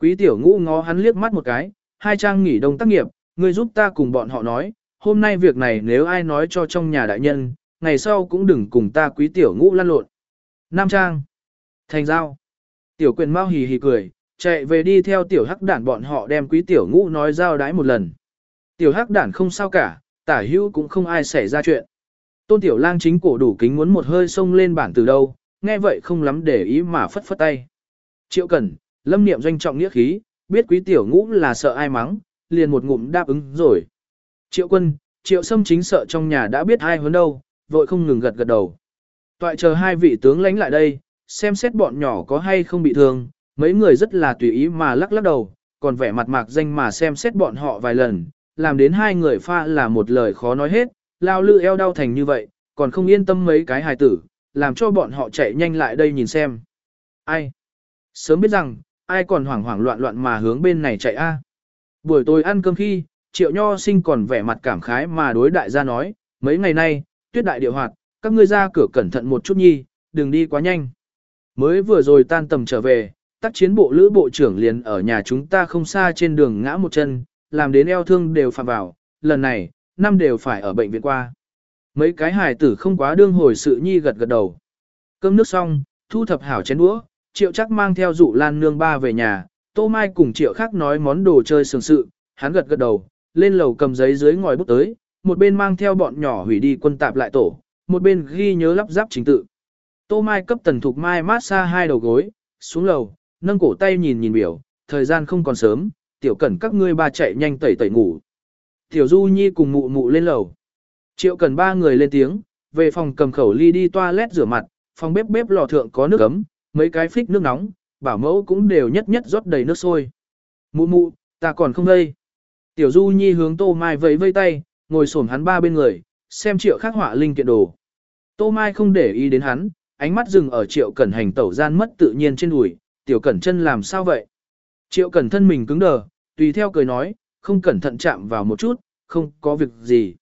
Quý tiểu ngũ ngó hắn liếc mắt một cái, hai trang nghỉ đông tác nghiệp, ngươi giúp ta cùng bọn họ nói, hôm nay việc này nếu ai nói cho trong nhà đại nhân, ngày sau cũng đừng cùng ta quý tiểu ngũ lăn lộn. Nam trang. Thành giao. Tiểu quyền mau hì hì cười, chạy về đi theo tiểu hắc đản bọn họ đem quý tiểu ngũ nói giao đái một lần. Tiểu hắc đản không sao cả, tả hữu cũng không ai xảy ra chuyện. Tôn tiểu lang chính cổ đủ kính muốn một hơi xông lên bản từ đâu, nghe vậy không lắm để ý mà phất phất tay. Triệu Cẩn, lâm niệm doanh trọng nghĩa khí, biết quý tiểu ngũ là sợ ai mắng, liền một ngụm đáp ứng rồi. Triệu quân, triệu sâm chính sợ trong nhà đã biết ai hơn đâu, vội không ngừng gật gật đầu. Toại chờ hai vị tướng lánh lại đây, xem xét bọn nhỏ có hay không bị thương, mấy người rất là tùy ý mà lắc lắc đầu, còn vẻ mặt mạc danh mà xem xét bọn họ vài lần, làm đến hai người pha là một lời khó nói hết, lao lư eo đau thành như vậy, còn không yên tâm mấy cái hài tử, làm cho bọn họ chạy nhanh lại đây nhìn xem. Ai? Sớm biết rằng, ai còn hoảng hoảng loạn loạn mà hướng bên này chạy a? À? Buổi tối ăn cơm khi, triệu nho sinh còn vẻ mặt cảm khái mà đối đại gia nói, mấy ngày nay, tuyết đại địa hoạt, các ngươi ra cửa cẩn thận một chút nhi, đừng đi quá nhanh. Mới vừa rồi tan tầm trở về, tác chiến bộ lữ bộ trưởng liền ở nhà chúng ta không xa trên đường ngã một chân, làm đến eo thương đều phạm vào, lần này, năm đều phải ở bệnh viện qua. Mấy cái hài tử không quá đương hồi sự nhi gật gật đầu. Cơm nước xong, thu thập hảo chén đũa, triệu chắc mang theo dụ lan nương ba về nhà, tô mai cùng triệu khác nói món đồ chơi sường sự, hắn gật gật đầu, lên lầu cầm giấy dưới ngòi bút tới, một bên mang theo bọn nhỏ hủy đi quân tạp lại tổ, một bên ghi nhớ lắp ráp chính tự. Tô Mai cấp tần thục mai mát xa hai đầu gối, xuống lầu, nâng cổ tay nhìn nhìn biểu, thời gian không còn sớm, tiểu cẩn các ngươi ba chạy nhanh tẩy tẩy ngủ. Tiểu Du Nhi cùng mụ mụ lên lầu. Triệu cần ba người lên tiếng, về phòng cầm khẩu ly đi toilet rửa mặt, phòng bếp bếp lò thượng có nước ấm, mấy cái phích nước nóng, bảo mẫu cũng đều nhất nhất rót đầy nước sôi. Mụ mụ, ta còn không đây. Tiểu Du Nhi hướng Tô Mai vẫy vây tay, ngồi xổm hắn ba bên người, xem triệu khắc họa linh kiện đồ. Tô Mai không để ý đến hắn, ánh mắt dừng ở triệu cẩn hành tẩu gian mất tự nhiên trên đùi, tiểu cẩn chân làm sao vậy? Triệu cẩn thân mình cứng đờ, tùy theo cười nói, không cẩn thận chạm vào một chút, không có việc gì.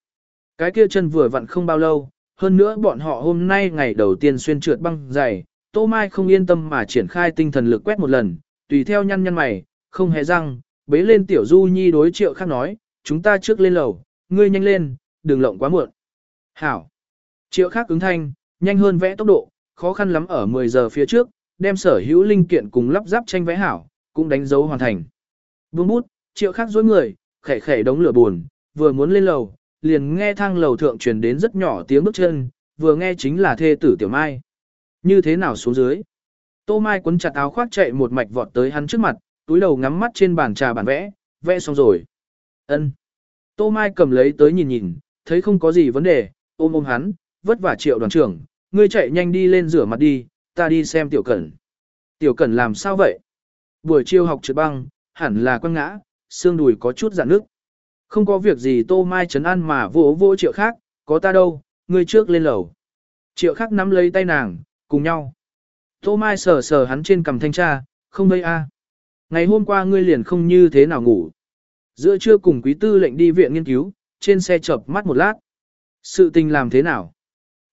Cái kia chân vừa vặn không bao lâu, hơn nữa bọn họ hôm nay ngày đầu tiên xuyên trượt băng dày, Tô Mai không yên tâm mà triển khai tinh thần lực quét một lần, tùy theo nhăn nhăn mày, không hề răng, bế lên tiểu du nhi đối triệu khác nói, chúng ta trước lên lầu, ngươi nhanh lên, đừng lộng quá muộn. Hảo. Triệu khác ứng thanh, nhanh hơn vẽ tốc độ, khó khăn lắm ở 10 giờ phía trước, đem sở hữu linh kiện cùng lắp ráp tranh vẽ hảo, cũng đánh dấu hoàn thành. Vương bút, triệu khác dối người, khẻ khẻ đống lửa buồn, vừa muốn lên lầu, liền nghe thang lầu thượng truyền đến rất nhỏ tiếng bước chân, vừa nghe chính là thê tử tiểu mai. Như thế nào xuống dưới? Tô Mai quấn chặt áo khoác chạy một mạch vọt tới hắn trước mặt, túi đầu ngắm mắt trên bàn trà bản vẽ, vẽ xong rồi. Ân. Tô Mai cầm lấy tới nhìn nhìn, thấy không có gì vấn đề, ôm ôm hắn, vất vả triệu đoàn trưởng, ngươi chạy nhanh đi lên rửa mặt đi, ta đi xem tiểu cẩn. Tiểu cẩn làm sao vậy? Buổi chiều học trượt băng, hẳn là quăng ngã, xương đùi có chút dạn nước. Không có việc gì tô mai chấn an mà vỗ vỗ triệu khác, có ta đâu, ngươi trước lên lầu. Triệu khác nắm lấy tay nàng, cùng nhau. Tô mai sờ sờ hắn trên cằm thanh tra, không đây a. Ngày hôm qua ngươi liền không như thế nào ngủ. Giữa trưa cùng quý tư lệnh đi viện nghiên cứu, trên xe chợp mắt một lát. Sự tình làm thế nào?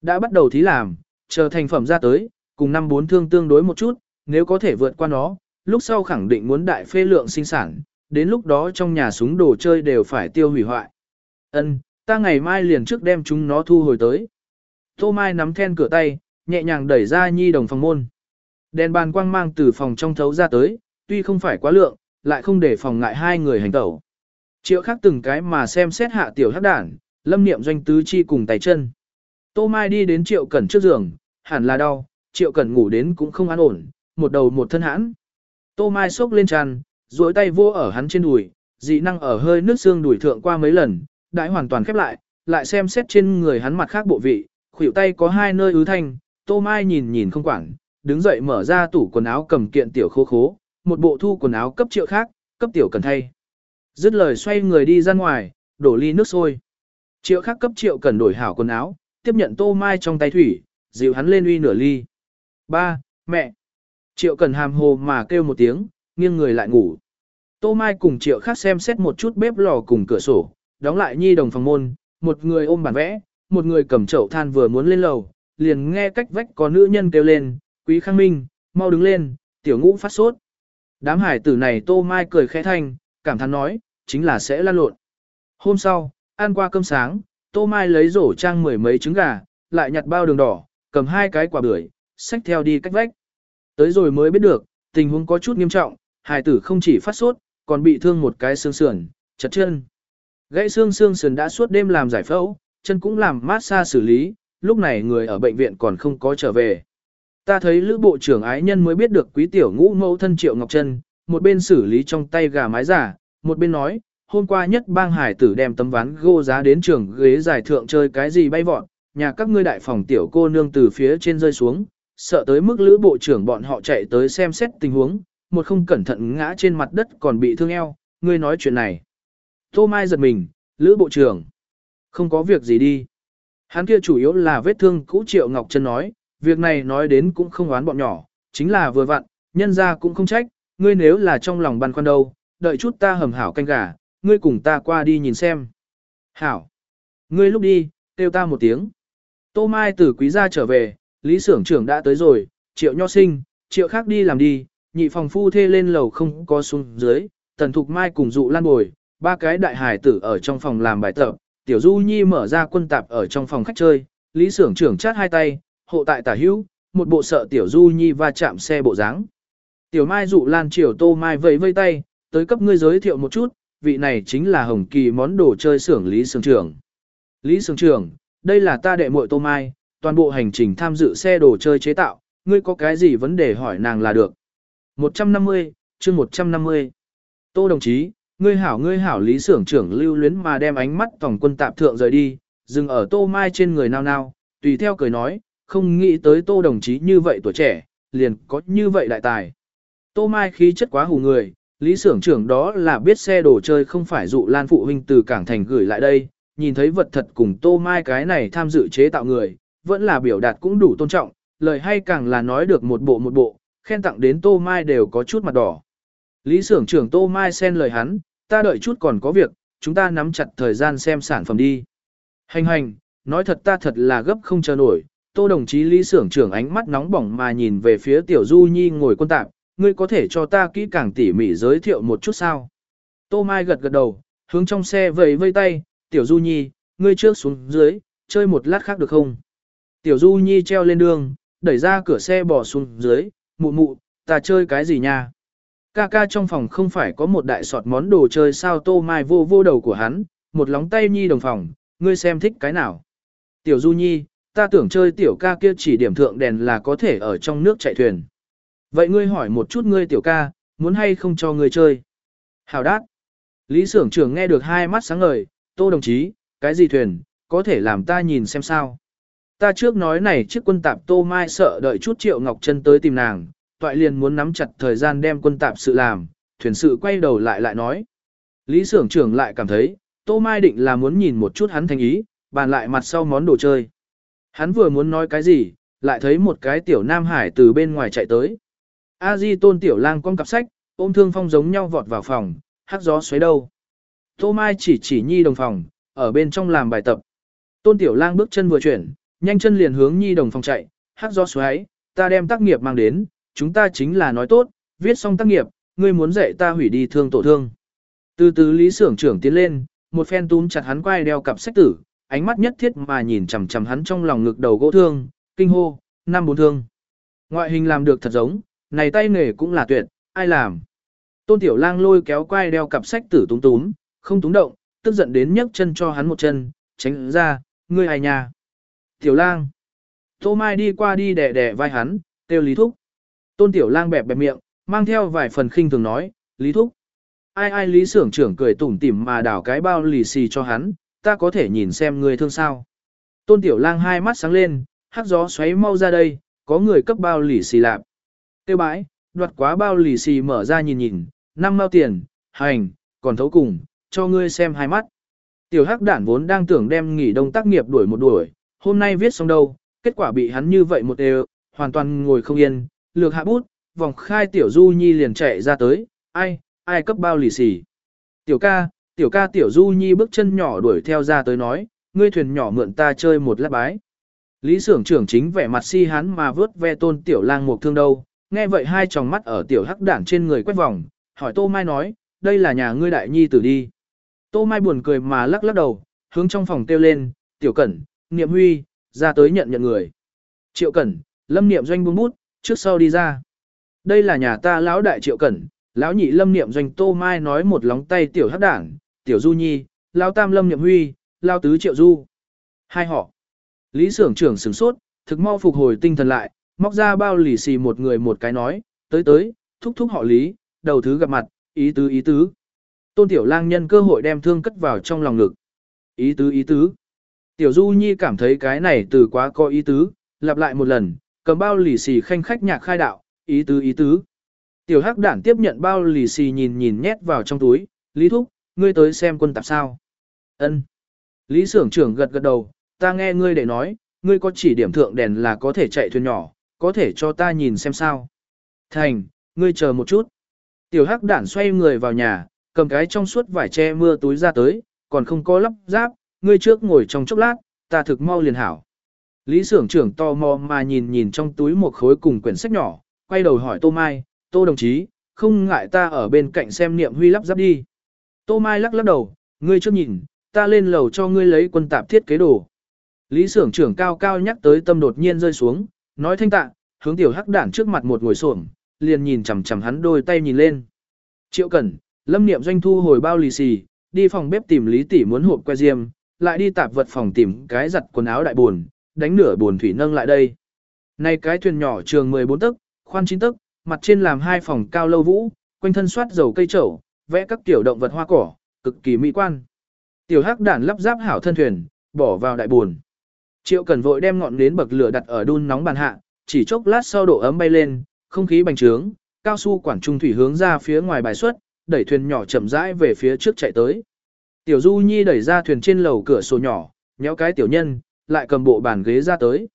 Đã bắt đầu thí làm, chờ thành phẩm ra tới, cùng năm bốn thương tương đối một chút, nếu có thể vượt qua nó, lúc sau khẳng định muốn đại phê lượng sinh sản, đến lúc đó trong nhà súng đồ chơi đều phải tiêu hủy hoại. Ân, ta ngày mai liền trước đem chúng nó thu hồi tới. Tô Mai nắm then cửa tay, nhẹ nhàng đẩy ra nhi đồng phòng môn. Đèn bàn quang mang từ phòng trong thấu ra tới, tuy không phải quá lượng, lại không để phòng ngại hai người hành tẩu. Triệu khác từng cái mà xem xét hạ tiểu hắc đản, lâm niệm doanh tứ chi cùng tay chân. Tô Mai đi đến triệu cẩn trước giường, hẳn là đau, triệu cẩn ngủ đến cũng không an ổn, một đầu một thân hãn. Tô Mai xốc lên tràn, duỗi tay vô ở hắn trên đùi, dị năng ở hơi nước xương đùi thượng qua mấy lần, đãi hoàn toàn khép lại, lại xem xét trên người hắn mặt khác bộ vị, khuỷu tay có hai nơi ứ thanh, Tô Mai nhìn nhìn không quản, đứng dậy mở ra tủ quần áo cầm kiện tiểu khô khố, một bộ thu quần áo cấp triệu khác, cấp tiểu cần thay. Dứt lời xoay người đi ra ngoài, đổ ly nước sôi. Triệu khác cấp triệu cần đổi hảo quần áo, tiếp nhận tô mai trong tay thủy, dịu hắn lên uy nửa ly. Ba, mẹ. Triệu cần hàm hồ mà kêu một tiếng, nghiêng người lại ngủ. Tô mai cùng triệu khác xem xét một chút bếp lò cùng cửa sổ, đóng lại nhi đồng phòng môn, một người ôm bản vẽ, một người cầm chậu than vừa muốn lên lầu, liền nghe cách vách có nữ nhân kêu lên, quý khang minh, mau đứng lên, tiểu ngũ phát sốt. Đám hải tử này Tô Mai cười khẽ thanh, cảm thán nói, chính là sẽ lan lộn. Hôm sau, ăn qua cơm sáng, Tô Mai lấy rổ trang mười mấy trứng gà, lại nhặt bao đường đỏ, cầm hai cái quả bưởi, xách theo đi cách vách. Tới rồi mới biết được, tình huống có chút nghiêm trọng, hải tử không chỉ phát sốt, còn bị thương một cái xương sườn, chật chân. Gãy xương xương sườn đã suốt đêm làm giải phẫu, chân cũng làm mát xa xử lý, lúc này người ở bệnh viện còn không có trở về. Ta thấy Lữ Bộ trưởng ái nhân mới biết được quý tiểu ngũ mẫu thân Triệu Ngọc Trân, một bên xử lý trong tay gà mái giả, một bên nói, hôm qua nhất bang hải tử đem tấm ván gô giá đến trường ghế giải thượng chơi cái gì bay vọt, nhà các ngươi đại phòng tiểu cô nương từ phía trên rơi xuống, sợ tới mức Lữ Bộ trưởng bọn họ chạy tới xem xét tình huống, một không cẩn thận ngã trên mặt đất còn bị thương eo, ngươi nói chuyện này. Tô Mai giật mình, Lữ Bộ trưởng, không có việc gì đi. Hắn kia chủ yếu là vết thương cũ Triệu Ngọc Trân nói, việc này nói đến cũng không oán bọn nhỏ, chính là vừa vặn, nhân ra cũng không trách, ngươi nếu là trong lòng băn khoăn đâu, đợi chút ta hầm hảo canh gà, ngươi cùng ta qua đi nhìn xem. Hảo, ngươi lúc đi, kêu ta một tiếng. Tô Mai từ quý gia trở về, Lý Sưởng trưởng đã tới rồi, triệu nho sinh, triệu khác đi làm đi, nhị phòng phu thê lên lầu không có xuống dưới, tần thục mai cùng dụ lan bồi, ba cái đại hải tử ở trong phòng làm bài tập, tiểu du nhi mở ra quân tạp ở trong phòng khách chơi, Lý Sưởng trưởng chát hai tay, hộ tại tả hữu, một bộ sợ tiểu du nhi va chạm xe bộ dáng. Tiểu mai dụ lan triều tô mai vẫy vây tay, tới cấp ngươi giới thiệu một chút, vị này chính là hồng kỳ món đồ chơi xưởng Lý Sưởng trưởng. Lý Sưởng trưởng, đây là ta đệ muội tô mai, toàn bộ hành trình tham dự xe đồ chơi chế tạo, ngươi có cái gì vấn đề hỏi nàng là được. 150, chương 150. Tô đồng chí, ngươi hảo ngươi hảo lý Sưởng trưởng lưu luyến mà đem ánh mắt tổng quân tạp thượng rời đi, dừng ở tô mai trên người nao nao, tùy theo cười nói, không nghĩ tới tô đồng chí như vậy tuổi trẻ, liền có như vậy đại tài. Tô Mai khí chất quá hù người, lý Sưởng trưởng đó là biết xe đồ chơi không phải dụ lan phụ huynh từ cảng thành gửi lại đây, nhìn thấy vật thật cùng Tô Mai cái này tham dự chế tạo người, vẫn là biểu đạt cũng đủ tôn trọng, lời hay càng là nói được một bộ một bộ, khen tặng đến Tô Mai đều có chút mặt đỏ. Lý Sưởng trưởng Tô Mai xen lời hắn, ta đợi chút còn có việc, chúng ta nắm chặt thời gian xem sản phẩm đi. Hành hành, nói thật ta thật là gấp không chờ nổi, tô đồng chí lý Xưởng trưởng ánh mắt nóng bỏng mà nhìn về phía tiểu du nhi ngồi quân tạp, ngươi có thể cho ta kỹ càng tỉ mỉ giới thiệu một chút sao. Tô Mai gật gật đầu, hướng trong xe vẫy vây tay, tiểu du nhi, ngươi trước xuống dưới, chơi một lát khác được không? Tiểu du nhi treo lên đường, đẩy ra cửa xe bỏ xuống dưới, mụ mụ, ta chơi cái gì nha? Ca ca trong phòng không phải có một đại sọt món đồ chơi sao tô mai vô vô đầu của hắn, một lóng tay nhi đồng phòng, ngươi xem thích cái nào? Tiểu du nhi, ta tưởng chơi tiểu ca kia chỉ điểm thượng đèn là có thể ở trong nước chạy thuyền. Vậy ngươi hỏi một chút ngươi tiểu ca, muốn hay không cho ngươi chơi? Hào đát. Lý Sưởng trưởng nghe được hai mắt sáng ngời, tô đồng chí, cái gì thuyền, có thể làm ta nhìn xem sao. Ta trước nói này chiếc quân tạp tô mai sợ đợi chút triệu ngọc chân tới tìm nàng, toại liền muốn nắm chặt thời gian đem quân tạp sự làm, thuyền sự quay đầu lại lại nói. Lý Sưởng trưởng lại cảm thấy, tô mai định là muốn nhìn một chút hắn thành ý, bàn lại mặt sau món đồ chơi. Hắn vừa muốn nói cái gì, lại thấy một cái tiểu nam hải từ bên ngoài chạy tới. A Di tôn tiểu lang con cặp sách, ôm thương phong giống nhau vọt vào phòng, hát gió xoáy đâu. Tô Mai chỉ chỉ nhi đồng phòng, ở bên trong làm bài tập. Tôn tiểu lang bước chân vừa chuyển, nhanh chân liền hướng nhi đồng phòng chạy, hát gió xoáy, ta đem tác nghiệp mang đến, chúng ta chính là nói tốt, viết xong tác nghiệp, ngươi muốn dạy ta hủy đi thương tổ thương. Từ từ lý sưởng trưởng tiến lên, một phen túm chặt hắn quay đeo cặp sách tử, ánh mắt nhất thiết mà nhìn chằm chằm hắn trong lòng ngực đầu gỗ thương, kinh hô, năm bốn thương. Ngoại hình làm được thật giống, này tay nghề cũng là tuyệt, ai làm. Tôn Tiểu Lang lôi kéo quai đeo cặp sách tử túm túm, không túm động, tức giận đến nhấc chân cho hắn một chân, tránh ra, ngươi ai nhà. Tiểu Lang. Tô Mai đi qua đi đẻ đẻ vai hắn, kêu Lý Thúc. Tôn Tiểu Lang bẹp bẹp miệng, mang theo vài phần khinh thường nói, Lý Thúc. Ai ai Lý Sưởng trưởng cười tủm tỉm mà đảo cái bao lì xì cho hắn, ta có thể nhìn xem người thương sao. Tôn Tiểu Lang hai mắt sáng lên, hắc gió xoáy mau ra đây, có người cấp bao lì xì lạp. Tiêu bãi, đoạt quá bao lì xì mở ra nhìn nhìn, năm mao tiền, hành, còn thấu cùng, cho ngươi xem hai mắt. Tiểu hắc đản vốn đang tưởng đem nghỉ đông tác nghiệp đuổi một đuổi, hôm nay viết xong đâu, kết quả bị hắn như vậy một đều, hoàn toàn ngồi không yên, lược hạ bút, vòng khai tiểu du nhi liền chạy ra tới, ai, ai cấp bao lì xì. Tiểu ca, tiểu ca tiểu du nhi bước chân nhỏ đuổi theo ra tới nói, ngươi thuyền nhỏ mượn ta chơi một lát bái. Lý sưởng trưởng chính vẻ mặt si hắn mà vớt ve tôn tiểu lang một thương đâu, Nghe vậy hai tròng mắt ở tiểu hắc đản trên người quét vòng, hỏi Tô Mai nói, đây là nhà ngươi đại nhi tử đi. Tô Mai buồn cười mà lắc lắc đầu, hướng trong phòng kêu lên, tiểu cẩn, niệm huy, ra tới nhận nhận người. Triệu cẩn, lâm niệm doanh buông bút, trước sau đi ra. Đây là nhà ta lão đại triệu cẩn, lão nhị lâm niệm doanh Tô Mai nói một lóng tay tiểu hắc đảng tiểu du nhi, lão tam lâm niệm huy, lão tứ triệu du. Hai họ. Lý sưởng trưởng sửng sốt, thực mau phục hồi tinh thần lại, móc ra bao lì xì một người một cái nói, tới tới, thúc thúc họ lý, đầu thứ gặp mặt, ý tứ ý tứ. Tôn tiểu lang nhân cơ hội đem thương cất vào trong lòng ngực. Ý tứ ý tứ. Tiểu du nhi cảm thấy cái này từ quá có ý tứ, lặp lại một lần, cầm bao lì xì khanh khách nhạc khai đạo, ý tứ ý tứ. Tiểu hắc đản tiếp nhận bao lì xì nhìn nhìn nhét vào trong túi, lý thúc, ngươi tới xem quân tạp sao. ân Lý sưởng trưởng gật gật đầu, ta nghe ngươi để nói, ngươi có chỉ điểm thượng đèn là có thể chạy thuyền nhỏ, có thể cho ta nhìn xem sao. Thành, ngươi chờ một chút. Tiểu hắc đản xoay người vào nhà, cầm cái trong suốt vải che mưa túi ra tới, còn không có lắp ráp, ngươi trước ngồi trong chốc lát, ta thực mau liền hảo. Lý sưởng trưởng to mò mà nhìn nhìn trong túi một khối cùng quyển sách nhỏ, quay đầu hỏi Tô Mai, Tô đồng chí, không ngại ta ở bên cạnh xem niệm huy lắp ráp đi. Tô Mai lắc lắc đầu, ngươi trước nhìn, ta lên lầu cho ngươi lấy quân tạp thiết kế đồ. Lý sưởng trưởng cao cao nhắc tới tâm đột nhiên rơi xuống, nói thanh tạ, hướng tiểu hắc đản trước mặt một ngồi xổm, liền nhìn chằm chằm hắn đôi tay nhìn lên. Triệu Cẩn, Lâm Niệm doanh thu hồi bao lì xì, đi phòng bếp tìm Lý tỷ muốn hộp que diêm, lại đi tạp vật phòng tìm cái giặt quần áo đại buồn, đánh nửa buồn thủy nâng lại đây. Này cái thuyền nhỏ trường 14 tấc, khoan 9 tấc, mặt trên làm hai phòng cao lâu vũ, quanh thân soát dầu cây trầu, vẽ các tiểu động vật hoa cỏ, cực kỳ mỹ quan. Tiểu hắc đản lắp ráp hảo thân thuyền, bỏ vào đại buồn. Triệu Cẩn vội đem ngọn nến bậc lửa đặt ở đun nóng bàn hạ, chỉ chốc lát sau độ ấm bay lên, không khí bành trướng, cao su quản trung thủy hướng ra phía ngoài bài xuất, đẩy thuyền nhỏ chậm rãi về phía trước chạy tới. Tiểu Du Nhi đẩy ra thuyền trên lầu cửa sổ nhỏ, nhéo cái tiểu nhân, lại cầm bộ bàn ghế ra tới.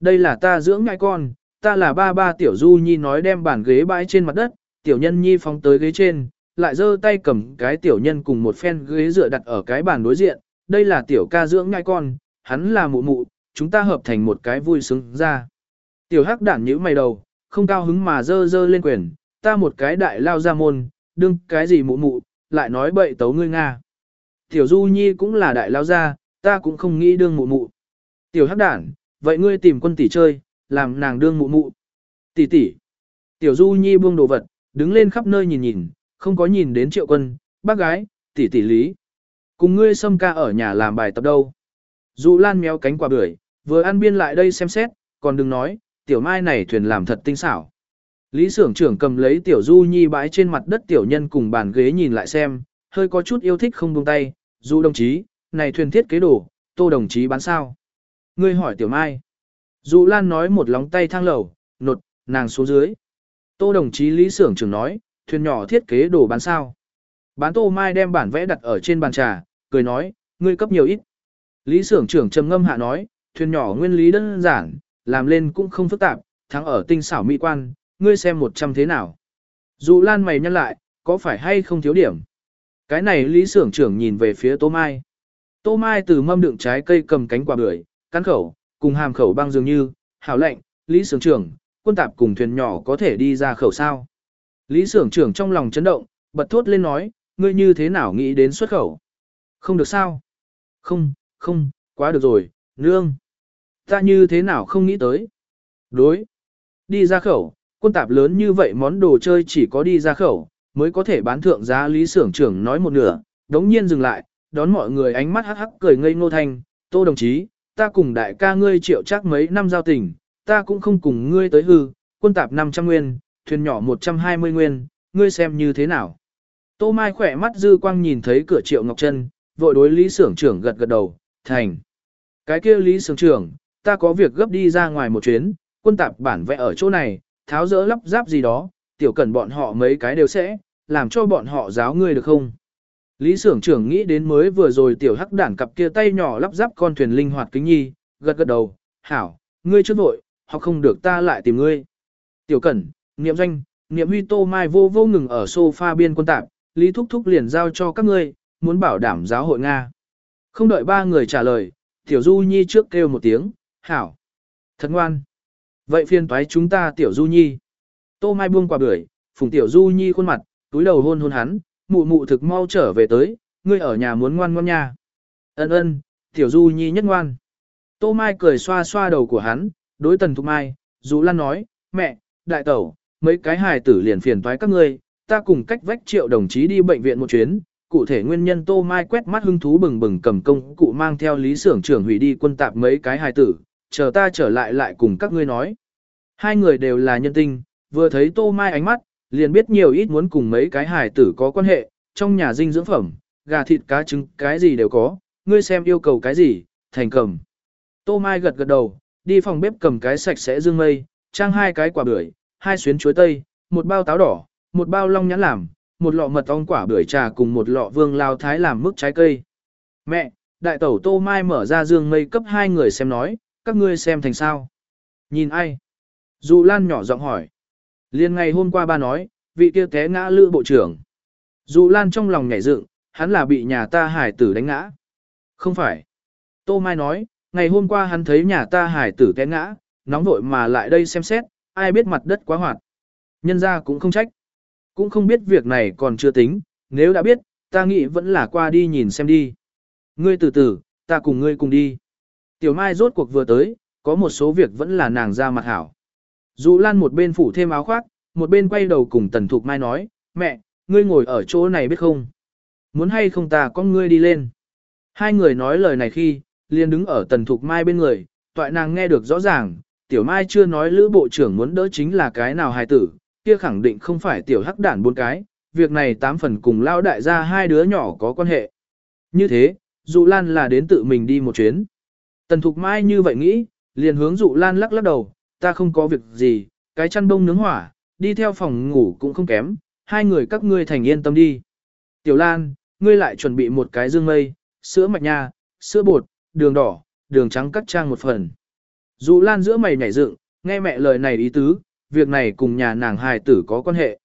Đây là ta dưỡng ngai con, ta là ba ba tiểu Du Nhi nói đem bàn ghế bãi trên mặt đất, tiểu nhân Nhi phóng tới ghế trên, lại giơ tay cầm cái tiểu nhân cùng một phen ghế dựa đặt ở cái bàn đối diện, đây là tiểu ca dưỡng ngai con, hắn là mụ mụ, chúng ta hợp thành một cái vui sướng ra. Tiểu hắc đản nhíu mày đầu, không cao hứng mà dơ dơ lên quyền, ta một cái đại lao ra môn, đương cái gì mụ mụ, lại nói bậy tấu ngươi Nga. Tiểu Du Nhi cũng là đại lao ra, ta cũng không nghĩ đương mụ mụ. Tiểu hắc đản, vậy ngươi tìm quân tỷ chơi, làm nàng đương mụ mụ. Tỷ tỷ. Tiểu Du Nhi buông đồ vật, đứng lên khắp nơi nhìn nhìn, không có nhìn đến triệu quân, bác gái, tỷ tỷ lý. Cùng ngươi xâm ca ở nhà làm bài tập đâu. Dụ lan méo cánh quả bưởi, vừa ăn biên lại đây xem xét, còn đừng nói, tiểu mai này thuyền làm thật tinh xảo. Lý sưởng trưởng cầm lấy tiểu du nhi bãi trên mặt đất tiểu nhân cùng bàn ghế nhìn lại xem, hơi có chút yêu thích không buông tay, du đồng chí, này thuyền thiết kế đồ, tô đồng chí bán sao. Ngươi hỏi tiểu mai. Dụ lan nói một lóng tay thang lầu, nột, nàng xuống dưới. Tô đồng chí lý sưởng trưởng nói, thuyền nhỏ thiết kế đồ bán sao. Bán tô mai đem bản vẽ đặt ở trên bàn trà, cười nói, ngươi cấp nhiều ít. Lý sưởng trưởng trầm ngâm hạ nói, thuyền nhỏ nguyên lý đơn giản, làm lên cũng không phức tạp, thắng ở tinh xảo mỹ quan, ngươi xem một trăm thế nào. Dụ lan mày nhăn lại, có phải hay không thiếu điểm? Cái này lý sưởng trưởng nhìn về phía Tô Mai. Tô Mai từ mâm đựng trái cây cầm cánh quả bưởi, căn khẩu, cùng hàm khẩu băng dường như, hảo lệnh, lý sưởng trưởng, quân tạp cùng thuyền nhỏ có thể đi ra khẩu sao. Lý sưởng trưởng trong lòng chấn động, bật thốt lên nói, ngươi như thế nào nghĩ đến xuất khẩu? Không được sao? Không, không, quá được rồi, nương. Ta như thế nào không nghĩ tới? Đối. Đi ra khẩu, quân tạp lớn như vậy món đồ chơi chỉ có đi ra khẩu, mới có thể bán thượng giá lý sưởng trưởng nói một nửa, đống nhiên dừng lại, đón mọi người ánh mắt hắc hắc cười ngây ngô thanh, tô đồng chí, ta cùng đại ca ngươi triệu chắc mấy năm giao tình, ta cũng không cùng ngươi tới hư, quân tạp 500 nguyên, thuyền nhỏ 120 nguyên, ngươi xem như thế nào. Tô Mai khỏe mắt dư quang nhìn thấy cửa triệu ngọc chân, vội đối lý xưởng trưởng gật gật đầu, thành. Cái kia lý xưởng trưởng, ta có việc gấp đi ra ngoài một chuyến, quân tạp bản vẽ ở chỗ này, tháo rỡ lắp ráp gì đó, tiểu cần bọn họ mấy cái đều sẽ, làm cho bọn họ giáo ngươi được không? Lý Sưởng trưởng nghĩ đến mới vừa rồi tiểu hắc đản cặp kia tay nhỏ lắp ráp con thuyền linh hoạt kính nhi, gật gật đầu, hảo, ngươi chưa vội, hoặc không được ta lại tìm ngươi. Tiểu cẩn, niệm doanh, niệm huy tô mai vô vô ngừng ở sofa biên quân tạp, Lý Thúc Thúc liền giao cho các ngươi, muốn bảo đảm giáo hội Nga. Không đợi ba người trả lời, tiểu du nhi trước kêu một tiếng, hảo. Thật ngoan. Vậy phiên toái chúng ta tiểu du nhi. Tô Mai buông quả bưởi, Phùng Tiểu Du Nhi khuôn mặt, túi đầu hôn hôn hắn, mụ mụ thực mau trở về tới, ngươi ở nhà muốn ngoan ngoan nha. Ân ân, Tiểu Du Nhi nhất ngoan. Tô Mai cười xoa xoa đầu của hắn, đối Tần Thục Mai, Du Lan nói, mẹ, đại tẩu, mấy cái hài tử liền phiền toái các ngươi, ta cùng cách vách triệu đồng chí đi bệnh viện một chuyến, cụ thể nguyên nhân Tô Mai quét mắt hưng thú bừng bừng cầm công cụ mang theo lý xưởng trưởng hủy đi quân tạp mấy cái hài tử, chờ ta trở lại lại cùng các ngươi nói. Hai người đều là nhân tinh, vừa thấy Tô Mai ánh mắt, liền biết nhiều ít muốn cùng mấy cái hài tử có quan hệ, trong nhà dinh dưỡng phẩm, gà thịt cá trứng, cái gì đều có, ngươi xem yêu cầu cái gì, thành cầm. Tô Mai gật gật đầu, đi phòng bếp cầm cái sạch sẽ dương mây, trang hai cái quả bưởi, hai xuyến chuối tây, một bao táo đỏ, một bao long nhãn làm, một lọ mật ong quả bưởi trà cùng một lọ vương lao thái làm mức trái cây. Mẹ, đại tẩu Tô Mai mở ra dương mây cấp hai người xem nói, các ngươi xem thành sao. Nhìn ai? Dù Lan nhỏ giọng hỏi. Liên ngày hôm qua ba nói, vị kia té ngã lữ bộ trưởng. Dụ Lan trong lòng nhảy dựng, hắn là bị nhà ta hải tử đánh ngã. Không phải. Tô Mai nói, ngày hôm qua hắn thấy nhà ta hải tử té ngã, nóng vội mà lại đây xem xét, ai biết mặt đất quá hoạt. Nhân ra cũng không trách. Cũng không biết việc này còn chưa tính, nếu đã biết, ta nghĩ vẫn là qua đi nhìn xem đi. Ngươi từ từ, ta cùng ngươi cùng đi. Tiểu Mai rốt cuộc vừa tới, có một số việc vẫn là nàng ra mặt hảo. Dụ Lan một bên phủ thêm áo khoác, một bên quay đầu cùng Tần Thục Mai nói, mẹ, ngươi ngồi ở chỗ này biết không? Muốn hay không ta có ngươi đi lên? Hai người nói lời này khi, liền đứng ở Tần Thục Mai bên người, toại nàng nghe được rõ ràng, Tiểu Mai chưa nói Lữ Bộ trưởng muốn đỡ chính là cái nào hài tử, kia khẳng định không phải Tiểu Hắc đản bốn cái, việc này tám phần cùng lao đại gia hai đứa nhỏ có quan hệ. Như thế, Dụ Lan là đến tự mình đi một chuyến. Tần Thục Mai như vậy nghĩ, liền hướng Dụ Lan lắc lắc đầu, ta không có việc gì, cái chăn đông nướng hỏa, đi theo phòng ngủ cũng không kém, hai người các ngươi thành yên tâm đi. Tiểu Lan, ngươi lại chuẩn bị một cái dương mây, sữa mạch nha, sữa bột, đường đỏ, đường trắng cắt trang một phần. Dụ Lan giữa mày nhảy dựng, nghe mẹ lời này ý tứ, việc này cùng nhà nàng hài tử có quan hệ.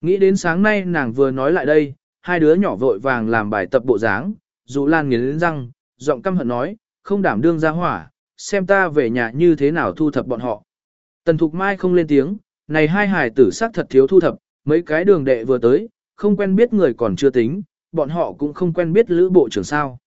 Nghĩ đến sáng nay nàng vừa nói lại đây, hai đứa nhỏ vội vàng làm bài tập bộ dáng, Dụ Lan nghiến răng, giọng căm hận nói, không đảm đương ra hỏa, xem ta về nhà như thế nào thu thập bọn họ. Tần Thục Mai không lên tiếng, này hai hài tử sắc thật thiếu thu thập, mấy cái đường đệ vừa tới, không quen biết người còn chưa tính, bọn họ cũng không quen biết lữ bộ trưởng sao.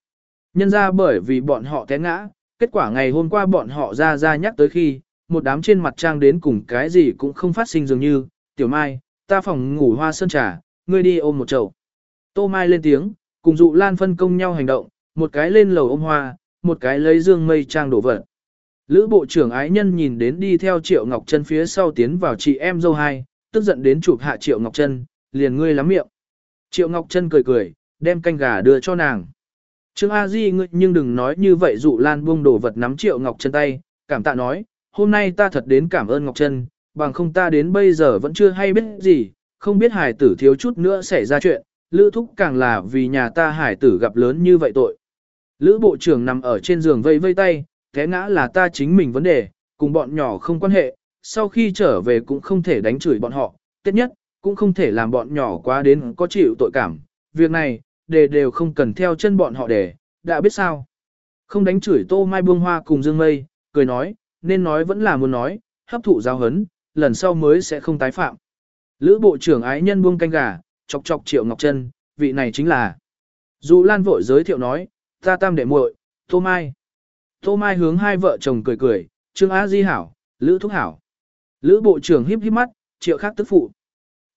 Nhân ra bởi vì bọn họ té ngã, kết quả ngày hôm qua bọn họ ra ra nhắc tới khi, một đám trên mặt trang đến cùng cái gì cũng không phát sinh dường như, tiểu mai, ta phòng ngủ hoa sơn trà, ngươi đi ôm một chậu. Tô Mai lên tiếng, cùng dụ lan phân công nhau hành động, một cái lên lầu ôm hoa, một cái lấy dương mây trang đổ vật. Lữ bộ trưởng ái nhân nhìn đến đi theo Triệu Ngọc Trân phía sau tiến vào chị em dâu hai, tức giận đến chụp hạ Triệu Ngọc Trân, liền ngươi lắm miệng. Triệu Ngọc Trân cười cười, đem canh gà đưa cho nàng. Trương A Di ngươi nhưng đừng nói như vậy dụ lan buông đồ vật nắm Triệu Ngọc Trân tay, cảm tạ nói, hôm nay ta thật đến cảm ơn Ngọc Trân, bằng không ta đến bây giờ vẫn chưa hay biết gì, không biết hải tử thiếu chút nữa xảy ra chuyện, lữ thúc càng là vì nhà ta hải tử gặp lớn như vậy tội. Lữ bộ trưởng nằm ở trên giường vây vây tay, té ngã là ta chính mình vấn đề, cùng bọn nhỏ không quan hệ, sau khi trở về cũng không thể đánh chửi bọn họ, tất nhất, cũng không thể làm bọn nhỏ quá đến có chịu tội cảm. Việc này, đề đều không cần theo chân bọn họ để, đã biết sao. Không đánh chửi tô mai buông hoa cùng dương mây, cười nói, nên nói vẫn là muốn nói, hấp thụ giáo hấn, lần sau mới sẽ không tái phạm. Lữ bộ trưởng ái nhân buông canh gà, chọc chọc triệu ngọc chân, vị này chính là. Dù Lan vội giới thiệu nói, ta tam đệ muội, tô mai. Tô Mai hướng hai vợ chồng cười cười, Trương Á Di hảo, Lữ Thúc hảo. Lữ Bộ trưởng híp híp mắt, triệu khác tức phụ.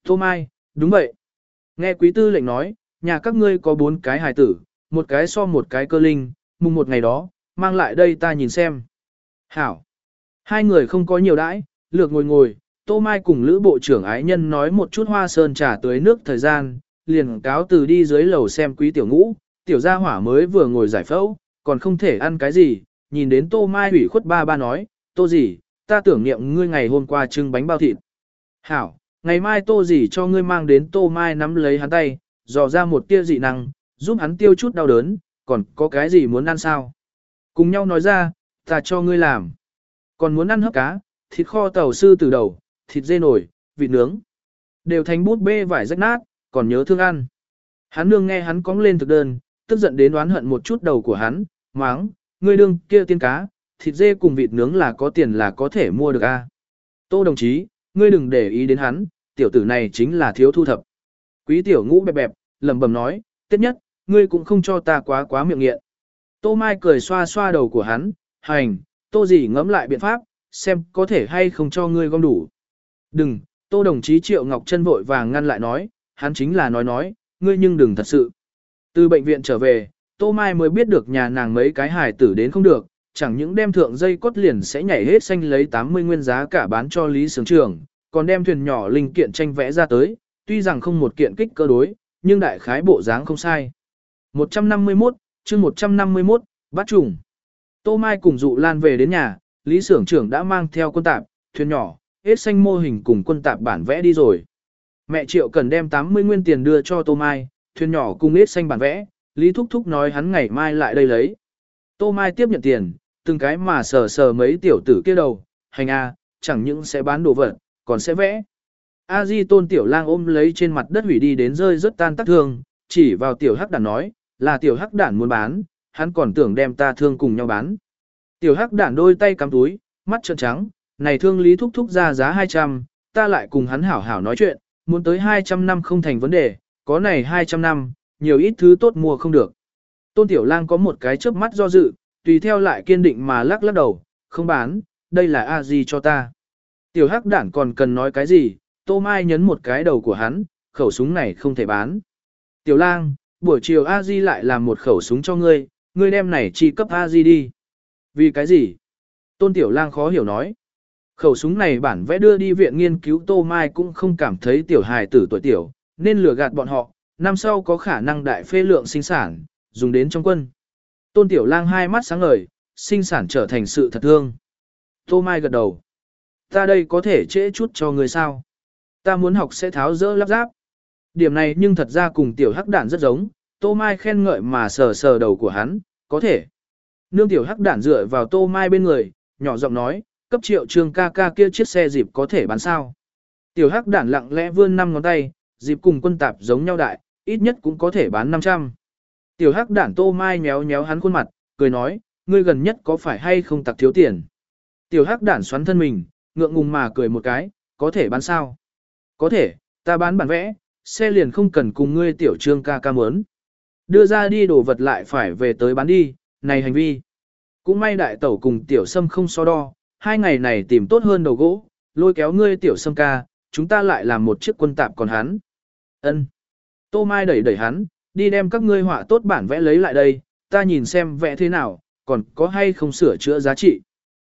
Tô Mai, đúng vậy. Nghe quý tư lệnh nói, nhà các ngươi có bốn cái hài tử, một cái so một cái cơ linh, mùng một ngày đó, mang lại đây ta nhìn xem. Hảo. Hai người không có nhiều đãi, lược ngồi ngồi, Tô Mai cùng Lữ Bộ trưởng ái nhân nói một chút hoa sơn trà tới nước thời gian, liền cáo từ đi dưới lầu xem quý tiểu ngũ, tiểu gia hỏa mới vừa ngồi giải phẫu, còn không thể ăn cái gì, nhìn đến tô mai ủy khuất ba ba nói, tô gì, ta tưởng niệm ngươi ngày hôm qua trưng bánh bao thịt. Hảo, ngày mai tô gì cho ngươi mang đến tô mai nắm lấy hắn tay, dò ra một tia dị năng, giúp hắn tiêu chút đau đớn, còn có cái gì muốn ăn sao? Cùng nhau nói ra, ta cho ngươi làm. Còn muốn ăn hấp cá, thịt kho tàu sư từ đầu, thịt dê nổi, vịt nướng. Đều thành bút bê vải rách nát, còn nhớ thương ăn. Hắn nương nghe hắn cóng lên thực đơn, tức giận đến đoán hận một chút đầu của hắn, máng, ngươi đương kia tiên cá, thịt dê cùng vịt nướng là có tiền là có thể mua được a. Tô đồng chí, ngươi đừng để ý đến hắn, tiểu tử này chính là thiếu thu thập. Quý tiểu ngũ bẹp bẹp, lẩm bẩm nói, tiết nhất, ngươi cũng không cho ta quá quá miệng nghiện. Tô Mai cười xoa xoa đầu của hắn, hành, tô gì ngẫm lại biện pháp, xem có thể hay không cho ngươi gom đủ. Đừng, tô đồng chí triệu ngọc chân vội vàng ngăn lại nói, hắn chính là nói nói, ngươi nhưng đừng thật sự. Từ bệnh viện trở về, tô mai mới biết được nhà nàng mấy cái hài tử đến không được, chẳng những đem thượng dây cốt liền sẽ nhảy hết xanh lấy 80 nguyên giá cả bán cho Lý Sướng Trường, còn đem thuyền nhỏ linh kiện tranh vẽ ra tới, tuy rằng không một kiện kích cơ đối, nhưng đại khái bộ dáng không sai. 151, chương 151, bắt trùng. Tô Mai cùng dụ lan về đến nhà, Lý Sưởng trưởng đã mang theo quân tạp, thuyền nhỏ, hết xanh mô hình cùng quân tạp bản vẽ đi rồi. Mẹ Triệu cần đem 80 nguyên tiền đưa cho Tô Mai, thuyền nhỏ cùng hết xanh bản vẽ, Lý Thúc Thúc nói hắn ngày mai lại đây lấy. Tô Mai tiếp nhận tiền, từng cái mà sờ sờ mấy tiểu tử kia đầu, hành a, chẳng những sẽ bán đồ vật, còn sẽ vẽ. A Di tôn tiểu lang ôm lấy trên mặt đất hủy đi đến rơi rất tan tác thương, chỉ vào tiểu hắc đản nói, là tiểu hắc đản muốn bán, hắn còn tưởng đem ta thương cùng nhau bán. Tiểu hắc đản đôi tay cắm túi, mắt trợn trắng, này thương lý thúc thúc ra giá 200, ta lại cùng hắn hảo hảo nói chuyện, muốn tới 200 năm không thành vấn đề, có này 200 năm, nhiều ít thứ tốt mua không được. Tôn tiểu lang có một cái chớp mắt do dự, tùy theo lại kiên định mà lắc lắc đầu, không bán, đây là a gì cho ta. Tiểu hắc đản còn cần nói cái gì, tô mai nhấn một cái đầu của hắn, khẩu súng này không thể bán. Tiểu lang, buổi chiều a di lại làm một khẩu súng cho ngươi, ngươi đem này chi cấp a di đi. Vì cái gì? Tôn tiểu lang khó hiểu nói. Khẩu súng này bản vẽ đưa đi viện nghiên cứu tô mai cũng không cảm thấy tiểu hài tử tuổi tiểu, nên lừa gạt bọn họ, năm sau có khả năng đại phê lượng sinh sản, dùng đến trong quân. Tôn Tiểu Lang hai mắt sáng ngời, sinh sản trở thành sự thật thương. Tô Mai gật đầu. Ta đây có thể trễ chút cho người sao? Ta muốn học sẽ tháo dỡ lắp ráp. Điểm này nhưng thật ra cùng Tiểu Hắc Đản rất giống, Tô Mai khen ngợi mà sờ sờ đầu của hắn, có thể. Nương Tiểu Hắc Đản dựa vào Tô Mai bên người, nhỏ giọng nói, cấp triệu trường ca ca kia chiếc xe dịp có thể bán sao. Tiểu Hắc Đản lặng lẽ vươn năm ngón tay, dịp cùng quân tạp giống nhau đại, ít nhất cũng có thể bán 500. Tiểu hắc đản tô mai nhéo nhéo hắn khuôn mặt, cười nói, ngươi gần nhất có phải hay không tặc thiếu tiền. Tiểu hắc đản xoắn thân mình, ngượng ngùng mà cười một cái, có thể bán sao? Có thể, ta bán bản vẽ, xe liền không cần cùng ngươi tiểu trương ca ca mớn. Đưa ra đi đồ vật lại phải về tới bán đi, này hành vi. Cũng may đại tẩu cùng tiểu sâm không so đo, hai ngày này tìm tốt hơn đầu gỗ, lôi kéo ngươi tiểu sâm ca, chúng ta lại làm một chiếc quân tạp còn hắn. ân Tô Mai đẩy đẩy hắn, đi đem các ngươi họa tốt bản vẽ lấy lại đây, ta nhìn xem vẽ thế nào, còn có hay không sửa chữa giá trị.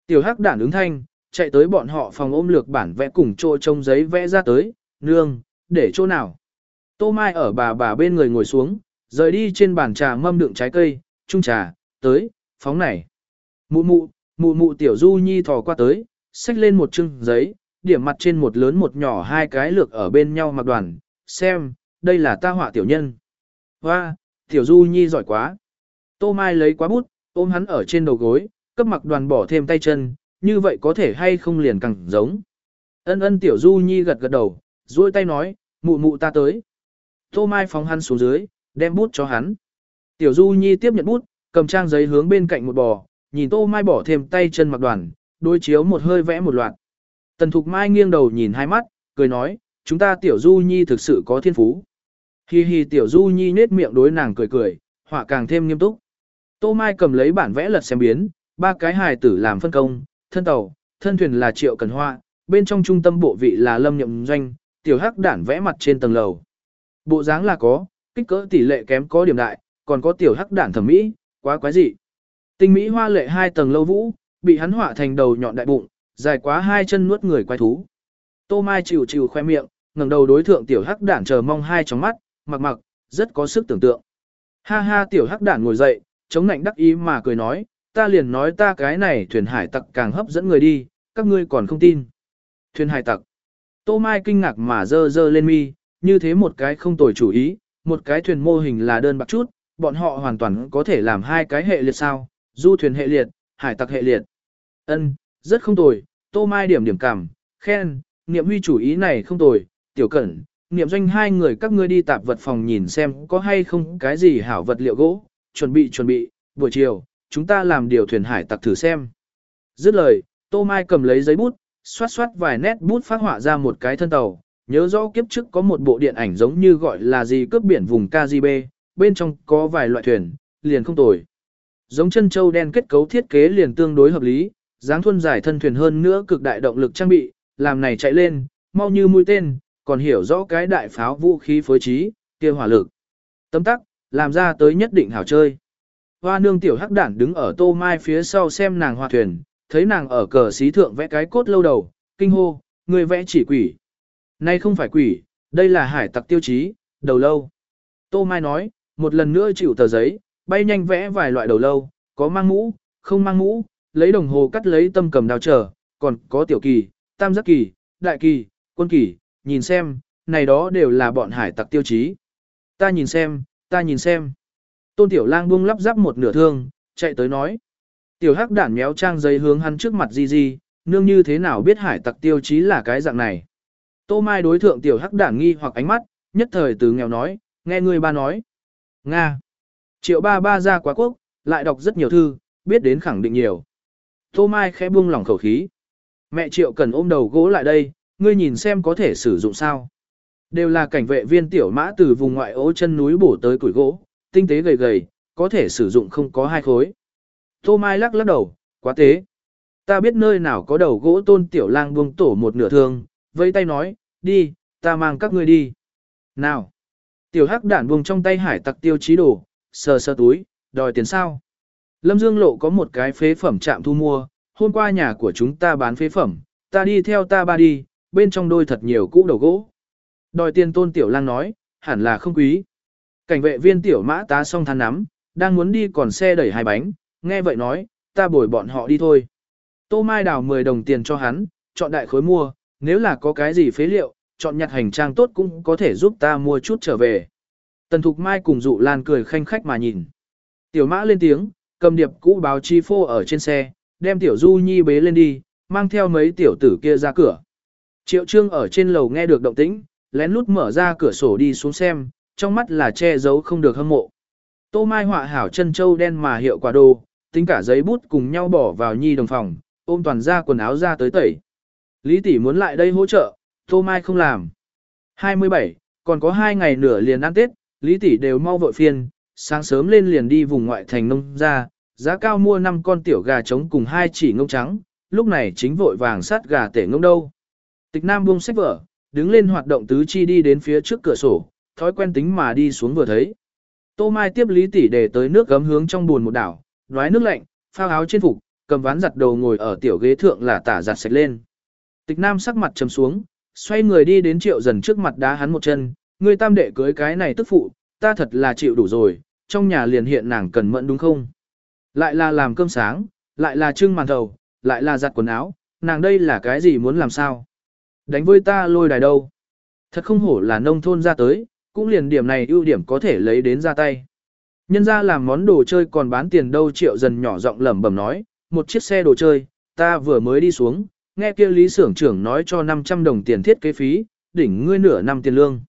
Tiểu hắc đản ứng thanh, chạy tới bọn họ phòng ôm lược bản vẽ cùng chỗ trông giấy vẽ ra tới, nương, để chỗ nào. Tô Mai ở bà bà bên người ngồi xuống, rời đi trên bàn trà mâm đựng trái cây, trung trà, tới, phóng này. Mụ mụ, mụ mụ tiểu du nhi thò qua tới, xách lên một chưng giấy, điểm mặt trên một lớn một nhỏ hai cái lược ở bên nhau mặc đoàn, xem, đây là ta họa tiểu nhân. Hoa, tiểu du nhi giỏi quá. Tô Mai lấy quá bút, ôm hắn ở trên đầu gối, cấp mặc đoàn bỏ thêm tay chân, như vậy có thể hay không liền càng giống. Ân ân tiểu du nhi gật gật đầu, duỗi tay nói, mụ mụ ta tới. Tô Mai phóng hắn xuống dưới, đem bút cho hắn. Tiểu du nhi tiếp nhận bút, cầm trang giấy hướng bên cạnh một bò, nhìn Tô Mai bỏ thêm tay chân mặc đoàn, đối chiếu một hơi vẽ một loạt. Tần Thục Mai nghiêng đầu nhìn hai mắt, cười nói, chúng ta tiểu du nhi thực sự có thiên phú. Hi hi tiểu du nhi nết miệng đối nàng cười cười, họa càng thêm nghiêm túc. Tô Mai cầm lấy bản vẽ lật xem biến, ba cái hài tử làm phân công, thân tàu, thân thuyền là triệu cần hoa, bên trong trung tâm bộ vị là lâm nhậm doanh, tiểu hắc đản vẽ mặt trên tầng lầu. Bộ dáng là có, kích cỡ tỷ lệ kém có điểm đại, còn có tiểu hắc đản thẩm mỹ, quá quái dị. Tinh mỹ hoa lệ hai tầng lâu vũ, bị hắn họa thành đầu nhọn đại bụng, dài quá hai chân nuốt người quái thú. Tô Mai chịu chịu khoe miệng, ngẩng đầu đối thượng tiểu hắc đản chờ mong hai trong mắt, mặc mặc, rất có sức tưởng tượng. Ha ha tiểu hắc đản ngồi dậy, chống nạnh đắc ý mà cười nói, ta liền nói ta cái này thuyền hải tặc càng hấp dẫn người đi, các ngươi còn không tin. Thuyền hải tặc. Tô Mai kinh ngạc mà dơ dơ lên mi, như thế một cái không tồi chủ ý, một cái thuyền mô hình là đơn bạc chút, bọn họ hoàn toàn có thể làm hai cái hệ liệt sao, du thuyền hệ liệt, hải tặc hệ liệt. Ân, rất không tồi, Tô Mai điểm điểm cảm, khen, niệm huy chủ ý này không tồi, tiểu cẩn, niệm doanh hai người các ngươi đi tạp vật phòng nhìn xem có hay không cái gì hảo vật liệu gỗ, chuẩn bị chuẩn bị, buổi chiều, chúng ta làm điều thuyền hải tặc thử xem. Dứt lời, Tô Mai cầm lấy giấy bút, xoát xoát vài nét bút phát họa ra một cái thân tàu. Nhớ rõ kiếp trước có một bộ điện ảnh giống như gọi là gì cướp biển vùng Caribe, bên trong có vài loại thuyền, liền không tồi. Giống chân châu đen kết cấu thiết kế liền tương đối hợp lý, dáng thuân dài thân thuyền hơn nữa cực đại động lực trang bị, làm này chạy lên, mau như mũi tên, còn hiểu rõ cái đại pháo vũ khí phối trí, kia hỏa lực. Tấm tắc, làm ra tới nhất định hảo chơi. Hoa nương tiểu hắc đản đứng ở tô mai phía sau xem nàng hòa thuyền, thấy nàng ở cờ xí thượng vẽ cái cốt lâu đầu, kinh hô, người vẽ chỉ quỷ. Nay không phải quỷ, đây là hải tặc tiêu chí, đầu lâu. Tô mai nói, một lần nữa chịu tờ giấy, bay nhanh vẽ vài loại đầu lâu, có mang mũ, không mang mũ, lấy đồng hồ cắt lấy tâm cầm đào trở, còn có tiểu kỳ, tam giác kỳ, đại kỳ, quân kỳ, nhìn xem, này đó đều là bọn hải tặc tiêu chí. Ta nhìn xem, ta nhìn xem. Tôn tiểu lang buông lắp ráp một nửa thương, chạy tới nói. Tiểu hắc đản méo trang giấy hướng hắn trước mặt di di, nương như thế nào biết hải tặc tiêu chí là cái dạng này. Tô Mai đối thượng tiểu hắc đản nghi hoặc ánh mắt, nhất thời từ nghèo nói, nghe người ba nói. Nga. Triệu ba ba ra quá quốc, lại đọc rất nhiều thư, biết đến khẳng định nhiều. Tô Mai khẽ buông lỏng khẩu khí. Mẹ Triệu cần ôm đầu gỗ lại đây, ngươi nhìn xem có thể sử dụng sao. Đều là cảnh vệ viên tiểu mã từ vùng ngoại ô chân núi bổ tới củi gỗ, tinh tế gầy gầy, có thể sử dụng không có hai khối. Tô Mai lắc lắc đầu, quá tế. Ta biết nơi nào có đầu gỗ tôn tiểu lang buông tổ một nửa thương, vây tay nói, đi, ta mang các ngươi đi. Nào. Tiểu hắc đản buông trong tay hải tặc tiêu chí đồ, sờ sờ túi, đòi tiền sao. Lâm Dương Lộ có một cái phế phẩm trạm thu mua, hôm qua nhà của chúng ta bán phế phẩm, ta đi theo ta ba đi, bên trong đôi thật nhiều cũ đầu gỗ. Đòi tiền tôn tiểu lang nói, hẳn là không quý. Cảnh vệ viên tiểu mã tá xong than nắm, đang muốn đi còn xe đẩy hai bánh, nghe vậy nói, ta bồi bọn họ đi thôi. Tô Mai đào 10 đồng tiền cho hắn, chọn đại khối mua, nếu là có cái gì phế liệu, chọn nhặt hành trang tốt cũng có thể giúp ta mua chút trở về. Tần Thục Mai cùng dụ Lan cười khanh khách mà nhìn. Tiểu mã lên tiếng, cầm điệp cũ báo chi phô ở trên xe, đem tiểu du nhi bế lên đi, mang theo mấy tiểu tử kia ra cửa. Triệu trương ở trên lầu nghe được động tĩnh, lén lút mở ra cửa sổ đi xuống xem, trong mắt là che giấu không được hâm mộ. Tô Mai họa hảo chân châu đen mà hiệu quả đồ, tính cả giấy bút cùng nhau bỏ vào nhi đồng phòng, ôm toàn ra quần áo ra tới tẩy. Lý tỷ muốn lại đây hỗ trợ, Tô Mai không làm. 27, còn có 2 ngày nửa liền ăn Tết, Lý tỷ đều mau vội phiên, sáng sớm lên liền đi vùng ngoại thành nông ra, giá cao mua 5 con tiểu gà trống cùng hai chỉ ngông trắng, lúc này chính vội vàng sát gà tể ngông đâu. Tịch Nam buông sách vở, đứng lên hoạt động tứ chi đi đến phía trước cửa sổ, thói quen tính mà đi xuống vừa thấy. Tô Mai tiếp Lý tỷ để tới nước gấm hướng trong buồn một đảo, đoái nước lạnh, phao áo trên phục, cầm ván giặt đầu ngồi ở tiểu ghế thượng là tả giặt sạch lên. Tịch Nam sắc mặt trầm xuống, xoay người đi đến Triệu Dần trước mặt đá hắn một chân, người tam đệ cưới cái này tức phụ, ta thật là chịu đủ rồi, trong nhà liền hiện nàng cần mẫn đúng không? Lại là làm cơm sáng, lại là trưng màn thầu, lại là giặt quần áo, nàng đây là cái gì muốn làm sao? Đánh với ta lôi đài đâu? Thật không hổ là nông thôn ra tới, cũng liền điểm này ưu điểm có thể lấy đến ra tay. Nhân ra làm món đồ chơi còn bán tiền đâu triệu dần nhỏ giọng lẩm bẩm nói, một chiếc xe đồ chơi, ta vừa mới đi xuống, nghe kia lý xưởng trưởng nói cho 500 đồng tiền thiết kế phí, đỉnh ngươi nửa năm tiền lương.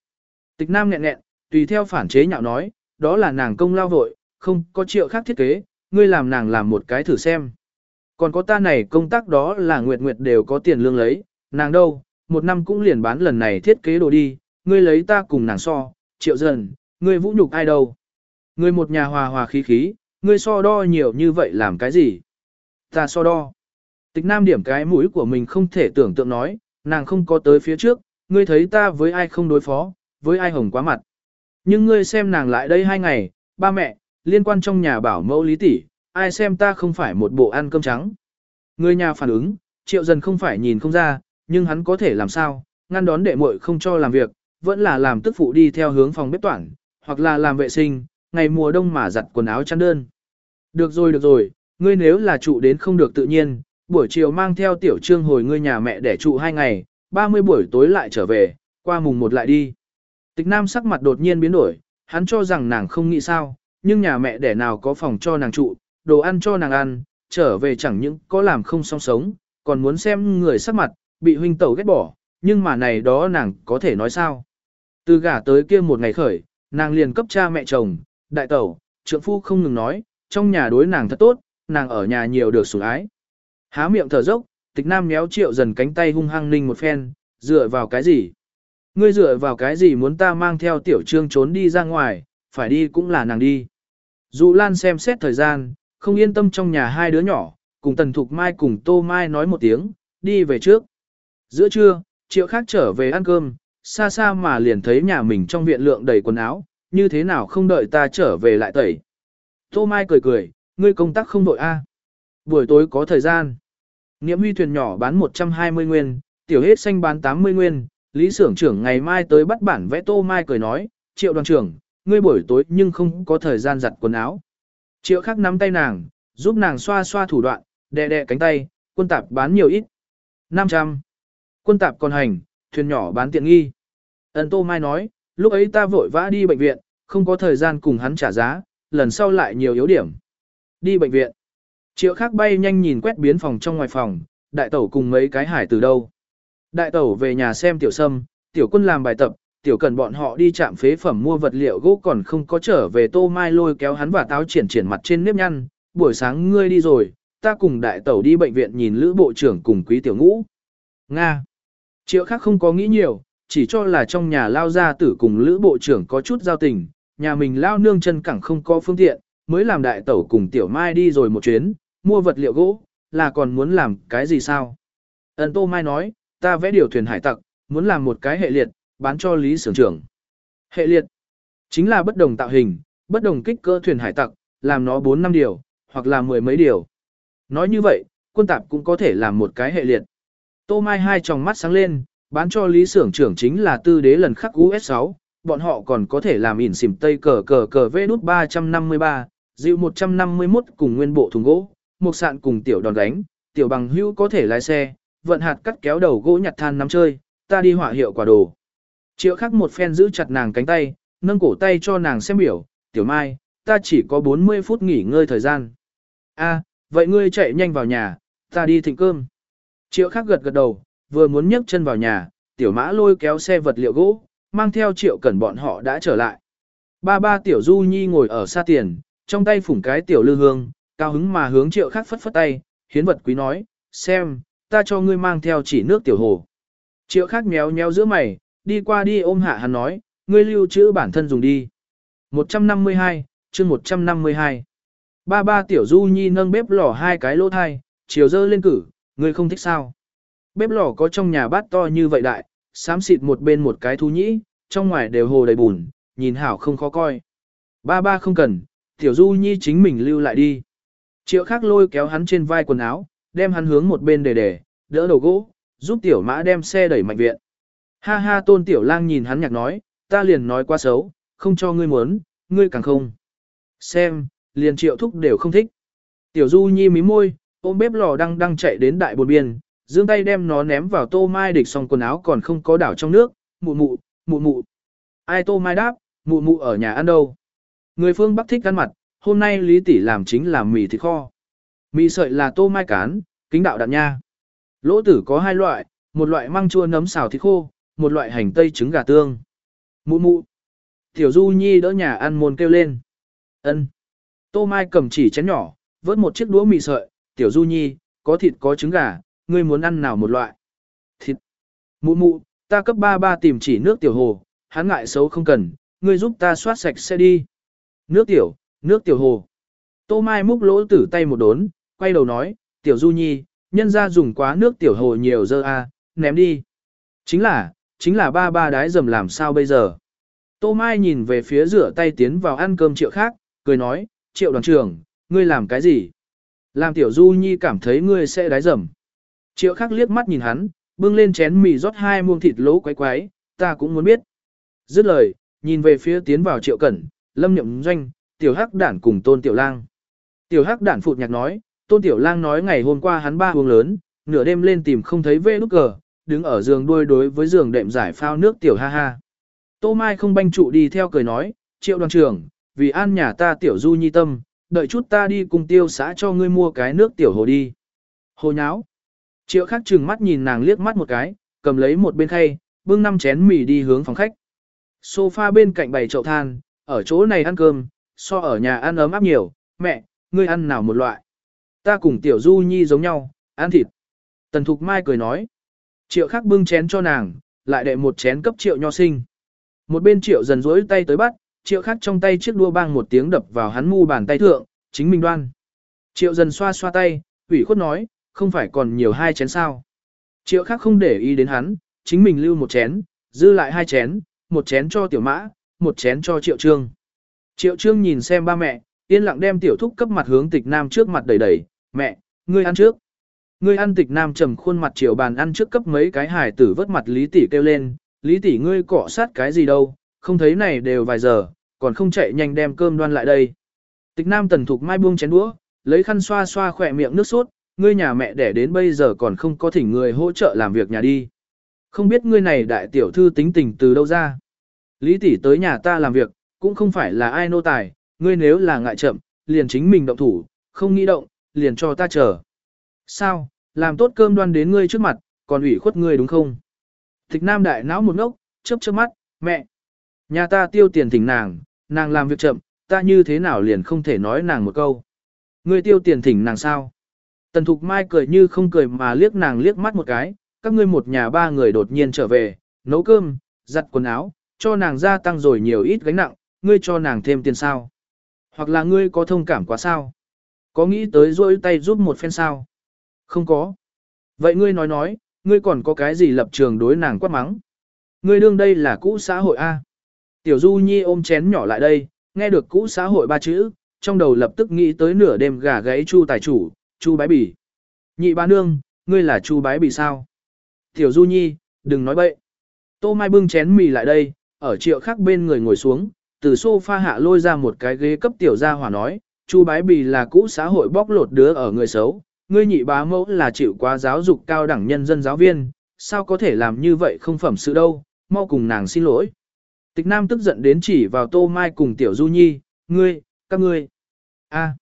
Tịch Nam nghẹn nghẹn, tùy theo phản chế nhạo nói, đó là nàng công lao vội, không có triệu khác thiết kế, ngươi làm nàng làm một cái thử xem. Còn có ta này công tác đó là nguyệt nguyệt đều có tiền lương lấy, nàng đâu, một năm cũng liền bán lần này thiết kế đồ đi, ngươi lấy ta cùng nàng so, triệu dần, ngươi vũ nhục ai đâu. Ngươi một nhà hòa hòa khí khí, ngươi so đo nhiều như vậy làm cái gì? Ta so đo. Tịch nam điểm cái mũi của mình không thể tưởng tượng nói, nàng không có tới phía trước, ngươi thấy ta với ai không đối phó, với ai hồng quá mặt. Nhưng ngươi xem nàng lại đây hai ngày, ba mẹ, liên quan trong nhà bảo mẫu lý tỷ, ai xem ta không phải một bộ ăn cơm trắng. Ngươi nhà phản ứng, triệu dần không phải nhìn không ra, nhưng hắn có thể làm sao, ngăn đón đệ muội không cho làm việc, vẫn là làm tức phụ đi theo hướng phòng bếp toản, hoặc là làm vệ sinh, ngày mùa đông mà giặt quần áo chăn đơn. Được rồi được rồi, ngươi nếu là trụ đến không được tự nhiên, buổi chiều mang theo tiểu trương hồi ngươi nhà mẹ để trụ hai ngày, 30 buổi tối lại trở về, qua mùng một lại đi. Tịch Nam sắc mặt đột nhiên biến đổi, hắn cho rằng nàng không nghĩ sao, nhưng nhà mẹ để nào có phòng cho nàng trụ, đồ ăn cho nàng ăn, trở về chẳng những có làm không song sống, còn muốn xem người sắc mặt, bị huynh tẩu ghét bỏ, nhưng mà này đó nàng có thể nói sao. Từ gả tới kia một ngày khởi, nàng liền cấp cha mẹ chồng, đại tẩu, trượng phu không ngừng nói, trong nhà đối nàng thật tốt, nàng ở nhà nhiều được sủng ái. Há miệng thở dốc, tịch nam méo triệu dần cánh tay hung hăng ninh một phen, dựa vào cái gì? Ngươi dựa vào cái gì muốn ta mang theo tiểu trương trốn đi ra ngoài, phải đi cũng là nàng đi. Dụ Lan xem xét thời gian, không yên tâm trong nhà hai đứa nhỏ, cùng Tần Thục Mai cùng Tô Mai nói một tiếng, đi về trước. Giữa trưa, triệu khác trở về ăn cơm, xa xa mà liền thấy nhà mình trong viện lượng đầy quần áo, như thế nào không đợi ta trở về lại tẩy. Tô Mai cười cười, ngươi công tác không đội a Buổi tối có thời gian. Niệm huy thuyền nhỏ bán 120 nguyên, tiểu hết xanh bán 80 nguyên, lý xưởng trưởng ngày mai tới bắt bản vẽ Tô Mai cười nói, triệu đoàn trưởng, ngươi buổi tối nhưng không có thời gian giặt quần áo. Triệu khắc nắm tay nàng, giúp nàng xoa xoa thủ đoạn, đè đè cánh tay, quân tạp bán nhiều ít. 500. Quân tạp còn hành, thuyền nhỏ bán tiện nghi. Ấn Tô Mai nói, lúc ấy ta vội vã đi bệnh viện, không có thời gian cùng hắn trả giá, lần sau lại nhiều yếu điểm. Đi bệnh viện. Triệu khác bay nhanh nhìn quét biến phòng trong ngoài phòng, đại tẩu cùng mấy cái hải từ đâu. Đại tẩu về nhà xem tiểu sâm, tiểu quân làm bài tập, tiểu cần bọn họ đi chạm phế phẩm mua vật liệu gỗ còn không có trở về tô mai lôi kéo hắn và táo triển triển mặt trên nếp nhăn, buổi sáng ngươi đi rồi, ta cùng đại tẩu đi bệnh viện nhìn lữ bộ trưởng cùng quý tiểu ngũ. Nga. Triệu khác không có nghĩ nhiều, chỉ cho là trong nhà lao gia tử cùng lữ bộ trưởng có chút giao tình, nhà mình lao nương chân cẳng không có phương tiện, mới làm đại tẩu cùng tiểu mai đi rồi một chuyến, mua vật liệu gỗ, là còn muốn làm cái gì sao? Ấn Tô Mai nói, ta vẽ điều thuyền hải tặc, muốn làm một cái hệ liệt, bán cho Lý Sưởng trưởng. Hệ liệt, chính là bất đồng tạo hình, bất đồng kích cỡ thuyền hải tặc, làm nó 4 năm điều, hoặc là mười mấy điều. Nói như vậy, quân tạp cũng có thể làm một cái hệ liệt. Tô Mai hai tròng mắt sáng lên, bán cho Lý Sưởng trưởng chính là tư đế lần khắc US6, bọn họ còn có thể làm ỉn xỉm tây cờ cờ cờ vê nút 353, dịu 151 cùng nguyên bộ thùng gỗ, một sạn cùng tiểu đòn đánh, tiểu bằng hữu có thể lái xe, vận hạt cắt kéo đầu gỗ nhặt than nắm chơi, ta đi hỏa hiệu quả đồ. Triệu khắc một phen giữ chặt nàng cánh tay, nâng cổ tay cho nàng xem biểu, tiểu mai, ta chỉ có 40 phút nghỉ ngơi thời gian. A, vậy ngươi chạy nhanh vào nhà, ta đi thịnh cơm. Triệu khắc gật gật đầu, vừa muốn nhấc chân vào nhà, tiểu mã lôi kéo xe vật liệu gỗ, mang theo triệu cẩn bọn họ đã trở lại. Ba ba tiểu du nhi ngồi ở xa tiền, trong tay phủng cái tiểu lư hương, cao hứng mà hướng triệu khắc phất phất tay, hiến vật quý nói, xem, ta cho ngươi mang theo chỉ nước tiểu hồ. Triệu khắc méo méo giữa mày, đi qua đi ôm hạ hắn nói, ngươi lưu trữ bản thân dùng đi. 152, chương 152. Ba ba tiểu du nhi nâng bếp lò hai cái lỗ thai, chiều dơ lên cử, ngươi không thích sao. Bếp lò có trong nhà bát to như vậy đại, xám xịt một bên một cái thú nhĩ, trong ngoài đều hồ đầy bùn, nhìn hảo không khó coi. Ba ba không cần, tiểu du nhi chính mình lưu lại đi. Triệu khắc lôi kéo hắn trên vai quần áo, đem hắn hướng một bên để để, đỡ đầu gỗ, giúp tiểu mã đem xe đẩy mạnh viện. Ha ha tôn tiểu lang nhìn hắn nhạc nói, ta liền nói quá xấu, không cho ngươi muốn, ngươi càng không. Xem, liền triệu thúc đều không thích. Tiểu du nhi mí môi, ôm bếp lò đang đang chạy đến đại bồn biên, giương tay đem nó ném vào tô mai địch xong quần áo còn không có đảo trong nước, mụ mụ, mụ mụ. Ai tô mai đáp, mụ mụ ở nhà ăn đâu. Người phương Bắc thích ăn mặt, hôm nay Lý Tỷ làm chính là mì thịt kho. Mì sợi là tô mai cán, kính đạo đạn nha. Lỗ tử có hai loại, một loại măng chua nấm xào thịt khô, một loại hành tây trứng gà tương. Mụ mụ. Tiểu Du Nhi đỡ nhà ăn môn kêu lên. ân Tô Mai cầm chỉ chén nhỏ, vớt một chiếc đũa mì sợi. Tiểu Du Nhi, có thịt có trứng gà, ngươi muốn ăn nào một loại. Thịt. Mụ mụ, ta cấp ba ba tìm chỉ nước tiểu hồ, hắn ngại xấu không cần, ngươi giúp ta soát sạch sẽ đi. Nước tiểu, nước tiểu hồ. Tô Mai múc lỗ tử tay một đốn, quay đầu nói, tiểu Du Nhi, nhân ra dùng quá nước tiểu hồ nhiều dơ a, à, ném đi. Chính là, chính là ba ba đái dầm làm sao bây giờ. Tô Mai nhìn về phía rửa tay tiến vào ăn cơm triệu khác, cười nói, triệu đoàn trưởng, ngươi làm cái gì? Làm tiểu du nhi cảm thấy ngươi sẽ đái dầm. Triệu Khắc liếc mắt nhìn hắn, bưng lên chén mì rót hai muông thịt lỗ quái quái, ta cũng muốn biết. Dứt lời, nhìn về phía tiến vào triệu cẩn, lâm nhậm doanh, tiểu hắc đản cùng tôn tiểu lang. Tiểu hắc đản phụt nhạc nói, tôn tiểu lang nói ngày hôm qua hắn ba uống lớn, nửa đêm lên tìm không thấy vê nút cờ, đứng ở giường đuôi đối với giường đệm giải phao nước tiểu ha ha. Tô Mai không banh trụ đi theo cười nói, triệu đoàn trưởng, vì an nhà ta tiểu du nhi tâm, đợi chút ta đi cùng tiêu xã cho ngươi mua cái nước tiểu hồ đi. Hồ nháo. Triệu khắc trừng mắt nhìn nàng liếc mắt một cái, cầm lấy một bên khay, bưng năm chén mì đi hướng phòng khách. Sofa bên cạnh bày chậu than, ở chỗ này ăn cơm, so ở nhà ăn ấm áp nhiều, mẹ, ngươi ăn nào một loại. Ta cùng tiểu du nhi giống nhau, ăn thịt. Tần Thục Mai cười nói. Triệu khắc bưng chén cho nàng, lại đệ một chén cấp triệu nho sinh. Một bên triệu dần dối tay tới bắt, triệu khắc trong tay chiếc đua bang một tiếng đập vào hắn mu bàn tay thượng, chính mình đoan. Triệu dần xoa xoa tay, ủy khuất nói, không phải còn nhiều hai chén sao. Triệu khắc không để ý đến hắn, chính mình lưu một chén, dư lại hai chén, một chén cho tiểu mã, một chén cho triệu trương. Triệu trương nhìn xem ba mẹ, yên lặng đem tiểu thúc cấp mặt hướng tịch nam trước mặt đẩy đẩy, mẹ, ngươi ăn trước. Ngươi ăn tịch nam trầm khuôn mặt triệu bàn ăn trước cấp mấy cái hải tử vớt mặt lý tỷ kêu lên, lý tỷ ngươi cọ sát cái gì đâu, không thấy này đều vài giờ, còn không chạy nhanh đem cơm đoan lại đây. Tịch nam tần thục mai buông chén đũa, lấy khăn xoa xoa khỏe miệng nước sốt, ngươi nhà mẹ đẻ đến bây giờ còn không có thỉnh người hỗ trợ làm việc nhà đi. Không biết ngươi này đại tiểu thư tính tình từ đâu ra. Lý tỷ tới nhà ta làm việc, cũng không phải là ai nô tài, ngươi nếu là ngại chậm, liền chính mình động thủ, không nghĩ động, liền cho ta chờ. Sao, làm tốt cơm đoan đến ngươi trước mặt, còn ủy khuất ngươi đúng không? Tịch nam đại não một ngốc, chớp chớp mắt, mẹ. Nhà ta tiêu tiền thỉnh nàng, nàng làm việc chậm, ta như thế nào liền không thể nói nàng một câu. Ngươi tiêu tiền thỉnh nàng sao? Tần Thục Mai cười như không cười mà liếc nàng liếc mắt một cái, các ngươi một nhà ba người đột nhiên trở về, nấu cơm, giặt quần áo, cho nàng gia tăng rồi nhiều ít gánh nặng, ngươi cho nàng thêm tiền sao? Hoặc là ngươi có thông cảm quá sao? Có nghĩ tới rôi tay giúp một phen sao? Không có. Vậy ngươi nói nói, ngươi còn có cái gì lập trường đối nàng quát mắng? Ngươi đương đây là cũ xã hội A. Tiểu Du Nhi ôm chén nhỏ lại đây, nghe được cũ xã hội ba chữ, trong đầu lập tức nghĩ tới nửa đêm gà gáy chu tài chủ, chu bái bỉ. Nhị ba nương, ngươi là chu bái bỉ sao? Tiểu Du Nhi, đừng nói bậy. Tô Mai bưng chén mì lại đây, ở triệu khác bên người ngồi xuống, từ sofa hạ lôi ra một cái ghế cấp tiểu gia hỏa nói, chu bái bỉ là cũ xã hội bóc lột đứa ở người xấu, ngươi nhị bá mẫu là chịu quá giáo dục cao đẳng nhân dân giáo viên, sao có thể làm như vậy không phẩm sự đâu, mau cùng nàng xin lỗi. Tịch Nam tức giận đến chỉ vào Tô Mai cùng Tiểu Du Nhi, ngươi, các ngươi. a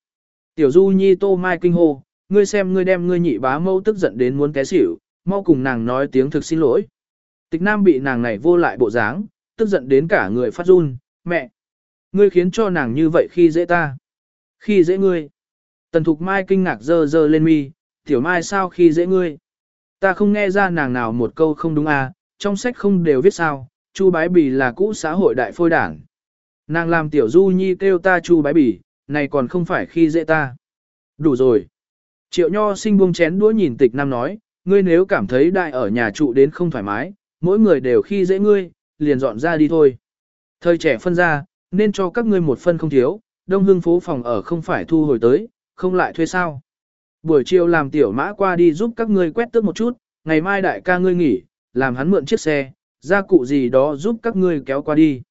Tiểu Du Nhi Tô Mai kinh hô, ngươi xem ngươi đem ngươi nhị bá mâu tức giận đến muốn té xỉu, mau cùng nàng nói tiếng thực xin lỗi. Tịch Nam bị nàng này vô lại bộ dáng, tức giận đến cả người phát run, mẹ. Ngươi khiến cho nàng như vậy khi dễ ta. Khi dễ ngươi. Tần Thục Mai kinh ngạc dơ dơ lên mi, tiểu Mai sao khi dễ ngươi. Ta không nghe ra nàng nào một câu không đúng à, trong sách không đều viết sao, Chu Bái Bì là cũ xã hội đại phôi đảng. Nàng làm tiểu Du Nhi kêu ta Chu Bái Bì, này còn không phải khi dễ ta. Đủ rồi. Triệu Nho sinh buông chén đũa nhìn tịch nam nói, ngươi nếu cảm thấy đại ở nhà trụ đến không thoải mái, mỗi người đều khi dễ ngươi, liền dọn ra đi thôi. Thời trẻ phân ra, nên cho các ngươi một phân không thiếu, đông hương phố phòng ở không phải thu hồi tới, không lại thuê sao. Buổi chiều làm tiểu mã qua đi giúp các ngươi quét tước một chút, ngày mai đại ca ngươi nghỉ, làm hắn mượn chiếc xe, gia cụ gì đó giúp các ngươi kéo qua đi.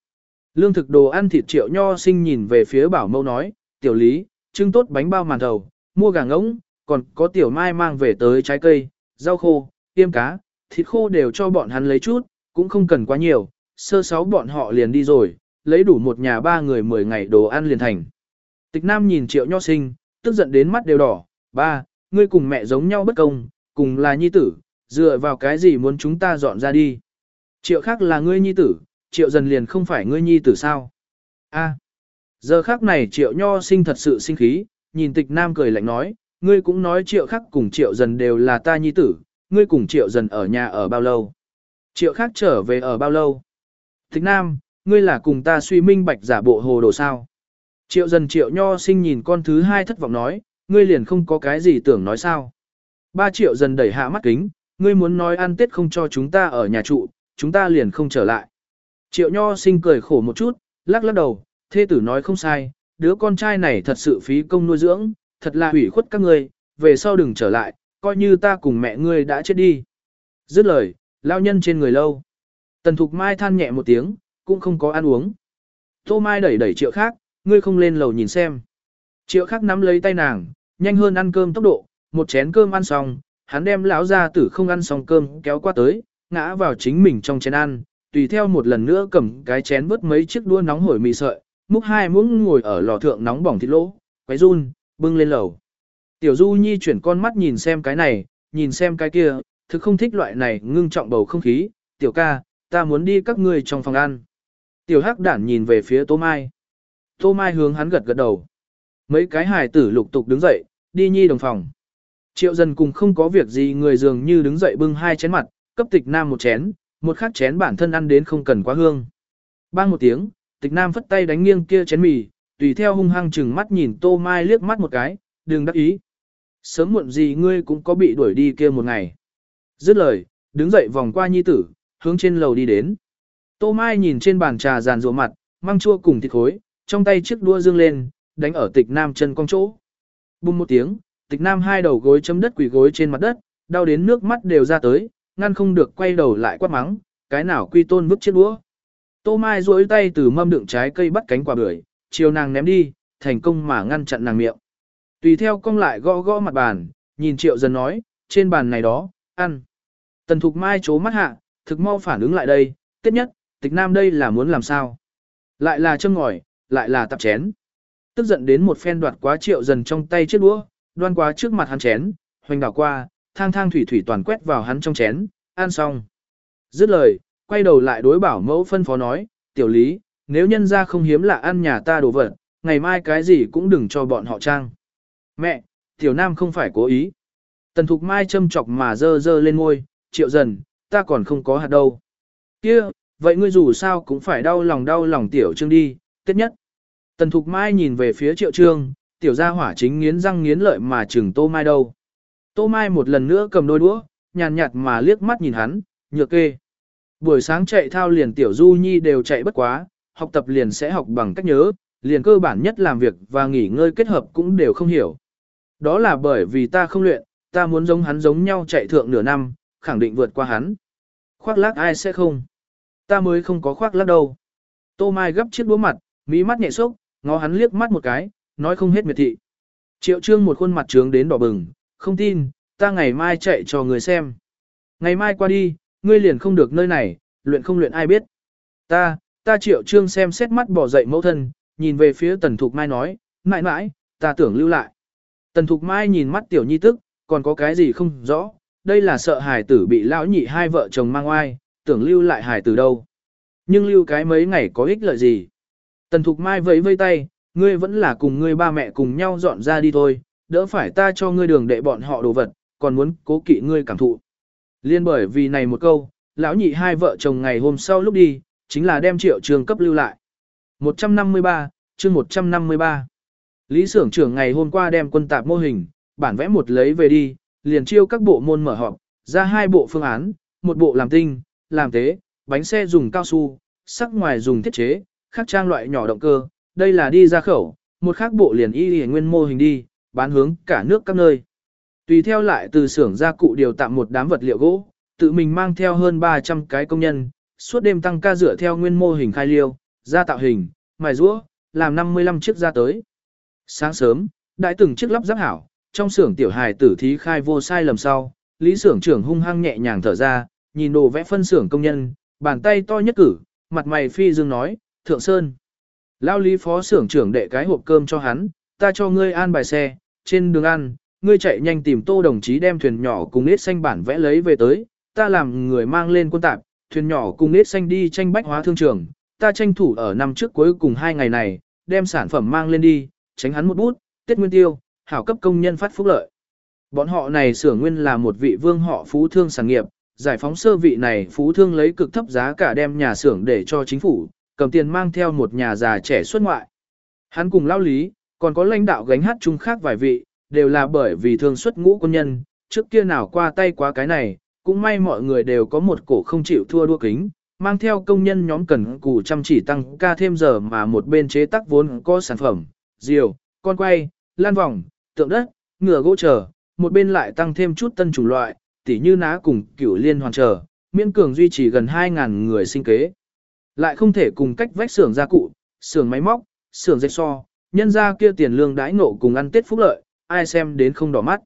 Lương thực đồ ăn thịt triệu nho sinh nhìn về phía bảo mâu nói, tiểu lý, trưng tốt bánh bao màn thầu, mua gà ngỗng, còn có tiểu mai mang về tới trái cây, rau khô, tiêm cá, thịt khô đều cho bọn hắn lấy chút, cũng không cần quá nhiều, sơ sáu bọn họ liền đi rồi, lấy đủ một nhà ba người 10 ngày đồ ăn liền thành. Tịch Nam nhìn triệu nho sinh, tức giận đến mắt đều đỏ, ba, ngươi cùng mẹ giống nhau bất công, cùng là nhi tử, dựa vào cái gì muốn chúng ta dọn ra đi. Triệu khác là ngươi nhi tử, triệu dần liền không phải ngươi nhi tử sao. A. giờ khác này triệu nho sinh thật sự sinh khí, nhìn tịch nam cười lạnh nói, ngươi cũng nói triệu khác cùng triệu dần đều là ta nhi tử, ngươi cùng triệu dần ở nhà ở bao lâu. Triệu khác trở về ở bao lâu. Tịch nam, ngươi là cùng ta suy minh bạch giả bộ hồ đồ sao. Triệu dần triệu nho sinh nhìn con thứ hai thất vọng nói, ngươi liền không có cái gì tưởng nói sao. Ba triệu dần đẩy hạ mắt kính, ngươi muốn nói ăn tết không cho chúng ta ở nhà trụ, chúng ta liền không trở lại. Triệu nho sinh cười khổ một chút, lắc lắc đầu, thê tử nói không sai, đứa con trai này thật sự phí công nuôi dưỡng, thật là hủy khuất các ngươi, về sau đừng trở lại, coi như ta cùng mẹ ngươi đã chết đi. Dứt lời, lao nhân trên người lâu. Tần Thục Mai than nhẹ một tiếng, cũng không có ăn uống. Tô Mai đẩy đẩy triệu khác, ngươi không lên lầu nhìn xem. Triệu khác nắm lấy tay nàng, nhanh hơn ăn cơm tốc độ, một chén cơm ăn xong, hắn đem lão ra tử không ăn xong cơm kéo qua tới, ngã vào chính mình trong chén ăn, tùy theo một lần nữa cầm cái chén vớt mấy chiếc đua nóng hổi mì sợi, múc hai muỗng ngồi ở lò thượng nóng bỏng thịt lỗ, quấy run, bưng lên lầu. Tiểu Du Nhi chuyển con mắt nhìn xem cái này, nhìn xem cái kia, thực không thích loại này ngưng trọng bầu không khí, tiểu ca, ta muốn đi các ngươi trong phòng ăn. Tiểu Hắc đản nhìn về phía Tô Mai. Tô Mai hướng hắn gật gật đầu. Mấy cái hài tử lục tục đứng dậy, đi nhi đồng phòng. Triệu dần cùng không có việc gì người dường như đứng dậy bưng hai chén mặt, cấp tịch nam một chén, một khác chén bản thân ăn đến không cần quá hương. Bang một tiếng, tịch nam phất tay đánh nghiêng kia chén mì, tùy theo hung hăng chừng mắt nhìn tô mai liếc mắt một cái, đừng đắc ý. Sớm muộn gì ngươi cũng có bị đuổi đi kia một ngày. Dứt lời, đứng dậy vòng qua nhi tử, hướng trên lầu đi đến. Tô mai nhìn trên bàn trà giàn rùa mặt, mang chua cùng thịt khối, trong tay chiếc đua dương lên, đánh ở tịch nam chân cong chỗ. Bùng một tiếng, tịch nam hai đầu gối chấm đất quỷ gối trên mặt đất, đau đến nước mắt đều ra tới, ngăn không được quay đầu lại quát mắng, cái nào quy tôn vứt chiếc đũa. Tô Mai duỗi tay từ mâm đựng trái cây bắt cánh quả bưởi, chiều nàng ném đi, thành công mà ngăn chặn nàng miệng. Tùy theo cong lại gõ gõ mặt bàn, nhìn triệu dần nói, trên bàn này đó, ăn. Tần Thục Mai chố mắt hạ, thực mau phản ứng lại đây, tiết nhất, tịch nam đây là muốn làm sao. Lại là châm ngòi, lại là tập chén. Tức giận đến một phen đoạt quá triệu dần trong tay chiếc đũa, đoan quá trước mặt hắn chén, hoành đảo qua, thang thang thủy thủy toàn quét vào hắn trong chén, ăn xong. Dứt lời, quay đầu lại đối bảo mẫu phân phó nói, tiểu lý, nếu nhân ra không hiếm lạ ăn nhà ta đồ vật, ngày mai cái gì cũng đừng cho bọn họ trang. Mẹ, tiểu nam không phải cố ý. Tần thục mai châm chọc mà dơ dơ lên ngôi, triệu dần, ta còn không có hạt đâu. kia vậy ngươi dù sao cũng phải đau lòng đau lòng tiểu trương đi, tiết nhất. Tần thục mai nhìn về phía triệu trương, tiểu gia hỏa chính nghiến răng nghiến lợi mà chừng tô mai đâu. Tô mai một lần nữa cầm đôi đũa, nhàn nhạt mà liếc mắt nhìn hắn, nhược kê. Buổi sáng chạy thao liền tiểu du nhi đều chạy bất quá, học tập liền sẽ học bằng cách nhớ, liền cơ bản nhất làm việc và nghỉ ngơi kết hợp cũng đều không hiểu. Đó là bởi vì ta không luyện, ta muốn giống hắn giống nhau chạy thượng nửa năm, khẳng định vượt qua hắn. Khoác lác ai sẽ không? Ta mới không có khoác lác đâu. Tô Mai gấp chiếc đũa mặt, mí mắt nhẹ sốc, ngó hắn liếc mắt một cái, nói không hết miệt thị. Triệu trương một khuôn mặt trướng đến đỏ bừng, không tin, ta ngày mai chạy cho người xem. Ngày mai qua đi, ngươi liền không được nơi này, luyện không luyện ai biết. Ta, ta triệu trương xem xét mắt bỏ dậy mẫu thân, nhìn về phía tần thục mai nói, mãi mãi, ta tưởng lưu lại. Tần thục mai nhìn mắt tiểu nhi tức, còn có cái gì không rõ, đây là sợ hài tử bị lão nhị hai vợ chồng mang oai, tưởng lưu lại hài tử đâu. Nhưng lưu cái mấy ngày có ích lợi gì. Tần thục mai vẫy vây tay, ngươi vẫn là cùng ngươi ba mẹ cùng nhau dọn ra đi thôi, đỡ phải ta cho ngươi đường đệ bọn họ đồ vật, còn muốn cố kỵ ngươi cảm thụ. Liên bởi vì này một câu, lão nhị hai vợ chồng ngày hôm sau lúc đi, chính là đem triệu trường cấp lưu lại. 153, chương 153. Lý Sưởng trưởng ngày hôm qua đem quân tạp mô hình, bản vẽ một lấy về đi, liền chiêu các bộ môn mở họp, ra hai bộ phương án, một bộ làm tinh, làm tế, bánh xe dùng cao su, sắc ngoài dùng thiết chế, khác trang loại nhỏ động cơ, đây là đi ra khẩu, một khác bộ liền y y nguyên mô hình đi, bán hướng cả nước các nơi. Tùy theo lại từ xưởng gia cụ điều tạm một đám vật liệu gỗ, tự mình mang theo hơn 300 cái công nhân, suốt đêm tăng ca dựa theo nguyên mô hình khai liêu, ra tạo hình, mài rũa, làm 55 chiếc ra tới. Sáng sớm, đại từng chiếc lắp ráp hảo, trong xưởng tiểu hài tử thí khai vô sai lầm sau, lý xưởng trưởng hung hăng nhẹ nhàng thở ra, nhìn đồ vẽ phân xưởng công nhân, bàn tay to nhất cử, mặt mày phi dương nói, thượng sơn. Lao lý phó xưởng trưởng đệ cái hộp cơm cho hắn, ta cho ngươi an bài xe, trên đường ăn, ngươi chạy nhanh tìm tô đồng chí đem thuyền nhỏ cùng nết xanh bản vẽ lấy về tới, ta làm người mang lên quân tạp, thuyền nhỏ cùng nết xanh đi tranh bách hóa thương trường, ta tranh thủ ở năm trước cuối cùng hai ngày này, đem sản phẩm mang lên đi, tránh hắn một bút, tiết nguyên tiêu, hảo cấp công nhân phát phúc lợi. Bọn họ này xưởng nguyên là một vị vương họ phú thương sản nghiệp, giải phóng sơ vị này phú thương lấy cực thấp giá cả đem nhà xưởng để cho chính phủ, cầm tiền mang theo một nhà già trẻ xuất ngoại. Hắn cùng lao lý, còn có lãnh đạo gánh hát chung khác vài vị, đều là bởi vì thương xuất ngũ quân nhân, trước kia nào qua tay quá cái này, cũng may mọi người đều có một cổ không chịu thua đua kính, mang theo công nhân nhóm cần cù chăm chỉ tăng ca thêm giờ mà một bên chế tác vốn có sản phẩm, diều, con quay, lan vòng, tượng đất, ngựa gỗ trở, một bên lại tăng thêm chút tân chủng loại, tỉ như ná cùng cửu liên hoàn trở, miễn cường duy trì gần 2.000 người sinh kế. Lại không thể cùng cách vách xưởng gia cụ, xưởng máy móc, xưởng dệt so, nhân ra kia tiền lương đãi ngộ cùng ăn tết phúc lợi, ai xem đến không đỏ mắt.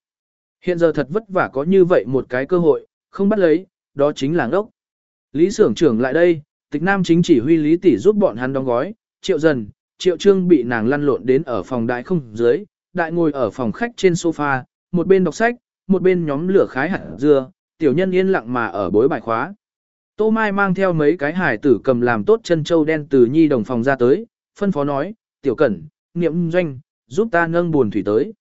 Hiện giờ thật vất vả có như vậy một cái cơ hội, không bắt lấy, đó chính là ngốc. Lý xưởng trưởng lại đây, tịch nam chính chỉ huy lý tỷ giúp bọn hắn đóng gói, triệu dần, triệu trương bị nàng lăn lộn đến ở phòng đại không dưới, đại ngồi ở phòng khách trên sofa, một bên đọc sách, một bên nhóm lửa khái hạt dưa, tiểu nhân yên lặng mà ở bối bài khóa. Tô Mai mang theo mấy cái hải tử cầm làm tốt chân châu đen từ nhi đồng phòng ra tới, phân phó nói, tiểu cẩn, niệm doanh, giúp ta nâng buồn thủy tới.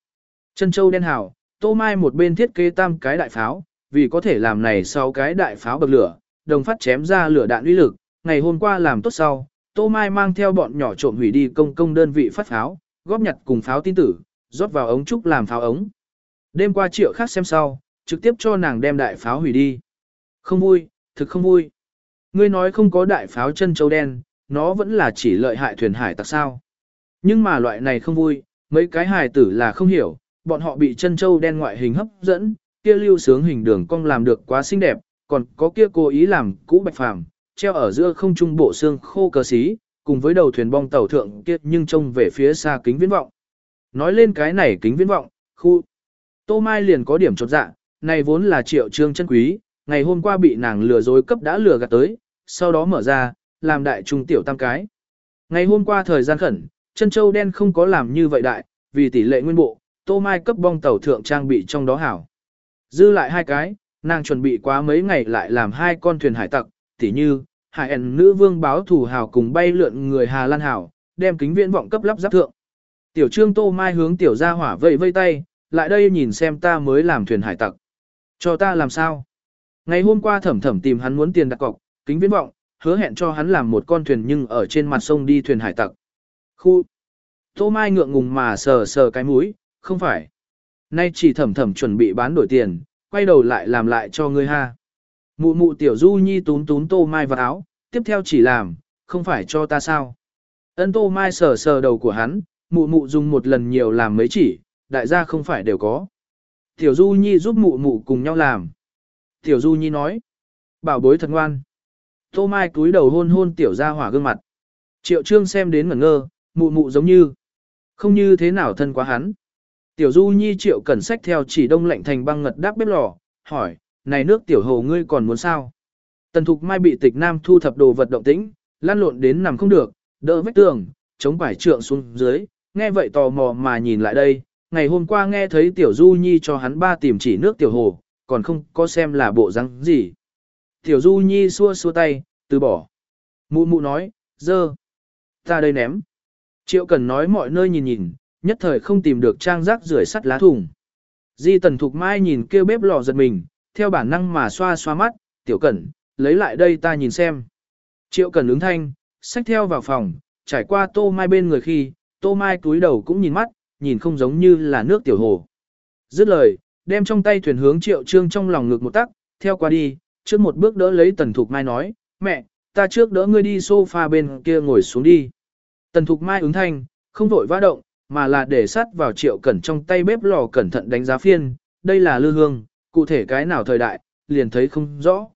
Chân châu đen hảo, Tô Mai một bên thiết kế tam cái đại pháo, vì có thể làm này sau cái đại pháo bậc lửa, đồng phát chém ra lửa đạn uy lực, ngày hôm qua làm tốt sau, Tô Mai mang theo bọn nhỏ trộm hủy đi công công đơn vị phát pháo, góp nhặt cùng pháo tin tử, rót vào ống trúc làm pháo ống. Đêm qua triệu khác xem sau, trực tiếp cho nàng đem đại pháo hủy đi. Không vui, thực không vui. Ngươi nói không có đại pháo chân châu đen, nó vẫn là chỉ lợi hại thuyền hải tặc sao. Nhưng mà loại này không vui, mấy cái hài tử là không hiểu, bọn họ bị chân châu đen ngoại hình hấp dẫn, kia lưu sướng hình đường cong làm được quá xinh đẹp, còn có kia cố ý làm cũ bạch phàm, treo ở giữa không trung bộ xương khô cờ xí, cùng với đầu thuyền bong tàu thượng kia nhưng trông về phía xa kính viễn vọng. Nói lên cái này kính viễn vọng, khu. Tô Mai liền có điểm chột dạ, này vốn là triệu trương chân quý, ngày hôm qua bị nàng lừa dối cấp đã lừa gạt tới, sau đó mở ra, làm đại trung tiểu tam cái. Ngày hôm qua thời gian khẩn, chân châu đen không có làm như vậy đại, vì tỷ lệ nguyên bộ, Tô Mai cấp bong tàu thượng trang bị trong đó hảo. Dư lại hai cái, nàng chuẩn bị quá mấy ngày lại làm hai con thuyền hải tặc, tỉ như, hải ẩn nữ vương báo thủ hào cùng bay lượn người Hà Lan hảo, đem kính viễn vọng cấp lắp giáp thượng. Tiểu trương Tô Mai hướng tiểu gia hỏa vây vây tay, lại đây nhìn xem ta mới làm thuyền hải tặc. Cho ta làm sao? Ngày hôm qua thẩm thẩm tìm hắn muốn tiền đặt cọc, kính viễn vọng, hứa hẹn cho hắn làm một con thuyền nhưng ở trên mặt sông đi thuyền hải tặc. Khu! Tô Mai ngượng ngùng mà sờ sờ cái mũi, không phải. Nay chỉ thẩm thẩm chuẩn bị bán đổi tiền, quay đầu lại làm lại cho ngươi ha. Mụ mụ tiểu du nhi tún tún Tô Mai vào áo, tiếp theo chỉ làm, không phải cho ta sao. Ân Tô Mai sờ sờ đầu của hắn, mụ mụ dùng một lần nhiều làm mấy chỉ, đại gia không phải đều có. Tiểu Du Nhi giúp mụ mụ cùng nhau làm. Tiểu Du Nhi nói, bảo bối thật ngoan. Tô Mai cúi đầu hôn hôn tiểu gia hỏa gương mặt. Triệu Trương xem đến ngẩn ngơ, mụ mụ giống như, không như thế nào thân quá hắn. Tiểu Du Nhi triệu cẩn sách theo chỉ đông lạnh thành băng ngật đáp bếp lò, hỏi, này nước tiểu hồ ngươi còn muốn sao? Tần Thục Mai bị tịch nam thu thập đồ vật động tĩnh, lăn lộn đến nằm không được, đỡ vách tường, chống quải trượng xuống dưới, nghe vậy tò mò mà nhìn lại đây, ngày hôm qua nghe thấy Tiểu Du Nhi cho hắn ba tìm chỉ nước tiểu hồ, còn không có xem là bộ răng gì. Tiểu Du Nhi xua xua tay, từ bỏ. Mụ mụ nói, dơ. Ta đây ném. Triệu cần nói mọi nơi nhìn nhìn, nhất thời không tìm được trang rác rưởi sắt lá thùng. Di tần thục mai nhìn kêu bếp lò giật mình, theo bản năng mà xoa xoa mắt, tiểu cẩn, lấy lại đây ta nhìn xem. Triệu cần ứng thanh, xách theo vào phòng, trải qua tô mai bên người khi, tô mai túi đầu cũng nhìn mắt, nhìn không giống như là nước tiểu hồ. Dứt lời, đem trong tay thuyền hướng triệu trương trong lòng ngực một tắc, theo qua đi, trước một bước đỡ lấy tần thục mai nói, mẹ, ta trước đỡ ngươi đi sofa bên kia ngồi xuống đi. Tần thục mai ứng thanh, không vội vã động, mà là để sát vào triệu cẩn trong tay bếp lò cẩn thận đánh giá phiên, đây là lư hương, cụ thể cái nào thời đại, liền thấy không rõ.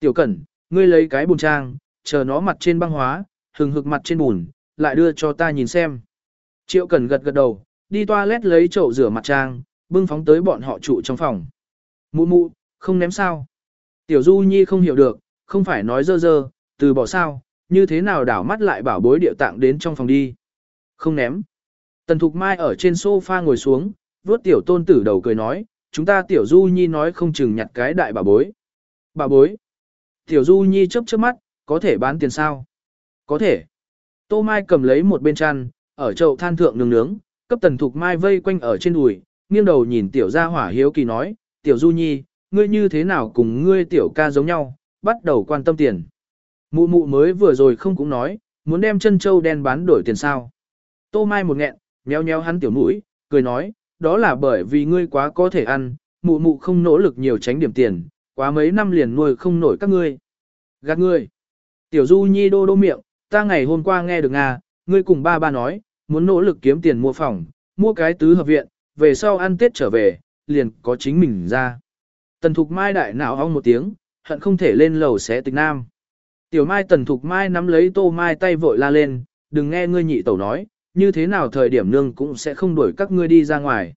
Tiểu cẩn, ngươi lấy cái bùn trang, chờ nó mặt trên băng hóa, hừng hực mặt trên bùn, lại đưa cho ta nhìn xem. Triệu cẩn gật gật đầu, đi toilet lấy chậu rửa mặt trang, bưng phóng tới bọn họ trụ trong phòng. Mụ mụ, không ném sao. Tiểu Du Nhi không hiểu được, không phải nói dơ dơ, từ bỏ sao, như thế nào đảo mắt lại bảo bối điệu tạng đến trong phòng đi. Không ném. Tần Thục Mai ở trên sofa ngồi xuống, vuốt tiểu tôn tử đầu cười nói, chúng ta tiểu Du Nhi nói không chừng nhặt cái đại bảo bối. Bảo bối. Tiểu Du Nhi chớp chớp mắt, có thể bán tiền sao? Có thể. Tô Mai cầm lấy một bên chăn, ở chậu than thượng nướng nướng, cấp tần thục mai vây quanh ở trên đùi, nghiêng đầu nhìn tiểu gia hỏa hiếu kỳ nói, tiểu du nhi, ngươi như thế nào cùng ngươi tiểu ca giống nhau, bắt đầu quan tâm tiền. Mụ mụ mới vừa rồi không cũng nói, muốn đem chân châu đen bán đổi tiền sao. Tô mai một nghẹn, nheo nheo hắn tiểu mũi, cười nói, đó là bởi vì ngươi quá có thể ăn, mụ mụ không nỗ lực nhiều tránh điểm tiền, quá mấy năm liền nuôi không nổi các ngươi. Gạt ngươi. Tiểu du nhi đô đô miệng, ta ngày hôm qua nghe được Nga, ngươi cùng ba ba nói, muốn nỗ lực kiếm tiền mua phòng, mua cái tứ hợp viện, về sau ăn Tết trở về, liền có chính mình ra. Tần Thục Mai đại não ong một tiếng, hận không thể lên lầu xé tịch nam. Tiểu Mai Tần Thục Mai nắm lấy Tô Mai tay vội la lên, đừng nghe ngươi nhị tẩu nói, như thế nào thời điểm nương cũng sẽ không đuổi các ngươi đi ra ngoài.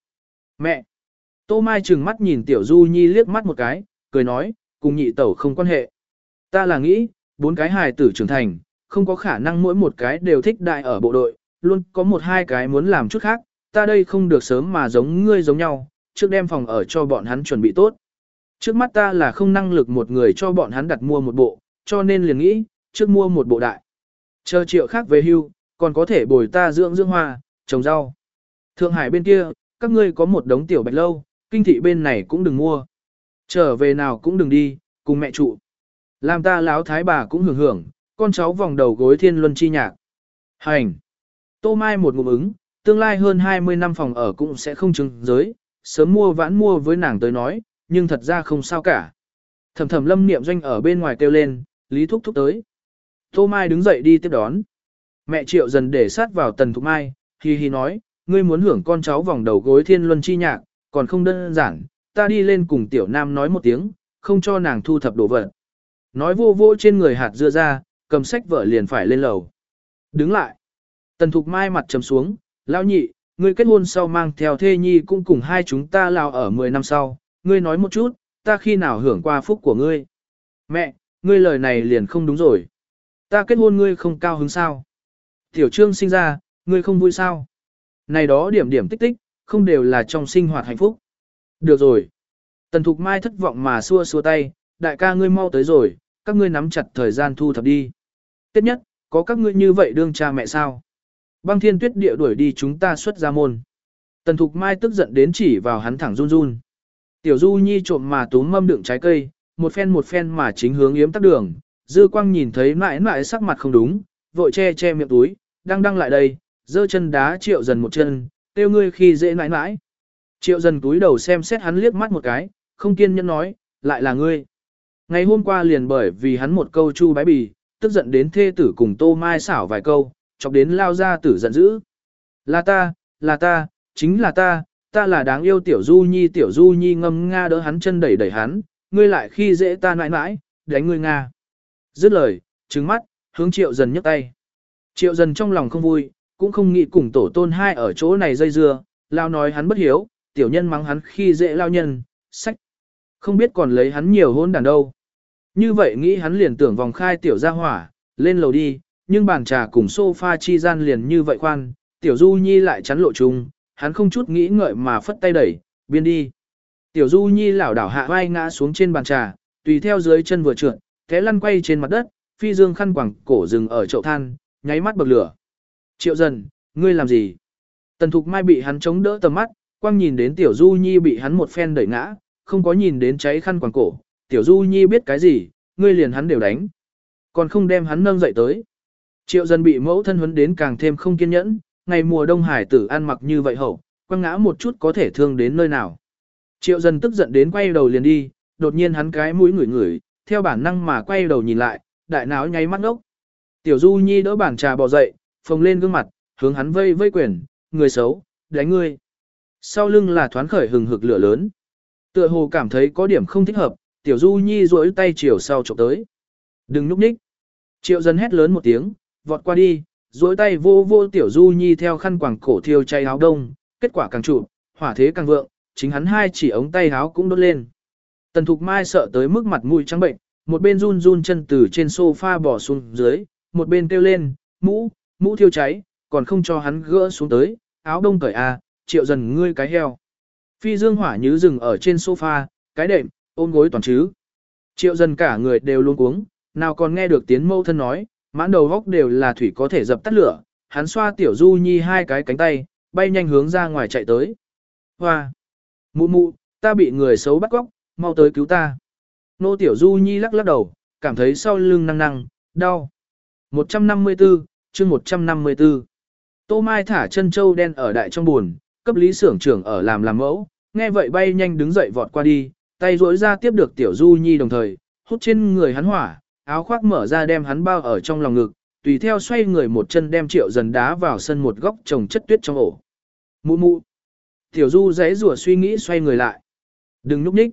Mẹ! Tô Mai trừng mắt nhìn Tiểu Du Nhi liếc mắt một cái, cười nói, cùng nhị tẩu không quan hệ. Ta là nghĩ, bốn cái hài tử trưởng thành, không có khả năng mỗi một cái đều thích đại ở bộ đội, luôn có một hai cái muốn làm chút khác, ta đây không được sớm mà giống ngươi giống nhau, trước đem phòng ở cho bọn hắn chuẩn bị tốt. Trước mắt ta là không năng lực một người cho bọn hắn đặt mua một bộ, cho nên liền nghĩ, trước mua một bộ đại. Chờ triệu khác về hưu, còn có thể bồi ta dưỡng dưỡng hoa, trồng rau. Thượng Hải bên kia, các ngươi có một đống tiểu bạch lâu, Kinh thị bên này cũng đừng mua. Trở về nào cũng đừng đi, cùng mẹ trụ. Làm ta láo thái bà cũng hưởng hưởng, con cháu vòng đầu gối thiên luân chi nhạc. Hành. Tô Mai một ngụm ứng, tương lai hơn 20 năm phòng ở cũng sẽ không chứng giới, sớm mua vãn mua với nàng tới nói, nhưng thật ra không sao cả. Thầm thầm lâm niệm doanh ở bên ngoài kêu lên, Lý Thúc Thúc tới. Tô Mai đứng dậy đi tiếp đón. Mẹ triệu dần để sát vào tần thục mai, hi hi nói, ngươi muốn hưởng con cháu vòng đầu gối thiên luân chi nhạc, còn không đơn giản, ta đi lên cùng tiểu nam nói một tiếng, không cho nàng thu thập đồ vật. Nói vô vô trên người hạt dưa ra, cầm sách vợ liền phải lên lầu. Đứng lại. Tần thục mai mặt trầm xuống, lão nhị, ngươi kết hôn sau mang theo thê nhi cũng cùng hai chúng ta lao ở 10 năm sau, ngươi nói một chút, ta khi nào hưởng qua phúc của ngươi. Mẹ, ngươi lời này liền không đúng rồi. Ta kết hôn ngươi không cao hứng sao. Tiểu trương sinh ra, ngươi không vui sao. Này đó điểm điểm tích tích, không đều là trong sinh hoạt hạnh phúc. Được rồi. Tần Thục Mai thất vọng mà xua xua tay, đại ca ngươi mau tới rồi, các ngươi nắm chặt thời gian thu thập đi. Tiếp nhất, có các ngươi như vậy đương cha mẹ sao? Băng thiên tuyết địa đuổi đi chúng ta xuất ra môn. Tần Thục Mai tức giận đến chỉ vào hắn thẳng run run. Tiểu Du Nhi trộm mà túm mâm đựng trái cây, một phen một phen mà chính hướng yếm tắc đường. Dư quang nhìn thấy mãi mãi sắc mặt không đúng, vội che che miệng túi, đang đăng lại đây, giơ chân đá triệu dần một chân, tiêu ngươi khi dễ mãi mãi. Triệu dần túi đầu xem xét hắn liếc mắt một cái, không kiên nhẫn nói, lại là ngươi. Ngày hôm qua liền bởi vì hắn một câu chu bái bì, tức giận đến thê tử cùng tô mai xảo vài câu, chọc đến lao ra tử giận dữ. Là ta, là ta, chính là ta, ta là đáng yêu tiểu du nhi tiểu du nhi ngâm nga đỡ hắn chân đẩy đẩy hắn, ngươi lại khi dễ ta nãi nãi, đánh ngươi nga. Dứt lời, trứng mắt, hướng triệu dần nhấc tay. Triệu dần trong lòng không vui, cũng không nghĩ cùng tổ tôn hai ở chỗ này dây dưa, lao nói hắn bất hiếu, tiểu nhân mắng hắn khi dễ lao nhân, sách. Không biết còn lấy hắn nhiều hôn đàn đâu. Như vậy nghĩ hắn liền tưởng vòng khai tiểu ra hỏa, lên lầu đi, nhưng bàn trà cùng sofa chi gian liền như vậy khoan, tiểu du nhi lại chắn lộ chung, hắn không chút nghĩ ngợi mà phất tay đẩy, biên đi. Tiểu du nhi lảo đảo hạ vai ngã xuống trên bàn trà, tùy theo dưới chân vừa trượt, té lăn quay trên mặt đất, phi dương khăn quẳng cổ rừng ở chậu than, nháy mắt bậc lửa. Triệu dần, ngươi làm gì? Tần thục mai bị hắn chống đỡ tầm mắt, quang nhìn đến tiểu du nhi bị hắn một phen đẩy ngã, không có nhìn đến cháy khăn quàng cổ, tiểu du nhi biết cái gì, ngươi liền hắn đều đánh. Còn không đem hắn nâng dậy tới. Triệu dân bị mẫu thân huấn đến càng thêm không kiên nhẫn, ngày mùa đông hải tử ăn mặc như vậy hậu, quăng ngã một chút có thể thương đến nơi nào. Triệu dân tức giận đến quay đầu liền đi, đột nhiên hắn cái mũi ngửi ngửi, theo bản năng mà quay đầu nhìn lại, đại náo nháy mắt ngốc. Tiểu Du Nhi đỡ bản trà bò dậy, phồng lên gương mặt, hướng hắn vây vây quyền, người xấu, đánh ngươi. Sau lưng là thoáng khởi hừng hực lửa lớn. Tựa hồ cảm thấy có điểm không thích hợp, Tiểu Du Nhi duỗi tay chiều sau chụp tới. Đừng núp ních. Triệu dân hét lớn một tiếng, vọt qua đi, duỗi tay vô vô Tiểu Du Nhi theo khăn quàng cổ thiêu chay áo đông, kết quả càng trụ, hỏa thế càng vượng, chính hắn hai chỉ ống tay áo cũng đốt lên. Tần Thục Mai sợ tới mức mặt mũi trắng bệnh, một bên run run chân từ trên sofa bỏ xuống dưới, một bên kêu lên, mũ, mũ thiêu cháy, còn không cho hắn gỡ xuống tới, áo đông cởi a, triệu dần ngươi cái heo. Phi dương hỏa như rừng ở trên sofa, cái đệm, ôm gối toàn chứ. Triệu dần cả người đều luôn cuống, nào còn nghe được tiếng mâu thân nói, mãn đầu góc đều là thủy có thể dập tắt lửa, hắn xoa tiểu du nhi hai cái cánh tay, bay nhanh hướng ra ngoài chạy tới. Hoa! Mụ mụ, ta bị người xấu bắt góc, mau tới cứu ta. Nô tiểu du nhi lắc lắc đầu, cảm thấy sau lưng năng năng, đau. 154, chương 154. Tô Mai thả chân châu đen ở đại trong buồn, cấp lý xưởng trưởng ở làm làm mẫu, nghe vậy bay nhanh đứng dậy vọt qua đi, tay duỗi ra tiếp được tiểu du nhi đồng thời, hút trên người hắn hỏa, áo khoác mở ra đem hắn bao ở trong lòng ngực, tùy theo xoay người một chân đem triệu dần đá vào sân một góc trồng chất tuyết trong ổ. Mụ mụ. Tiểu du giấy rủa suy nghĩ xoay người lại. Đừng núp nhích.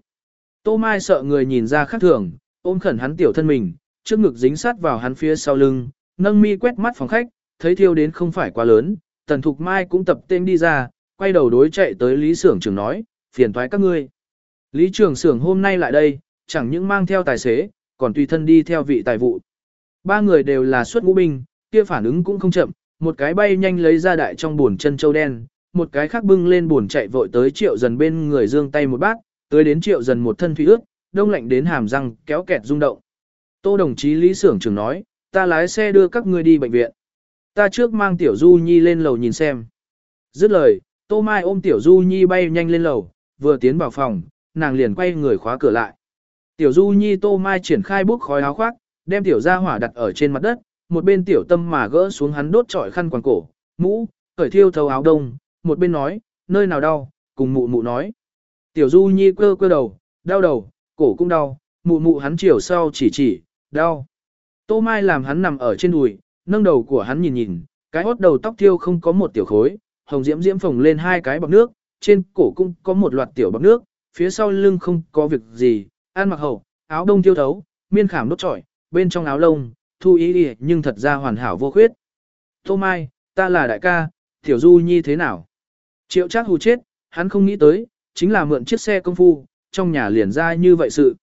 Tô Mai sợ người nhìn ra khác thường, ôm khẩn hắn tiểu thân mình, trước ngực dính sát vào hắn phía sau lưng, nâng mi quét mắt phòng khách, thấy thiêu đến không phải quá lớn, tần thục mai cũng tập tên đi ra, quay đầu đối chạy tới Lý Sưởng trưởng nói, phiền thoái các ngươi. Lý trưởng Sưởng hôm nay lại đây, chẳng những mang theo tài xế, còn tùy thân đi theo vị tài vụ. Ba người đều là xuất ngũ binh, kia phản ứng cũng không chậm, một cái bay nhanh lấy ra đại trong buồn chân châu đen, một cái khác bưng lên buồn chạy vội tới triệu dần bên người dương tay một bát, tới đến triệu dần một thân thủy ướt, đông lạnh đến hàm răng kéo kẹt rung động. Tô đồng chí Lý Sưởng trưởng nói, ta lái xe đưa các ngươi đi bệnh viện. Ta trước mang Tiểu Du Nhi lên lầu nhìn xem. Dứt lời, Tô Mai ôm Tiểu Du Nhi bay nhanh lên lầu, vừa tiến vào phòng, nàng liền quay người khóa cửa lại. Tiểu Du Nhi Tô Mai triển khai bút khói áo khoác, đem tiểu gia hỏa đặt ở trên mặt đất, một bên tiểu tâm mà gỡ xuống hắn đốt trọi khăn quàng cổ, mũ, cởi thiêu thấu áo đông, một bên nói, nơi nào đau, cùng mụ mụ nói. Tiểu Du Nhi cơ cơ đầu, đau đầu, cổ cũng đau, mụ mụ hắn chiều sau chỉ chỉ, đau. Tô Mai làm hắn nằm ở trên đùi, nâng đầu của hắn nhìn nhìn, cái hốt đầu tóc thiêu không có một tiểu khối, hồng diễm diễm phồng lên hai cái bọc nước, trên cổ cũng có một loạt tiểu bọc nước, phía sau lưng không có việc gì, ăn mặc hậu, áo đông tiêu thấu, miên khảm đốt trọi, bên trong áo lông, thu ý đi nhưng thật ra hoàn hảo vô khuyết. Tô Mai, ta là đại ca, tiểu du nhi thế nào? Triệu chắc hù chết, hắn không nghĩ tới, chính là mượn chiếc xe công phu, trong nhà liền ra như vậy sự.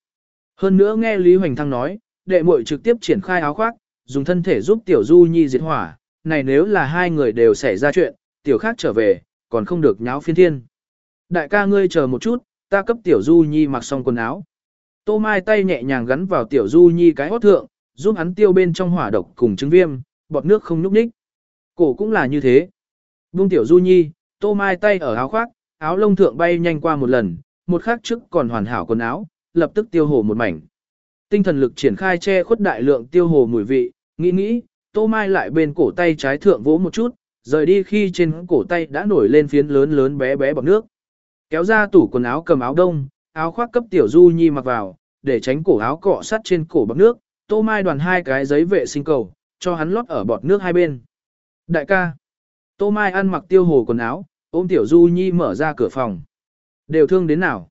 Hơn nữa nghe Lý Hoành Thăng nói, đệ muội trực tiếp triển khai áo khoác, dùng thân thể giúp tiểu du nhi diệt hỏa, này nếu là hai người đều xảy ra chuyện, tiểu khác trở về, còn không được nháo phiên thiên. Đại ca ngươi chờ một chút, ta cấp tiểu du nhi mặc xong quần áo. Tô Mai tay nhẹ nhàng gắn vào tiểu du nhi cái hót thượng, giúp hắn tiêu bên trong hỏa độc cùng trứng viêm, bọt nước không nhúc nhích. Cổ cũng là như thế. Buông tiểu du nhi, Tô Mai tay ở áo khoác, áo lông thượng bay nhanh qua một lần, một khắc trước còn hoàn hảo quần áo, lập tức tiêu hồ một mảnh. Tinh thần lực triển khai che khuất đại lượng tiêu hồ mùi vị, nghĩ nghĩ, Tô Mai lại bên cổ tay trái thượng vỗ một chút, rời đi khi trên cổ tay đã nổi lên phiến lớn lớn bé bé bọt nước. Kéo ra tủ quần áo cầm áo đông, áo khoác cấp tiểu du nhi mặc vào, để tránh cổ áo cọ sắt trên cổ bọt nước, Tô Mai đoàn hai cái giấy vệ sinh cầu, cho hắn lót ở bọt nước hai bên. Đại ca, Tô Mai ăn mặc tiêu hồ quần áo, ôm tiểu du nhi mở ra cửa phòng. Đều thương đến nào?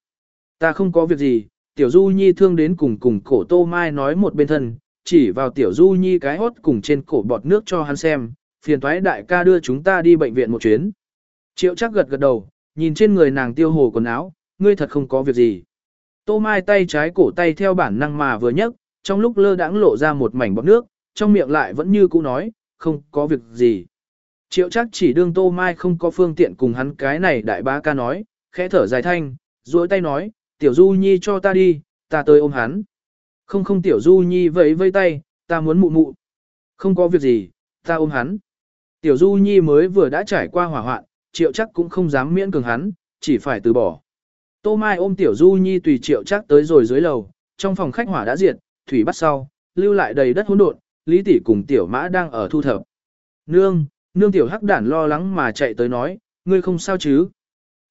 Ta không có việc gì, tiểu du nhi thương đến cùng cùng cổ Tô Mai nói một bên thân, chỉ vào tiểu du nhi cái hốt cùng trên cổ bọt nước cho hắn xem, phiền thoái đại ca đưa chúng ta đi bệnh viện một chuyến. Triệu chắc gật gật đầu, nhìn trên người nàng tiêu hồ quần áo, ngươi thật không có việc gì. Tô Mai tay trái cổ tay theo bản năng mà vừa nhấc, trong lúc lơ đãng lộ ra một mảnh bọt nước, trong miệng lại vẫn như cũ nói, không có việc gì. Triệu chắc chỉ đương Tô Mai không có phương tiện cùng hắn cái này đại bá ca nói, khẽ thở dài thanh, duỗi tay nói, tiểu du nhi cho ta đi, ta tới ôm hắn. Không không tiểu du nhi vẫy vây tay, ta muốn mụ mụ. Không có việc gì, ta ôm hắn. Tiểu du nhi mới vừa đã trải qua hỏa hoạn, triệu chắc cũng không dám miễn cường hắn, chỉ phải từ bỏ. Tô Mai ôm tiểu du nhi tùy triệu chắc tới rồi dưới lầu, trong phòng khách hỏa đã diệt, thủy bắt sau, lưu lại đầy đất hỗn độn, lý tỷ cùng tiểu mã đang ở thu thập. Nương, nương tiểu hắc đản lo lắng mà chạy tới nói, ngươi không sao chứ.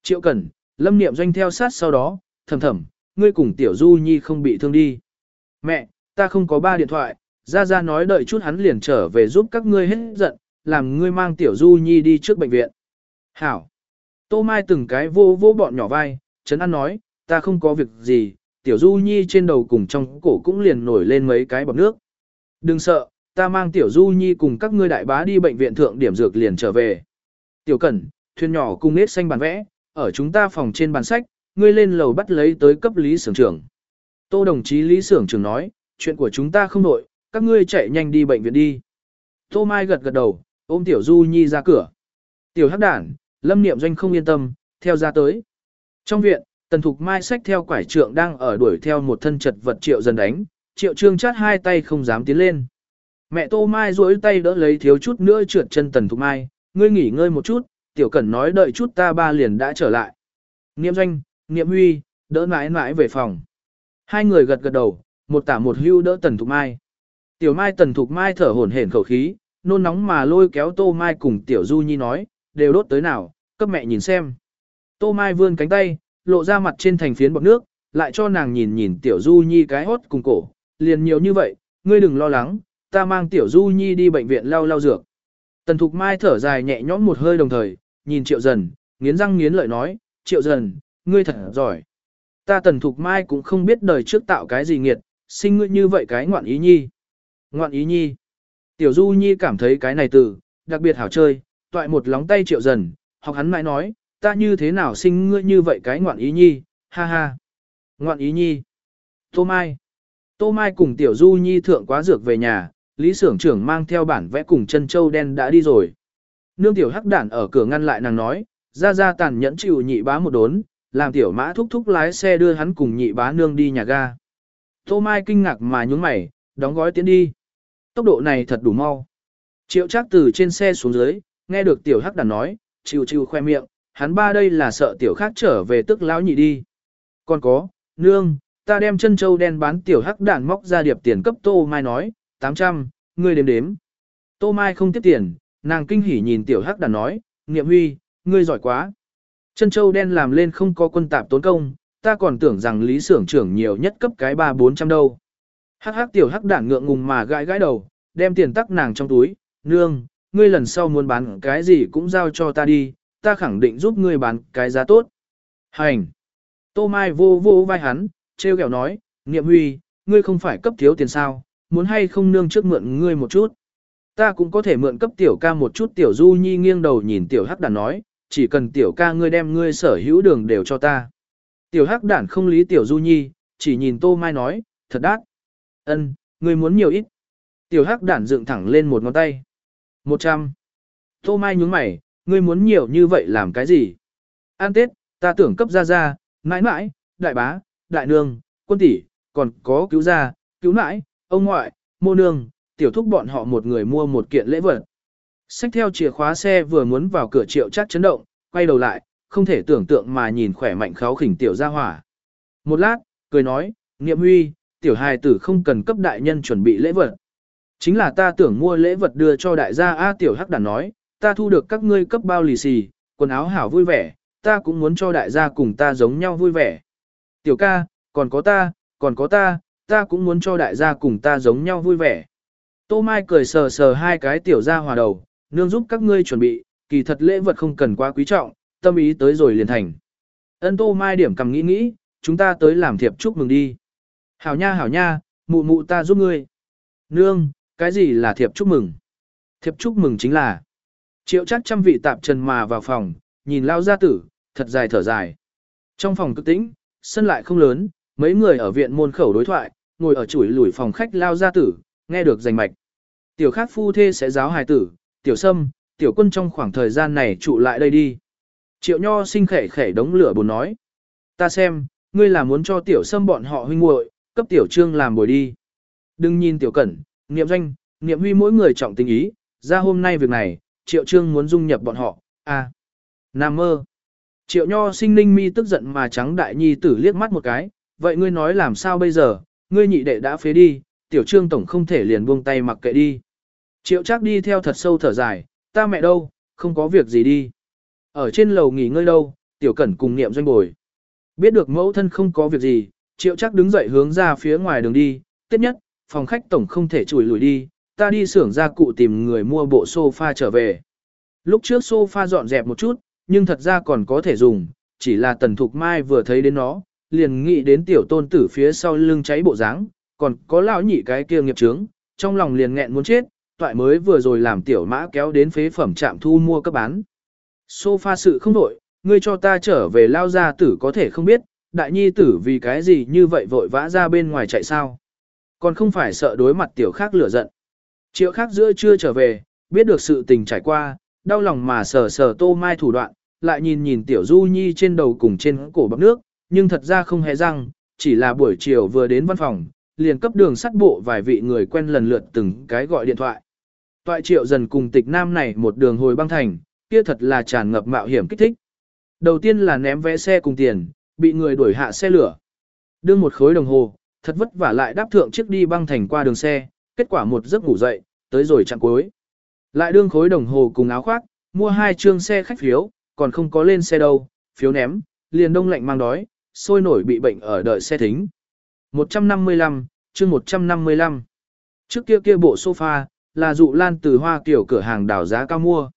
Triệu cẩn, lâm niệm doanh theo sát sau đó, thầm thầm, ngươi cùng tiểu du nhi không bị thương đi. Mẹ, ta không có ba điện thoại, ra ra nói đợi chút hắn liền trở về giúp các ngươi hết giận, làm ngươi mang tiểu du nhi đi trước bệnh viện. Hảo. Tô Mai từng cái vô vô bọn nhỏ vai, Trấn An nói, ta không có việc gì, tiểu du nhi trên đầu cùng trong cổ cũng liền nổi lên mấy cái bọc nước. Đừng sợ, ta mang tiểu du nhi cùng các ngươi đại bá đi bệnh viện thượng điểm dược liền trở về. Tiểu cẩn, thuyền nhỏ cùng nết xanh bàn vẽ, ở chúng ta phòng trên bàn sách, ngươi lên lầu bắt lấy tới cấp lý sưởng trưởng. Tô đồng chí lý sưởng trưởng nói, chuyện của chúng ta không nội, các ngươi chạy nhanh đi bệnh viện đi. Tô Mai gật gật đầu, ôm tiểu du nhi ra cửa. Tiểu hắc đản, lâm niệm doanh không yên tâm, theo ra tới. Trong viện, tần thục mai sách theo quải trượng đang ở đuổi theo một thân chật vật triệu dần đánh, triệu trương chát hai tay không dám tiến lên. Mẹ tô mai duỗi tay đỡ lấy thiếu chút nữa trượt chân tần thục mai, ngươi nghỉ ngơi một chút, tiểu cẩn nói đợi chút ta ba liền đã trở lại. Niệm doanh, niệm huy, đỡ mãi mãi về phòng. Hai người gật gật đầu, một tả một hưu đỡ tần thục mai. Tiểu mai tần thục mai thở hổn hển khẩu khí, nôn nóng mà lôi kéo tô mai cùng tiểu du nhi nói, đều đốt tới nào, cấp mẹ nhìn xem. Tô mai vươn cánh tay, lộ ra mặt trên thành phiến bọt nước, lại cho nàng nhìn nhìn tiểu du nhi cái hốt cùng cổ, liền nhiều như vậy, ngươi đừng lo lắng, ta mang tiểu du nhi đi bệnh viện lau lau dược. Tần thục mai thở dài nhẹ nhõm một hơi đồng thời, nhìn triệu dần, nghiến răng nghiến lợi nói, triệu dần, ngươi thật giỏi. Ta tần thục mai cũng không biết đời trước tạo cái gì nghiệt, sinh ngươi như vậy cái ngoạn ý nhi. Ngoạn ý nhi. Tiểu Du Nhi cảm thấy cái này từ, đặc biệt hảo chơi, toại một lóng tay triệu dần, học hắn mãi nói, ta như thế nào sinh ngươi như vậy cái ngoạn ý nhi, ha ha. Ngoạn ý nhi. Tô Mai. Tô Mai cùng Tiểu Du Nhi thượng quá dược về nhà, Lý Sưởng trưởng mang theo bản vẽ cùng chân châu đen đã đi rồi. Nương Tiểu Hắc Đản ở cửa ngăn lại nàng nói, ra ra tàn nhẫn chịu nhị bá một đốn, làm Tiểu Mã thúc thúc lái xe đưa hắn cùng nhị bá nương đi nhà ga. Tô Mai kinh ngạc mà nhún mày, đóng gói tiến đi. Tốc độ này thật đủ mau. Triệu chắc từ trên xe xuống dưới, nghe được tiểu hắc đản nói, chịu chịu khoe miệng, hắn ba đây là sợ tiểu khác trở về tức lão nhị đi. Còn có, nương, ta đem chân châu đen bán tiểu hắc đản móc ra điệp tiền cấp Tô Mai nói, 800, ngươi đếm đếm. Tô Mai không tiếp tiền, nàng kinh hỉ nhìn tiểu hắc đàn nói, Niệm Huy, ngươi giỏi quá. Chân châu đen làm lên không có quân tạp tốn công, ta còn tưởng rằng lý xưởng trưởng nhiều nhất cấp cái ba bốn trăm đâu. Hắc hắc tiểu hắc đản ngượng ngùng mà gãi gãi đầu, đem tiền tắc nàng trong túi, nương, ngươi lần sau muốn bán cái gì cũng giao cho ta đi, ta khẳng định giúp ngươi bán cái giá tốt. Hành! Tô Mai vô vô vai hắn, treo kẹo nói, Niệm Huy, ngươi không phải cấp thiếu tiền sao, muốn hay không nương trước mượn ngươi một chút. Ta cũng có thể mượn cấp tiểu ca một chút tiểu du nhi nghiêng đầu nhìn tiểu hắc đản nói, chỉ cần tiểu ca ngươi đem ngươi sở hữu đường đều cho ta. Tiểu hắc đản không lý tiểu du nhi, chỉ nhìn tô mai nói, thật đắt. Ân, ngươi muốn nhiều ít. Tiểu hắc đản dựng thẳng lên một ngón tay. Một trăm. Tô mai nhúng mày, ngươi muốn nhiều như vậy làm cái gì? An tết, ta tưởng cấp ra ra, mãi mãi, đại bá, đại nương, quân tỷ, còn có cứu gia, cứu mãi, ông ngoại, mô nương, tiểu thúc bọn họ một người mua một kiện lễ vật. Xách theo chìa khóa xe vừa muốn vào cửa triệu chắc chấn động, quay đầu lại, không thể tưởng tượng mà nhìn khỏe mạnh kháo khỉnh tiểu gia hỏa. Một lát, cười nói, Niệm Huy, tiểu hài tử không cần cấp đại nhân chuẩn bị lễ vật. Chính là ta tưởng mua lễ vật đưa cho đại gia A tiểu hắc đàn nói, ta thu được các ngươi cấp bao lì xì, quần áo hảo vui vẻ, ta cũng muốn cho đại gia cùng ta giống nhau vui vẻ. Tiểu ca, còn có ta, còn có ta, ta cũng muốn cho đại gia cùng ta giống nhau vui vẻ. Tô Mai cười sờ sờ hai cái tiểu gia hòa đầu, nương giúp các ngươi chuẩn bị, kỳ thật lễ vật không cần quá quý trọng, tâm ý tới rồi liền thành. Ân Tô Mai điểm cầm nghĩ nghĩ, chúng ta tới làm thiệp chúc mừng đi. Hảo nha hảo nha, mụ mụ ta giúp ngươi. Nương, cái gì là thiệp chúc mừng? Thiệp chúc mừng chính là triệu chắc trăm vị tạp trần mà vào phòng, nhìn lao gia tử, thật dài thở dài. Trong phòng cực tĩnh, sân lại không lớn, mấy người ở viện môn khẩu đối thoại, ngồi ở chuỗi lùi phòng khách lao gia tử, nghe được rành mạch. Tiểu khác phu thê sẽ giáo hài tử, tiểu sâm, tiểu quân trong khoảng thời gian này trụ lại đây đi. Triệu nho sinh khẻ khẻ đống lửa buồn nói. Ta xem, ngươi là muốn cho tiểu sâm bọn họ huynh muội cấp tiểu trương làm bồi đi. Đừng nhìn tiểu cẩn, niệm doanh, niệm huy mỗi người trọng tình ý, ra hôm nay việc này, triệu trương muốn dung nhập bọn họ, à. Nam mơ. Triệu nho sinh ninh mi tức giận mà trắng đại nhi tử liếc mắt một cái, vậy ngươi nói làm sao bây giờ, ngươi nhị đệ đã phế đi, tiểu trương tổng không thể liền buông tay mặc kệ đi. Triệu chắc đi theo thật sâu thở dài, ta mẹ đâu, không có việc gì đi. Ở trên lầu nghỉ ngơi đâu, tiểu cẩn cùng niệm doanh bồi. Biết được mẫu thân không có việc gì, triệu chắc đứng dậy hướng ra phía ngoài đường đi, tiếp nhất, phòng khách tổng không thể chùi lùi đi, ta đi xưởng gia cụ tìm người mua bộ sofa trở về. Lúc trước sofa dọn dẹp một chút, nhưng thật ra còn có thể dùng, chỉ là tần thục mai vừa thấy đến nó, liền nghĩ đến tiểu tôn tử phía sau lưng cháy bộ dáng, còn có lão nhị cái kia nghiệp trướng, trong lòng liền nghẹn muốn chết, toại mới vừa rồi làm tiểu mã kéo đến phế phẩm trạm thu mua cấp bán. Sofa sự không đổi, ngươi cho ta trở về lao gia tử có thể không biết, đại nhi tử vì cái gì như vậy vội vã ra bên ngoài chạy sao. Còn không phải sợ đối mặt tiểu khác lửa giận. Triệu khác giữa chưa trở về, biết được sự tình trải qua, đau lòng mà sờ sờ tô mai thủ đoạn, lại nhìn nhìn tiểu du nhi trên đầu cùng trên cổ bắp nước, nhưng thật ra không hề răng, chỉ là buổi chiều vừa đến văn phòng, liền cấp đường sắt bộ vài vị người quen lần lượt từng cái gọi điện thoại. Toại triệu dần cùng tịch nam này một đường hồi băng thành, kia thật là tràn ngập mạo hiểm kích thích. Đầu tiên là ném vé xe cùng tiền, bị người đuổi hạ xe lửa. Đương một khối đồng hồ, thật vất vả lại đáp thượng trước đi băng thành qua đường xe, kết quả một giấc ngủ dậy, tới rồi chặng cuối. Lại đương khối đồng hồ cùng áo khoác, mua hai chương xe khách phiếu, còn không có lên xe đâu, phiếu ném, liền đông lạnh mang đói, sôi nổi bị bệnh ở đợi xe thính. 155, chương 155. Trước kia kia bộ sofa, là dụ lan từ hoa kiểu cửa hàng đảo giá cao mua.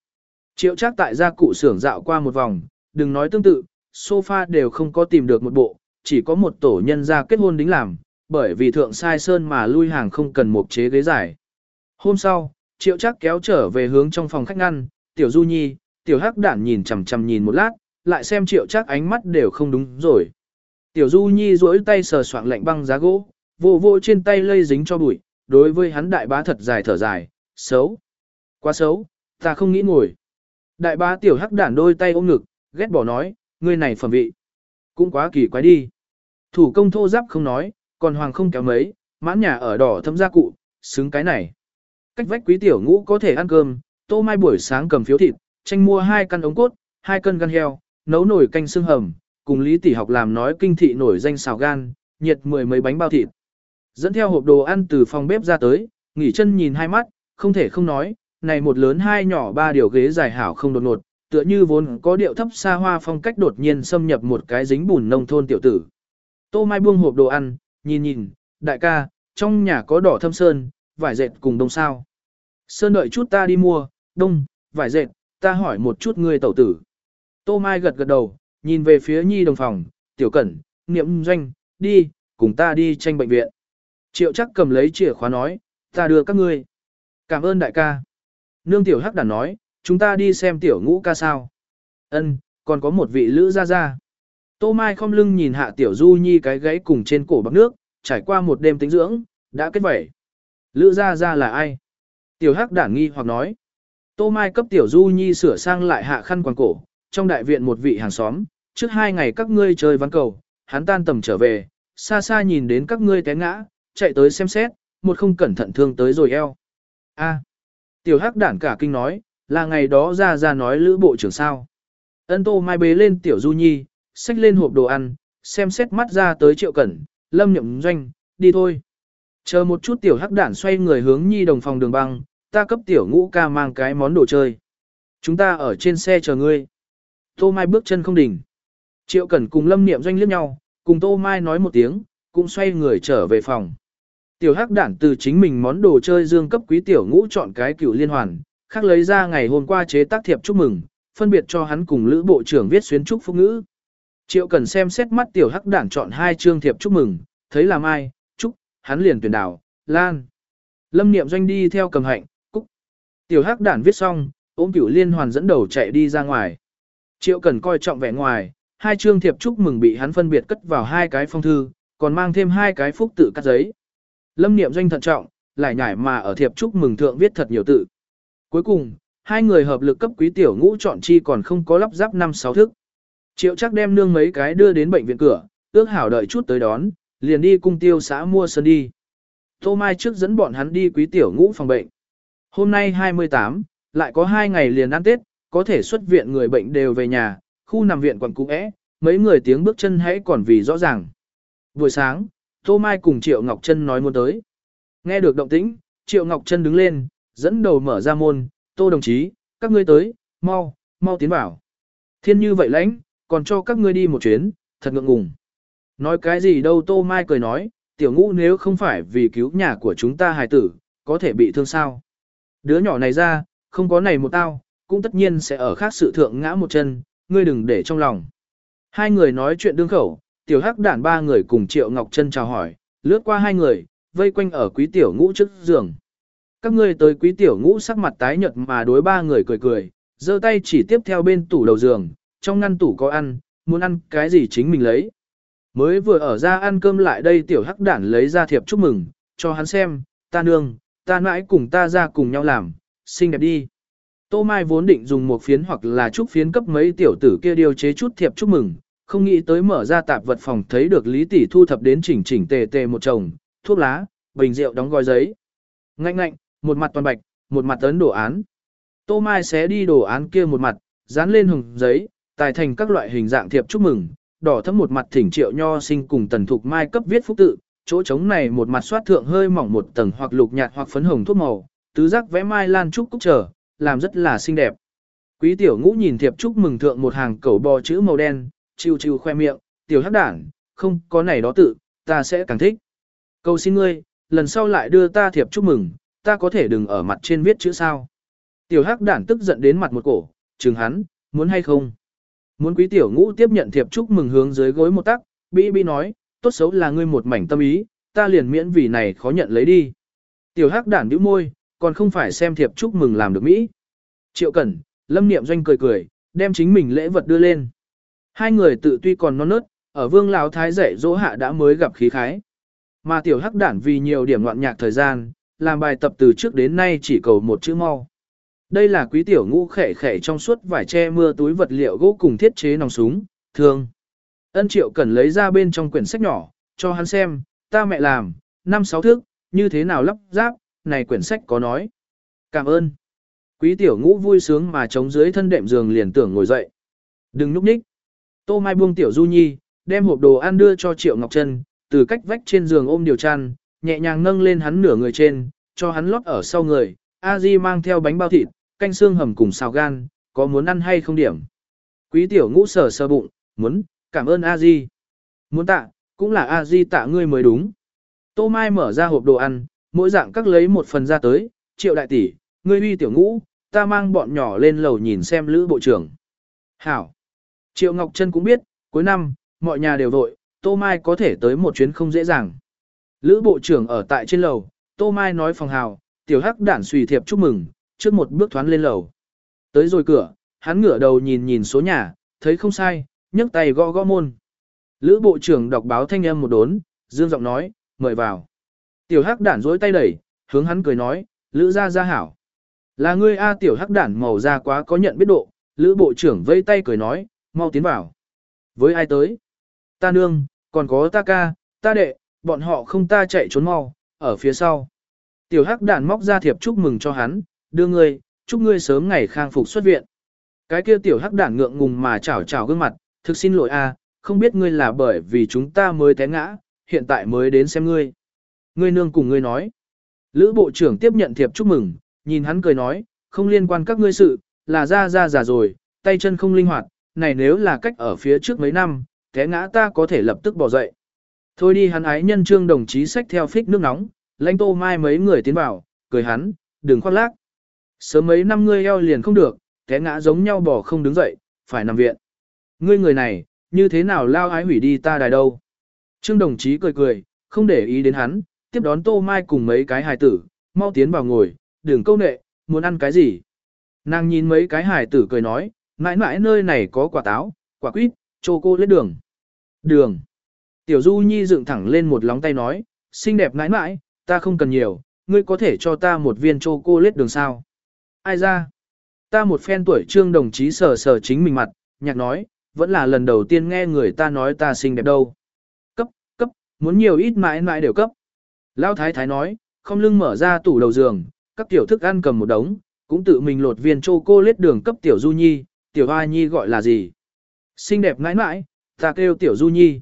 Triệu chắc tại gia cụ xưởng dạo qua một vòng, đừng nói tương tự, sofa đều không có tìm được một bộ, chỉ có một tổ nhân gia kết hôn đính làm, bởi vì thượng sai sơn mà lui hàng không cần một chế ghế giải. Hôm sau, triệu chắc kéo trở về hướng trong phòng khách ngăn, tiểu du nhi, tiểu hắc đản nhìn chằm chằm nhìn một lát, lại xem triệu chắc ánh mắt đều không đúng rồi. Tiểu du nhi duỗi tay sờ soạng lạnh băng giá gỗ, vô vô trên tay lây dính cho bụi, đối với hắn đại bá thật dài thở dài, xấu. Quá xấu, ta không nghĩ ngồi. Đại bá tiểu hắc đản đôi tay ôm ngực, ghét bỏ nói, ngươi này phẩm vị. Cũng quá kỳ quái đi. Thủ công thô giáp không nói, còn hoàng không kéo mấy, mãn nhà ở đỏ thâm gia cụ, xứng cái này. Cách vách quý tiểu ngũ có thể ăn cơm, tô mai buổi sáng cầm phiếu thịt, tranh mua hai căn ống cốt, hai cân gan heo, nấu nồi canh xương hầm, cùng Lý Tỷ học làm nói kinh thị nổi danh xào gan, nhiệt mười mấy bánh bao thịt. Dẫn theo hộp đồ ăn từ phòng bếp ra tới, nghỉ chân nhìn hai mắt, không thể không nói, này một lớn hai nhỏ ba điều ghế dài hảo không đột ngột, tựa như vốn có điệu thấp xa hoa phong cách đột nhiên xâm nhập một cái dính bùn nông thôn tiểu tử. Tô Mai buông hộp đồ ăn, nhìn nhìn, đại ca, trong nhà có đỏ thâm sơn, vải dệt cùng đông sao. Sơn đợi chút ta đi mua, đông, vải dệt, ta hỏi một chút ngươi tẩu tử. Tô Mai gật gật đầu, nhìn về phía nhi đồng phòng, tiểu cẩn, niệm doanh, đi, cùng ta đi tranh bệnh viện. Triệu chắc cầm lấy chìa khóa nói, ta đưa các ngươi. Cảm ơn đại ca. Nương tiểu hắc đàn nói, chúng ta đi xem tiểu ngũ ca sao. Ân, còn có một vị lữ gia gia. Tô Mai không lưng nhìn hạ tiểu du nhi cái gáy cùng trên cổ bắp nước, trải qua một đêm tính dưỡng, đã kết vẩy. Lữ gia gia là ai? Tiểu hắc đản nghi hoặc nói. Tô Mai cấp tiểu du nhi sửa sang lại hạ khăn quàng cổ, trong đại viện một vị hàng xóm, trước hai ngày các ngươi chơi ván cầu, hắn tan tầm trở về, xa xa nhìn đến các ngươi té ngã, chạy tới xem xét, một không cẩn thận thương tới rồi eo. A. tiểu hắc đản cả kinh nói, là ngày đó ra ra nói lữ bộ trưởng sao. Ân tô mai bế lên tiểu du nhi, xách lên hộp đồ ăn, xem xét mắt ra tới triệu cẩn, lâm nhậm doanh, đi thôi. Chờ một chút tiểu hắc đản xoay người hướng nhi đồng phòng đường băng, ta cấp tiểu ngũ ca mang cái món đồ chơi. Chúng ta ở trên xe chờ ngươi. Tô Mai bước chân không đỉnh. Triệu Cẩn cùng Lâm Niệm doanh liếc nhau, cùng Tô Mai nói một tiếng, cũng xoay người trở về phòng. Tiểu Hắc Đản từ chính mình món đồ chơi dương cấp quý tiểu ngũ chọn cái cựu liên hoàn, khác lấy ra ngày hôm qua chế tác thiệp chúc mừng, phân biệt cho hắn cùng Lữ Bộ trưởng viết xuyến chúc phúc ngữ. Triệu Cẩn xem xét mắt tiểu Hắc Đản chọn hai chương thiệp chúc mừng, thấy là mai, chúc, hắn liền tuyển đảo, lan. Lâm Niệm doanh đi theo cầm hạnh, cúc. Tiểu Hắc Đản viết xong, ôm cửu liên hoàn dẫn đầu chạy đi ra ngoài. Triệu Cẩn coi trọng vẻ ngoài, hai chương thiệp chúc mừng bị hắn phân biệt cất vào hai cái phong thư, còn mang thêm hai cái phúc tự cắt giấy. Lâm niệm doanh thận trọng, lại nhải mà ở thiệp chúc mừng thượng viết thật nhiều tự. Cuối cùng, hai người hợp lực cấp quý tiểu ngũ chọn chi còn không có lắp ráp năm sáu thức. Triệu chắc đem nương mấy cái đưa đến bệnh viện cửa, ước hảo đợi chút tới đón, liền đi cung tiêu xã mua sơn đi. Tô Mai trước dẫn bọn hắn đi quý tiểu ngũ phòng bệnh. Hôm nay 28, lại có hai ngày liền ăn Tết, có thể xuất viện người bệnh đều về nhà, khu nằm viện quận cũ é, mấy người tiếng bước chân hãy còn vì rõ ràng. Buổi sáng, Tô Mai cùng Triệu Ngọc Trân nói muốn tới. Nghe được động tĩnh, Triệu Ngọc Trân đứng lên, dẫn đầu mở ra môn, Tô đồng chí, các ngươi tới, mau, mau tiến vào. Thiên như vậy lãnh, còn cho các ngươi đi một chuyến, thật ngượng ngùng. Nói cái gì đâu Tô Mai cười nói, tiểu ngũ nếu không phải vì cứu nhà của chúng ta hài tử, có thể bị thương sao. Đứa nhỏ này ra, không có này một tao, cũng tất nhiên sẽ ở khác sự thượng ngã một chân, ngươi đừng để trong lòng. Hai người nói chuyện đương khẩu, tiểu hắc đản ba người cùng Triệu Ngọc Trân chào hỏi, lướt qua hai người, vây quanh ở quý tiểu ngũ trước giường. Các ngươi tới quý tiểu ngũ sắc mặt tái nhợt mà đối ba người cười cười, giơ tay chỉ tiếp theo bên tủ đầu giường, trong ngăn tủ có ăn, muốn ăn cái gì chính mình lấy. Mới vừa ở ra ăn cơm lại đây tiểu hắc đản lấy ra thiệp chúc mừng, cho hắn xem, ta nương, ta mãi cùng ta ra cùng nhau làm, xinh đẹp đi. Tô Mai vốn định dùng một phiến hoặc là chút phiến cấp mấy tiểu tử kia điều chế chút thiệp chúc mừng, không nghĩ tới mở ra tạp vật phòng thấy được Lý Tỷ thu thập đến chỉnh chỉnh tề tề một chồng, thuốc lá, bình rượu đóng gói giấy. Ngạnh ngạnh, một mặt toàn bạch, một mặt ấn đồ án. Tô Mai xé đi đồ án kia một mặt, dán lên hồng giấy, tài thành các loại hình dạng thiệp chúc mừng, đỏ thấm một mặt thỉnh triệu nho sinh cùng tần thục mai cấp viết phúc tự, chỗ trống này một mặt xoát thượng hơi mỏng một tầng hoặc lục nhạt hoặc phấn hồng thuốc màu, tứ giác vẽ mai lan trúc cúc trở, làm rất là xinh đẹp. Quý tiểu ngũ nhìn thiệp chúc mừng thượng một hàng cẩu bò chữ màu đen, chiêu chiêu khoe miệng, tiểu hắc đảng, không có này đó tự, ta sẽ càng thích. Cầu xin ngươi, lần sau lại đưa ta thiệp chúc mừng, ta có thể đừng ở mặt trên viết chữ sao. Tiểu hắc đảng tức giận đến mặt một cổ, chừng hắn, muốn hay không. Muốn quý tiểu ngũ tiếp nhận thiệp chúc mừng hướng dưới gối một tắc, bí bí nói, tốt xấu là ngươi một mảnh tâm ý, ta liền miễn vì này khó nhận lấy đi. Tiểu hắc đản bĩu môi, còn không phải xem thiệp chúc mừng làm được Mỹ. Triệu Cẩn, Lâm Niệm Doanh cười cười, đem chính mình lễ vật đưa lên. Hai người tự tuy còn non nớt, ở vương lão thái dạy dỗ hạ đã mới gặp khí khái. Mà tiểu hắc đản vì nhiều điểm loạn nhạc thời gian, làm bài tập từ trước đến nay chỉ cầu một chữ mau. Đây là quý tiểu ngũ khẻ khẻ trong suốt vải che mưa túi vật liệu gỗ cùng thiết chế nòng súng, thương. Ân triệu cần lấy ra bên trong quyển sách nhỏ, cho hắn xem, ta mẹ làm, năm sáu thước, như thế nào lắp ráp, này quyển sách có nói. Cảm ơn. Quý tiểu ngũ vui sướng mà chống dưới thân đệm giường liền tưởng ngồi dậy. Đừng núp ních, Tô Mai buông Tiểu Du Nhi, đem hộp đồ ăn đưa cho Triệu Ngọc Trân, từ cách vách trên giường ôm điều chăn, nhẹ nhàng nâng lên hắn nửa người trên, cho hắn lót ở sau người. A Di mang theo bánh bao thịt, canh xương hầm cùng xào gan, có muốn ăn hay không điểm. Quý Tiểu ngũ sờ sờ bụng, muốn, cảm ơn A Di. Muốn tạ, cũng là A Di tạ ngươi mới đúng. Tô Mai mở ra hộp đồ ăn, mỗi dạng các lấy một phần ra tới, triệu đại tỷ, ngươi uy tiểu ngũ, ta mang bọn nhỏ lên lầu nhìn xem lữ bộ trưởng. Hảo. Triệu Ngọc Trân cũng biết, cuối năm, mọi nhà đều vội, Tô Mai có thể tới một chuyến không dễ dàng. Lữ bộ trưởng ở tại trên lầu, Tô Mai nói phòng hào, tiểu hắc đản suy thiệp chúc mừng, trước một bước thoán lên lầu. Tới rồi cửa, hắn ngửa đầu nhìn nhìn số nhà, thấy không sai, nhấc tay gõ gõ môn. Lữ bộ trưởng đọc báo thanh âm một đốn, dương giọng nói, mời vào. Tiểu hắc đản dối tay đẩy, hướng hắn cười nói, lữ ra ra hảo. Là ngươi A tiểu hắc đản màu da quá có nhận biết độ, lữ bộ trưởng vây tay cười nói, mau tiến vào. Với ai tới? Ta nương, còn có ta ca, ta đệ, bọn họ không ta chạy trốn mau, ở phía sau. Tiểu hắc đản móc ra thiệp chúc mừng cho hắn, đưa ngươi, chúc ngươi sớm ngày khang phục xuất viện. Cái kia tiểu hắc đản ngượng ngùng mà chảo chảo gương mặt, thực xin lỗi a, không biết ngươi là bởi vì chúng ta mới té ngã, hiện tại mới đến xem ngươi. Ngươi nương cùng ngươi nói. Lữ bộ trưởng tiếp nhận thiệp chúc mừng, nhìn hắn cười nói, không liên quan các ngươi sự, là ra ra già rồi, tay chân không linh hoạt, này nếu là cách ở phía trước mấy năm, té ngã ta có thể lập tức bỏ dậy. Thôi đi hắn ái nhân trương đồng chí xách theo phích nước nóng, lãnh tô mai mấy người tiến vào, cười hắn, đừng khoác lác. Sớm mấy năm ngươi eo liền không được, té ngã giống nhau bỏ không đứng dậy, phải nằm viện. Ngươi người này, như thế nào lao ái hủy đi ta đài đâu. Trương đồng chí cười cười, không để ý đến hắn, tiếp đón tô mai cùng mấy cái hài tử, mau tiến vào ngồi, đừng câu nệ, muốn ăn cái gì. Nàng nhìn mấy cái hài tử cười nói, mãi mãi nơi này có quả táo, quả quýt, chô cô lết đường. Đường. Tiểu Du Nhi dựng thẳng lên một lóng tay nói, xinh đẹp mãi mãi, ta không cần nhiều, ngươi có thể cho ta một viên chô cô lết đường sao. Ai ra? Ta một phen tuổi trương đồng chí sờ sờ chính mình mặt, nhạc nói, vẫn là lần đầu tiên nghe người ta nói ta xinh đẹp đâu. Cấp, cấp, muốn nhiều ít mãi mãi đều cấp. Lão thái thái nói, không lưng mở ra tủ đầu giường, các tiểu thức ăn cầm một đống, cũng tự mình lột viên chô cô lết đường cấp tiểu du nhi, tiểu hoa nhi gọi là gì? Xinh đẹp mãi mãi, ta kêu tiểu du nhi.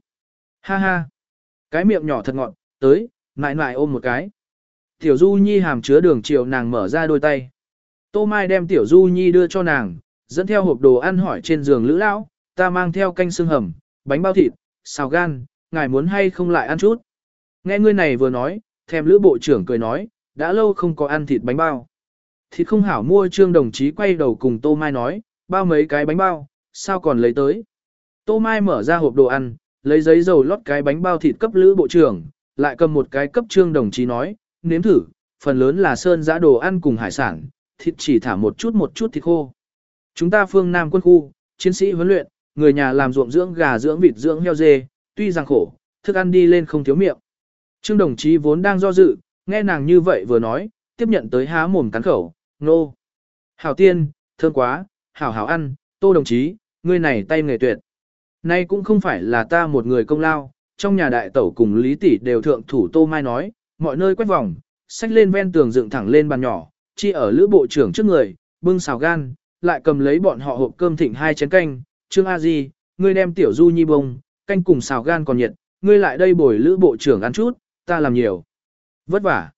Ha ha, cái miệng nhỏ thật ngọn, tới, mãi mãi ôm một cái. Tiểu du nhi hàm chứa đường chiều nàng mở ra đôi tay. Tô Mai đem tiểu du nhi đưa cho nàng, dẫn theo hộp đồ ăn hỏi trên giường lữ lão, ta mang theo canh xương hầm, bánh bao thịt, xào gan, ngài muốn hay không lại ăn chút. Nghe ngươi này vừa nói, thèm lữ bộ trưởng cười nói, đã lâu không có ăn thịt bánh bao. Thịt không hảo mua trương đồng chí quay đầu cùng Tô Mai nói, bao mấy cái bánh bao, sao còn lấy tới. Tô Mai mở ra hộp đồ ăn, lấy giấy dầu lót cái bánh bao thịt cấp lữ bộ trưởng, lại cầm một cái cấp trương đồng chí nói, nếm thử, phần lớn là sơn giã đồ ăn cùng hải sản, thịt chỉ thả một chút một chút thịt khô. Chúng ta phương Nam quân khu, chiến sĩ huấn luyện, người nhà làm ruộng dưỡng gà dưỡng vịt dưỡng heo dê, tuy rằng khổ, thức ăn đi lên không thiếu miệng. Trương đồng chí vốn đang do dự, nghe nàng như vậy vừa nói, tiếp nhận tới há mồm cắn khẩu, nô. Hảo tiên, thơm quá, hảo hảo ăn, tô đồng chí, ngươi này tay nghề tuyệt. Nay cũng không phải là ta một người công lao, trong nhà đại tẩu cùng lý tỷ đều thượng thủ tô mai nói, mọi nơi quét vòng, xách lên ven tường dựng thẳng lên bàn nhỏ, chi ở lữ bộ trưởng trước người, bưng xào gan, lại cầm lấy bọn họ hộp cơm thịnh hai chén canh, Trương A Di, ngươi đem tiểu du nhi bông, canh cùng xào gan còn nhiệt, ngươi lại đây bồi lữ bộ trưởng ăn chút, ta làm nhiều. Vất vả.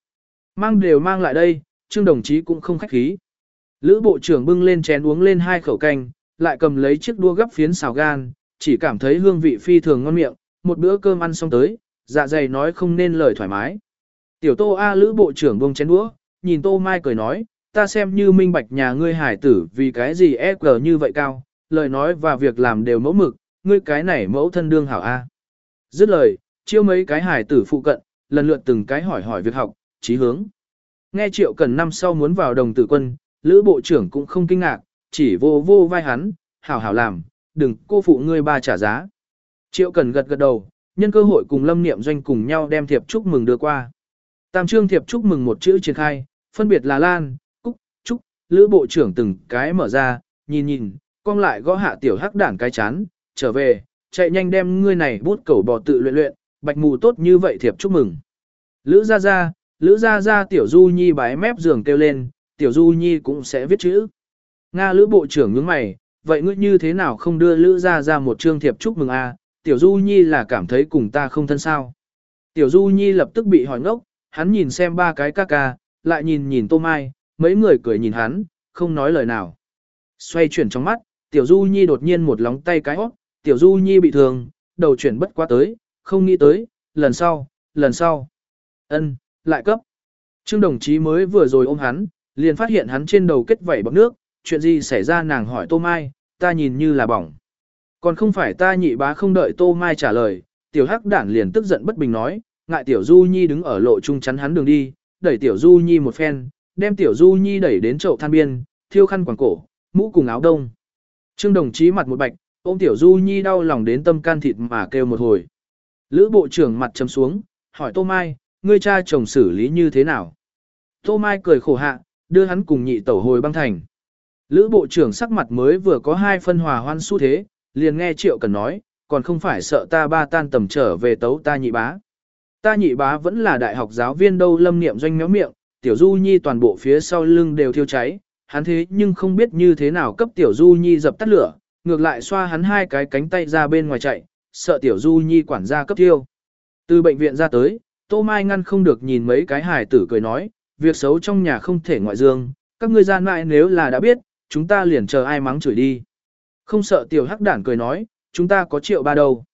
Mang đều mang lại đây, Trương đồng chí cũng không khách khí. Lữ bộ trưởng bưng lên chén uống lên hai khẩu canh, lại cầm lấy chiếc đua gấp phiến xào gan, chỉ cảm thấy hương vị phi thường ngon miệng, một bữa cơm ăn xong tới, dạ dày nói không nên lời thoải mái. Tiểu tô A lữ bộ trưởng bông chén đũa, nhìn tô mai cười nói, ta xem như minh bạch nhà ngươi hải tử vì cái gì e như vậy cao, lời nói và việc làm đều mẫu mực, ngươi cái này mẫu thân đương hảo A. Dứt lời, chiêu mấy cái hải tử phụ cận, lần lượt từng cái hỏi hỏi việc học, trí hướng. Nghe triệu cần năm sau muốn vào đồng tử quân, lữ bộ trưởng cũng không kinh ngạc, chỉ vô vô vai hắn, hảo hảo làm, đừng cô phụ ngươi ba trả giá. Triệu cần gật gật đầu, nhân cơ hội cùng lâm niệm doanh cùng nhau đem thiệp chúc mừng đưa qua. Tam trương thiệp chúc mừng một chữ triển khai, phân biệt là Lan, Cúc, Trúc, Lữ Bộ trưởng từng cái mở ra, nhìn nhìn, con lại gõ hạ tiểu hắc đảng cái chán, trở về, chạy nhanh đem ngươi này bút cầu bò tự luyện luyện, bạch mù tốt như vậy thiệp chúc mừng. Lữ ra ra, Lữ ra ra tiểu du nhi bái mép giường kêu lên, tiểu du nhi cũng sẽ viết chữ. Nga Lữ Bộ trưởng nhướng mày, vậy ngươi như thế nào không đưa Lữ ra ra một trương thiệp chúc mừng a? Tiểu Du Nhi là cảm thấy cùng ta không thân sao. Tiểu Du Nhi lập tức bị hỏi ngốc, hắn nhìn xem ba cái ca ca, lại nhìn nhìn Tô Mai, mấy người cười nhìn hắn, không nói lời nào. Xoay chuyển trong mắt, Tiểu Du Nhi đột nhiên một lóng tay cái hót, Tiểu Du Nhi bị thương, đầu chuyển bất quá tới, không nghĩ tới, lần sau, lần sau. ân lại cấp. Trương đồng chí mới vừa rồi ôm hắn, liền phát hiện hắn trên đầu kết vảy bọc nước, chuyện gì xảy ra nàng hỏi Tô Mai, ta nhìn như là bỏng. Còn không phải ta nhị bá không đợi Tô Mai trả lời, tiểu hắc đản liền tức giận bất bình nói, ngại tiểu Du Nhi đứng ở lộ trung chắn hắn đường đi, đẩy tiểu Du Nhi một phen, đem tiểu Du Nhi đẩy đến chậu than biên, thiêu khăn quàng cổ, mũ cùng áo đông. Trương đồng chí mặt một bạch, ôm tiểu Du Nhi đau lòng đến tâm can thịt mà kêu một hồi. Lữ bộ trưởng mặt chấm xuống, hỏi Tô Mai, ngươi cha chồng xử lý như thế nào? Tô Mai cười khổ hạ, đưa hắn cùng nhị tẩu hồi băng thành. Lữ bộ trưởng sắc mặt mới vừa có hai phân hòa hoan xu thế, liền nghe Triệu Cần nói, còn không phải sợ ta ba tan tầm trở về tấu ta nhị bá. Ta nhị bá vẫn là đại học giáo viên đâu lâm niệm doanh méo miệng, tiểu du nhi toàn bộ phía sau lưng đều thiêu cháy, hắn thế nhưng không biết như thế nào cấp tiểu du nhi dập tắt lửa, ngược lại xoa hắn hai cái cánh tay ra bên ngoài chạy, sợ tiểu du nhi quản gia cấp thiêu. Từ bệnh viện ra tới, Tô Mai ngăn không được nhìn mấy cái hài tử cười nói, việc xấu trong nhà không thể ngoại dương, các ngươi gian mại nếu là đã biết, chúng ta liền chờ ai mắng chửi đi. Không sợ tiểu hắc đản cười nói, chúng ta có triệu ba đâu.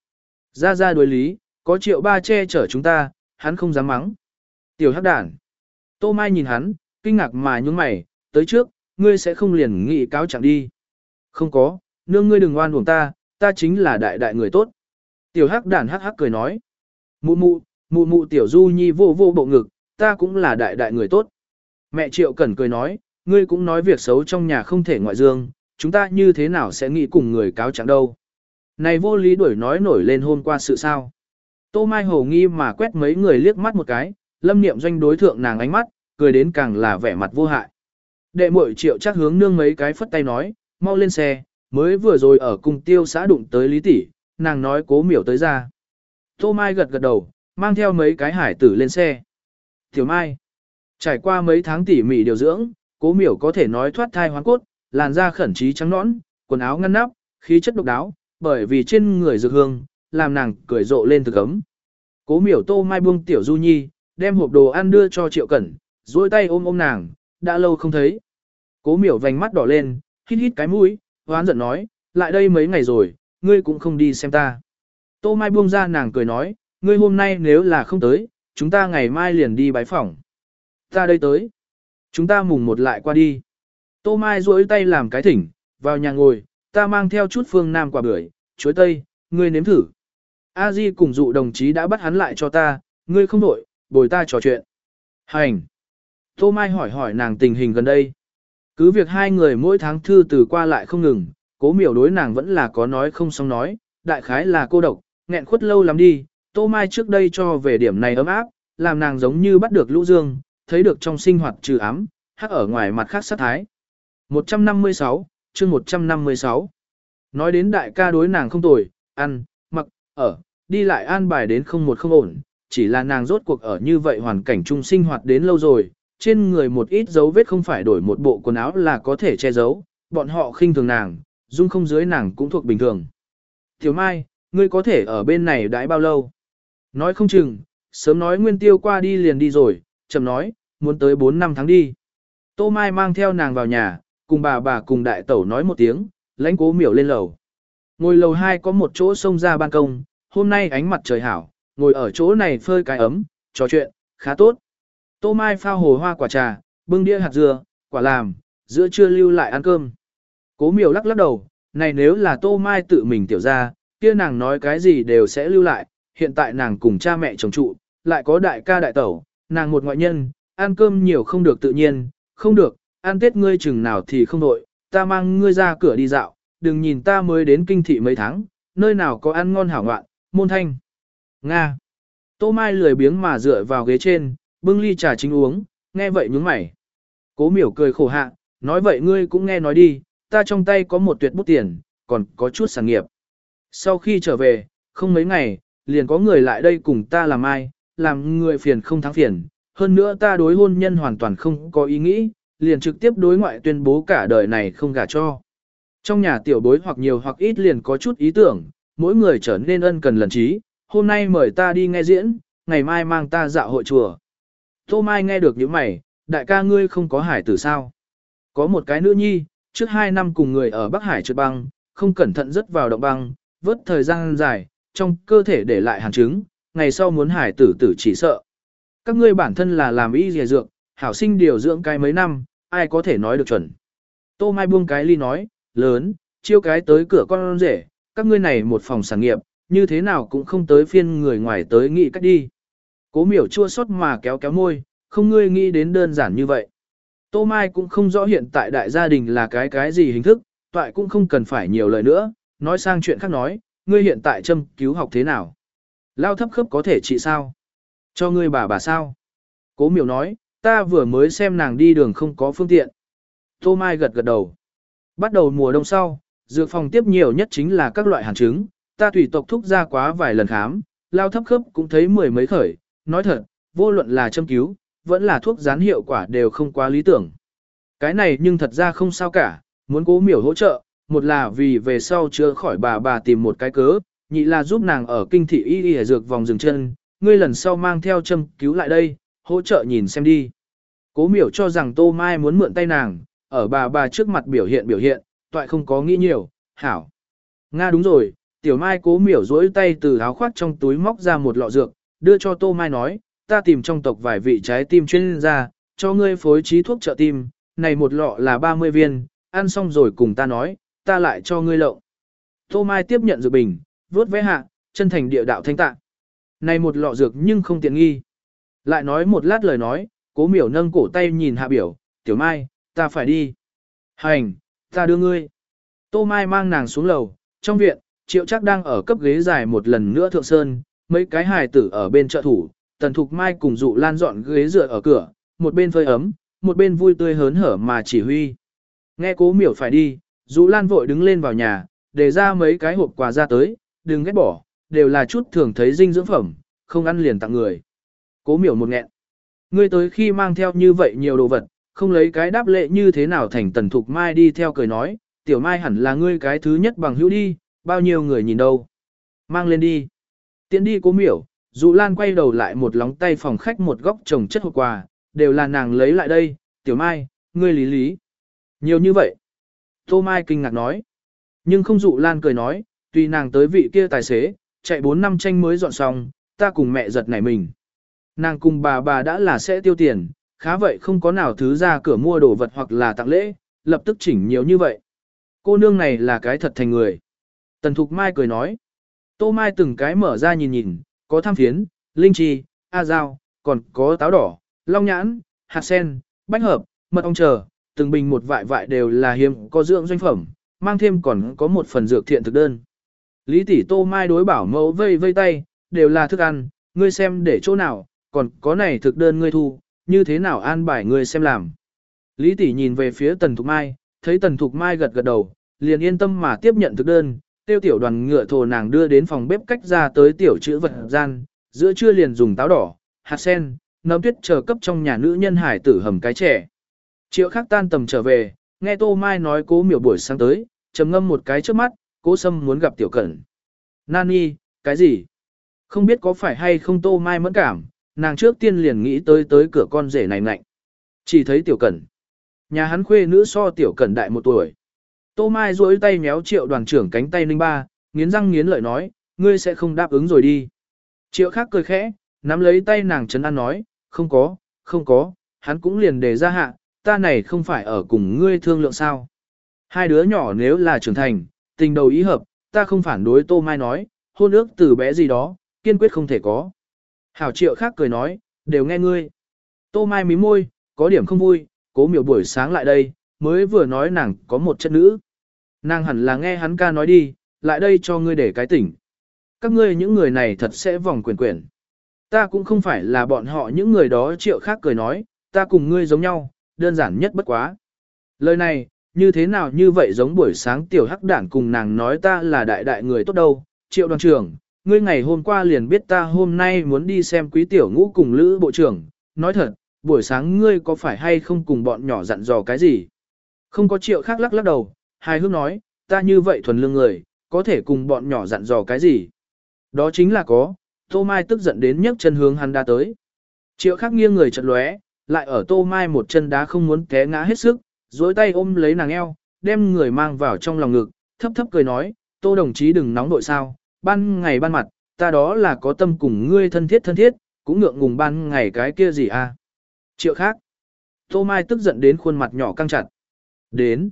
Ra ra đối lý, có triệu ba che chở chúng ta, hắn không dám mắng. Tiểu hắc đản. Tô Mai nhìn hắn, kinh ngạc mà nhúng mày, tới trước, ngươi sẽ không liền nghị cáo chẳng đi. Không có, nương ngươi đừng oan uổng ta, ta chính là đại đại người tốt. Tiểu hắc đàn hắc hắc cười nói. Mụ mụ, mụ mụ tiểu du nhi vô vô bộ ngực, ta cũng là đại đại người tốt. Mẹ triệu cẩn cười nói, ngươi cũng nói việc xấu trong nhà không thể ngoại dương, chúng ta như thế nào sẽ nghĩ cùng người cáo chẳng đâu. Này vô lý đuổi nói nổi lên hôm qua sự sao. Tô Mai Hồ nghi mà quét mấy người liếc mắt một cái, lâm niệm doanh đối thượng nàng ánh mắt, cười đến càng là vẻ mặt vô hại. Đệ muội triệu chắc hướng nương mấy cái phất tay nói, mau lên xe, mới vừa rồi ở cùng tiêu xã đụng tới lý tỷ, nàng nói cố miểu tới ra. Tô Mai gật gật đầu, mang theo mấy cái hải tử lên xe. Tiểu Mai, trải qua mấy tháng tỉ mỉ điều dưỡng, cố miểu có thể nói thoát thai hoán cốt, làn da khẩn trí trắng nõn, quần áo ngăn nắp, khí chất độc đáo, bởi vì trên người dược hương, làm nàng cười rộ lên thực ấm. Cố miểu tô mai buông tiểu du nhi, đem hộp đồ ăn đưa cho triệu cẩn, duỗi tay ôm ôm nàng, đã lâu không thấy. Cố miểu vành mắt đỏ lên, hít hít cái mũi, hoán giận nói, lại đây mấy ngày rồi, ngươi cũng không đi xem ta. Tô mai buông ra nàng cười nói, ngươi hôm nay nếu là không tới, chúng ta ngày mai liền đi bái phỏng. Ta đây tới. Chúng ta mùng một lại qua đi. Tô Mai duỗi tay làm cái thỉnh, vào nhà ngồi, ta mang theo chút phương nam quả bưởi, chuối tây, ngươi nếm thử. A Di cùng dụ đồng chí đã bắt hắn lại cho ta, ngươi không đổi, bồi ta trò chuyện. Hành. Tô Mai hỏi hỏi nàng tình hình gần đây. Cứ việc hai người mỗi tháng thư từ qua lại không ngừng, cố miểu đối nàng vẫn là có nói không xong nói, đại khái là cô độc, nghẹn khuất lâu lắm đi, Tô Mai trước đây cho về điểm này ấm áp, làm nàng giống như bắt được lũ dương, thấy được trong sinh hoạt trừ ám, hắc ở ngoài mặt khác sát thái. 156, chương 156. Nói đến đại ca đối nàng không tồi, ăn, mặc, ở, đi lại an bài đến không một không ổn, chỉ là nàng rốt cuộc ở như vậy hoàn cảnh chung sinh hoạt đến lâu rồi, trên người một ít dấu vết không phải đổi một bộ quần áo là có thể che giấu, bọn họ khinh thường nàng, dung không dưới nàng cũng thuộc bình thường. Tiểu Mai, ngươi có thể ở bên này đãi bao lâu? Nói không chừng, sớm nói nguyên tiêu qua đi liền đi rồi, chậm nói, muốn tới 4 năm tháng đi. Tô Mai mang theo nàng vào nhà, cùng bà bà cùng đại tẩu nói một tiếng, lãnh cố miểu lên lầu. Ngồi lầu 2 có một chỗ sông ra ban công, hôm nay ánh mặt trời hảo, ngồi ở chỗ này phơi cái ấm, trò chuyện, khá tốt. Tô Mai phao hồ hoa quả trà, bưng đĩa hạt dừa, quả làm, giữa trưa lưu lại ăn cơm. Cố miểu lắc lắc đầu, này nếu là Tô Mai tự mình tiểu ra, kia nàng nói cái gì đều sẽ lưu lại, hiện tại nàng cùng cha mẹ chồng trụ, lại có đại ca đại tẩu, nàng một ngoại nhân, ăn cơm nhiều không được tự nhiên, không được, ăn tết ngươi chừng nào thì không đội, ta mang ngươi ra cửa đi dạo, đừng nhìn ta mới đến kinh thị mấy tháng, nơi nào có ăn ngon hảo ngoạn, môn thanh. Nga. Tô Mai lười biếng mà dựa vào ghế trên, bưng ly trà chính uống, nghe vậy nhướng mày. Cố miểu cười khổ hạ, nói vậy ngươi cũng nghe nói đi, ta trong tay có một tuyệt bút tiền, còn có chút sản nghiệp. Sau khi trở về, không mấy ngày, liền có người lại đây cùng ta làm ai, làm người phiền không thắng phiền, hơn nữa ta đối hôn nhân hoàn toàn không có ý nghĩ, liền trực tiếp đối ngoại tuyên bố cả đời này không gả cho. Trong nhà tiểu bối hoặc nhiều hoặc ít liền có chút ý tưởng, mỗi người trở nên ân cần lần trí, hôm nay mời ta đi nghe diễn, ngày mai mang ta dạo hội chùa. Tô Mai nghe được những mày, đại ca ngươi không có hải tử sao. Có một cái nữ nhi, trước hai năm cùng người ở Bắc Hải trượt băng, không cẩn thận rớt vào động băng, vớt thời gian dài, trong cơ thể để lại hàn chứng, ngày sau muốn hải tử tử chỉ sợ. Các ngươi bản thân là làm y dìa dược, hảo sinh điều dưỡng cái mấy năm, ai có thể nói được chuẩn. Tô Mai buông cái ly nói, lớn, chiêu cái tới cửa con rể, các ngươi này một phòng sản nghiệp, như thế nào cũng không tới phiên người ngoài tới nghĩ cách đi. Cố miểu chua xót mà kéo kéo môi, không ngươi nghĩ đến đơn giản như vậy. Tô Mai cũng không rõ hiện tại đại gia đình là cái cái gì hình thức, toại cũng không cần phải nhiều lời nữa, nói sang chuyện khác nói, ngươi hiện tại châm cứu học thế nào? Lao thấp khớp có thể trị sao? Cho ngươi bà bà sao? Cố miểu nói, ta vừa mới xem nàng đi đường không có phương tiện. Tô Mai gật gật đầu. Bắt đầu mùa đông sau, dược phòng tiếp nhiều nhất chính là các loại hàn chứng, ta tùy tộc thúc ra quá vài lần khám, lao thấp khớp cũng thấy mười mấy khởi, nói thật, vô luận là châm cứu, vẫn là thuốc gián hiệu quả đều không quá lý tưởng. Cái này nhưng thật ra không sao cả, muốn cố miểu hỗ trợ, một là vì về sau chữa khỏi bà bà tìm một cái cớ, nhị là giúp nàng ở kinh thị y y dược vòng rừng chân, ngươi lần sau mang theo châm cứu lại đây, hỗ trợ nhìn xem đi. Cố miểu cho rằng Tô Mai muốn mượn tay nàng, ở bà bà trước mặt biểu hiện biểu hiện, toại không có nghĩ nhiều, hảo. Nga đúng rồi, tiểu mai cố miểu rỗi tay từ áo khoác trong túi móc ra một lọ dược, đưa cho Tô Mai nói, ta tìm trong tộc vài vị trái tim chuyên gia, cho ngươi phối trí thuốc trợ tim, này một lọ là 30 viên, ăn xong rồi cùng ta nói, ta lại cho ngươi lộng. Tô Mai tiếp nhận dược bình, vớt vẽ hạ, chân thành địa đạo thanh tạ. Này một lọ dược nhưng không tiện nghi. Lại nói một lát lời nói, cố miểu nâng cổ tay nhìn hạ biểu, tiểu mai, ta phải đi. Hành, ta đưa ngươi. Tô Mai mang nàng xuống lầu, trong viện, triệu chắc đang ở cấp ghế dài một lần nữa thượng sơn, mấy cái hài tử ở bên trợ thủ, tần thục mai cùng dụ lan dọn ghế dựa ở cửa, một bên phơi ấm, một bên vui tươi hớn hở mà chỉ huy. Nghe cố miểu phải đi, dụ lan vội đứng lên vào nhà, để ra mấy cái hộp quà ra tới, đừng ghét bỏ, đều là chút thường thấy dinh dưỡng phẩm, không ăn liền tặng người. Cố miểu một nghẹn. Ngươi tới khi mang theo như vậy nhiều đồ vật, không lấy cái đáp lệ như thế nào thành tần thục mai đi theo cười nói, tiểu mai hẳn là ngươi cái thứ nhất bằng hữu đi, bao nhiêu người nhìn đâu. Mang lên đi. Tiến đi cố miểu, dụ lan quay đầu lại một lóng tay phòng khách một góc trồng chất hộp quà, đều là nàng lấy lại đây, tiểu mai, ngươi lý lý. Nhiều như vậy. Tô Mai kinh ngạc nói. Nhưng không dụ lan cười nói, tùy nàng tới vị kia tài xế, chạy 4 năm tranh mới dọn xong, ta cùng mẹ giật nảy mình. Nàng cùng bà bà đã là sẽ tiêu tiền, khá vậy không có nào thứ ra cửa mua đồ vật hoặc là tặng lễ, lập tức chỉnh nhiều như vậy. Cô nương này là cái thật thành người. Tần Thục Mai cười nói. Tô Mai từng cái mở ra nhìn nhìn, có tham phiến, linh chi, a dao, còn có táo đỏ, long nhãn, hạt sen, bách hợp, mật ong chờ, từng bình một vại vại đều là hiếm có dưỡng doanh phẩm, mang thêm còn có một phần dược thiện thực đơn. Lý tỷ Tô Mai đối bảo mẫu vây vây tay, đều là thức ăn, ngươi xem để chỗ nào, còn có này thực đơn ngươi thu, như thế nào an bài ngươi xem làm. Lý tỷ nhìn về phía Tần Thục Mai, thấy Tần Thục Mai gật gật đầu, liền yên tâm mà tiếp nhận thực đơn, tiêu tiểu đoàn ngựa thồ nàng đưa đến phòng bếp cách ra tới tiểu chữ vật gian, giữa trưa liền dùng táo đỏ, hạt sen, nấm tuyết chờ cấp trong nhà nữ nhân hải tử hầm cái trẻ. Triệu khắc tan tầm trở về, nghe Tô Mai nói cố miểu buổi sáng tới, trầm ngâm một cái trước mắt, cố sâm muốn gặp tiểu cẩn. Nani, cái gì? Không biết có phải hay không Tô Mai mẫn cảm, nàng trước tiên liền nghĩ tới tới cửa con rể này nạnh. Chỉ thấy tiểu cẩn. Nhà hắn khuê nữ so tiểu cẩn đại một tuổi. Tô Mai duỗi tay méo triệu đoàn trưởng cánh tay ninh ba, nghiến răng nghiến lợi nói, ngươi sẽ không đáp ứng rồi đi. Triệu khác cười khẽ, nắm lấy tay nàng chấn an nói, không có, không có, hắn cũng liền đề ra hạ, ta này không phải ở cùng ngươi thương lượng sao. Hai đứa nhỏ nếu là trưởng thành, tình đầu ý hợp, ta không phản đối Tô Mai nói, hôn ước từ bé gì đó, kiên quyết không thể có. Hảo triệu khác cười nói, đều nghe ngươi. Tô Mai mím môi, có điểm không vui, cố miểu buổi sáng lại đây, mới vừa nói nàng có một chất nữ. Nàng hẳn là nghe hắn ca nói đi, lại đây cho ngươi để cái tỉnh. Các ngươi những người này thật sẽ vòng quyền quyền. Ta cũng không phải là bọn họ những người đó triệu khác cười nói, ta cùng ngươi giống nhau, đơn giản nhất bất quá. Lời này, như thế nào như vậy giống buổi sáng tiểu hắc đảng cùng nàng nói ta là đại đại người tốt đâu, triệu đoàn trưởng, ngươi ngày hôm qua liền biết ta hôm nay muốn đi xem quý tiểu ngũ cùng lữ bộ trưởng, nói thật, buổi sáng ngươi có phải hay không cùng bọn nhỏ dặn dò cái gì? Không có triệu khác lắc lắc đầu, hài hước nói, ta như vậy thuần lương người, có thể cùng bọn nhỏ dặn dò cái gì? Đó chính là có, Tô Mai tức giận đến nhấc chân hướng hắn đã tới. Triệu khác nghiêng người chật lóe, lại ở Tô Mai một chân đá không muốn té ngã hết sức, dối tay ôm lấy nàng eo, đem người mang vào trong lòng ngực, thấp thấp cười nói, Tô đồng chí đừng nóng nội sao, ban ngày ban mặt, ta đó là có tâm cùng ngươi thân thiết thân thiết, cũng ngượng ngùng ban ngày cái kia gì à. Triệu khác. Tô Mai tức giận đến khuôn mặt nhỏ căng chặt. Đến.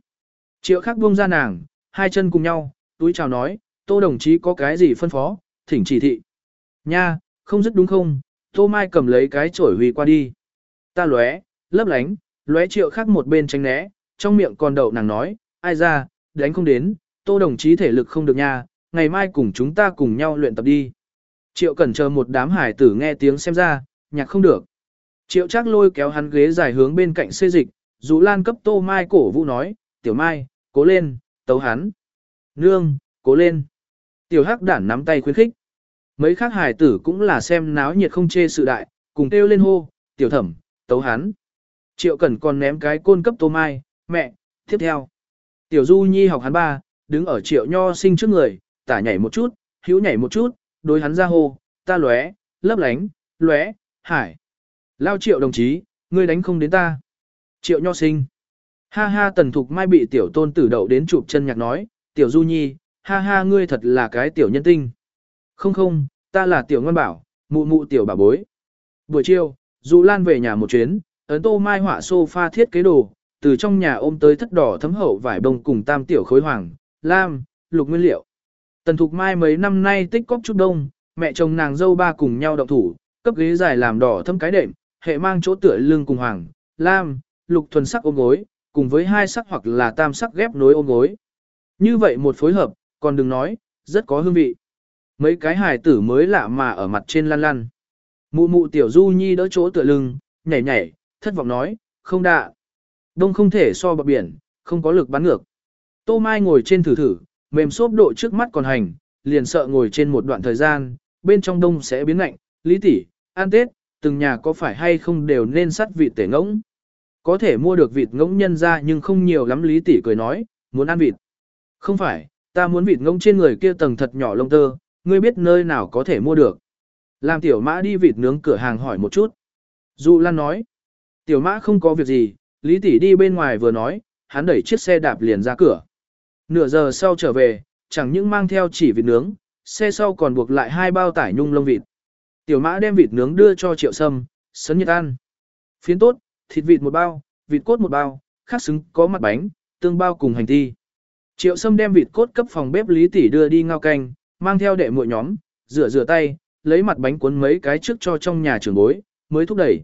Triệu khắc buông ra nàng, hai chân cùng nhau, túi chào nói, Tô đồng chí có cái gì phân phó, thỉnh chỉ thị. Nha, không dứt đúng không? Tô Mai cầm lấy cái chổi huy qua đi. Ta lóe, lấp lánh, lóe triệu khắc một bên tránh né, trong miệng còn đậu nàng nói, ai ra, đánh không đến, Tô đồng chí thể lực không được nha, ngày mai cùng chúng ta cùng nhau luyện tập đi. Triệu cẩn chờ một đám hải tử nghe tiếng xem ra, nhạc không được. Triệu chắc lôi kéo hắn ghế dài hướng bên cạnh xê dịch, dù lan cấp tô mai cổ vũ nói, tiểu mai, cố lên, tấu hắn. Nương, cố lên. Tiểu hắc đản nắm tay khuyến khích. Mấy khác hải tử cũng là xem náo nhiệt không chê sự đại, cùng kêu lên hô, tiểu thẩm, tấu hắn. Triệu cẩn còn ném cái côn cấp tô mai, mẹ, tiếp theo. Tiểu du nhi học hắn ba, đứng ở triệu nho sinh trước người, tả nhảy một chút, hữu nhảy một chút, đối hắn ra hô, ta lóe, lấp lánh, lóe, hải. Lao triệu đồng chí, ngươi đánh không đến ta. Triệu nho sinh. Ha ha tần thục mai bị tiểu tôn tử đậu đến chụp chân nhạc nói, tiểu du nhi, ha ha ngươi thật là cái tiểu nhân tinh. Không không, ta là tiểu ngoan bảo, mụ mụ tiểu bà bối. Buổi chiều, du lan về nhà một chuyến, ấn tô mai họa sofa thiết kế đồ, từ trong nhà ôm tới thất đỏ thấm hậu vải bông cùng tam tiểu khối hoàng, lam, lục nguyên liệu. Tần Thục Mai mấy năm nay tích cóp chút đông, mẹ chồng nàng dâu ba cùng nhau động thủ, cấp ghế dài làm đỏ thâm cái đệm, hệ mang chỗ tựa lưng cùng hoàng, lam, lục thuần sắc ôm gối, cùng với hai sắc hoặc là tam sắc ghép nối ôm gối. Như vậy một phối hợp, còn đừng nói, rất có hương vị. Mấy cái hài tử mới lạ mà ở mặt trên lăn lăn. Mụ mụ tiểu du nhi đỡ chỗ tựa lưng, nhảy nhảy, thất vọng nói, không đạ. Đông không thể so bậc biển, không có lực bắn ngược. Tô Mai ngồi trên thử thử, mềm xốp độ trước mắt còn hành, liền sợ ngồi trên một đoạn thời gian, bên trong đông sẽ biến lạnh, lý tỷ, an tết, từng nhà có phải hay không đều nên sắt vị tể ngỗng. Có thể mua được vịt ngỗng nhân ra nhưng không nhiều lắm lý tỷ cười nói, muốn ăn vịt. Không phải, ta muốn vịt ngỗng trên người kia tầng thật nhỏ lông tơ, ngươi biết nơi nào có thể mua được. Làm tiểu mã đi vịt nướng cửa hàng hỏi một chút. Dụ Lan nói, tiểu mã không có việc gì, lý tỷ đi bên ngoài vừa nói, hắn đẩy chiếc xe đạp liền ra cửa. Nửa giờ sau trở về, chẳng những mang theo chỉ vịt nướng, xe sau còn buộc lại hai bao tải nhung lông vịt. Tiểu mã đem vịt nướng đưa cho triệu sâm, sấn nhiệt ăn. Phiến tốt, thịt vịt một bao, vịt cốt một bao, khác xứng có mặt bánh, tương bao cùng hành thi. Triệu sâm đem vịt cốt cấp phòng bếp lý tỷ đưa đi ngao canh, mang theo đệ muội nhóm, rửa rửa tay, lấy mặt bánh cuốn mấy cái trước cho trong nhà trưởng bối, mới thúc đẩy.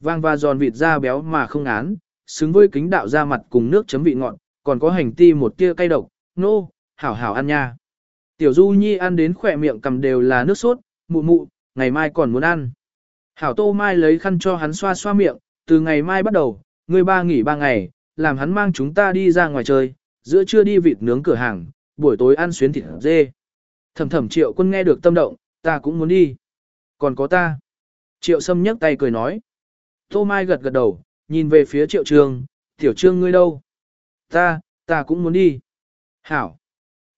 Vang và giòn vịt da béo mà không án, xứng với kính đạo da mặt cùng nước chấm vị ngọt, còn có hành ti một tia cay độc, nô, no, hảo hảo ăn nha. Tiểu Du Nhi ăn đến khỏe miệng cầm đều là nước sốt, mụ mụ, ngày mai còn muốn ăn. Hảo Tô Mai lấy khăn cho hắn xoa xoa miệng, từ ngày mai bắt đầu, người ba nghỉ ba ngày, làm hắn mang chúng ta đi ra ngoài chơi, giữa trưa đi vịt nướng cửa hàng, buổi tối ăn xuyến thịt dê. Thẩm Thẩm triệu quân nghe được tâm động, ta cũng muốn đi. Còn có ta. Triệu sâm nhấc tay cười nói. Tô Mai gật gật đầu, nhìn về phía triệu Trường. tiểu trương ngươi đâu? Ta, ta cũng muốn đi. Hảo.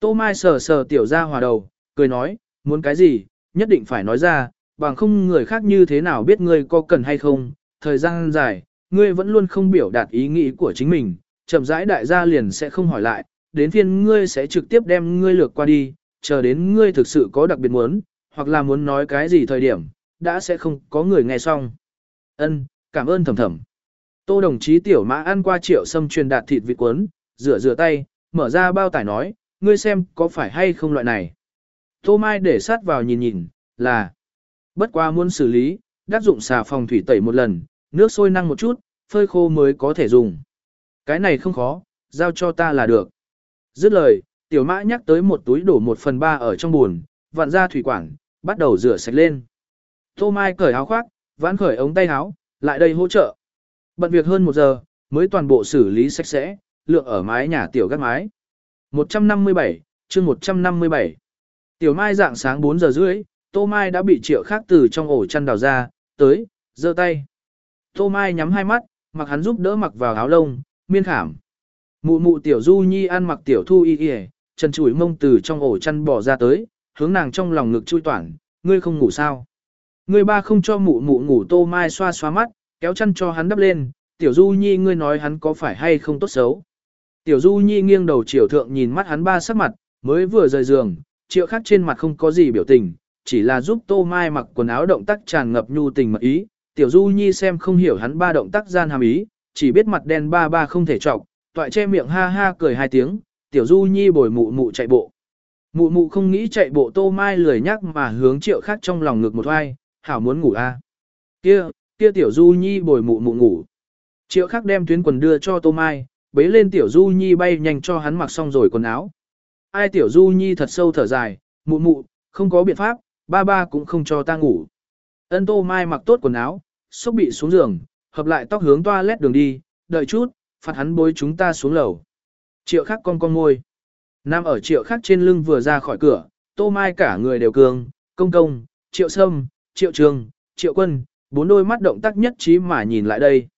Tô Mai sờ sờ tiểu ra hòa đầu, cười nói, muốn cái gì, nhất định phải nói ra, bằng không người khác như thế nào biết ngươi có cần hay không, thời gian dài, ngươi vẫn luôn không biểu đạt ý nghĩ của chính mình, chậm rãi đại gia liền sẽ không hỏi lại, đến phiên ngươi sẽ trực tiếp đem ngươi lược qua đi, chờ đến ngươi thực sự có đặc biệt muốn, hoặc là muốn nói cái gì thời điểm, đã sẽ không có người nghe xong. Ân, cảm ơn thầm thầm. Tô đồng chí tiểu mã ăn qua triệu sâm truyền đạt thịt vịt cuốn, rửa rửa tay, mở ra bao tải nói, ngươi xem có phải hay không loại này. Tô Mai để sát vào nhìn nhìn, là bất qua muốn xử lý, đáp dụng xà phòng thủy tẩy một lần, nước sôi năng một chút, phơi khô mới có thể dùng. Cái này không khó, giao cho ta là được. Dứt lời, tiểu mã nhắc tới một túi đổ một phần ba ở trong buồn, vặn ra thủy quản, bắt đầu rửa sạch lên. Tô Mai cởi áo khoác, vãn khởi ống tay áo, lại đây hỗ trợ. Bận việc hơn một giờ, mới toàn bộ xử lý sạch sẽ, lượng ở mái nhà tiểu gác mái. 157, chương 157. Tiểu Mai dạng sáng 4 giờ rưỡi, Tô Mai đã bị triệu khác từ trong ổ chăn đào ra, tới, giơ tay. Tô Mai nhắm hai mắt, mặc hắn giúp đỡ mặc vào áo lông, miên khảm. Mụ mụ tiểu du nhi ăn mặc tiểu thu y y, chân chủi mông từ trong ổ chăn bỏ ra tới, hướng nàng trong lòng ngực chui toản, ngươi không ngủ sao. Ngươi ba không cho mụ mụ ngủ tô mai xoa xoa mắt, kéo chăn cho hắn đắp lên, tiểu du nhi ngươi nói hắn có phải hay không tốt xấu. Tiểu du nhi nghiêng đầu chiều thượng nhìn mắt hắn ba sắc mặt, mới vừa rời giường, triệu khác trên mặt không có gì biểu tình, chỉ là giúp tô mai mặc quần áo động tác tràn ngập nhu tình mật ý. Tiểu du nhi xem không hiểu hắn ba động tác gian hàm ý, chỉ biết mặt đen ba ba không thể trọc, toại che miệng ha ha cười hai tiếng, tiểu du nhi bồi mụ mụ chạy bộ. Mụ mụ không nghĩ chạy bộ tô mai lười nhắc mà hướng triệu khác trong lòng ngực một hoai, hảo muốn ngủ a à. Kia, kia tiểu du nhi bồi mụ mụ ngủ. Triệu khác đem tuyến quần đưa cho tô mai, bế lên tiểu du nhi bay nhanh cho hắn mặc xong rồi quần áo. Ai tiểu du nhi thật sâu thở dài, mụ mụ, không có biện pháp, ba ba cũng không cho ta ngủ. Ân tô mai mặc tốt quần áo, xúc bị xuống giường, hợp lại tóc hướng toilet đường đi, đợi chút, phạt hắn bối chúng ta xuống lầu. Triệu khắc con con ngôi. Nam ở triệu khắc trên lưng vừa ra khỏi cửa, tô mai cả người đều cường, công công, triệu sâm, triệu trường, triệu quân, bốn đôi mắt động tác nhất trí mà nhìn lại đây.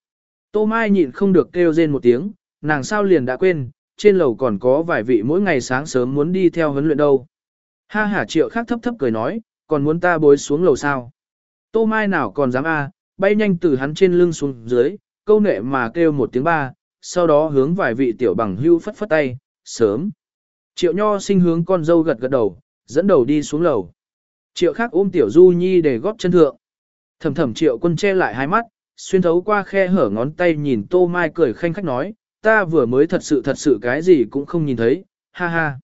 Tô mai nhịn không được kêu rên một tiếng, nàng sao liền đã quên, trên lầu còn có vài vị mỗi ngày sáng sớm muốn đi theo huấn luyện đâu. Ha hả triệu khắc thấp thấp cười nói, còn muốn ta bối xuống lầu sao. Tô mai nào còn dám a bay nhanh từ hắn trên lưng xuống dưới, câu nệ mà kêu một tiếng ba, sau đó hướng vài vị tiểu bằng hưu phất phất tay, sớm. Triệu nho sinh hướng con dâu gật gật đầu, dẫn đầu đi xuống lầu. Triệu khác ôm tiểu du nhi để góp chân thượng. Thầm thầm triệu quân che lại hai mắt, xuyên thấu qua khe hở ngón tay nhìn tô mai cười khanh khách nói, ta vừa mới thật sự thật sự cái gì cũng không nhìn thấy, ha ha.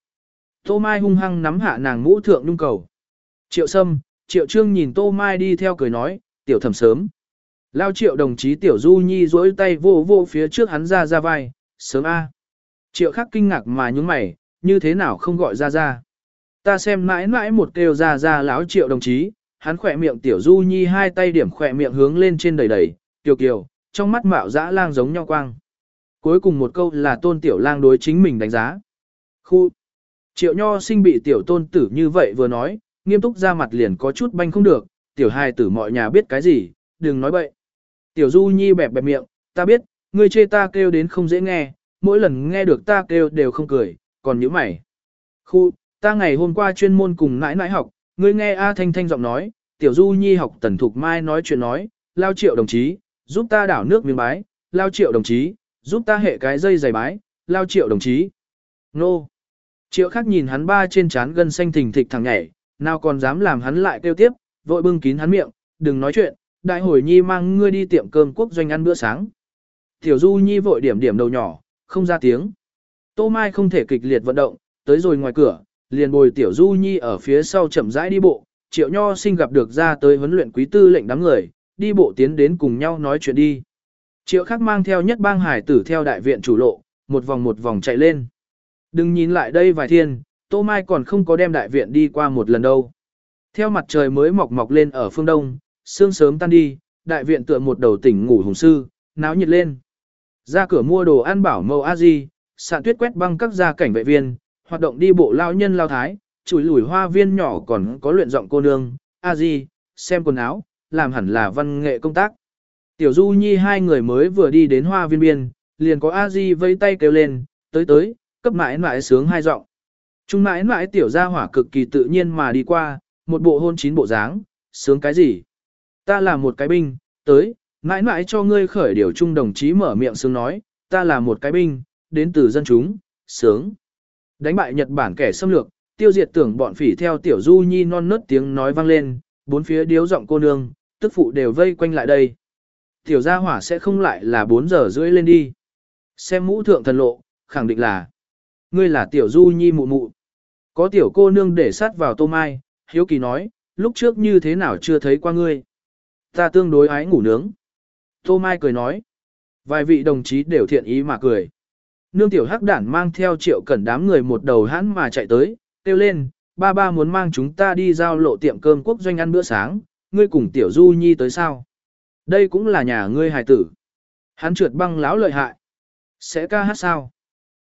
Tô mai hung hăng nắm hạ nàng mũ thượng nhung cầu. Triệu sâm, triệu trương nhìn tô mai đi theo cười nói, tiểu Thẩm sớm. Lao triệu đồng chí tiểu du nhi duỗi tay vô vô phía trước hắn ra ra vai, sớm a. Triệu khắc kinh ngạc mà nhúng mày, như thế nào không gọi ra ra. Ta xem mãi mãi một kêu ra ra lão triệu đồng chí, hắn khỏe miệng tiểu du nhi hai tay điểm khỏe miệng hướng lên trên đầy đầy, kiều kiều, trong mắt mạo dã lang giống nhau quang. Cuối cùng một câu là tôn tiểu lang đối chính mình đánh giá. Khu! Triệu nho sinh bị tiểu tôn tử như vậy vừa nói, nghiêm túc ra mặt liền có chút banh không được, tiểu hài tử mọi nhà biết cái gì, đừng nói bậy. Tiểu Du Nhi bẹp bẹp miệng, ta biết, ngươi chê ta kêu đến không dễ nghe, mỗi lần nghe được ta kêu đều không cười, còn nhíu mày. Khu, ta ngày hôm qua chuyên môn cùng nãi nãi học, ngươi nghe A Thanh Thanh giọng nói, Tiểu Du Nhi học tần thục mai nói chuyện nói, lao triệu đồng chí, giúp ta đảo nước miếng bái, lao triệu đồng chí, giúp ta hệ cái dây giày bái, lao triệu đồng chí. Nô. Triệu khác nhìn hắn ba trên trán gân xanh thình thịch thằng nhảy, nào còn dám làm hắn lại kêu tiếp, vội bưng kín hắn miệng, đừng nói chuyện, đại hồi nhi mang ngươi đi tiệm cơm quốc doanh ăn bữa sáng. Tiểu Du Nhi vội điểm điểm đầu nhỏ, không ra tiếng. Tô Mai không thể kịch liệt vận động, tới rồi ngoài cửa, liền bồi Tiểu Du Nhi ở phía sau chậm rãi đi bộ, Triệu Nho sinh gặp được ra tới huấn luyện quý tư lệnh đám người, đi bộ tiến đến cùng nhau nói chuyện đi. Triệu khắc mang theo nhất bang hải tử theo đại viện chủ lộ, một vòng một vòng chạy lên. Đừng nhìn lại đây vài thiên, Tô Mai còn không có đem đại viện đi qua một lần đâu. Theo mặt trời mới mọc mọc lên ở phương đông, sương sớm tan đi, đại viện tựa một đầu tỉnh ngủ hùng sư, náo nhiệt lên. Ra cửa mua đồ ăn bảo mâu a di, sạn tuyết quét băng các gia cảnh vệ viên, hoạt động đi bộ lao nhân lao thái, chùi lùi hoa viên nhỏ còn có luyện giọng cô nương, a di, xem quần áo, làm hẳn là văn nghệ công tác. Tiểu Du Nhi hai người mới vừa đi đến hoa viên biên, liền có a di vây tay kêu lên, tới tới, cấp mãi mãi sướng hai giọng. Trung mãi mãi tiểu gia hỏa cực kỳ tự nhiên mà đi qua, một bộ hôn chín bộ dáng, sướng cái gì? Ta là một cái binh, tới, mãi mãi cho ngươi khởi điều trung đồng chí mở miệng sướng nói, ta là một cái binh, đến từ dân chúng, sướng. Đánh bại Nhật Bản kẻ xâm lược, tiêu diệt tưởng bọn phỉ theo tiểu du nhi non nớt tiếng nói vang lên, bốn phía điếu giọng cô nương, tức phụ đều vây quanh lại đây. Tiểu gia hỏa sẽ không lại là 4 giờ rưỡi lên đi. Xem mũ thượng thần lộ, khẳng định là, ngươi là tiểu du nhi mụ mụ. Có tiểu cô nương để sát vào tô mai, hiếu kỳ nói, lúc trước như thế nào chưa thấy qua ngươi. Ta tương đối ái ngủ nướng. Tô Mai cười nói. Vài vị đồng chí đều thiện ý mà cười. Nương tiểu hắc đản mang theo triệu cẩn đám người một đầu hãn mà chạy tới, kêu lên, ba ba muốn mang chúng ta đi giao lộ tiệm cơm quốc doanh ăn bữa sáng, ngươi cùng tiểu du nhi tới sao? Đây cũng là nhà ngươi hài tử. Hắn trượt băng láo lợi hại. Sẽ ca hát sao?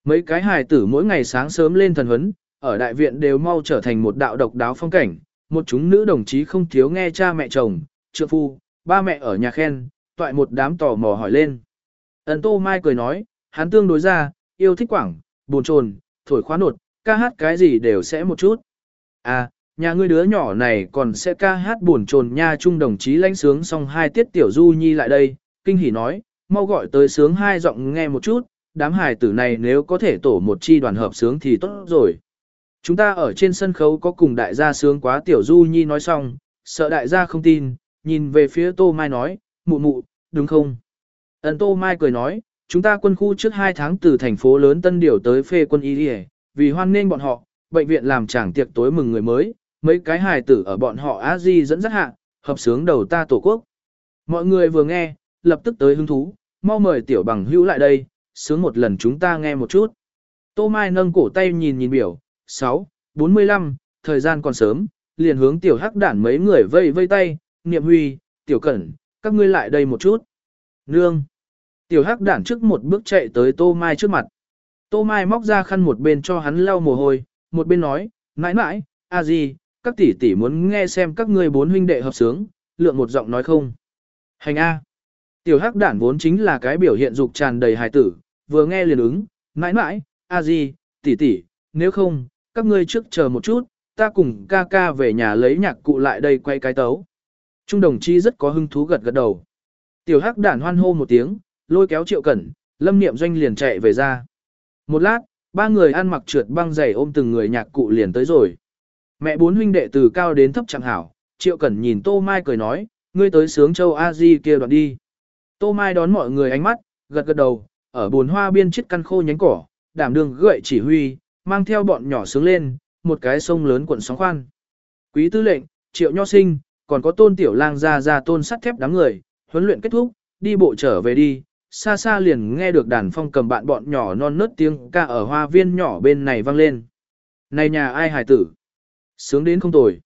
Mấy cái hài tử mỗi ngày sáng sớm lên thần huấn, ở đại viện đều mau trở thành một đạo độc đáo phong cảnh, một chúng nữ đồng chí không thiếu nghe cha mẹ chồng, trượng phu, ba mẹ ở nhà khen, toại một đám tò mò hỏi lên. Ấn Tô Mai cười nói, hắn tương đối ra, yêu thích quảng, buồn trồn, thổi khóa nột, ca hát cái gì đều sẽ một chút. À, nhà ngươi đứa nhỏ này còn sẽ ca hát buồn trồn nha trung đồng chí lãnh sướng xong hai tiết tiểu du nhi lại đây, kinh hỉ nói, mau gọi tới sướng hai giọng nghe một chút, đám hài tử này nếu có thể tổ một chi đoàn hợp sướng thì tốt rồi. Chúng ta ở trên sân khấu có cùng đại gia sướng quá tiểu du nhi nói xong, sợ đại gia không tin, nhìn về phía Tô Mai nói, mụ mụ, đúng không? Ấn Tô Mai cười nói, chúng ta quân khu trước 2 tháng từ thành phố lớn Tân Điều tới phê quân y đi vì hoan nghênh bọn họ, bệnh viện làm chẳng tiệc tối mừng người mới, mấy cái hài tử ở bọn họ a di dẫn dắt hạ, hợp sướng đầu ta tổ quốc. Mọi người vừa nghe, lập tức tới hứng thú, mau mời tiểu bằng hữu lại đây, sướng một lần chúng ta nghe một chút. Tô Mai nâng cổ tay nhìn nhìn biểu, 6, 45, thời gian còn sớm, liền hướng tiểu hắc đản mấy người vây vây tay, niệm huy, tiểu cẩn, các ngươi lại đây một chút. Nương. Tiểu hắc đản trước một bước chạy tới Tô Mai trước mặt. Tô Mai móc ra khăn một bên cho hắn lau mồ hôi, một bên nói, mãi mãi, a gì, các tỷ tỷ muốn nghe xem các ngươi bốn huynh đệ hợp sướng, lượng một giọng nói không. Hành A. Tiểu hắc đản vốn chính là cái biểu hiện dục tràn đầy hài tử, vừa nghe liền ứng, mãi mãi, a gì, tỷ tỷ, nếu không, các ngươi trước chờ một chút, ta cùng ca ca về nhà lấy nhạc cụ lại đây quay cái tấu. Trung đồng chi rất có hứng thú gật gật đầu. Tiểu hắc đản hoan hô một tiếng, lôi kéo triệu cẩn, lâm niệm doanh liền chạy về ra. Một lát, ba người ăn mặc trượt băng giày ôm từng người nhạc cụ liền tới rồi. Mẹ bốn huynh đệ từ cao đến thấp chẳng hảo, triệu cẩn nhìn tô mai cười nói, ngươi tới sướng châu a di kia đoạn đi. Tô mai đón mọi người ánh mắt, gật gật đầu, ở bồn hoa biên chiếc căn khô nhánh cỏ, đảm đường gợi chỉ huy, mang theo bọn nhỏ sướng lên, một cái sông lớn cuộn sóng khoan. Quý tư lệnh, triệu nho sinh, còn có tôn tiểu lang ra ra tôn sắt thép đám người, huấn luyện kết thúc, đi bộ trở về đi, xa xa liền nghe được đàn phong cầm bạn bọn nhỏ non nớt tiếng ca ở hoa viên nhỏ bên này vang lên. Này nhà ai hài tử? Sướng đến không tồi.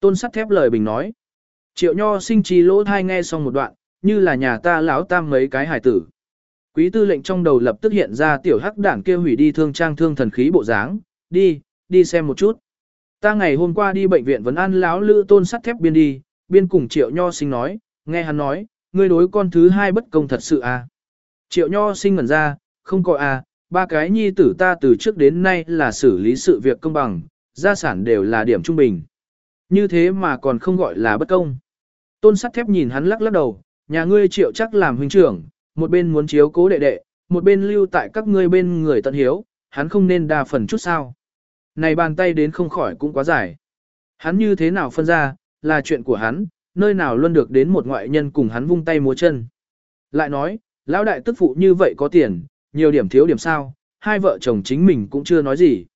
Tôn sắt thép lời bình nói. Triệu nho sinh trí lỗ thai nghe xong một đoạn, như là nhà ta lão tam mấy cái hài tử. Quý tư lệnh trong đầu lập tức hiện ra tiểu hắc đảng kia hủy đi thương trang thương thần khí bộ dáng, đi, đi xem một chút. Ta ngày hôm qua đi bệnh viện vẫn an lão lữ tôn sắt thép biên đi, biên cùng triệu nho sinh nói, nghe hắn nói, ngươi đối con thứ hai bất công thật sự à. Triệu nho sinh ngẩn ra, không có à, ba cái nhi tử ta từ trước đến nay là xử lý sự việc công bằng, gia sản đều là điểm trung bình. Như thế mà còn không gọi là bất công. Tôn sắt thép nhìn hắn lắc lắc đầu, nhà ngươi triệu chắc làm huynh trưởng, một bên muốn chiếu cố đệ đệ, một bên lưu tại các ngươi bên người tận hiếu, hắn không nên đa phần chút sao. Này bàn tay đến không khỏi cũng quá dài. Hắn như thế nào phân ra, là chuyện của hắn, nơi nào luôn được đến một ngoại nhân cùng hắn vung tay múa chân. Lại nói, lão đại tức phụ như vậy có tiền, nhiều điểm thiếu điểm sao, hai vợ chồng chính mình cũng chưa nói gì.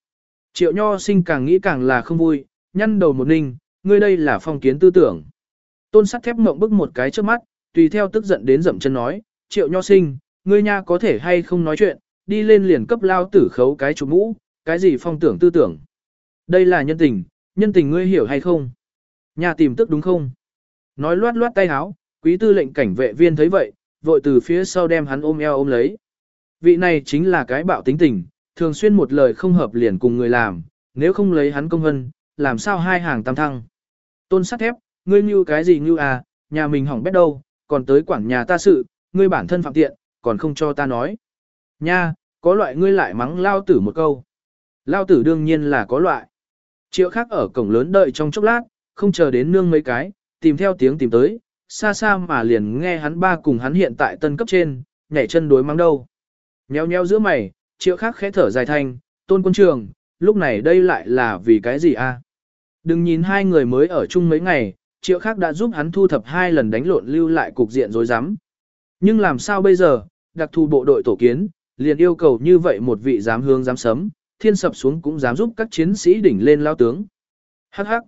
Triệu nho sinh càng nghĩ càng là không vui, nhăn đầu một ninh, ngươi đây là phong kiến tư tưởng. Tôn sắt thép mộng bức một cái trước mắt, tùy theo tức giận đến dậm chân nói, triệu nho sinh, ngươi nha có thể hay không nói chuyện, đi lên liền cấp lao tử khấu cái chụp mũ, cái gì phong tưởng tư tưởng. Đây là nhân tình, nhân tình ngươi hiểu hay không? Nhà tìm tức đúng không? Nói loát loát tay háo, quý tư lệnh cảnh vệ viên thấy vậy, vội từ phía sau đem hắn ôm eo ôm lấy. Vị này chính là cái bạo tính tình, thường xuyên một lời không hợp liền cùng người làm, nếu không lấy hắn công hân, làm sao hai hàng tam thăng. Tôn sắt thép, ngươi như cái gì như à, nhà mình hỏng bét đâu, còn tới quản nhà ta sự, ngươi bản thân phạm tiện, còn không cho ta nói. Nha, có loại ngươi lại mắng lao tử một câu. Lao tử đương nhiên là có loại. Triệu khác ở cổng lớn đợi trong chốc lát, không chờ đến nương mấy cái, tìm theo tiếng tìm tới, xa xa mà liền nghe hắn ba cùng hắn hiện tại tân cấp trên, nhảy chân đối mắng đâu. Nheo nheo giữa mày, triệu khác khẽ thở dài thanh, tôn quân trường, lúc này đây lại là vì cái gì a? Đừng nhìn hai người mới ở chung mấy ngày, triệu khác đã giúp hắn thu thập hai lần đánh lộn lưu lại cục diện rối rắm. Nhưng làm sao bây giờ, đặc thù bộ đội tổ kiến, liền yêu cầu như vậy một vị dám hướng dám sấm, thiên sập xuống cũng dám giúp các chiến sĩ đỉnh lên lao tướng. Hắc hắc.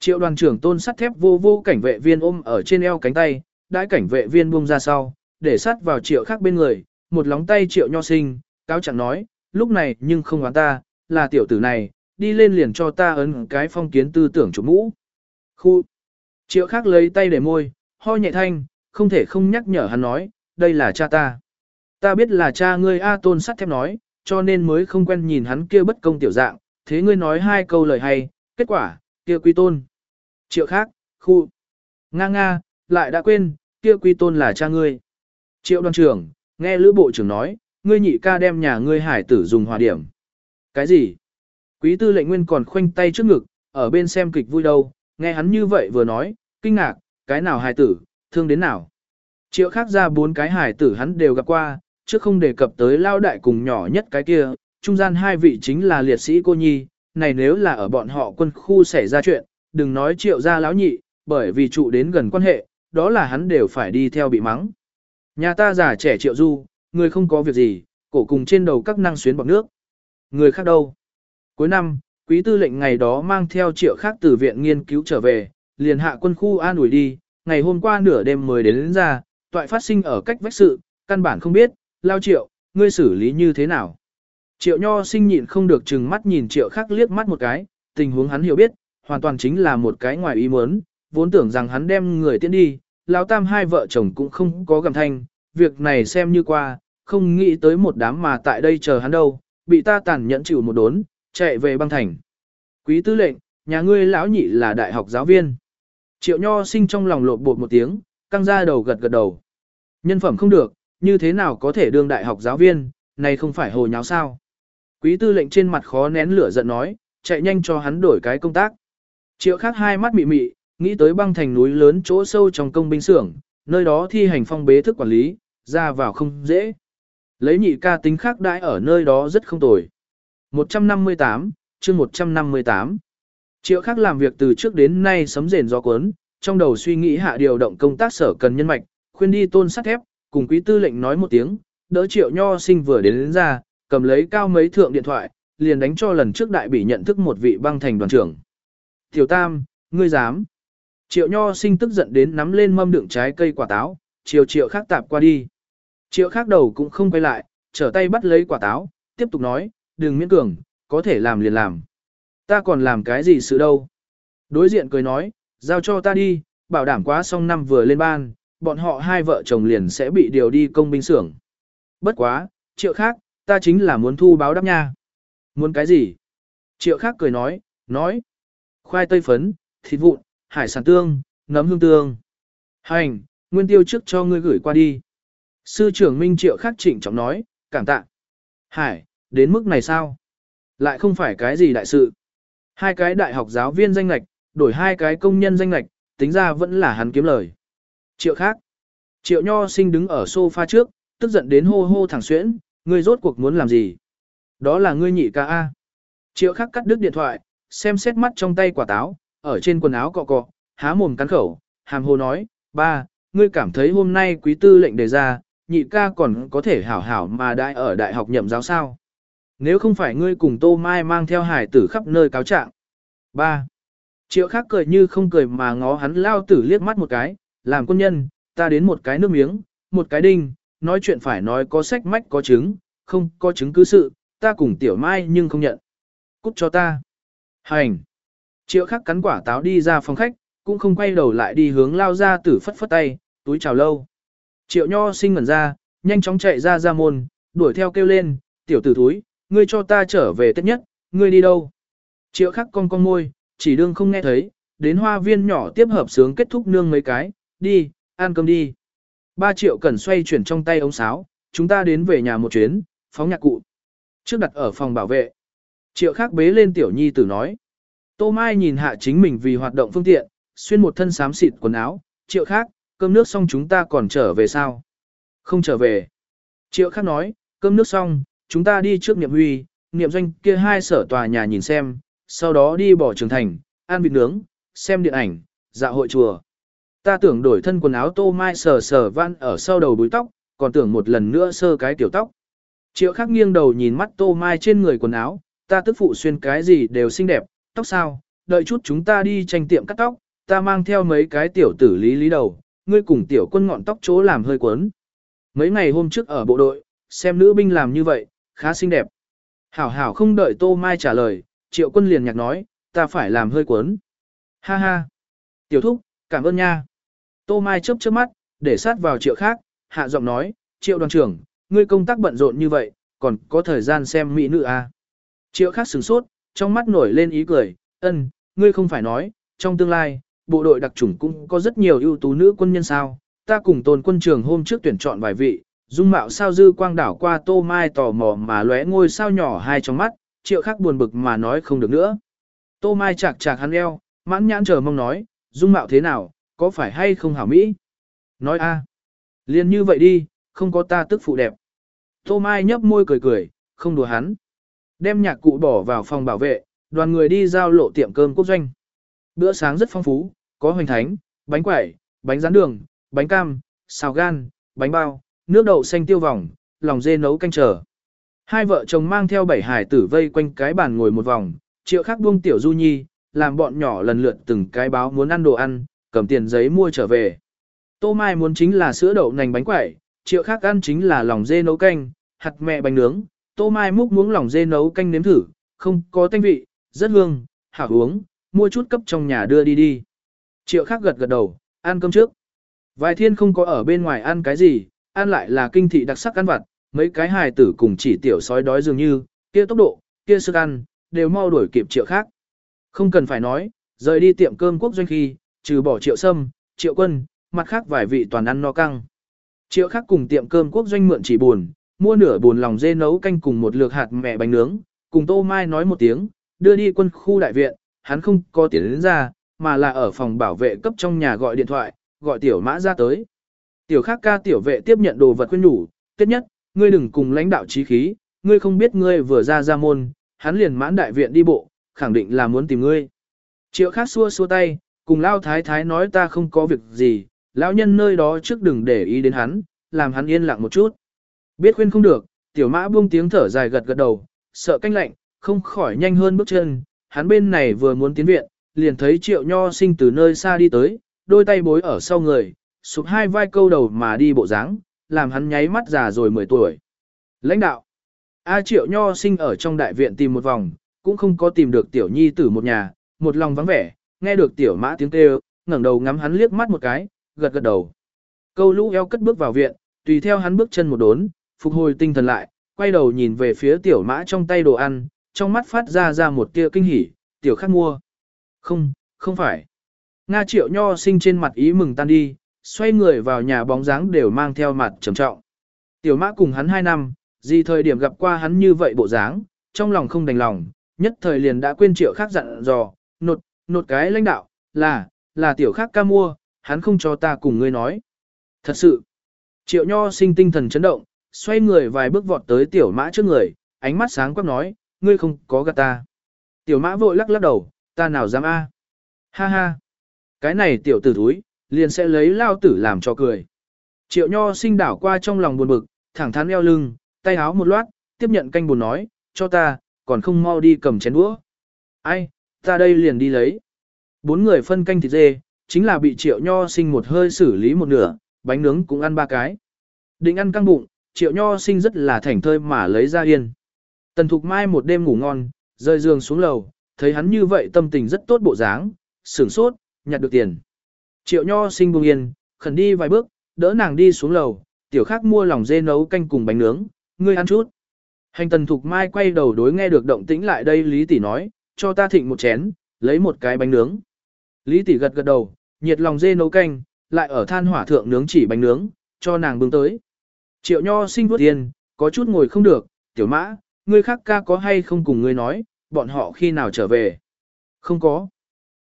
Triệu đoàn trưởng tôn sắt thép vô vô cảnh vệ viên ôm ở trên eo cánh tay, đãi cảnh vệ viên buông ra sau, để sát vào triệu khác bên người, một lóng tay triệu nho sinh, cáo chẳng nói, lúc này nhưng không oán ta, là tiểu tử này, đi lên liền cho ta ấn cái phong kiến tư tưởng chủ mũ. Khu. Triệu khác lấy tay để môi, ho nhẹ thanh, không thể không nhắc nhở hắn nói, đây là cha ta. Ta biết là cha ngươi A tôn sắt thép nói, cho nên mới không quen nhìn hắn kia bất công tiểu dạng, thế ngươi nói hai câu lời hay, kết quả, kia quy tôn. Triệu khác, khu. Nga nga, lại đã quên, kia quy tôn là cha ngươi. Triệu đoàn trưởng, nghe lữ bộ trưởng nói, ngươi nhị ca đem nhà ngươi hải tử dùng hòa điểm. Cái gì? Quý tư lệnh nguyên còn khoanh tay trước ngực, ở bên xem kịch vui đâu, nghe hắn như vậy vừa nói, kinh ngạc, cái nào hải tử, thương đến nào. Triệu khác ra bốn cái hải tử hắn đều gặp qua, chứ không đề cập tới lao đại cùng nhỏ nhất cái kia, trung gian hai vị chính là liệt sĩ cô nhi, này nếu là ở bọn họ quân khu xảy ra chuyện, đừng nói triệu ra lão nhị, bởi vì trụ đến gần quan hệ, đó là hắn đều phải đi theo bị mắng. Nhà ta già trẻ triệu du, người không có việc gì, cổ cùng trên đầu các năng xuyến bọc nước. Người khác đâu? Cuối năm, quý tư lệnh ngày đó mang theo triệu khác từ viện nghiên cứu trở về, liền hạ quân khu an ủi đi, ngày hôm qua nửa đêm mới đến, đến ra, toại phát sinh ở cách vách sự, căn bản không biết, lao triệu, ngươi xử lý như thế nào. Triệu nho sinh nhịn không được chừng mắt nhìn triệu khác liếc mắt một cái, tình huống hắn hiểu biết, hoàn toàn chính là một cái ngoài ý muốn, vốn tưởng rằng hắn đem người tiễn đi, lão tam hai vợ chồng cũng không có gầm thanh, việc này xem như qua, không nghĩ tới một đám mà tại đây chờ hắn đâu, bị ta tàn nhẫn chịu một đốn, chạy về băng thành. Quý tư lệnh, nhà ngươi lão nhị là đại học giáo viên. Triệu nho sinh trong lòng lộn bột một tiếng, căng ra đầu gật gật đầu. Nhân phẩm không được, như thế nào có thể đương đại học giáo viên, này không phải hồ nháo sao. Quý tư lệnh trên mặt khó nén lửa giận nói, chạy nhanh cho hắn đổi cái công tác. Triệu khác hai mắt mị mị, nghĩ tới băng thành núi lớn chỗ sâu trong công binh xưởng, nơi đó thi hành phong bế thức quản lý, ra vào không dễ. Lấy nhị ca tính khác đãi ở nơi đó rất không tồi. 158, chương 158. Triệu khác làm việc từ trước đến nay sấm rền gió cuốn, trong đầu suy nghĩ hạ điều động công tác sở cần nhân mạch, khuyên đi tôn sắt thép, cùng quý tư lệnh nói một tiếng, đỡ triệu nho sinh vừa đến, đến ra, cầm lấy cao mấy thượng điện thoại, liền đánh cho lần trước đại bị nhận thức một vị băng thành đoàn trưởng. Tiểu Tam, ngươi dám. Triệu nho sinh tức giận đến nắm lên mâm đựng trái cây quả táo, chiều triệu khác tạp qua đi. Triệu khác đầu cũng không quay lại, trở tay bắt lấy quả táo, tiếp tục nói, đừng miễn cường, có thể làm liền làm. Ta còn làm cái gì sự đâu. Đối diện cười nói, giao cho ta đi, bảo đảm quá xong năm vừa lên ban, bọn họ hai vợ chồng liền sẽ bị điều đi công binh xưởng. Bất quá, triệu khác, ta chính là muốn thu báo đáp nha. Muốn cái gì? Triệu khác cười nói, nói. Khoai tây phấn, thịt vụn, hải sản tương, nấm hương tương. Hành, nguyên tiêu trước cho ngươi gửi qua đi. Sư trưởng Minh Triệu khắc trịnh trọng nói, cảm tạ. Hải, đến mức này sao? Lại không phải cái gì đại sự. Hai cái đại học giáo viên danh lạch, đổi hai cái công nhân danh lạch, tính ra vẫn là hắn kiếm lời. Triệu khác. Triệu nho sinh đứng ở sofa trước, tức giận đến hô hô thẳng xuyễn, ngươi rốt cuộc muốn làm gì? Đó là ngươi nhị ca A. Triệu khác cắt đứt điện thoại, xem xét mắt trong tay quả táo, ở trên quần áo cọ cọ, há mồm cắn khẩu, hàm hồ nói, ba, ngươi cảm thấy hôm nay quý tư lệnh đề ra, nhị ca còn có thể hảo hảo mà đại ở đại học nhậm giáo sao. Nếu không phải ngươi cùng Tô Mai mang theo hải tử khắp nơi cáo trạng. ba Triệu khác cười như không cười mà ngó hắn lao tử liếc mắt một cái, làm quân nhân, ta đến một cái nước miếng, một cái đinh, nói chuyện phải nói có sách mách có chứng, không có chứng cứ sự, ta cùng tiểu mai nhưng không nhận. Cút cho ta. Hành. Triệu khắc cắn quả táo đi ra phòng khách, cũng không quay đầu lại đi hướng lao ra tử phất phất tay, túi chào lâu. Triệu nho sinh ngẩn ra, nhanh chóng chạy ra ra môn, đuổi theo kêu lên, tiểu tử túi, ngươi cho ta trở về tết nhất, ngươi đi đâu? Triệu khắc con con môi, chỉ đương không nghe thấy, đến hoa viên nhỏ tiếp hợp sướng kết thúc nương mấy cái, đi, ăn cơm đi. Ba triệu cần xoay chuyển trong tay ống sáo, chúng ta đến về nhà một chuyến, phóng nhạc cụ. Trước đặt ở phòng bảo vệ. Triệu khắc bế lên tiểu nhi tử nói. Tô Mai nhìn hạ chính mình vì hoạt động phương tiện, xuyên một thân xám xịt quần áo, triệu khác, cơm nước xong chúng ta còn trở về sao? Không trở về. Triệu khác nói, cơm nước xong, chúng ta đi trước niệm huy, niệm doanh kia hai sở tòa nhà nhìn xem, sau đó đi bỏ trường thành, ăn vịt nướng, xem điện ảnh, dạ hội chùa. Ta tưởng đổi thân quần áo tô mai sờ sờ văn ở sau đầu búi tóc, còn tưởng một lần nữa sơ cái tiểu tóc. Triệu khắc nghiêng đầu nhìn mắt tô mai trên người quần áo, ta tức phụ xuyên cái gì đều xinh đẹp, tóc sao, đợi chút chúng ta đi tranh tiệm cắt tóc, ta mang theo mấy cái tiểu tử lý lý đầu, ngươi cùng tiểu quân ngọn tóc chỗ làm hơi quấn. Mấy ngày hôm trước ở bộ đội, xem nữ binh làm như vậy, khá xinh đẹp. Hảo hảo không đợi Tô Mai trả lời, triệu quân liền nhạc nói, ta phải làm hơi cuốn. Ha ha. Tiểu thúc, cảm ơn nha. Tô Mai chớp chớp mắt, để sát vào triệu khác, hạ giọng nói, triệu đoàn trưởng, ngươi công tác bận rộn như vậy, còn có thời gian xem mỹ nữ à. Triệu khác sửng sốt, trong mắt nổi lên ý cười, ân, ngươi không phải nói, trong tương lai, bộ đội đặc chủng cũng có rất nhiều ưu tú nữ quân nhân sao, ta cùng tôn quân trường hôm trước tuyển chọn vài vị, dung mạo sao dư quang đảo qua tô mai tò mò mà lóe ngôi sao nhỏ hai trong mắt, triệu khắc buồn bực mà nói không được nữa. Tô mai chạc chạc hắn eo, mãn nhãn chờ mong nói, dung mạo thế nào, có phải hay không hảo mỹ? Nói a, liền như vậy đi, không có ta tức phụ đẹp. Tô mai nhấp môi cười cười, không đùa hắn. Đem nhạc cụ bỏ vào phòng bảo vệ, đoàn người đi giao lộ tiệm cơm quốc doanh. Bữa sáng rất phong phú, có hoành thánh, bánh quẩy, bánh rán đường, bánh cam, xào gan, bánh bao, nước đậu xanh tiêu vòng, lòng dê nấu canh trở. Hai vợ chồng mang theo bảy hải tử vây quanh cái bàn ngồi một vòng, triệu khắc buông tiểu du nhi, làm bọn nhỏ lần lượt từng cái báo muốn ăn đồ ăn, cầm tiền giấy mua trở về. Tô Mai muốn chính là sữa đậu nành bánh quẩy, triệu khắc ăn chính là lòng dê nấu canh, hạt mẹ bánh nướng. Tô Mai múc muống lòng dê nấu canh nếm thử, không có thanh vị, rất hương, hảo uống, mua chút cấp trong nhà đưa đi đi. Triệu khắc gật gật đầu, ăn cơm trước. Vài thiên không có ở bên ngoài ăn cái gì, ăn lại là kinh thị đặc sắc ăn vặt, mấy cái hài tử cùng chỉ tiểu sói đói dường như, kia tốc độ, kia sức ăn, đều mau đuổi kịp triệu khác. Không cần phải nói, rời đi tiệm cơm quốc doanh khi, trừ bỏ triệu sâm, triệu quân, mặt khác vài vị toàn ăn no căng. Triệu khác cùng tiệm cơm quốc doanh mượn chỉ buồn, mua nửa buồn lòng dê nấu canh cùng một lược hạt mẹ bánh nướng, cùng Tô Mai nói một tiếng, đưa đi quân khu đại viện, hắn không có tiền đến ra, mà là ở phòng bảo vệ cấp trong nhà gọi điện thoại, gọi tiểu mã ra tới. Tiểu khác ca tiểu vệ tiếp nhận đồ vật khuyên nhủ, tiết nhất, ngươi đừng cùng lãnh đạo trí khí, ngươi không biết ngươi vừa ra ra môn, hắn liền mãn đại viện đi bộ, khẳng định là muốn tìm ngươi. Triệu khác xua xua tay, cùng lao thái thái nói ta không có việc gì, lão nhân nơi đó trước đừng để ý đến hắn, làm hắn yên lặng một chút. Biết khuyên không được, tiểu mã buông tiếng thở dài gật gật đầu, sợ canh lạnh, không khỏi nhanh hơn bước chân, hắn bên này vừa muốn tiến viện, liền thấy triệu nho sinh từ nơi xa đi tới, đôi tay bối ở sau người, sụp hai vai câu đầu mà đi bộ dáng, làm hắn nháy mắt già rồi 10 tuổi. Lãnh đạo, A triệu nho sinh ở trong đại viện tìm một vòng, cũng không có tìm được tiểu nhi tử một nhà, một lòng vắng vẻ, nghe được tiểu mã tiếng kêu, ngẩng đầu ngắm hắn liếc mắt một cái, gật gật đầu. Câu lũ eo cất bước vào viện, tùy theo hắn bước chân một đốn, phục hồi tinh thần lại, quay đầu nhìn về phía tiểu mã trong tay đồ ăn, trong mắt phát ra ra một tia kinh hỉ, tiểu khắc mua. Không, không phải. Nga triệu nho sinh trên mặt ý mừng tan đi, xoay người vào nhà bóng dáng đều mang theo mặt trầm trọng. Tiểu mã cùng hắn hai năm, gì thời điểm gặp qua hắn như vậy bộ dáng, trong lòng không đành lòng, nhất thời liền đã quên triệu khác dặn dò, nột, nột cái lãnh đạo, là, là tiểu khác ca mua, hắn không cho ta cùng ngươi nói. Thật sự, triệu nho sinh tinh thần chấn động, xoay người vài bước vọt tới tiểu mã trước người, ánh mắt sáng quắc nói, ngươi không có gạt ta. Tiểu mã vội lắc lắc đầu, ta nào dám a? Ha ha. Cái này tiểu tử thúi, liền sẽ lấy lao tử làm cho cười. Triệu nho sinh đảo qua trong lòng buồn bực, thẳng thắn eo lưng, tay háo một loát, tiếp nhận canh buồn nói, cho ta, còn không mau đi cầm chén đũa. Ai, ta đây liền đi lấy. Bốn người phân canh thịt dê, chính là bị triệu nho sinh một hơi xử lý một nửa, bánh nướng cũng ăn ba cái. Định ăn căng bụng, triệu nho sinh rất là thảnh thơi mà lấy ra yên. Tần Thục Mai một đêm ngủ ngon, rơi giường xuống lầu, thấy hắn như vậy tâm tình rất tốt bộ dáng, sửng sốt, nhặt được tiền. Triệu nho sinh buông yên, khẩn đi vài bước, đỡ nàng đi xuống lầu, tiểu khác mua lòng dê nấu canh cùng bánh nướng, ngươi ăn chút. Hành tần thục mai quay đầu đối nghe được động tĩnh lại đây Lý Tỷ nói, cho ta thịnh một chén, lấy một cái bánh nướng. Lý Tỷ gật gật đầu, nhiệt lòng dê nấu canh, lại ở than hỏa thượng nướng chỉ bánh nướng, cho nàng bưng tới. Triệu nho sinh vuốt tiền, có chút ngồi không được, tiểu mã, ngươi khác ca có hay không cùng ngươi nói, bọn họ khi nào trở về. Không có.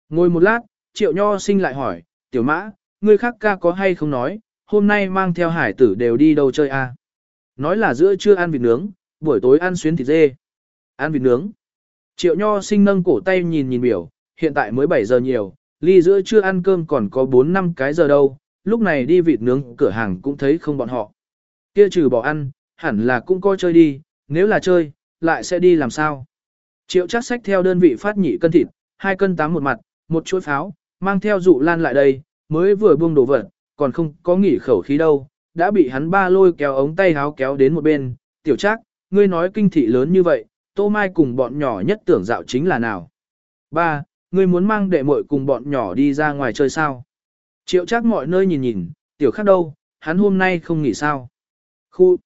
Ngồi một lát, triệu nho sinh lại hỏi, tiểu mã, ngươi khác ca có hay không nói, hôm nay mang theo hải tử đều đi đâu chơi à? Nói là giữa trưa ăn vịt nướng, buổi tối ăn xuyến thịt dê. Ăn vịt nướng. Triệu nho sinh nâng cổ tay nhìn nhìn biểu, hiện tại mới 7 giờ nhiều, ly giữa trưa ăn cơm còn có 4 năm cái giờ đâu, lúc này đi vịt nướng cửa hàng cũng thấy không bọn họ. Kia trừ bỏ ăn, hẳn là cũng coi chơi đi, nếu là chơi, lại sẽ đi làm sao. Triệu chắc sách theo đơn vị phát nhị cân thịt, hai cân tám một mặt, một chuỗi pháo, mang theo dụ lan lại đây, mới vừa buông đồ vật, còn không có nghỉ khẩu khí đâu, đã bị hắn ba lôi kéo ống tay háo kéo đến một bên, tiểu trác, ngươi nói kinh thị lớn như vậy, tô mai cùng bọn nhỏ nhất tưởng dạo chính là nào. Ba, ngươi muốn mang đệ muội cùng bọn nhỏ đi ra ngoài chơi sao? Triệu trác mọi nơi nhìn nhìn, tiểu khác đâu, hắn hôm nay không nghỉ sao? Khu.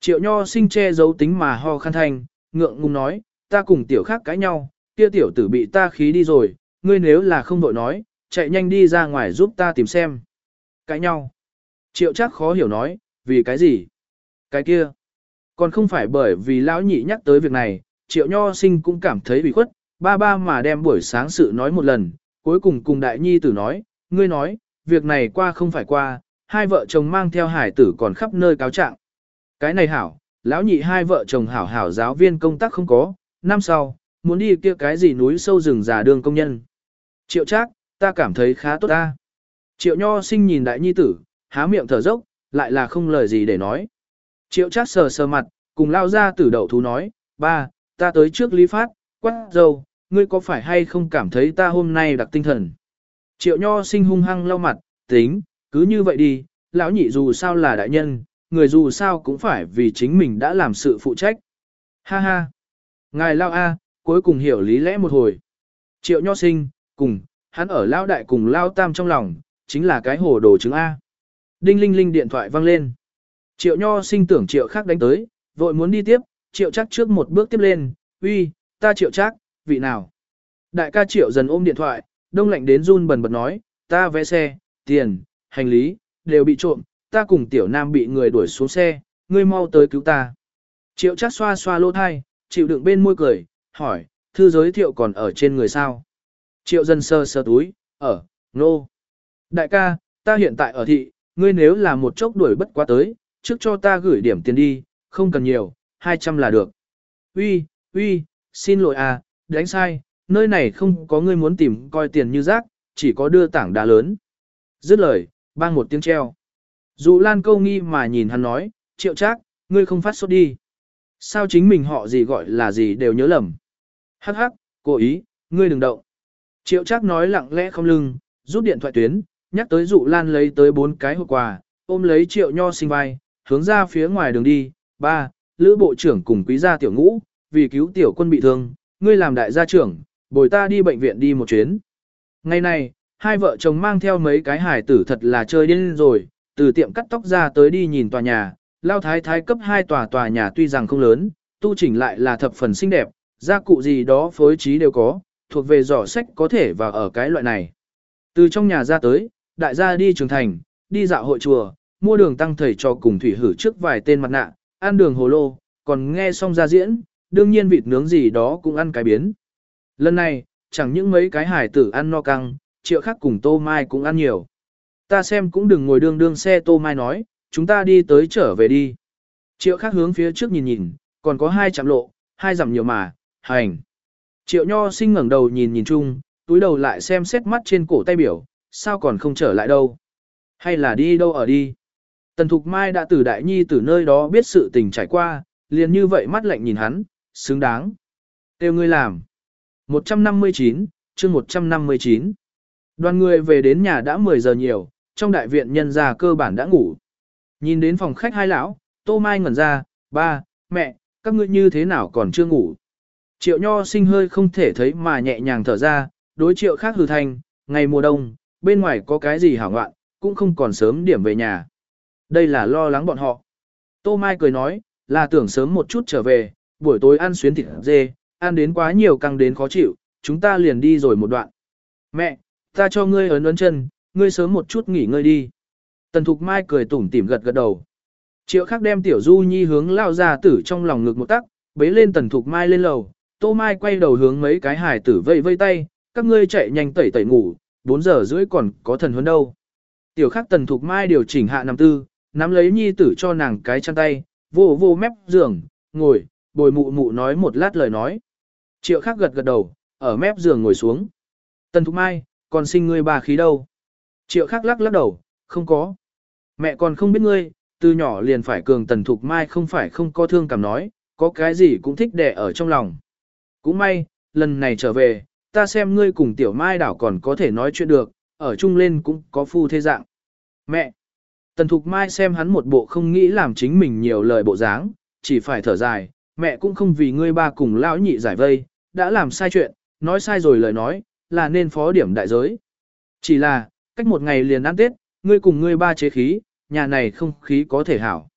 Triệu nho sinh che giấu tính mà ho khăn thành, ngượng ngùng nói, ta cùng tiểu khác cãi nhau, kia tiểu tử bị ta khí đi rồi, ngươi nếu là không đội nói, chạy nhanh đi ra ngoài giúp ta tìm xem. Cãi nhau. Triệu chắc khó hiểu nói, vì cái gì? Cái kia, còn không phải bởi vì lão nhị nhắc tới việc này, triệu nho sinh cũng cảm thấy bị khuất, ba ba mà đem buổi sáng sự nói một lần, cuối cùng cùng đại nhi tử nói, ngươi nói, việc này qua không phải qua, hai vợ chồng mang theo hải tử còn khắp nơi cáo trạng. Cái này hảo, lão nhị hai vợ chồng hảo hảo giáo viên công tác không có, năm sau, muốn đi kia cái gì núi sâu rừng già đường công nhân. Triệu trác, ta cảm thấy khá tốt ta. Triệu nho sinh nhìn đại nhi tử, há miệng thở dốc, lại là không lời gì để nói. Triệu trác sờ sờ mặt, cùng lao ra tử đậu thú nói, ba, ta tới trước lý phát, quát dâu, ngươi có phải hay không cảm thấy ta hôm nay đặc tinh thần. Triệu nho sinh hung hăng lau mặt, tính, cứ như vậy đi, lão nhị dù sao là đại nhân, người dù sao cũng phải vì chính mình đã làm sự phụ trách. Ha ha. Ngài lao A, cuối cùng hiểu lý lẽ một hồi. Triệu nho sinh, cùng, hắn ở lao đại cùng lao tam trong lòng, chính là cái hồ đồ trứng A. Đinh linh linh điện thoại vang lên. Triệu nho sinh tưởng triệu khác đánh tới, vội muốn đi tiếp, triệu chắc trước một bước tiếp lên, uy, ta triệu chắc, vị nào. Đại ca triệu dần ôm điện thoại, đông lạnh đến run bần bật nói, ta vé xe, tiền, hành lý, đều bị trộm, ta cùng tiểu nam bị người đuổi xuống xe, ngươi mau tới cứu ta. Triệu chắc xoa xoa lỗ thai, chịu đựng bên môi cười, hỏi, thư giới thiệu còn ở trên người sao. Triệu dân sơ sơ túi, ở, nô. No. Đại ca, ta hiện tại ở thị, ngươi nếu là một chốc đuổi bất quá tới, trước cho ta gửi điểm tiền đi, không cần nhiều, 200 là được. Uy, uy, xin lỗi à, đánh sai, nơi này không có ngươi muốn tìm coi tiền như rác, chỉ có đưa tảng đá lớn. Dứt lời, bang một tiếng treo. Dụ Lan câu nghi mà nhìn hắn nói, triệu trác, ngươi không phát sốt đi. Sao chính mình họ gì gọi là gì đều nhớ lầm. Hắc hắc, cố ý, ngươi đừng động. Triệu trác nói lặng lẽ không lưng, rút điện thoại tuyến, nhắc tới dụ Lan lấy tới bốn cái hộp quà, ôm lấy triệu nho sinh vai, hướng ra phía ngoài đường đi. Ba, Lữ Bộ trưởng cùng quý gia tiểu ngũ, vì cứu tiểu quân bị thương, ngươi làm đại gia trưởng, bồi ta đi bệnh viện đi một chuyến. Ngày này, hai vợ chồng mang theo mấy cái hải tử thật là chơi điên rồi, từ tiệm cắt tóc ra tới đi nhìn tòa nhà, lao thái thái cấp hai tòa tòa nhà tuy rằng không lớn, tu chỉnh lại là thập phần xinh đẹp, gia cụ gì đó phối trí đều có, thuộc về giỏ sách có thể và ở cái loại này. Từ trong nhà ra tới, đại gia đi trường thành, đi dạo hội chùa, mua đường tăng thầy cho cùng thủy hử trước vài tên mặt nạ, ăn đường hồ lô, còn nghe xong ra diễn, đương nhiên vịt nướng gì đó cũng ăn cái biến. Lần này, chẳng những mấy cái hải tử ăn no căng, triệu khác cùng tô mai cũng ăn nhiều. Ta xem cũng đừng ngồi đương đương xe tô mai nói, chúng ta đi tới trở về đi. Triệu khác hướng phía trước nhìn nhìn, còn có hai chạm lộ, hai dặm nhiều mà, hành. Triệu nho sinh ngẩng đầu nhìn nhìn chung, túi đầu lại xem xét mắt trên cổ tay biểu, sao còn không trở lại đâu. Hay là đi đâu ở đi. Tần Thục Mai đã từ đại nhi từ nơi đó biết sự tình trải qua, liền như vậy mắt lạnh nhìn hắn, xứng đáng. Tiêu ngươi làm. 159, chương 159. Đoàn người về đến nhà đã 10 giờ nhiều, trong đại viện nhân già cơ bản đã ngủ. Nhìn đến phòng khách hai lão, Tô Mai ngẩn ra, ba, mẹ, các ngươi như thế nào còn chưa ngủ. Triệu nho sinh hơi không thể thấy mà nhẹ nhàng thở ra, đối triệu khác hừ thành, ngày mùa đông, bên ngoài có cái gì hảo ngoạn, cũng không còn sớm điểm về nhà. Đây là lo lắng bọn họ. Tô Mai cười nói, là tưởng sớm một chút trở về, buổi tối ăn xuyến thịt dê, ăn đến quá nhiều căng đến khó chịu, chúng ta liền đi rồi một đoạn. Mẹ, ta cho ngươi ấn ấn chân, ngươi sớm một chút nghỉ ngơi đi. Tần Thục Mai cười tủm tỉm gật gật đầu. Triệu khắc đem Tiểu Du Nhi hướng lao ra tử trong lòng ngực một tắc, bế lên Tần Thục Mai lên lầu. Tô Mai quay đầu hướng mấy cái hải tử vây vây tay, các ngươi chạy nhanh tẩy tẩy ngủ, 4 giờ rưỡi còn có thần huấn đâu. Tiểu khắc Tần Thục Mai điều chỉnh hạ nằm tư, nắm lấy Nhi tử cho nàng cái chăn tay, vô vô mép giường, ngồi, bồi mụ mụ nói một lát lời nói. Triệu khắc gật gật đầu, ở mép giường ngồi xuống. Tần Thục Mai, còn sinh ngươi bà khí đâu? Triệu khắc lắc lắc đầu, không có. Mẹ còn không biết ngươi, từ nhỏ liền phải cường Tần Thục Mai không phải không có thương cảm nói, có cái gì cũng thích đẻ ở trong lòng. Cũng may, lần này trở về, ta xem ngươi cùng tiểu mai đảo còn có thể nói chuyện được, ở chung lên cũng có phu thế dạng. Mẹ! Tần Thục Mai xem hắn một bộ không nghĩ làm chính mình nhiều lời bộ dáng, chỉ phải thở dài, mẹ cũng không vì ngươi ba cùng lão nhị giải vây, đã làm sai chuyện, nói sai rồi lời nói, là nên phó điểm đại giới. Chỉ là, cách một ngày liền ăn Tết, ngươi cùng ngươi ba chế khí, nhà này không khí có thể hảo.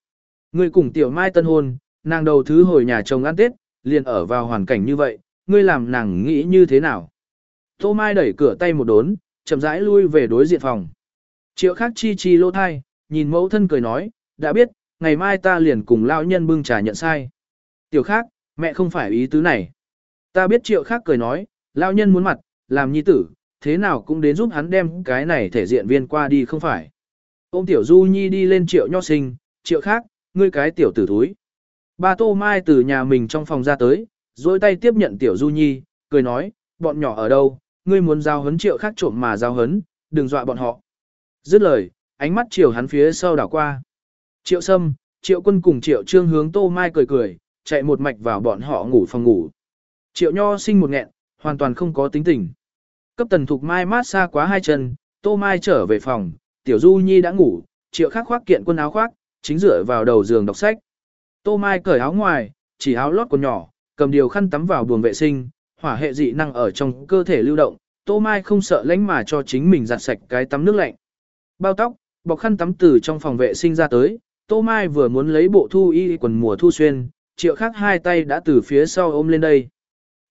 Ngươi cùng tiểu mai tân hôn, nàng đầu thứ hồi nhà chồng ăn Tết, liền ở vào hoàn cảnh như vậy, ngươi làm nàng nghĩ như thế nào. Tô Mai đẩy cửa tay một đốn, chậm rãi lui về đối diện phòng. Triệu khắc chi chi lô thai, nhìn mẫu thân cười nói, đã biết, ngày mai ta liền cùng lão nhân bưng trà nhận sai. Tiểu khác, mẹ không phải ý tứ này. Ta biết triệu khác cười nói, lão nhân muốn mặt, làm nhi tử, thế nào cũng đến giúp hắn đem cái này thể diện viên qua đi không phải. Ôm tiểu du nhi đi lên triệu nho sinh, triệu khác, ngươi cái tiểu tử thúi. Ba tô mai từ nhà mình trong phòng ra tới, dối tay tiếp nhận tiểu du nhi, cười nói, bọn nhỏ ở đâu, ngươi muốn giao hấn triệu khác trộm mà giao hấn, đừng dọa bọn họ. Dứt lời, ánh mắt chiều hắn phía sau đảo qua. Triệu sâm, triệu quân cùng triệu trương hướng tô mai cười cười, chạy một mạch vào bọn họ ngủ phòng ngủ. Triệu nho sinh một nghẹn, hoàn toàn không có tính tình. Cấp tần thục mai mát xa quá hai chân, tô mai trở về phòng, tiểu du nhi đã ngủ, triệu khắc khoác kiện quân áo khoác, chính dựa vào đầu giường đọc sách. Tô mai cởi áo ngoài, chỉ áo lót còn nhỏ, cầm điều khăn tắm vào buồng vệ sinh, hỏa hệ dị năng ở trong cơ thể lưu động, tô mai không sợ lánh mà cho chính mình giặt sạch cái tắm nước lạnh. Bao tóc, bọc khăn tắm từ trong phòng vệ sinh ra tới, tô mai vừa muốn lấy bộ thu y quần mùa thu xuyên, triệu khắc hai tay đã từ phía sau ôm lên đây.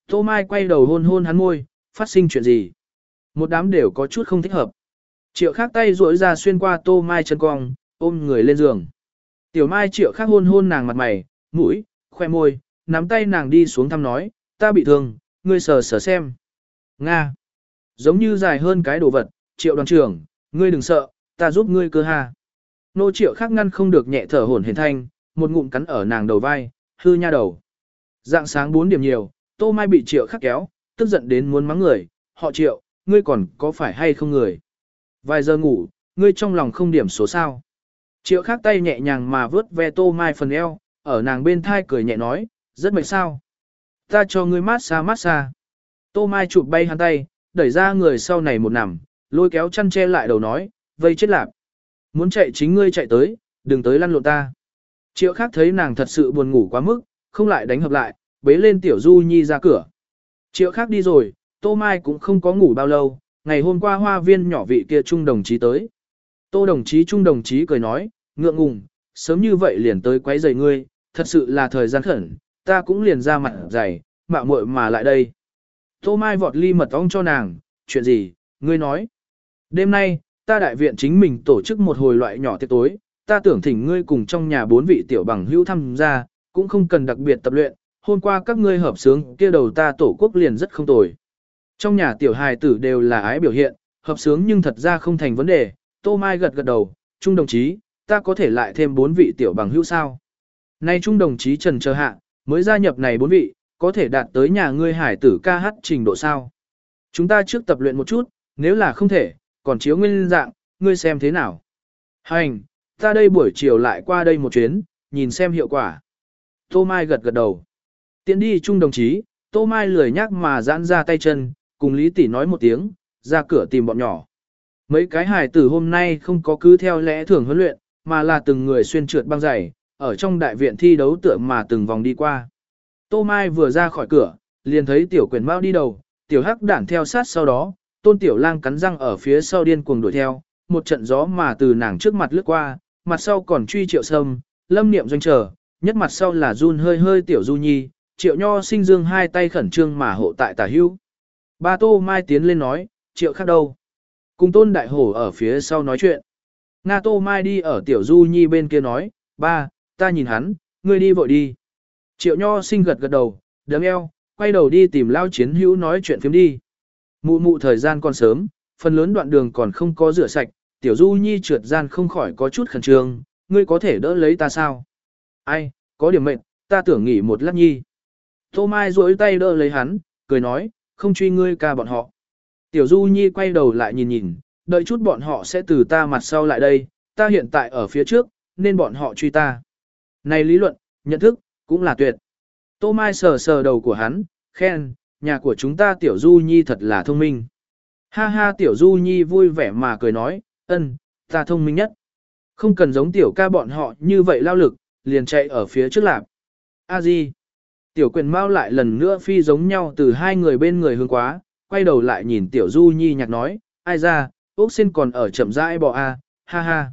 Tô mai quay đầu hôn hôn hắn môi, phát sinh chuyện gì? Một đám đều có chút không thích hợp. Triệu khác tay duỗi ra xuyên qua tô mai chân cong, ôm người lên giường. Tiểu mai triệu khác hôn hôn nàng mặt mày, mũi, khoe môi, nắm tay nàng đi xuống thăm nói, ta bị thương, ngươi sờ sờ xem. Nga. Giống như dài hơn cái đồ vật, triệu đoàn trưởng, ngươi đừng sợ, ta giúp ngươi cơ ha. Nô triệu khác ngăn không được nhẹ thở hổn hển thanh, một ngụm cắn ở nàng đầu vai, hư nha đầu. Dạng sáng 4 điểm nhiều, tô mai bị triệu khắc kéo, tức giận đến muốn mắng người, họ triệu, ngươi còn có phải hay không người? Vài giờ ngủ, ngươi trong lòng không điểm số sao. Triệu khác tay nhẹ nhàng mà vớt ve tô mai phần eo, ở nàng bên thai cười nhẹ nói, rất mệt sao. Ta cho ngươi mát xa mát xa. Tô mai chụp bay hắn tay, đẩy ra người sau này một nằm, lôi kéo chăn che lại đầu nói, vây chết lạp. Muốn chạy chính ngươi chạy tới, đừng tới lăn lộn ta. Triệu khác thấy nàng thật sự buồn ngủ quá mức, không lại đánh hợp lại, bế lên tiểu du nhi ra cửa. Triệu khác đi rồi, Tô Mai cũng không có ngủ bao lâu, ngày hôm qua hoa viên nhỏ vị kia trung đồng chí tới. Tô đồng chí trung đồng chí cười nói, ngượng ngùng, sớm như vậy liền tới quấy rầy ngươi, thật sự là thời gian khẩn, ta cũng liền ra mặt dày, mạo muội mà lại đây. Tô Mai vọt ly mật ong cho nàng, chuyện gì, ngươi nói. Đêm nay, ta đại viện chính mình tổ chức một hồi loại nhỏ tiệc tối, ta tưởng thỉnh ngươi cùng trong nhà bốn vị tiểu bằng hữu tham gia, cũng không cần đặc biệt tập luyện, hôm qua các ngươi hợp sướng kia đầu ta tổ quốc liền rất không tồi. Trong nhà tiểu hài tử đều là ái biểu hiện, hợp sướng nhưng thật ra không thành vấn đề, Tô Mai gật gật đầu, Trung đồng chí, ta có thể lại thêm bốn vị tiểu bằng hữu sao. Nay Trung đồng chí trần chờ hạ, mới gia nhập này bốn vị, có thể đạt tới nhà ngươi hải tử ca hát trình độ sao. Chúng ta trước tập luyện một chút, nếu là không thể, còn chiếu nguyên dạng, ngươi xem thế nào. Hành, ta đây buổi chiều lại qua đây một chuyến, nhìn xem hiệu quả. Tô Mai gật gật đầu. Tiến đi Trung đồng chí, Tô Mai lười nhắc mà giãn ra tay chân, cùng Lý Tỷ nói một tiếng, ra cửa tìm bọn nhỏ. Mấy cái hài tử hôm nay không có cứ theo lẽ thường huấn luyện, mà là từng người xuyên trượt băng giày, ở trong đại viện thi đấu tựa mà từng vòng đi qua. Tô Mai vừa ra khỏi cửa, liền thấy tiểu quyền mau đi đầu, tiểu hắc đản theo sát sau đó, tôn tiểu lang cắn răng ở phía sau điên cuồng đuổi theo, một trận gió mà từ nàng trước mặt lướt qua, mặt sau còn truy triệu sâm, lâm niệm doanh trở, nhất mặt sau là run hơi hơi tiểu du nhi, triệu nho sinh dương hai tay khẩn trương mà hộ tại tả hưu. Ba Tô Mai tiến lên nói, triệu khác đâu. Cùng tôn đại hổ ở phía sau nói chuyện. Nga Tô Mai đi ở tiểu du nhi bên kia nói, ba, ta nhìn hắn, ngươi đi vội đi. Triệu nho sinh gật gật đầu, đấm eo, quay đầu đi tìm lao chiến hữu nói chuyện phiếm đi. Mụ mụ thời gian còn sớm, phần lớn đoạn đường còn không có rửa sạch, tiểu du nhi trượt gian không khỏi có chút khẩn trương, ngươi có thể đỡ lấy ta sao? Ai, có điểm mệnh, ta tưởng nghỉ một lát nhi. Tô Mai duỗi tay đỡ lấy hắn, cười nói, không truy ngươi ca bọn họ. Tiểu Du Nhi quay đầu lại nhìn nhìn, đợi chút bọn họ sẽ từ ta mặt sau lại đây, ta hiện tại ở phía trước, nên bọn họ truy ta. Này lý luận, nhận thức, cũng là tuyệt. Tô Mai sờ sờ đầu của hắn, khen, nhà của chúng ta Tiểu Du Nhi thật là thông minh. Ha ha Tiểu Du Nhi vui vẻ mà cười nói, ân, ta thông minh nhất. Không cần giống Tiểu ca bọn họ như vậy lao lực, liền chạy ở phía trước lạp. A Di. Tiểu quyền mau lại lần nữa phi giống nhau từ hai người bên người hướng quá, quay đầu lại nhìn tiểu du nhi nhạc nói, ai ra, ốc sen còn ở chậm rãi bò a, ha ha.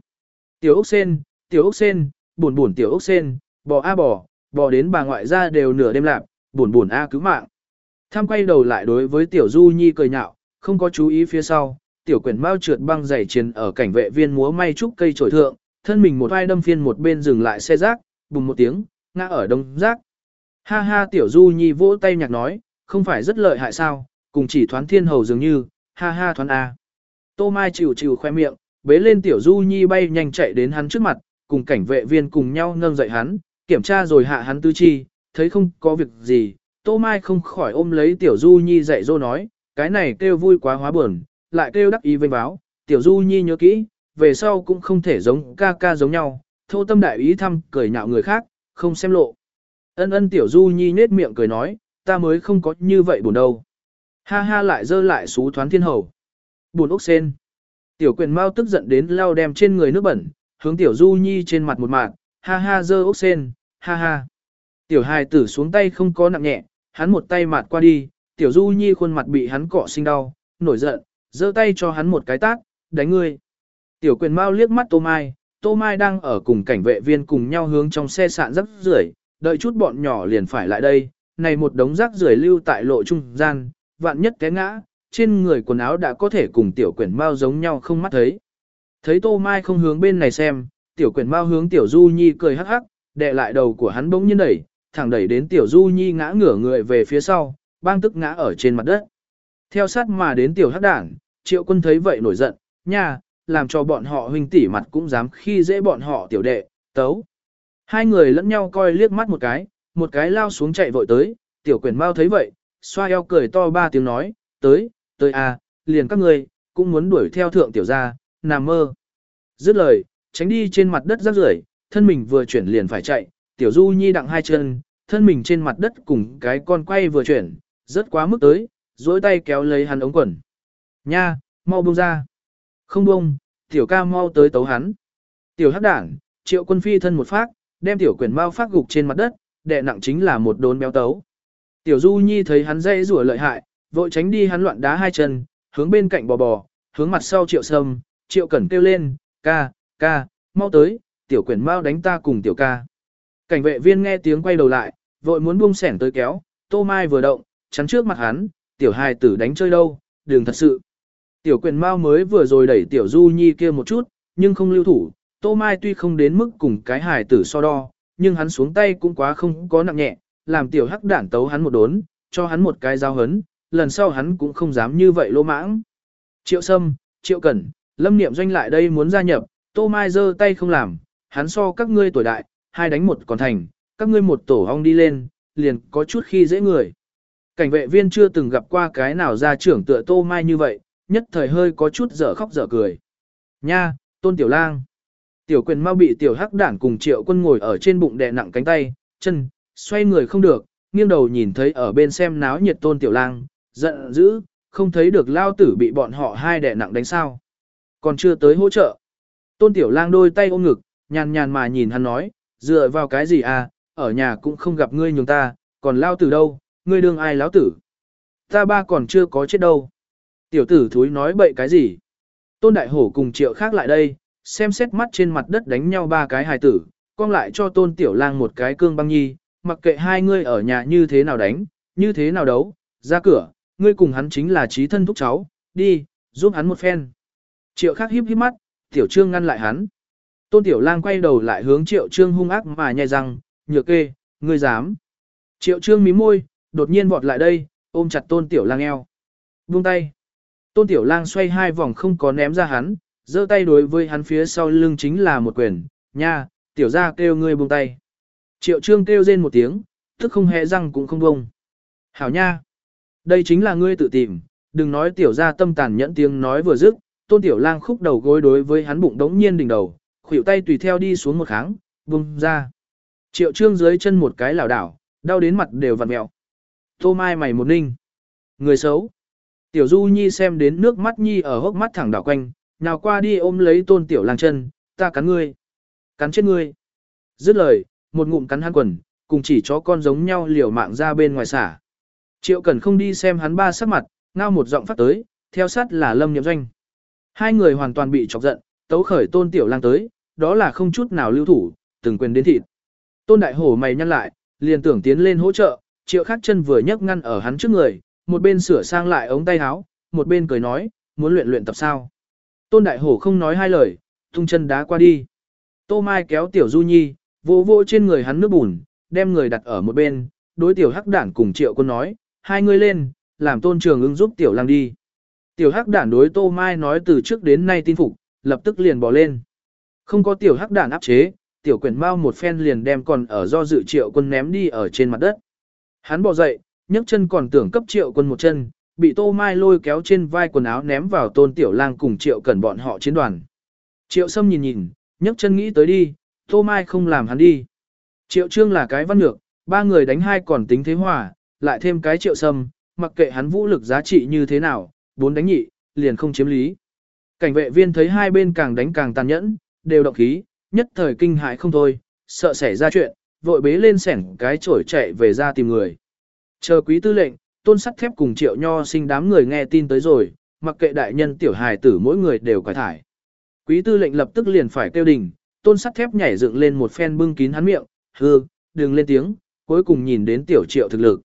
Tiểu ốc sen, tiểu ốc sen, buồn buồn tiểu ốc sen, bò a bò, bò đến bà ngoại ra đều nửa đêm lạc, buồn buồn a cứu mạng. Tham quay đầu lại đối với tiểu du nhi cười nhạo, không có chú ý phía sau, tiểu quyển mau trượt băng giày chiến ở cảnh vệ viên múa may trúc cây trổi thượng, thân mình một vai đâm phiên một bên dừng lại xe rác, bùng một tiếng, ngã ở đông rác. Ha ha tiểu du nhi vỗ tay nhạc nói, không phải rất lợi hại sao, cùng chỉ thoán thiên hầu dường như, ha ha thoán A. Tô Mai chịu chịu khoe miệng, bế lên tiểu du nhi bay nhanh chạy đến hắn trước mặt, cùng cảnh vệ viên cùng nhau nâng dậy hắn, kiểm tra rồi hạ hắn tư chi, thấy không có việc gì, Tô Mai không khỏi ôm lấy tiểu du nhi dạy dỗ nói, cái này kêu vui quá hóa buồn, lại kêu đắc ý vênh báo, tiểu du nhi nhớ kỹ, về sau cũng không thể giống ca ca giống nhau, thô tâm đại ý thăm cười nhạo người khác, không xem lộ. Ân ân tiểu du nhi nết miệng cười nói, ta mới không có như vậy buồn đâu. Ha ha lại dơ lại xú thoán thiên hầu. Buồn ốc sen. Tiểu quyền mau tức giận đến lao đem trên người nước bẩn, hướng tiểu du nhi trên mặt một mạng, ha ha dơ ốc sen, ha ha. Tiểu hài tử xuống tay không có nặng nhẹ, hắn một tay mạt qua đi, tiểu du nhi khuôn mặt bị hắn cọ sinh đau, nổi giận, giơ tay cho hắn một cái tát, đánh ngươi. Tiểu quyền mau liếc mắt tô mai, tô mai đang ở cùng cảnh vệ viên cùng nhau hướng trong xe sạn rắc rưởi, đợi chút bọn nhỏ liền phải lại đây, này một đống rác rưởi lưu tại lộ trung gian, vạn nhất té ngã, trên người quần áo đã có thể cùng tiểu quyển mao giống nhau không mắt thấy. Thấy tô mai không hướng bên này xem, tiểu quyển mao hướng tiểu du nhi cười hắc hắc, đè lại đầu của hắn bỗng nhiên đẩy, thẳng đẩy đến tiểu du nhi ngã ngửa người về phía sau, bang tức ngã ở trên mặt đất. Theo sát mà đến tiểu hắc đảng, triệu quân thấy vậy nổi giận, nha, làm cho bọn họ huynh tỷ mặt cũng dám khi dễ bọn họ tiểu đệ, tấu. Hai người lẫn nhau coi liếc mắt một cái, một cái lao xuống chạy vội tới, tiểu quyển mao thấy vậy, xoa eo cười to ba tiếng nói, tới, tới à, liền các ngươi cũng muốn đuổi theo thượng tiểu gia, nằm mơ. Dứt lời, tránh đi trên mặt đất rác rưởi, thân mình vừa chuyển liền phải chạy, tiểu du nhi đặng hai chân, thân mình trên mặt đất cùng cái con quay vừa chuyển, rất quá mức tới, dối tay kéo lấy hắn ống quần. Nha, mau buông ra. Không buông, tiểu ca mau tới tấu hắn. Tiểu hắc đảng, triệu quân phi thân một phát, đem tiểu quyển mau phát gục trên mặt đất, đệ nặng chính là một đốn béo tấu. Tiểu du nhi thấy hắn dây rủa lợi hại, vội tránh đi hắn loạn đá hai chân, hướng bên cạnh bò bò, hướng mặt sau triệu sâm, triệu cẩn kêu lên, ca, ca, mau tới, tiểu quyển mau đánh ta cùng tiểu ca. Cảnh vệ viên nghe tiếng quay đầu lại, vội muốn buông sẻn tới kéo, tô mai vừa động, chắn trước mặt hắn, tiểu hài tử đánh chơi đâu, đường thật sự. Tiểu quyền mau mới vừa rồi đẩy tiểu du nhi kia một chút, nhưng không lưu thủ, tô mai tuy không đến mức cùng cái hài tử so đo, nhưng hắn xuống tay cũng quá không có nặng nhẹ, làm tiểu hắc đản tấu hắn một đốn, cho hắn một cái giao hấn, lần sau hắn cũng không dám như vậy lỗ mãng. Triệu Sâm, Triệu Cẩn, Lâm Niệm Doanh lại đây muốn gia nhập, Tô Mai giơ tay không làm, hắn so các ngươi tuổi đại, hai đánh một còn thành, các ngươi một tổ ong đi lên, liền có chút khi dễ người. Cảnh vệ viên chưa từng gặp qua cái nào ra trưởng tựa Tô Mai như vậy, nhất thời hơi có chút dở khóc dở cười. Nha, Tôn Tiểu Lang. Tiểu quyền mau bị tiểu hắc đản cùng triệu quân ngồi ở trên bụng đè nặng cánh tay, chân, xoay người không được, nghiêng đầu nhìn thấy ở bên xem náo nhiệt tôn tiểu lang, giận dữ, không thấy được lao tử bị bọn họ hai đẻ nặng đánh sao. Còn chưa tới hỗ trợ. Tôn tiểu lang đôi tay ôm ngực, nhàn nhàn mà nhìn hắn nói, dựa vào cái gì à, ở nhà cũng không gặp ngươi nhường ta, còn lao tử đâu, ngươi đương ai lão tử. Ta ba còn chưa có chết đâu. Tiểu tử thúi nói bậy cái gì. Tôn đại hổ cùng triệu khác lại đây, xem xét mắt trên mặt đất đánh nhau ba cái hài tử, con lại cho tôn tiểu lang một cái cương băng nhi, mặc kệ hai ngươi ở nhà như thế nào đánh, như thế nào đấu, ra cửa, ngươi cùng hắn chính là trí thân thúc cháu, đi, giúp hắn một phen. Triệu Khắc híp híp mắt, tiểu trương ngăn lại hắn. Tôn tiểu lang quay đầu lại hướng triệu trương hung ác mà nhai răng, nhược kê, ngươi dám. Triệu trương mí môi, đột nhiên vọt lại đây, ôm chặt tôn tiểu lang eo. Buông tay. Tôn tiểu lang xoay hai vòng không có ném ra hắn, giơ tay đối với hắn phía sau lưng chính là một quyền, nha, tiểu ra kêu ngươi buông tay. Triệu trương kêu rên một tiếng, tức không hề răng cũng không bông. Hảo nha, đây chính là ngươi tự tìm, đừng nói tiểu ra tâm tàn nhẫn tiếng nói vừa dứt, tôn tiểu lang khúc đầu gối đối với hắn bụng đống nhiên đỉnh đầu, khuỷu tay tùy theo đi xuống một kháng, buông ra. Triệu trương dưới chân một cái lảo đảo, đau đến mặt đều vặn mẹo. Tô mai mày một ninh. Người xấu. Tiểu Du Nhi xem đến nước mắt Nhi ở hốc mắt thẳng đảo quanh, nào qua đi ôm lấy tôn tiểu lang chân, ta cắn ngươi. Cắn chết ngươi. Dứt lời, một ngụm cắn hắn quần, cùng chỉ chó con giống nhau liều mạng ra bên ngoài xả. Triệu Cẩn không đi xem hắn ba sắc mặt, ngao một giọng phát tới, theo sát là lâm Niệm doanh. Hai người hoàn toàn bị chọc giận, tấu khởi tôn tiểu lang tới, đó là không chút nào lưu thủ, từng quyền đến thịt. Tôn đại hổ mày nhăn lại, liền tưởng tiến lên hỗ trợ, triệu khắc chân vừa nhấc ngăn ở hắn trước người, một bên sửa sang lại ống tay áo, một bên cười nói, muốn luyện luyện tập sao. Tôn Đại Hổ không nói hai lời, tung chân đá qua đi. Tô Mai kéo tiểu Du Nhi, vô vô trên người hắn nước bùn, đem người đặt ở một bên, đối tiểu hắc đản cùng triệu quân nói, hai người lên, làm tôn trường ưng giúp tiểu lang đi. Tiểu hắc đản đối Tô Mai nói từ trước đến nay tin phục, lập tức liền bỏ lên. Không có tiểu hắc đản áp chế, tiểu quyển mau một phen liền đem còn ở do dự triệu quân ném đi ở trên mặt đất. Hắn bỏ dậy, nhấc chân còn tưởng cấp triệu quân một chân, bị Tô Mai lôi kéo trên vai quần áo ném vào tôn tiểu lang cùng triệu cẩn bọn họ chiến đoàn. Triệu Sâm nhìn nhìn, nhấc chân nghĩ tới đi, Tô Mai không làm hắn đi. Triệu Trương là cái văn lược, ba người đánh hai còn tính thế hòa, lại thêm cái Triệu Sâm, mặc kệ hắn vũ lực giá trị như thế nào, bốn đánh nhị, liền không chiếm lý. Cảnh vệ viên thấy hai bên càng đánh càng tàn nhẫn, đều động khí, nhất thời kinh hại không thôi, sợ xảy ra chuyện, vội bế lên sẻng cái chổi chạy về ra tìm người. Chờ quý tư lệnh, tôn sắt thép cùng triệu nho sinh đám người nghe tin tới rồi, mặc kệ đại nhân tiểu hài tử mỗi người đều quải thải. Quý tư lệnh lập tức liền phải kêu đình, tôn sắt thép nhảy dựng lên một phen bưng kín hắn miệng, hư, đừng lên tiếng, cuối cùng nhìn đến tiểu triệu thực lực.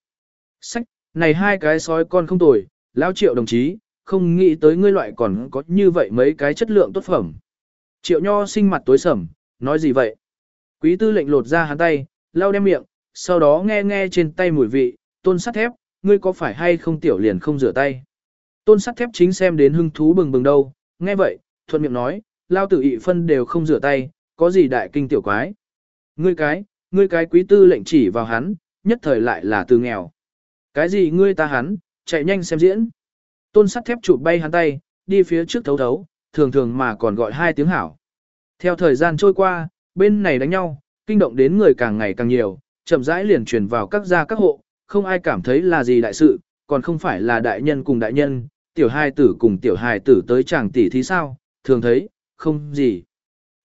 Sách, này hai cái sói con không tồi, lão triệu đồng chí, không nghĩ tới ngươi loại còn có như vậy mấy cái chất lượng tốt phẩm. Triệu nho sinh mặt tối sầm, nói gì vậy? Quý tư lệnh lột ra hắn tay, lau đem miệng, sau đó nghe nghe trên tay mùi vị, tôn sắt thép, ngươi có phải hay không tiểu liền không rửa tay. Tôn sắt thép chính xem đến hưng thú bừng bừng đâu, nghe vậy, thuận miệng nói, lao tử ị phân đều không rửa tay, có gì đại kinh tiểu quái. Ngươi cái, ngươi cái quý tư lệnh chỉ vào hắn, nhất thời lại là từ nghèo. Cái gì ngươi ta hắn, chạy nhanh xem diễn. Tôn sắt thép chụp bay hắn tay, đi phía trước thấu thấu, thường thường mà còn gọi hai tiếng hảo. Theo thời gian trôi qua, bên này đánh nhau, kinh động đến người càng ngày càng nhiều, chậm rãi liền truyền vào các gia các hộ, không ai cảm thấy là gì đại sự, còn không phải là đại nhân cùng đại nhân, tiểu hai tử cùng tiểu hài tử tới chàng tỷ thì sao, thường thấy, không gì.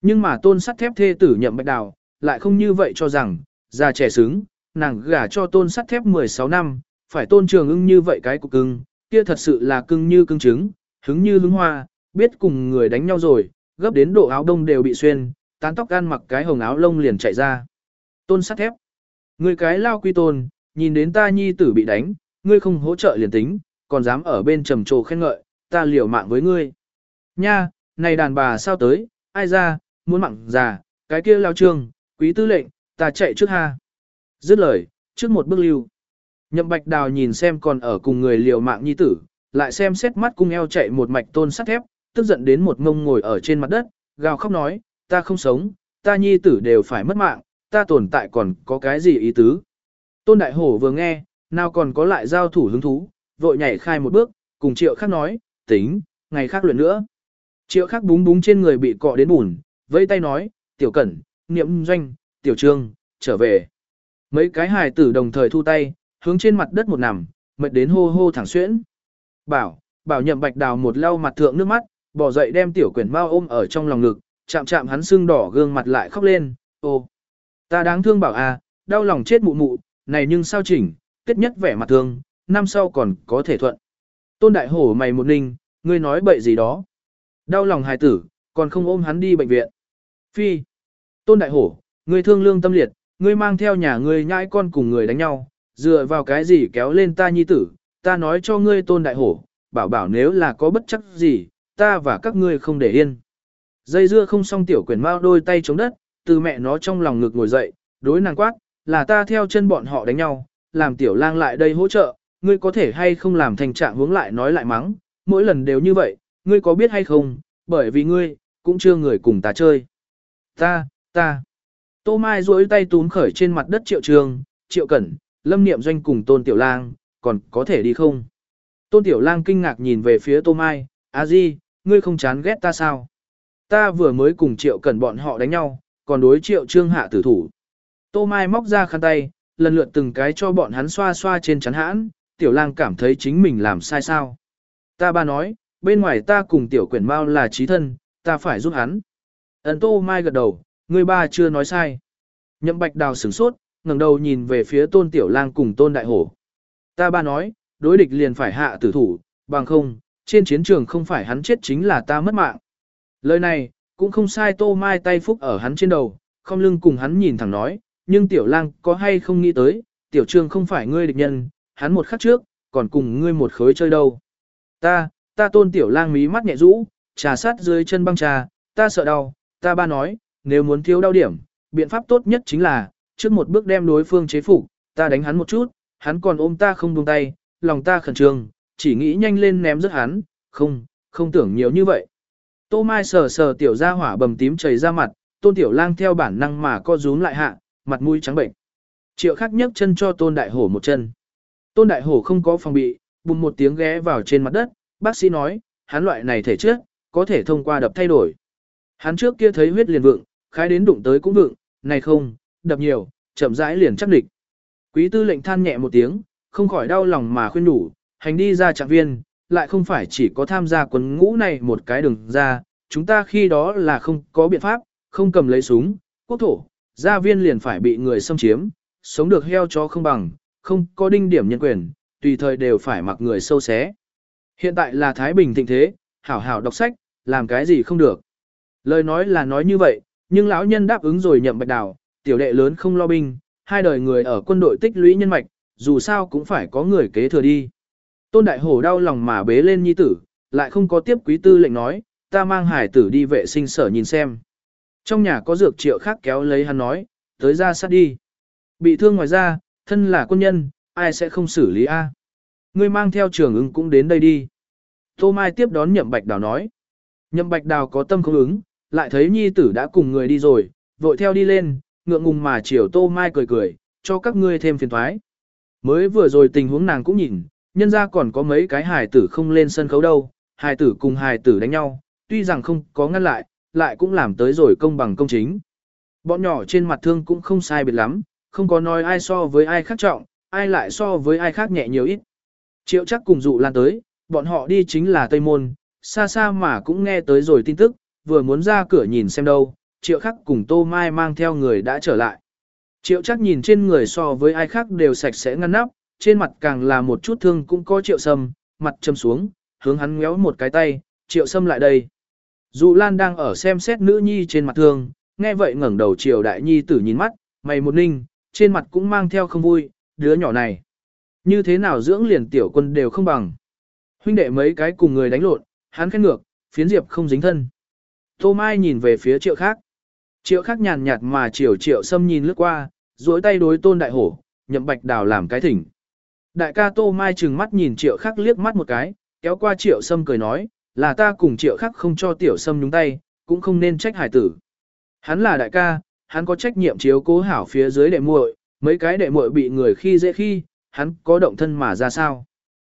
Nhưng mà tôn sắt thép thê tử nhậm bạch đào, lại không như vậy cho rằng, già trẻ xứng, nàng gả cho tôn sắt thép 16 năm, phải tôn trường ưng như vậy cái cục cưng, kia thật sự là cưng như cưng trứng, hứng như hứng hoa, biết cùng người đánh nhau rồi, gấp đến độ áo đông đều bị xuyên, tán tóc gan mặc cái hồng áo lông liền chạy ra. Tôn sắt thép. Người cái lao quy tôn, nhìn đến ta nhi tử bị đánh, ngươi không hỗ trợ liền tính, còn dám ở bên trầm trồ khen ngợi, ta liều mạng với ngươi. Nha, này đàn bà sao tới, ai ra, muốn mặn già, cái kia lao trương, quý tư lệnh, ta chạy trước ha. Dứt lời, trước một bước lưu. Nhậm bạch đào nhìn xem còn ở cùng người liều mạng nhi tử, lại xem xét mắt cung eo chạy một mạch tôn sắt thép, tức giận đến một ngông ngồi ở trên mặt đất, gào khóc nói, ta không sống, ta nhi tử đều phải mất mạng, ta tồn tại còn có cái gì ý tứ. Tôn Đại Hổ vừa nghe, nào còn có lại giao thủ hứng thú, vội nhảy khai một bước, cùng triệu khác nói, tính, ngày khác luyện nữa. Triệu khác búng búng trên người bị cọ đến bùn, vẫy tay nói, tiểu cẩn, niệm doanh, tiểu trương, trở về. Mấy cái hài tử đồng thời thu tay, hướng trên mặt đất một nằm, mệt đến hô hô thẳng xuyễn. Bảo, bảo nhậm bạch đào một lau mặt thượng nước mắt, bỏ dậy đem tiểu quyển bao ôm ở trong lòng ngực, chạm chạm hắn sưng đỏ gương mặt lại khóc lên, ô. Ta đáng thương bảo à, đau lòng chết mụ mụ, này nhưng sao chỉnh, kết nhất vẻ mặt thương, năm sau còn có thể thuận. Tôn đại hổ mày một ninh, ngươi nói bậy gì đó. Đau lòng hài tử, còn không ôm hắn đi bệnh viện. Phi. Tôn đại hổ, ngươi thương lương tâm liệt, ngươi mang theo nhà ngươi nhãi con cùng người đánh nhau, dựa vào cái gì kéo lên ta nhi tử, ta nói cho ngươi tôn đại hổ, bảo bảo nếu là có bất chắc gì, ta và các ngươi không để yên. Dây dưa không xong tiểu quyển mau đôi tay chống đất, từ mẹ nó trong lòng ngực ngồi dậy, đối nàng quát, là ta theo chân bọn họ đánh nhau, làm tiểu lang lại đây hỗ trợ, ngươi có thể hay không làm thành trạng hướng lại nói lại mắng, mỗi lần đều như vậy, ngươi có biết hay không, bởi vì ngươi, cũng chưa người cùng ta chơi. Ta, ta. Tô Mai duỗi tay túm khởi trên mặt đất triệu trường, triệu cẩn, lâm niệm doanh cùng tôn tiểu lang, còn có thể đi không? Tôn tiểu lang kinh ngạc nhìn về phía Tô Mai, a di, ngươi không chán ghét ta sao? Ta vừa mới cùng triệu cẩn bọn họ đánh nhau, còn đối triệu trương hạ tử thủ. Tô Mai móc ra khăn tay, lần lượt từng cái cho bọn hắn xoa xoa trên chắn hãn, tiểu lang cảm thấy chính mình làm sai sao. Ta ba nói, bên ngoài ta cùng tiểu quyển mau là trí thân, ta phải giúp hắn. Ấn Tô Mai gật đầu, người ba chưa nói sai. Nhậm bạch đào sửng sốt, ngẩng đầu nhìn về phía tôn tiểu lang cùng tôn đại hổ. Ta ba nói, đối địch liền phải hạ tử thủ, bằng không, trên chiến trường không phải hắn chết chính là ta mất mạng. Lời này, cũng không sai tô mai tay phúc ở hắn trên đầu, không lưng cùng hắn nhìn thẳng nói, nhưng tiểu lang có hay không nghĩ tới, tiểu trương không phải ngươi địch nhân, hắn một khắc trước, còn cùng ngươi một khối chơi đâu. Ta, ta tôn tiểu lang mí mắt nhẹ rũ, trà sát dưới chân băng trà, ta sợ đau, ta ba nói, nếu muốn thiếu đau điểm, biện pháp tốt nhất chính là, trước một bước đem đối phương chế phục, ta đánh hắn một chút, hắn còn ôm ta không buông tay, lòng ta khẩn trương, chỉ nghĩ nhanh lên ném rớt hắn, không, không tưởng nhiều như vậy. Tô Mai sờ sờ tiểu ra hỏa bầm tím chảy ra mặt, tôn tiểu lang theo bản năng mà co rúm lại hạ, mặt mũi trắng bệnh. Triệu khắc nhấc chân cho tôn đại hổ một chân. Tôn đại hổ không có phòng bị, bùng một tiếng ghé vào trên mặt đất, bác sĩ nói, hắn loại này thể chất, có thể thông qua đập thay đổi. Hắn trước kia thấy huyết liền vượng, khái đến đụng tới cũng vượng, này không, đập nhiều, chậm rãi liền chắc địch. Quý tư lệnh than nhẹ một tiếng, không khỏi đau lòng mà khuyên đủ, hành đi ra trạng viên, lại không phải chỉ có tham gia quân ngũ này một cái đường ra, chúng ta khi đó là không có biện pháp, không cầm lấy súng, quốc thổ, gia viên liền phải bị người xâm chiếm, sống được heo chó không bằng, không có đinh điểm nhân quyền, tùy thời đều phải mặc người sâu xé. Hiện tại là Thái Bình thịnh thế, hảo hảo đọc sách, làm cái gì không được. Lời nói là nói như vậy, nhưng lão nhân đáp ứng rồi nhậm bạch đào, tiểu đệ lớn không lo binh, hai đời người ở quân đội tích lũy nhân mạch, dù sao cũng phải có người kế thừa đi. Tôn Đại Hổ đau lòng mà bế lên nhi tử, lại không có tiếp quý tư lệnh nói, ta mang hải tử đi vệ sinh sở nhìn xem. Trong nhà có dược triệu khác kéo lấy hắn nói, tới ra sát đi. Bị thương ngoài ra, thân là quân nhân, ai sẽ không xử lý A. Ngươi mang theo trường ứng cũng đến đây đi. Tô Mai tiếp đón nhậm bạch đào nói. Nhậm bạch đào có tâm không ứng, lại thấy nhi tử đã cùng người đi rồi, vội theo đi lên, ngượng ngùng mà chiều Tô Mai cười cười, cho các ngươi thêm phiền thoái. Mới vừa rồi tình huống nàng cũng nhìn, nhân ra còn có mấy cái hài tử không lên sân khấu đâu, hài tử cùng hài tử đánh nhau, tuy rằng không có ngăn lại, lại cũng làm tới rồi công bằng công chính. Bọn nhỏ trên mặt thương cũng không sai biệt lắm, không có nói ai so với ai khác trọng, ai lại so với ai khác nhẹ nhiều ít. Triệu chắc cùng dụ lan tới, bọn họ đi chính là Tây Môn, xa xa mà cũng nghe tới rồi tin tức, vừa muốn ra cửa nhìn xem đâu, triệu khắc cùng Tô Mai mang theo người đã trở lại. Triệu chắc nhìn trên người so với ai khác đều sạch sẽ ngăn nắp, trên mặt càng là một chút thương cũng có triệu sâm, mặt châm xuống, hướng hắn ngéo một cái tay, triệu sâm lại đây. Dụ Lan đang ở xem xét nữ nhi trên mặt thương, nghe vậy ngẩng đầu triệu đại nhi tử nhìn mắt, mày một ninh, trên mặt cũng mang theo không vui, đứa nhỏ này. Như thế nào dưỡng liền tiểu quân đều không bằng. Huynh đệ mấy cái cùng người đánh lộn, hắn khen ngược, phiến diệp không dính thân. Tô Mai nhìn về phía triệu khác. Triệu khác nhàn nhạt mà triệu triệu xâm nhìn lướt qua, duỗi tay đối tôn đại hổ, nhậm bạch đào làm cái thỉnh. Đại ca Tô Mai trừng mắt nhìn triệu khác liếc mắt một cái, kéo qua triệu sâm cười nói, là ta cùng triệu khác không cho tiểu sâm nhúng tay, cũng không nên trách hải tử. Hắn là đại ca, hắn có trách nhiệm chiếu cố hảo phía dưới đệ muội, mấy cái đệ muội bị người khi dễ khi, hắn có động thân mà ra sao.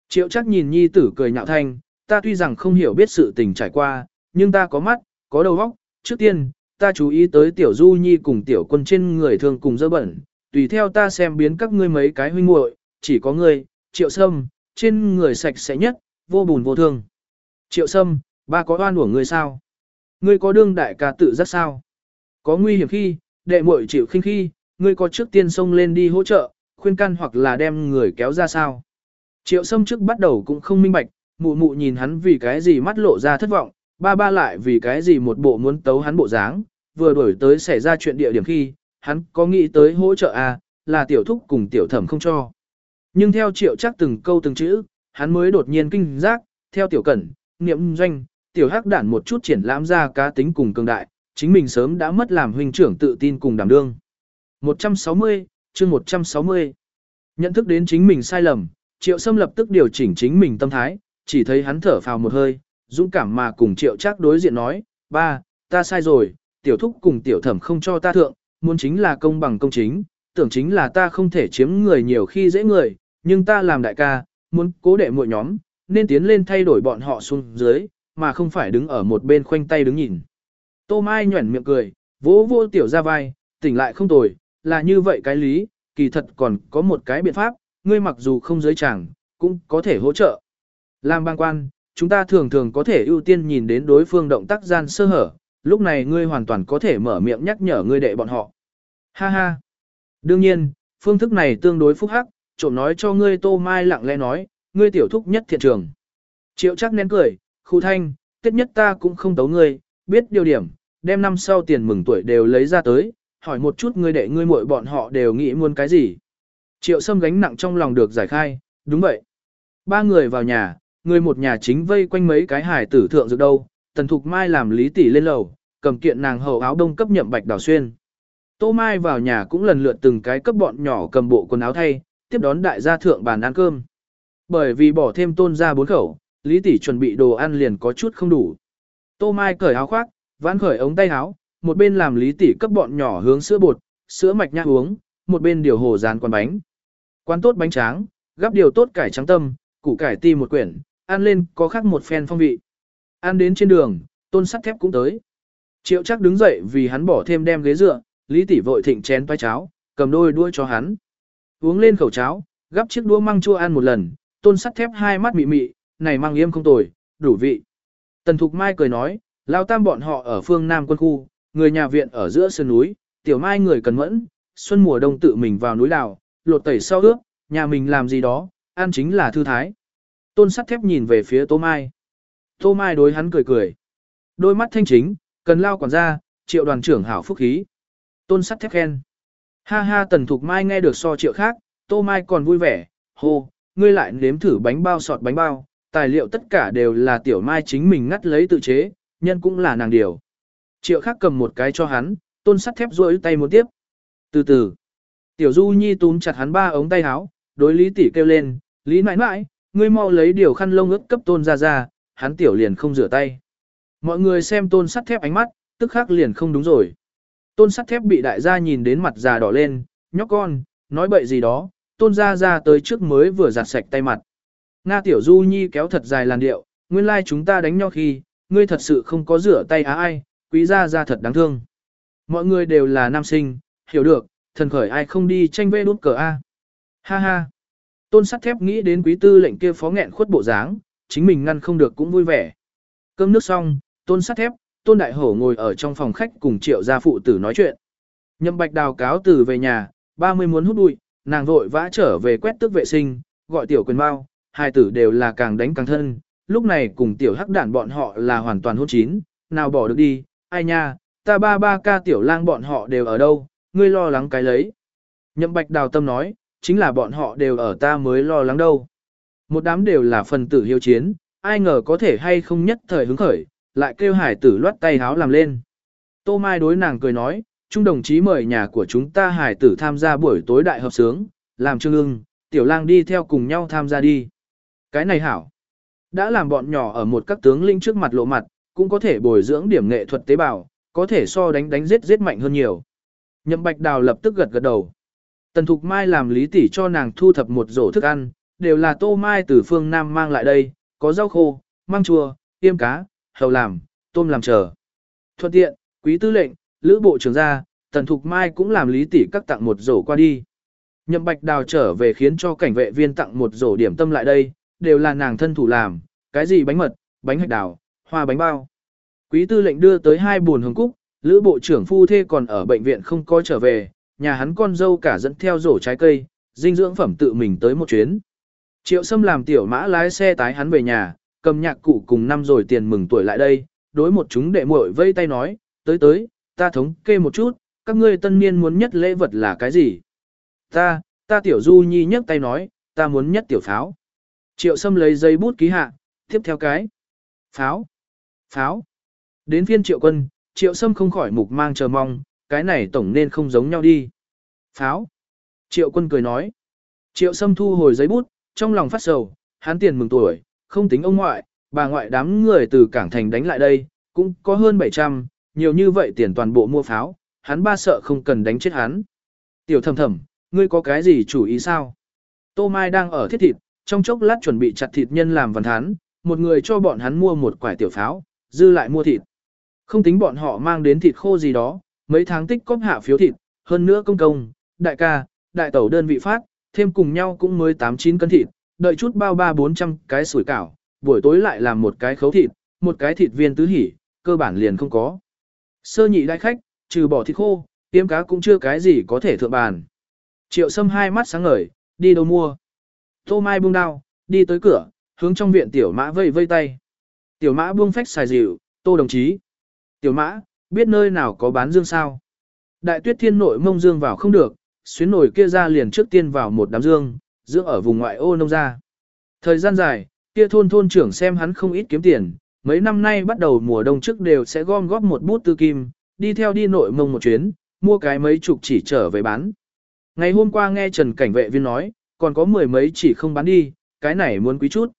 Triệu chắc nhìn nhi tử cười nhạo thanh, ta tuy rằng không hiểu biết sự tình trải qua, nhưng ta có mắt, có đầu óc. Trước tiên, ta chú ý tới tiểu du nhi cùng tiểu quân trên người thường cùng dơ bẩn, tùy theo ta xem biến các ngươi mấy cái huynh muội, chỉ có ngươi, triệu sâm, trên người sạch sẽ nhất, vô bùn vô thương. Triệu sâm, ba có oan của ngươi sao? Ngươi có đương đại ca tự giác sao? Có nguy hiểm khi, đệ muội chịu khinh khi, ngươi có trước tiên xông lên đi hỗ trợ, khuyên can hoặc là đem người kéo ra sao? Triệu sâm trước bắt đầu cũng không minh bạch, mụ mụ nhìn hắn vì cái gì mắt lộ ra thất vọng, ba ba lại vì cái gì một bộ muốn tấu hắn bộ dáng, vừa đổi tới xảy ra chuyện địa điểm khi, hắn có nghĩ tới hỗ trợ à, là tiểu thúc cùng tiểu thẩm không cho. Nhưng theo triệu chắc từng câu từng chữ, hắn mới đột nhiên kinh giác, theo tiểu cẩn, niệm doanh, tiểu hắc đản một chút triển lãm ra cá tính cùng cường đại, chính mình sớm đã mất làm huynh trưởng tự tin cùng đảm đương. 160, chương 160. Nhận thức đến chính mình sai lầm, triệu sâm lập tức điều chỉnh chính mình tâm thái, chỉ thấy hắn thở phào một hơi, dũng cảm mà cùng triệu chắc đối diện nói, ba, ta sai rồi, tiểu thúc cùng tiểu thẩm không cho ta thượng, muốn chính là công bằng công chính, tưởng chính là ta không thể chiếm người nhiều khi dễ người, nhưng ta làm đại ca, muốn cố đệ muội nhóm, nên tiến lên thay đổi bọn họ xuống dưới, mà không phải đứng ở một bên khoanh tay đứng nhìn. Tô Mai nhuẩn miệng cười, vỗ vô tiểu ra vai, tỉnh lại không tồi, là như vậy cái lý, kỳ thật còn có một cái biện pháp, ngươi mặc dù không giới chàng, cũng có thể hỗ trợ. Làm bang quan, chúng ta thường thường có thể ưu tiên nhìn đến đối phương động tác gian sơ hở, lúc này ngươi hoàn toàn có thể mở miệng nhắc nhở ngươi đệ bọn họ. Ha ha. Đương nhiên, phương thức này tương đối phúc hắc, trộm nói cho ngươi Tô Mai lặng lẽ nói, ngươi tiểu thúc nhất thiện trường. Triệu chắc nén cười, khu thanh, tết nhất ta cũng không tấu ngươi, biết điều điểm, đem năm sau tiền mừng tuổi đều lấy ra tới, hỏi một chút ngươi đệ ngươi muội bọn họ đều nghĩ muốn cái gì. Triệu sâm gánh nặng trong lòng được giải khai, đúng vậy. Ba người vào nhà, người một nhà chính vây quanh mấy cái hải tử thượng dược đâu, tần thục mai làm lý tỷ lên lầu, cầm kiện nàng hậu áo đông cấp nhậm bạch đào xuyên. Tô Mai vào nhà cũng lần lượt từng cái cấp bọn nhỏ cầm bộ quần áo thay, tiếp đón đại gia thượng bàn ăn cơm. Bởi vì bỏ thêm tôn ra bốn khẩu, Lý tỷ chuẩn bị đồ ăn liền có chút không đủ. Tô Mai cởi áo khoác, vãn khởi ống tay áo, một bên làm Lý tỷ cấp bọn nhỏ hướng sữa bột, sữa mạch nhã uống, một bên điều hồ dàn quán bánh. Quán tốt bánh tráng, gắp điều tốt cải trắng tâm, củ cải ti một quyển, ăn lên có khác một phen phong vị. Ăn đến trên đường, tôn sắt thép cũng tới. Triệu chắc đứng dậy vì hắn bỏ thêm đem ghế dựa, Lý tỷ vội thịnh chén toái cháo, cầm đôi đuôi cho hắn. Uống lên khẩu cháo, gắp chiếc đũa măng chua ăn một lần, tôn sắt thép hai mắt mị mị, này mang yêm không tồi, đủ vị. Tần Thục Mai cười nói, lao tam bọn họ ở phương Nam quân khu, người nhà viện ở giữa sơn núi, tiểu mai người cần mẫn, xuân mùa đông tự mình vào núi đào, lột tẩy sau ước, nhà mình làm gì đó, ăn chính là thư thái. Tôn sắt thép nhìn về phía Tô Mai. Tô Mai đối hắn cười cười. Đôi mắt thanh chính, cần lao quản gia, triệu đoàn trưởng hảo phúc khí. Tôn sắt thép khen. Ha ha tần thục mai nghe được so triệu khác, Tô Mai còn vui vẻ, hô, ngươi lại nếm thử bánh bao sọt bánh bao, tài liệu tất cả đều là tiểu mai chính mình ngắt lấy tự chế, nhân cũng là nàng điều. Triệu khác cầm một cái cho hắn, tôn sắt thép rôi tay một tiếp. Từ từ, tiểu du nhi túm chặt hắn ba ống tay áo, đối lý tỷ kêu lên, lý mãi mãi, ngươi mau lấy điều khăn lông ướt cấp tôn ra ra, hắn tiểu liền không rửa tay. Mọi người xem tôn sắt thép ánh mắt, tức khắc liền không đúng rồi. Tôn sắt thép bị đại gia nhìn đến mặt già đỏ lên, nhóc con, nói bậy gì đó, tôn ra ra tới trước mới vừa giặt sạch tay mặt. Nga tiểu du nhi kéo thật dài làn điệu, nguyên lai like chúng ta đánh nhau khi, ngươi thật sự không có rửa tay á ai, quý gia ra thật đáng thương. Mọi người đều là nam sinh, hiểu được, thần khởi ai không đi tranh vê đút cờ A. Ha ha. Tôn sắt thép nghĩ đến quý tư lệnh kia phó nghẹn khuất bộ dáng, chính mình ngăn không được cũng vui vẻ. Cơm nước xong, tôn sắt thép, tôn đại hổ ngồi ở trong phòng khách cùng triệu gia phụ tử nói chuyện. Nhậm bạch đào cáo từ về nhà, ba mươi muốn hút bụi, nàng vội vã trở về quét tước vệ sinh, gọi tiểu quyền bao, hai tử đều là càng đánh càng thân, lúc này cùng tiểu hắc đản bọn họ là hoàn toàn hôn chín, nào bỏ được đi, ai nha, ta ba ba ca tiểu lang bọn họ đều ở đâu, ngươi lo lắng cái lấy. Nhậm bạch đào tâm nói, chính là bọn họ đều ở ta mới lo lắng đâu. Một đám đều là phần tử hiếu chiến, ai ngờ có thể hay không nhất thời hứng khởi, lại kêu hải tử loát tay háo làm lên. Tô Mai đối nàng cười nói, Trung đồng chí mời nhà của chúng ta hải tử tham gia buổi tối đại hợp sướng, làm trương ưng, tiểu lang đi theo cùng nhau tham gia đi. Cái này hảo. Đã làm bọn nhỏ ở một các tướng linh trước mặt lộ mặt, cũng có thể bồi dưỡng điểm nghệ thuật tế bào, có thể so đánh đánh giết giết mạnh hơn nhiều. Nhậm Bạch Đào lập tức gật gật đầu. Tần Thục Mai làm lý tỷ cho nàng thu thập một rổ thức ăn, đều là tô mai từ phương Nam mang lại đây, có rau khô, măng chua, tiêm cá, hầu làm, tôm làm chờ. Thuận tiện, quý tư lệnh, lữ bộ trưởng gia, Tần Thục Mai cũng làm lý tỷ các tặng một rổ qua đi. Nhậm Bạch Đào trở về khiến cho cảnh vệ viên tặng một rổ điểm tâm lại đây, đều là nàng thân thủ làm, cái gì bánh mật, bánh hạch đào, hoa bánh bao. Quý tư lệnh đưa tới hai buồn hương cúc, lữ bộ trưởng phu thê còn ở bệnh viện không có trở về, nhà hắn con dâu cả dẫn theo rổ trái cây, dinh dưỡng phẩm tự mình tới một chuyến. Triệu Sâm làm tiểu mã lái xe tái hắn về nhà, cầm nhạc cụ cùng năm rồi tiền mừng tuổi lại đây, đối một chúng đệ muội vây tay nói, tới tới, ta thống kê một chút, các ngươi tân niên muốn nhất lễ vật là cái gì? Ta, ta tiểu du nhi nhấc tay nói, ta muốn nhất tiểu pháo. Triệu Sâm lấy giấy bút ký hạ, tiếp theo cái. Pháo. Pháo. Đến phiên triệu quân, triệu Sâm không khỏi mục mang chờ mong, cái này tổng nên không giống nhau đi. Pháo. Triệu quân cười nói. Triệu Sâm thu hồi giấy bút, trong lòng phát sầu, hắn tiền mừng tuổi, không tính ông ngoại, bà ngoại đám người từ cảng thành đánh lại đây, cũng có hơn 700, nhiều như vậy tiền toàn bộ mua pháo, hắn ba sợ không cần đánh chết hắn. Tiểu thầm thầm, ngươi có cái gì chủ ý sao? Tô Mai đang ở thiết thịt, trong chốc lát chuẩn bị chặt thịt nhân làm văn thán, một người cho bọn hắn mua một quải tiểu pháo, dư lại mua thịt. Không tính bọn họ mang đến thịt khô gì đó, mấy tháng tích cóp hạ phiếu thịt, hơn nữa công công, đại ca, đại tẩu đơn vị phát, thêm cùng nhau cũng mới 8-9 cân thịt, đợi chút bao ba 400 cái sủi cảo, buổi tối lại làm một cái khấu thịt, một cái thịt viên tứ hỉ, cơ bản liền không có. Sơ nhị đại khách, trừ bỏ thịt khô, tiêm cá cũng chưa cái gì có thể thượng bàn. Triệu sâm hai mắt sáng ngời, đi đâu mua. Tô Mai buông đao, đi tới cửa, hướng trong viện tiểu mã vây vây tay. Tiểu mã buông phách xài dịu, tô đồng chí. Tiểu mã, biết nơi nào có bán dương sao? Đại tuyết thiên nội mông dương vào không được, xuyến nổi kia ra liền trước tiên vào một đám dương, dưỡng ở vùng ngoại ô nông ra. Thời gian dài, kia thôn thôn trưởng xem hắn không ít kiếm tiền, mấy năm nay bắt đầu mùa đông trước đều sẽ gom góp một bút tư kim, đi theo đi nội mông một chuyến, mua cái mấy chục chỉ trở về bán. Ngày hôm qua nghe Trần Cảnh vệ viên nói, còn có mười mấy chỉ không bán đi, cái này muốn quý chút.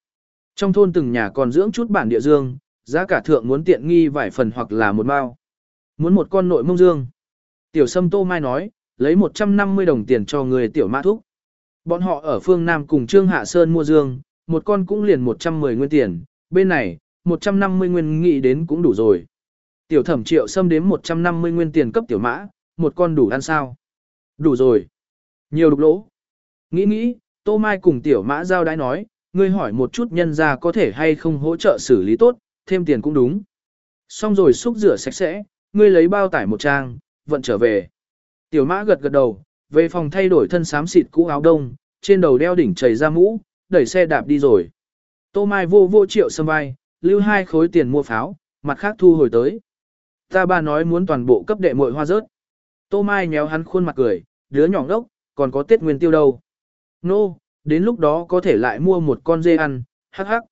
Trong thôn từng nhà còn dưỡng chút bản địa dương, giá cả thượng muốn tiện nghi vài phần hoặc là một bao. Muốn một con nội mông dương. Tiểu Sâm Tô Mai nói, lấy 150 đồng tiền cho người tiểu mã thúc. Bọn họ ở phương Nam cùng Trương Hạ Sơn mua dương, một con cũng liền 110 nguyên tiền, bên này, 150 nguyên nghĩ đến cũng đủ rồi. Tiểu thẩm triệu xâm đếm 150 nguyên tiền cấp tiểu mã, một con đủ ăn sao? Đủ rồi. Nhiều đục lỗ. Nghĩ nghĩ, Tô Mai cùng tiểu mã giao đái nói, ngươi hỏi một chút nhân ra có thể hay không hỗ trợ xử lý tốt, thêm tiền cũng đúng. Xong rồi xúc rửa sạch sẽ, ngươi lấy bao tải một trang, vận trở về. Tiểu mã gật gật đầu, về phòng thay đổi thân xám xịt cũ áo đông, trên đầu đeo đỉnh chảy ra mũ, đẩy xe đạp đi rồi. Tô Mai vô vô triệu sâm vai, lưu hai khối tiền mua pháo, mặt khác thu hồi tới. Ta ba nói muốn toàn bộ cấp đệ muội hoa rớt. Tô Mai nhéo hắn khuôn mặt cười, đứa nhỏ ngốc, còn có Tết Nguyên Tiêu đâu. Nô, no, đến lúc đó có thể lại mua một con dê ăn, hắc hắc.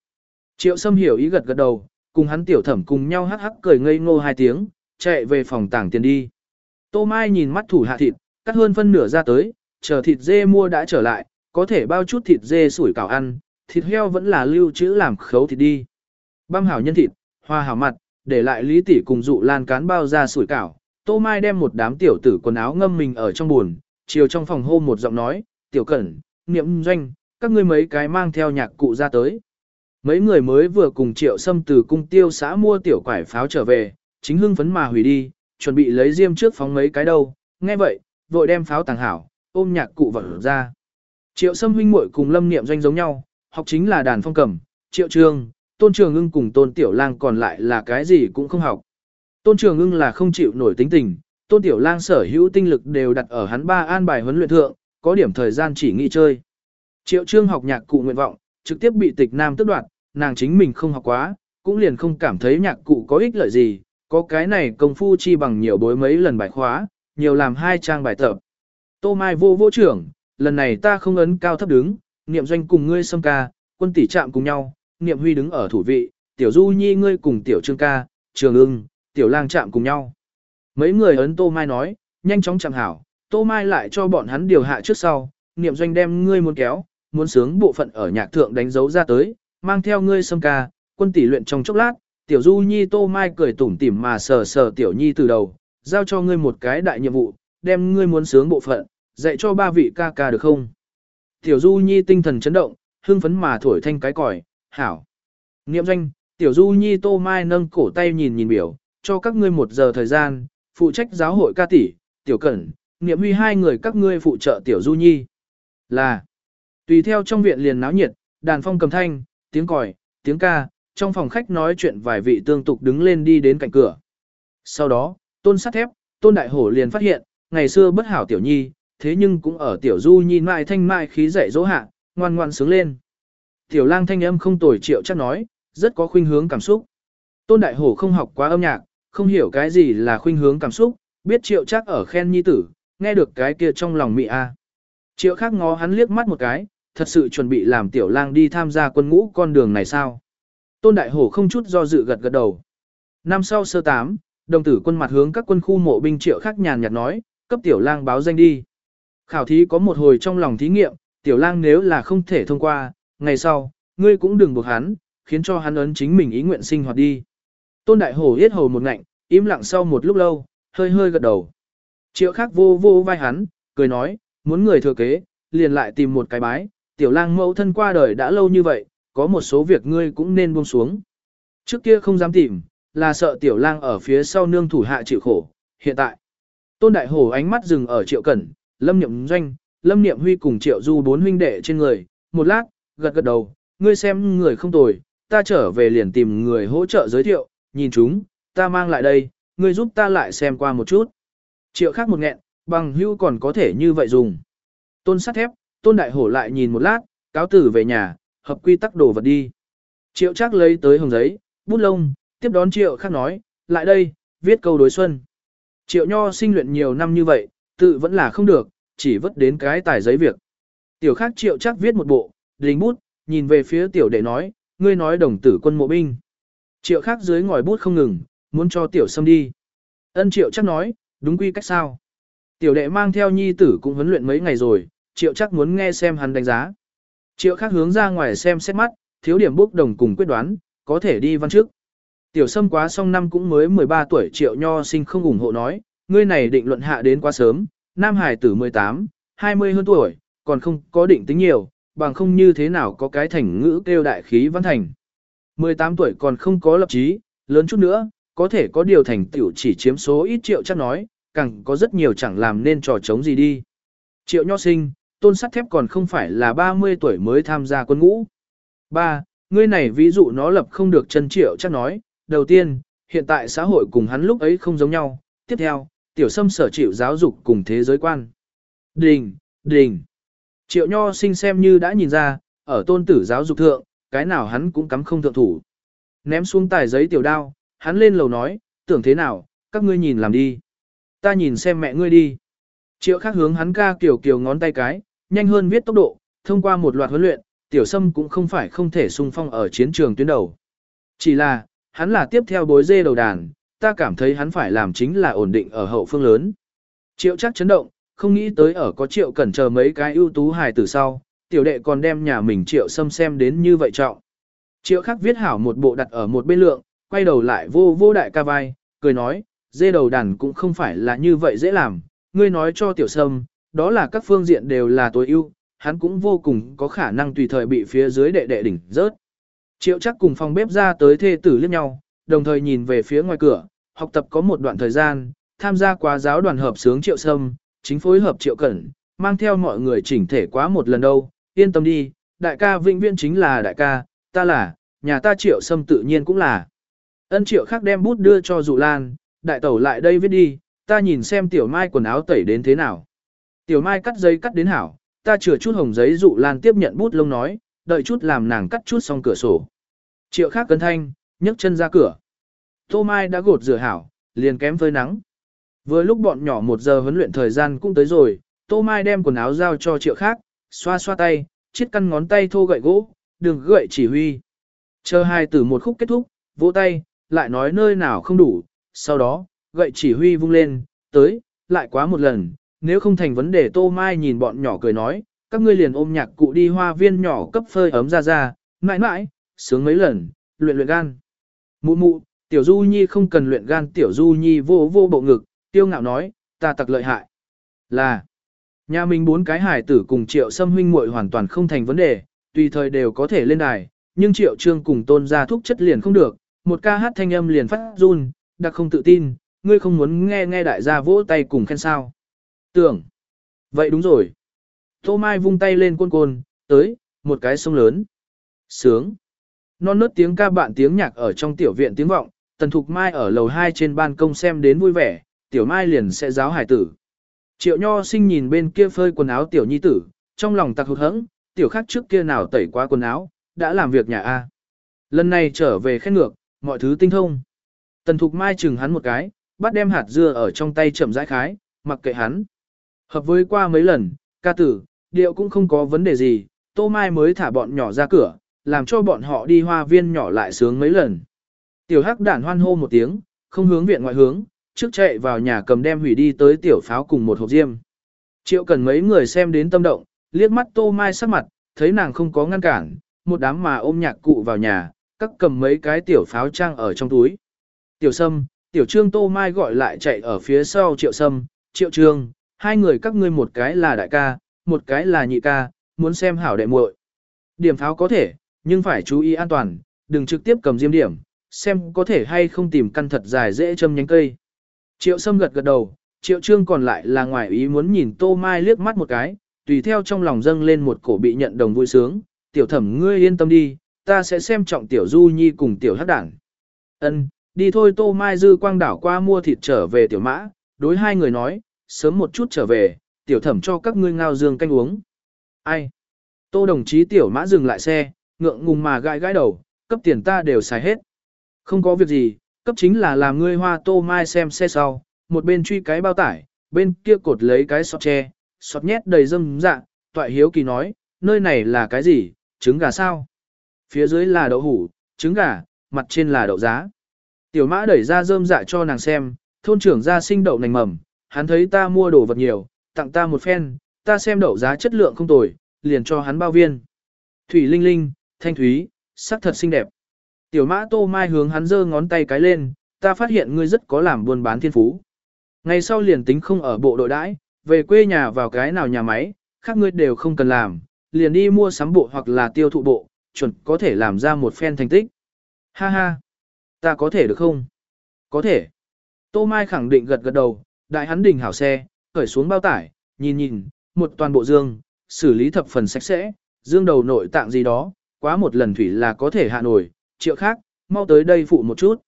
Triệu Sâm hiểu ý gật gật đầu, cùng hắn tiểu thẩm cùng nhau hắc hắc cười ngây ngô hai tiếng, chạy về phòng tảng tiền đi. Tô Mai nhìn mắt thủ hạ thịt, cắt hơn phân nửa ra tới, chờ thịt dê mua đã trở lại, có thể bao chút thịt dê sủi cảo ăn, thịt heo vẫn là lưu trữ làm khấu thịt đi. Băm hảo nhân thịt, hoa hảo mặt, để lại lý tỷ cùng dụ lan cán bao ra sủi cảo. Tô Mai đem một đám tiểu tử quần áo ngâm mình ở trong buồn, chiều trong phòng hô một giọng nói, tiểu cẩn, niệm doanh, các ngươi mấy cái mang theo nhạc cụ ra tới. Mấy người mới vừa cùng triệu xâm từ cung tiêu xã mua tiểu quải pháo trở về, chính hưng phấn mà hủy đi, chuẩn bị lấy diêm trước phóng mấy cái đâu, nghe vậy, vội đem pháo tàng hảo, ôm nhạc cụ vật ra. Triệu Sâm huynh muội cùng Lâm Niệm doanh giống nhau, học chính là đàn phong cầm, Triệu Trường, Tôn Trường Ưng cùng Tôn Tiểu Lang còn lại là cái gì cũng không học. Tôn Trường Ưng là không chịu nổi tính tình, Tôn Tiểu Lang sở hữu tinh lực đều đặt ở hắn ba an bài huấn luyện thượng, có điểm thời gian chỉ nghỉ chơi. Triệu Trương học nhạc cụ nguyện vọng, trực tiếp bị tịch nam tước đoạt, nàng chính mình không học quá, cũng liền không cảm thấy nhạc cụ có ích lợi gì, có cái này công phu chi bằng nhiều bối mấy lần bài khóa, nhiều làm hai trang bài tập. Tô Mai vô vô trưởng, lần này ta không ấn cao thấp đứng, niệm doanh cùng ngươi xâm ca, quân tỷ chạm cùng nhau, niệm huy đứng ở thủ vị, tiểu du nhi ngươi cùng tiểu trương ca, trường ưng, tiểu lang chạm cùng nhau. Mấy người ấn Tô Mai nói, nhanh chóng chẳng hảo, Tô Mai lại cho bọn hắn điều hạ trước sau, niệm doanh đem ngươi muốn kéo, muốn sướng bộ phận ở nhạc thượng đánh dấu ra tới, mang theo ngươi xâm ca, quân tỷ luyện trong chốc lát, tiểu du nhi Tô Mai cười tủm tỉm mà sờ sờ tiểu nhi từ đầu, giao cho ngươi một cái đại nhiệm vụ, đem ngươi muốn sướng bộ phận, dạy cho ba vị ca ca được không? Tiểu Du Nhi tinh thần chấn động, hưng phấn mà thổi thanh cái còi, hảo. Niệm danh, Tiểu Du Nhi Tô Mai nâng cổ tay nhìn nhìn biểu, cho các ngươi một giờ thời gian, phụ trách giáo hội ca tỷ, Tiểu Cẩn, Niệm Huy hai người các ngươi phụ trợ Tiểu Du Nhi. Là, tùy theo trong viện liền náo nhiệt, đàn phong cầm thanh, tiếng còi, tiếng ca, trong phòng khách nói chuyện vài vị tương tục đứng lên đi đến cạnh cửa. Sau đó, tôn sắt thép, tôn đại hổ liền phát hiện, ngày xưa bất hảo Tiểu Nhi, thế nhưng cũng ở tiểu du nhìn mại thanh mại khí dậy dỗ hạ, ngoan ngoan sướng lên. Tiểu lang thanh âm không tồi triệu chắc nói, rất có khuynh hướng cảm xúc. Tôn Đại Hổ không học quá âm nhạc, không hiểu cái gì là khuynh hướng cảm xúc, biết triệu chắc ở khen nhi tử, nghe được cái kia trong lòng mị a. Triệu khác ngó hắn liếc mắt một cái, thật sự chuẩn bị làm tiểu lang đi tham gia quân ngũ con đường này sao. Tôn Đại Hổ không chút do dự gật gật đầu. Năm sau sơ tám, đồng tử quân mặt hướng các quân khu mộ binh triệu khác nhàn nhạt nói, cấp tiểu lang báo danh đi. Khảo thí có một hồi trong lòng thí nghiệm, tiểu lang nếu là không thể thông qua, ngày sau, ngươi cũng đừng buộc hắn, khiến cho hắn ấn chính mình ý nguyện sinh hoạt đi. Tôn đại hổ yết hầu một ngạnh, im lặng sau một lúc lâu, hơi hơi gật đầu. Triệu khác vô vô vai hắn, cười nói, muốn người thừa kế, liền lại tìm một cái bái, tiểu lang mẫu thân qua đời đã lâu như vậy, có một số việc ngươi cũng nên buông xuống. Trước kia không dám tìm, là sợ tiểu lang ở phía sau nương thủ hạ chịu khổ, hiện tại. Tôn đại hổ ánh mắt dừng ở triệu cẩn, Lâm Niệm Doanh, Lâm Niệm Huy cùng Triệu Du bốn huynh đệ trên người, một lát, gật gật đầu, ngươi xem người không tồi, ta trở về liền tìm người hỗ trợ giới thiệu, nhìn chúng, ta mang lại đây, ngươi giúp ta lại xem qua một chút. Triệu khác một nghẹn, bằng hưu còn có thể như vậy dùng. Tôn sắt thép, tôn đại hổ lại nhìn một lát, cáo tử về nhà, hợp quy tắc đồ vật đi. Triệu chắc lấy tới hồng giấy, bút lông, tiếp đón triệu khác nói, lại đây, viết câu đối xuân. Triệu nho sinh luyện nhiều năm như vậy, tự vẫn là không được, chỉ vất đến cái tài giấy việc. Tiểu khác triệu chắc viết một bộ, đình bút, nhìn về phía tiểu đệ nói, ngươi nói đồng tử quân mộ binh. Triệu khác dưới ngòi bút không ngừng, muốn cho tiểu sâm đi. Ân triệu chắc nói, đúng quy cách sao. Tiểu đệ mang theo nhi tử cũng huấn luyện mấy ngày rồi, triệu chắc muốn nghe xem hắn đánh giá. Triệu khác hướng ra ngoài xem xét mắt, thiếu điểm bốc đồng cùng quyết đoán, có thể đi văn trước. Tiểu sâm quá xong năm cũng mới 13 tuổi triệu nho sinh không ủng hộ nói, ngươi này định luận hạ đến quá sớm, nam hải tử 18, 20 hơn tuổi, còn không có định tính nhiều, bằng không như thế nào có cái thành ngữ kêu đại khí văn thành. 18 tuổi còn không có lập chí, lớn chút nữa, có thể có điều thành tiểu chỉ chiếm số ít triệu chắc nói, càng có rất nhiều chẳng làm nên trò chống gì đi. Triệu nho sinh, tôn sắt thép còn không phải là 30 tuổi mới tham gia quân ngũ. 3. Ngươi này ví dụ nó lập không được chân triệu chắc nói, đầu tiên, hiện tại xã hội cùng hắn lúc ấy không giống nhau, tiếp theo, tiểu sâm sở chịu giáo dục cùng thế giới quan. Đình, đình. Triệu nho sinh xem như đã nhìn ra, ở tôn tử giáo dục thượng, cái nào hắn cũng cắm không thượng thủ. Ném xuống tài giấy tiểu đao, hắn lên lầu nói, tưởng thế nào, các ngươi nhìn làm đi. Ta nhìn xem mẹ ngươi đi. Triệu khác hướng hắn ca kiểu kiểu ngón tay cái, nhanh hơn viết tốc độ, thông qua một loạt huấn luyện, tiểu sâm cũng không phải không thể sung phong ở chiến trường tuyến đầu. Chỉ là, hắn là tiếp theo bối dê đầu đàn, ta cảm thấy hắn phải làm chính là ổn định ở hậu phương lớn. Triệu chắc chấn động, không nghĩ tới ở có triệu cẩn chờ mấy cái ưu tú hài từ sau, tiểu đệ còn đem nhà mình triệu sâm xem đến như vậy trọng. Triệu khắc viết hảo một bộ đặt ở một bên lượng, quay đầu lại vô vô đại ca vai, cười nói, dê đầu đàn cũng không phải là như vậy dễ làm, ngươi nói cho tiểu sâm, đó là các phương diện đều là tối ưu, hắn cũng vô cùng có khả năng tùy thời bị phía dưới đệ đệ đỉnh rớt. Triệu chắc cùng phòng bếp ra tới thê tử liếc nhau, đồng thời nhìn về phía ngoài cửa, học tập có một đoạn thời gian, tham gia quá giáo đoàn hợp sướng triệu sâm, chính phối hợp triệu cẩn, mang theo mọi người chỉnh thể quá một lần đâu, yên tâm đi, đại ca vĩnh viễn chính là đại ca, ta là, nhà ta triệu sâm tự nhiên cũng là. Ân triệu khác đem bút đưa cho dụ lan, đại tẩu lại đây viết đi, ta nhìn xem tiểu mai quần áo tẩy đến thế nào. Tiểu mai cắt giấy cắt đến hảo, ta chừa chút hồng giấy dụ lan tiếp nhận bút lông nói, đợi chút làm nàng cắt chút xong cửa sổ. Triệu khác cân thanh, nhấc chân ra cửa. Tô mai đã gột rửa hảo, liền kém phơi nắng. Vừa lúc bọn nhỏ một giờ huấn luyện thời gian cũng tới rồi, Tô Mai đem quần áo giao cho triệu khác, xoa xoa tay, chiết căn ngón tay thô gậy gỗ, đừng gậy chỉ huy. Chờ hai từ một khúc kết thúc, vỗ tay, lại nói nơi nào không đủ, sau đó, gậy chỉ huy vung lên, tới, lại quá một lần, nếu không thành vấn đề Tô Mai nhìn bọn nhỏ cười nói, các ngươi liền ôm nhạc cụ đi hoa viên nhỏ cấp phơi ấm ra ra, mãi mãi, sướng mấy lần, luyện luyện gan. Mụ mụ, tiểu du nhi không cần luyện gan tiểu du nhi vô vô bộ ngực, tiêu ngạo nói, ta tặc lợi hại. Là, nhà mình bốn cái hải tử cùng triệu xâm huynh muội hoàn toàn không thành vấn đề, tùy thời đều có thể lên đài, nhưng triệu trương cùng tôn gia thúc chất liền không được, một ca hát thanh âm liền phát run, đặc không tự tin, ngươi không muốn nghe nghe đại gia vỗ tay cùng khen sao. Tưởng, vậy đúng rồi. Tô Mai vung tay lên côn côn, tới, một cái sông lớn. Sướng. Non nớt tiếng ca bạn tiếng nhạc ở trong tiểu viện tiếng vọng, Tần Thục Mai ở lầu 2 trên ban công xem đến vui vẻ, tiểu mai liền sẽ giáo hải tử. Triệu nho sinh nhìn bên kia phơi quần áo tiểu nhi tử, trong lòng tặc hụt hẫng, tiểu khác trước kia nào tẩy qua quần áo, đã làm việc nhà A. Lần này trở về khen ngược, mọi thứ tinh thông. Tần thục mai chừng hắn một cái, bắt đem hạt dưa ở trong tay chậm rãi khái, mặc kệ hắn. Hợp với qua mấy lần, ca tử, điệu cũng không có vấn đề gì, tô mai mới thả bọn nhỏ ra cửa, làm cho bọn họ đi hoa viên nhỏ lại sướng mấy lần. Tiểu hắc đản hoan hô một tiếng, không hướng viện ngoại hướng, trước chạy vào nhà cầm đem hủy đi tới tiểu pháo cùng một hộp diêm. Triệu cần mấy người xem đến tâm động, liếc mắt tô mai sắc mặt, thấy nàng không có ngăn cản, một đám mà ôm nhạc cụ vào nhà, cắt cầm mấy cái tiểu pháo trang ở trong túi. Tiểu sâm, tiểu trương tô mai gọi lại chạy ở phía sau triệu sâm, triệu trương, hai người các ngươi một cái là đại ca, một cái là nhị ca, muốn xem hảo đệ muội. Điểm pháo có thể, nhưng phải chú ý an toàn, đừng trực tiếp cầm diêm điểm, xem có thể hay không tìm căn thật dài dễ châm nhánh cây. Triệu Sâm gật gật đầu, Triệu Trương còn lại là ngoài ý muốn nhìn Tô Mai liếc mắt một cái, tùy theo trong lòng dâng lên một cổ bị nhận đồng vui sướng, tiểu thẩm ngươi yên tâm đi, ta sẽ xem trọng tiểu Du Nhi cùng tiểu Hắc Đảng. Ân, đi thôi Tô Mai dư quang đảo qua mua thịt trở về tiểu mã, đối hai người nói, sớm một chút trở về, tiểu thẩm cho các ngươi ngao dương canh uống. Ai? Tô đồng chí tiểu mã dừng lại xe, ngượng ngùng mà gãi gãi đầu, cấp tiền ta đều xài hết. Không có việc gì, cấp chính là làm ngươi hoa tô mai xem xe sau, một bên truy cái bao tải, bên kia cột lấy cái sọt tre, sọt nhét đầy dâm dạ, toại hiếu kỳ nói, nơi này là cái gì, trứng gà sao? Phía dưới là đậu hủ, trứng gà, mặt trên là đậu giá. Tiểu mã đẩy ra dơm dạ cho nàng xem, thôn trưởng ra sinh đậu nành mầm, hắn thấy ta mua đồ vật nhiều, tặng ta một phen, ta xem đậu giá chất lượng không tồi, liền cho hắn bao viên. Thủy linh linh, thanh thúy, sắc thật xinh đẹp. Tiểu mã tô mai hướng hắn giơ ngón tay cái lên, ta phát hiện ngươi rất có làm buôn bán thiên phú. Ngày sau liền tính không ở bộ đội đãi, về quê nhà vào cái nào nhà máy, khác ngươi đều không cần làm, liền đi mua sắm bộ hoặc là tiêu thụ bộ, chuẩn có thể làm ra một phen thành tích. Ha ha, ta có thể được không? Có thể. Tô Mai khẳng định gật gật đầu, đại hắn đình hảo xe, khởi xuống bao tải, nhìn nhìn, một toàn bộ dương, xử lý thập phần sạch sẽ, dương đầu nội tạng gì đó, quá một lần thủy là có thể hạ nổi, triệu khác, mau tới đây phụ một chút.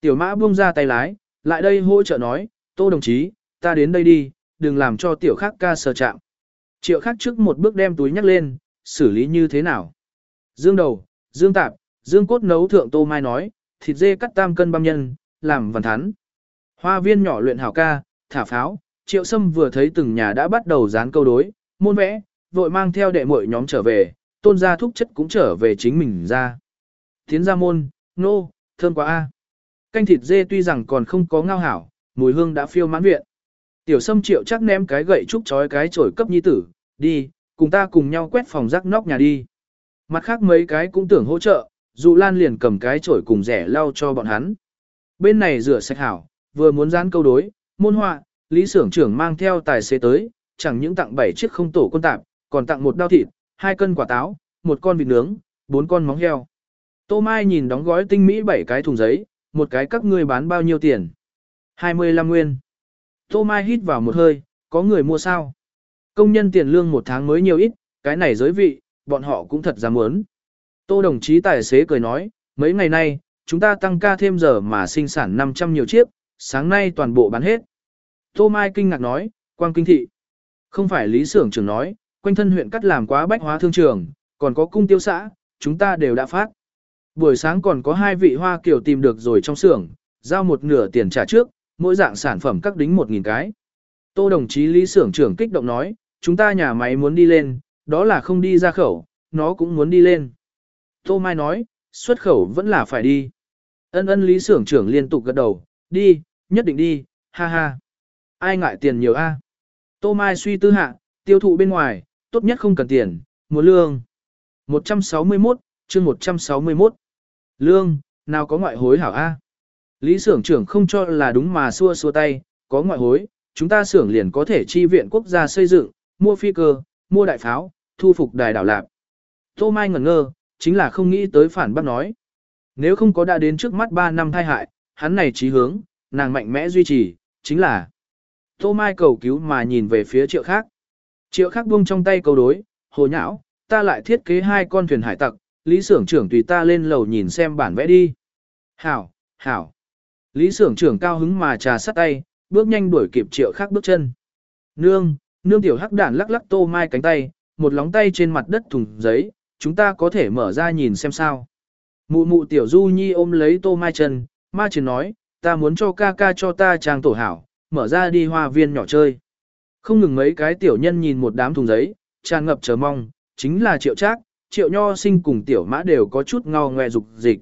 Tiểu mã buông ra tay lái, lại đây hỗ trợ nói, tô đồng chí, ta đến đây đi, đừng làm cho tiểu khác ca sờ chạm. Triệu khác trước một bước đem túi nhắc lên, xử lý như thế nào? Dương đầu, dương tạp, dương cốt nấu thượng tô mai nói, thịt dê cắt tam cân băm nhân, làm vằn thắn. Hoa viên nhỏ luyện hảo ca, thả pháo, triệu sâm vừa thấy từng nhà đã bắt đầu dán câu đối, môn vẽ, vội mang theo đệ muội nhóm trở về, tôn gia thúc chất cũng trở về chính mình ra. Tiến ra môn, nô, no, thơm quá a. Canh thịt dê tuy rằng còn không có ngao hảo, mùi hương đã phiêu mãn viện. Tiểu sâm triệu chắc ném cái gậy trúc chói cái chổi cấp nhi tử, đi, cùng ta cùng nhau quét phòng rác nóc nhà đi. Mặt khác mấy cái cũng tưởng hỗ trợ, dụ lan liền cầm cái chổi cùng rẻ lau cho bọn hắn. Bên này rửa sạch hảo, vừa muốn dán câu đối, môn họa, lý xưởng trưởng mang theo tài xế tới, chẳng những tặng 7 chiếc không tổ quân tạp, còn tặng một đao thịt, hai cân quả táo, một con vịt nướng, bốn con móng heo. Tô Mai nhìn đóng gói tinh mỹ bảy cái thùng giấy, một cái các ngươi bán bao nhiêu tiền? 25 nguyên. Tô Mai hít vào một hơi, có người mua sao? Công nhân tiền lương một tháng mới nhiều ít, cái này giới vị, bọn họ cũng thật dám muốn. Tô đồng chí tài xế cười nói, mấy ngày nay, chúng ta tăng ca thêm giờ mà sinh sản 500 nhiều chiếc, sáng nay toàn bộ bán hết. Tô Mai kinh ngạc nói, quang kinh thị. Không phải lý xưởng trưởng nói, quanh thân huyện cắt làm quá bách hóa thương trường, còn có cung tiêu xã, chúng ta đều đã phát. Buổi sáng còn có hai vị hoa kiểu tìm được rồi trong xưởng, giao một nửa tiền trả trước, mỗi dạng sản phẩm các đính 1.000 cái. Tô đồng chí lý xưởng trưởng kích động nói, chúng ta nhà máy muốn đi lên, đó là không đi ra khẩu, nó cũng muốn đi lên. Tô Mai nói, xuất khẩu vẫn là phải đi. Ân ân lý xưởng trưởng liên tục gật đầu, đi, nhất định đi, ha ha. Ai ngại tiền nhiều a? Tô Mai suy tư hạ, tiêu thụ bên ngoài, tốt nhất không cần tiền, muốn lương. 161, chương 161. Lương, nào có ngoại hối hảo a? Lý xưởng trưởng không cho là đúng mà xua xua tay, có ngoại hối, chúng ta xưởng liền có thể chi viện quốc gia xây dựng, mua phi cơ, mua đại pháo, thu phục đài đảo lạc. Tô Mai ngẩn ngơ, chính là không nghĩ tới phản bác nói. Nếu không có đã đến trước mắt 3 năm thai hại, hắn này trí hướng, nàng mạnh mẽ duy trì, chính là Tô Mai cầu cứu mà nhìn về phía triệu khác. Triệu khác buông trong tay cầu đối, hồ nhão, ta lại thiết kế hai con thuyền hải tặc, lý xưởng trưởng tùy ta lên lầu nhìn xem bản vẽ đi. Hảo, hảo. Lý xưởng trưởng cao hứng mà trà sắt tay, bước nhanh đuổi kịp triệu khác bước chân. Nương, nương tiểu hắc đản lắc lắc tô mai cánh tay, một lóng tay trên mặt đất thùng giấy, chúng ta có thể mở ra nhìn xem sao. Mụ mụ tiểu du nhi ôm lấy tô mai chân, ma chỉ nói, ta muốn cho ca ca cho ta trang tổ hảo, mở ra đi hoa viên nhỏ chơi. Không ngừng mấy cái tiểu nhân nhìn một đám thùng giấy, tràn ngập chờ mong, chính là triệu trác, triệu nho sinh cùng tiểu mã đều có chút ngao ngoe dục dịch.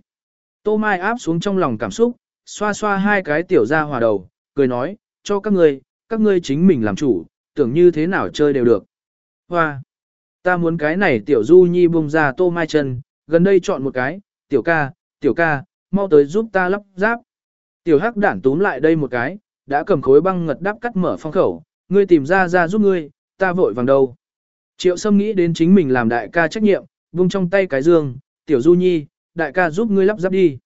Tô Mai áp xuống trong lòng cảm xúc, xoa xoa hai cái tiểu ra hòa đầu, cười nói, cho các ngươi, các ngươi chính mình làm chủ, tưởng như thế nào chơi đều được. Hoa! Ta muốn cái này tiểu du nhi bung ra tô mai chân, gần đây chọn một cái, tiểu ca, tiểu ca, mau tới giúp ta lắp ráp. Tiểu hắc đản túm lại đây một cái, đã cầm khối băng ngật đắp cắt mở phong khẩu, ngươi tìm ra ra giúp ngươi, ta vội vàng đâu. Triệu sâm nghĩ đến chính mình làm đại ca trách nhiệm, vung trong tay cái dương, tiểu du nhi, đại ca giúp ngươi lắp ráp đi.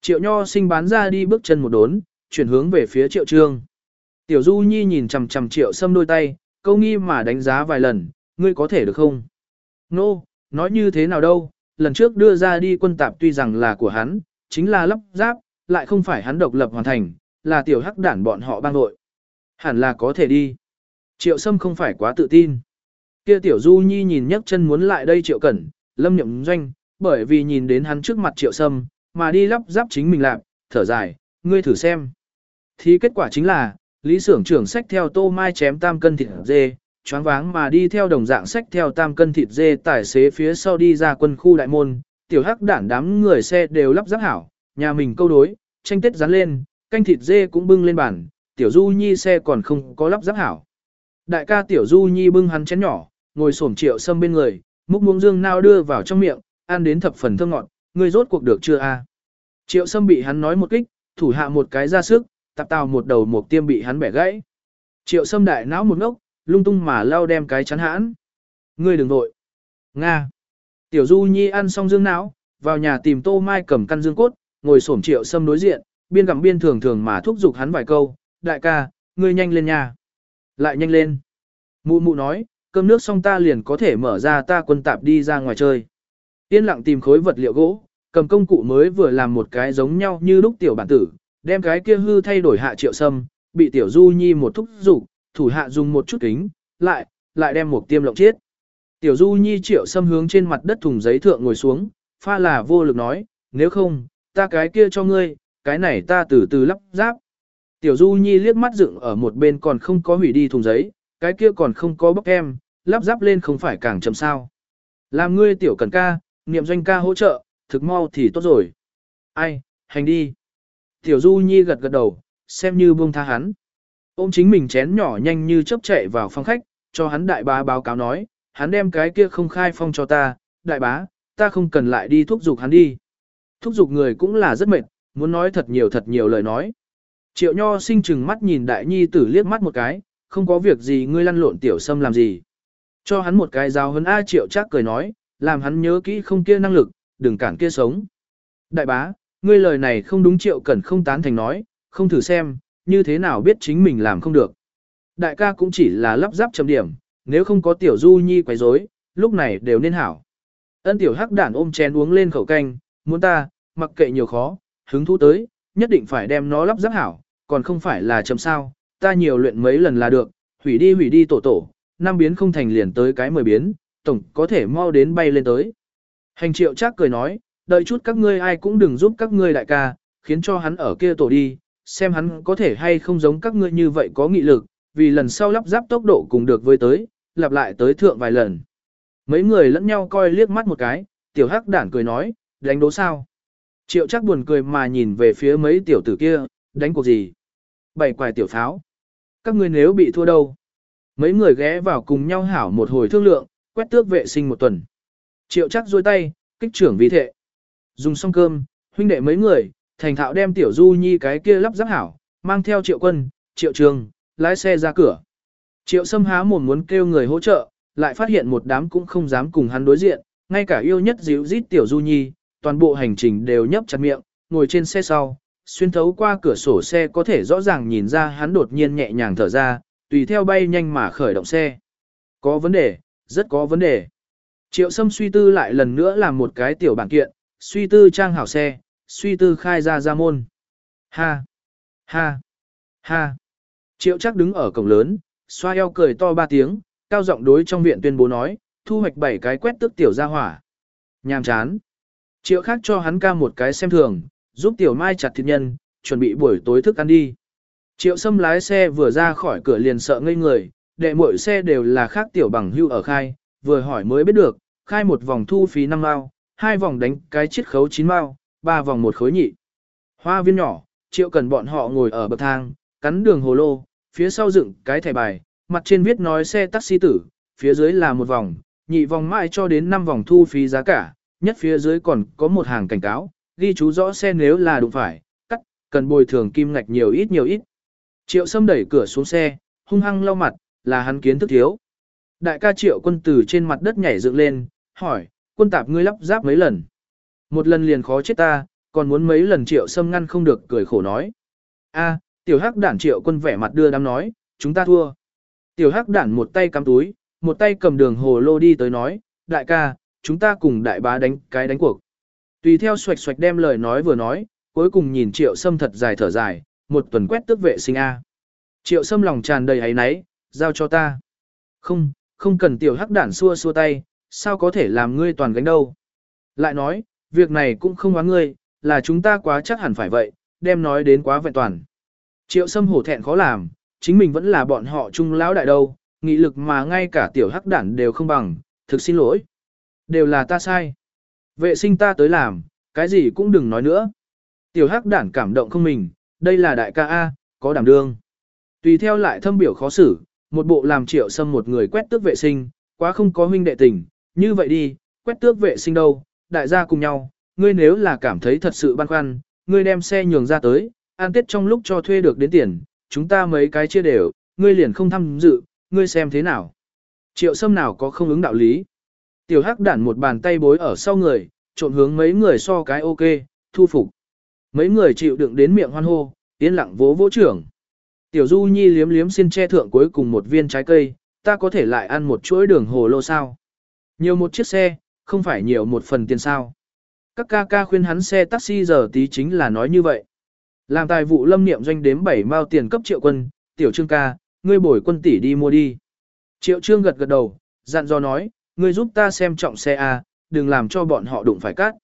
Triệu nho sinh bán ra đi bước chân một đốn, chuyển hướng về phía triệu trương. Tiểu du nhi nhìn chằm chằm triệu sâm đôi tay, câu nghi mà đánh giá vài lần, ngươi có thể được không? Nô, no, nói như thế nào đâu, lần trước đưa ra đi quân tạp tuy rằng là của hắn, chính là lắp ráp, lại không phải hắn độc lập hoàn thành, là tiểu hắc đản bọn họ bang đội. Hẳn là có thể đi. Triệu Sâm không phải quá tự tin. Kia tiểu Du Nhi nhìn nhấc chân muốn lại đây Triệu Cẩn, lâm nhậm doanh, bởi vì nhìn đến hắn trước mặt Triệu Sâm, mà đi lắp ráp chính mình làm, thở dài, ngươi thử xem. Thì kết quả chính là, Lý Sưởng trưởng sách theo tô mai chém tam cân thịt dê, choáng váng mà đi theo đồng dạng sách theo tam cân thịt dê tài xế phía sau đi ra quân khu đại môn, tiểu hắc đản đám người xe đều lắp ráp hảo, Nhà mình câu đối, tranh tết dán lên, canh thịt dê cũng bưng lên bàn, tiểu du nhi xe còn không có lắp ráp hảo. Đại ca tiểu du nhi bưng hắn chén nhỏ, ngồi xổm triệu sâm bên người, múc muỗng dương nao đưa vào trong miệng, ăn đến thập phần thơm ngọt, ngươi rốt cuộc được chưa a? Triệu sâm bị hắn nói một kích, thủ hạ một cái ra sức, tạp tào một đầu một tiêm bị hắn bẻ gãy. Triệu sâm đại não một ngốc, lung tung mà lao đem cái chắn hãn. Ngươi đừng vội. Nga. Tiểu Du Nhi ăn xong dương não, vào nhà tìm Tô Mai cầm căn dương cốt, ngồi xổm triệu sâm đối diện, biên gặm biên thường thường mà thúc giục hắn vài câu, đại ca, ngươi nhanh lên nha, Lại nhanh lên. Mụ mụ nói, cơm nước xong ta liền có thể mở ra ta quân tạp đi ra ngoài chơi. Yên lặng tìm khối vật liệu gỗ, cầm công cụ mới vừa làm một cái giống nhau như lúc tiểu bản tử, đem cái kia hư thay đổi hạ triệu sâm, bị tiểu du nhi một thúc giục, thủ hạ dùng một chút kính, lại, lại đem một tiêm lộng chết. Tiểu du nhi triệu sâm hướng trên mặt đất thùng giấy thượng ngồi xuống, pha là vô lực nói, nếu không, ta cái kia cho ngươi, cái này ta từ từ lắp ráp. Tiểu du nhi liếc mắt dựng ở một bên còn không có hủy đi thùng giấy, cái kia còn không có bóc em, lắp ráp lên không phải càng chậm sao. Làm ngươi tiểu cần ca, niệm doanh ca hỗ trợ, thực mau thì tốt rồi. Ai, hành đi. Tiểu Du Nhi gật gật đầu, xem như buông tha hắn. Ôm chính mình chén nhỏ nhanh như chớp chạy vào phòng khách, cho hắn đại bá báo cáo nói, hắn đem cái kia không khai phong cho ta, đại bá, ta không cần lại đi thúc giục hắn đi. Thúc giục người cũng là rất mệt, muốn nói thật nhiều thật nhiều lời nói. Triệu Nho sinh chừng mắt nhìn đại nhi tử liếc mắt một cái, không có việc gì ngươi lăn lộn tiểu sâm làm gì. Cho hắn một cái giáo hấn A Triệu chắc cười nói, làm hắn nhớ kỹ không kia năng lực, đừng cản kia sống. Đại bá, ngươi lời này không đúng Triệu Cẩn không tán thành nói, không thử xem, như thế nào biết chính mình làm không được. Đại ca cũng chỉ là lắp ráp chấm điểm, nếu không có tiểu du nhi quấy rối, lúc này đều nên hảo. Ân tiểu hắc đản ôm chén uống lên khẩu canh, muốn ta, mặc kệ nhiều khó, hứng thú tới, nhất định phải đem nó lắp ráp hảo, còn không phải là chấm sao, ta nhiều luyện mấy lần là được, hủy đi hủy đi tổ tổ, năm biến không thành liền tới cái mười biến, tổng có thể mau đến bay lên tới. Hành triệu chắc cười nói, đợi chút các ngươi ai cũng đừng giúp các ngươi đại ca, khiến cho hắn ở kia tổ đi, xem hắn có thể hay không giống các ngươi như vậy có nghị lực, vì lần sau lắp ráp tốc độ cùng được với tới, lặp lại tới thượng vài lần. Mấy người lẫn nhau coi liếc mắt một cái, tiểu hắc đản cười nói, đánh đố sao. Triệu chắc buồn cười mà nhìn về phía mấy tiểu tử kia, đánh cuộc gì. Bảy quài tiểu pháo. Các ngươi nếu bị thua đâu. Mấy người ghé vào cùng nhau hảo một hồi thương lượng, quét tước vệ sinh một tuần. Triệu chắc dôi tay, kích trưởng vì thệ. Dùng xong cơm, huynh đệ mấy người, thành thạo đem tiểu du nhi cái kia lắp ráp hảo, mang theo triệu quân, triệu trường, lái xe ra cửa. Triệu sâm há mồm muốn kêu người hỗ trợ, lại phát hiện một đám cũng không dám cùng hắn đối diện, ngay cả yêu nhất díu dít tiểu du nhi, toàn bộ hành trình đều nhấp chặt miệng, ngồi trên xe sau, xuyên thấu qua cửa sổ xe có thể rõ ràng nhìn ra hắn đột nhiên nhẹ nhàng thở ra, tùy theo bay nhanh mà khởi động xe. Có vấn đề, rất có vấn đề. Triệu Sâm suy tư lại lần nữa làm một cái tiểu bản kiện, suy tư trang hảo xe, suy tư khai ra ra môn. Ha! Ha! Ha! Triệu chắc đứng ở cổng lớn, xoa eo cười to ba tiếng, cao giọng đối trong viện tuyên bố nói, thu hoạch bảy cái quét tức tiểu ra hỏa. Nhàm chán. Triệu khác cho hắn ca một cái xem thường, giúp tiểu mai chặt thịt nhân, chuẩn bị buổi tối thức ăn đi. Triệu Sâm lái xe vừa ra khỏi cửa liền sợ ngây người, đệ mỗi xe đều là khác tiểu bằng hưu ở khai, vừa hỏi mới biết được, khai một vòng thu phí 5 mao, hai vòng đánh cái chiết khấu 9 mao, ba vòng một khối nhị. Hoa viên nhỏ, Triệu cần bọn họ ngồi ở bậc thang, cắn đường hồ lô, phía sau dựng cái thẻ bài, mặt trên viết nói xe taxi tử, phía dưới là một vòng, nhị vòng mãi cho đến 5 vòng thu phí giá cả, nhất phía dưới còn có một hàng cảnh cáo, ghi chú rõ xe nếu là đụng phải, cắt, cần bồi thường kim ngạch nhiều ít nhiều ít. Triệu Sâm đẩy cửa xuống xe, hung hăng lau mặt, là hắn kiến thức thiếu. Đại ca Triệu quân từ trên mặt đất nhảy dựng lên, hỏi, quân tạp ngươi lắp ráp mấy lần. Một lần liền khó chết ta, còn muốn mấy lần Triệu Sâm ngăn không được cười khổ nói. A, tiểu hắc đản Triệu quân vẻ mặt đưa đám nói, chúng ta thua. Tiểu hắc đản một tay cắm túi, một tay cầm đường hồ lô đi tới nói, đại ca, chúng ta cùng đại bá đánh cái đánh cuộc. Tùy theo xoạch xoạch đem lời nói vừa nói, cuối cùng nhìn triệu sâm thật dài thở dài, một tuần quét tước vệ sinh A. Triệu sâm lòng tràn đầy ấy náy, giao cho ta. Không, không cần tiểu hắc đản xua xua tay, sao có thể làm ngươi toàn gánh đâu. Lại nói, việc này cũng không oán ngươi, là chúng ta quá chắc hẳn phải vậy, đem nói đến quá vẹn toàn. Triệu sâm hổ thẹn khó làm, chính mình vẫn là bọn họ trung lão đại đâu, nghị lực mà ngay cả tiểu hắc đản đều không bằng, thực xin lỗi. Đều là ta sai. Vệ sinh ta tới làm, cái gì cũng đừng nói nữa. Tiểu hắc đản cảm động không mình, đây là đại ca A, có đảm đương. Tùy theo lại thâm biểu khó xử, một bộ làm triệu xâm một người quét tước vệ sinh, quá không có huynh đệ tình, như vậy đi, quét tước vệ sinh đâu, đại gia cùng nhau, ngươi nếu là cảm thấy thật sự băn khoăn, ngươi đem xe nhường ra tới, an tiết trong lúc cho thuê được đến tiền, chúng ta mấy cái chia đều, ngươi liền không tham dự, ngươi xem thế nào. Triệu sâm nào có không ứng đạo lý. Tiểu hắc đản một bàn tay bối ở sau người, trộn hướng mấy người so cái ok, thu phục. Mấy người chịu đựng đến miệng hoan hô, yên lặng vỗ vỗ trưởng. Tiểu Du Nhi liếm liếm xin che thượng cuối cùng một viên trái cây, ta có thể lại ăn một chuỗi đường hồ lô sao. Nhiều một chiếc xe, không phải nhiều một phần tiền sao. Các ca ca khuyên hắn xe taxi giờ tí chính là nói như vậy. Làm tài vụ lâm niệm doanh đếm 7 mao tiền cấp triệu quân, tiểu trương ca, ngươi bồi quân tỷ đi mua đi. Triệu trương gật gật đầu, dặn dò nói, ngươi giúp ta xem trọng xe A, đừng làm cho bọn họ đụng phải cắt.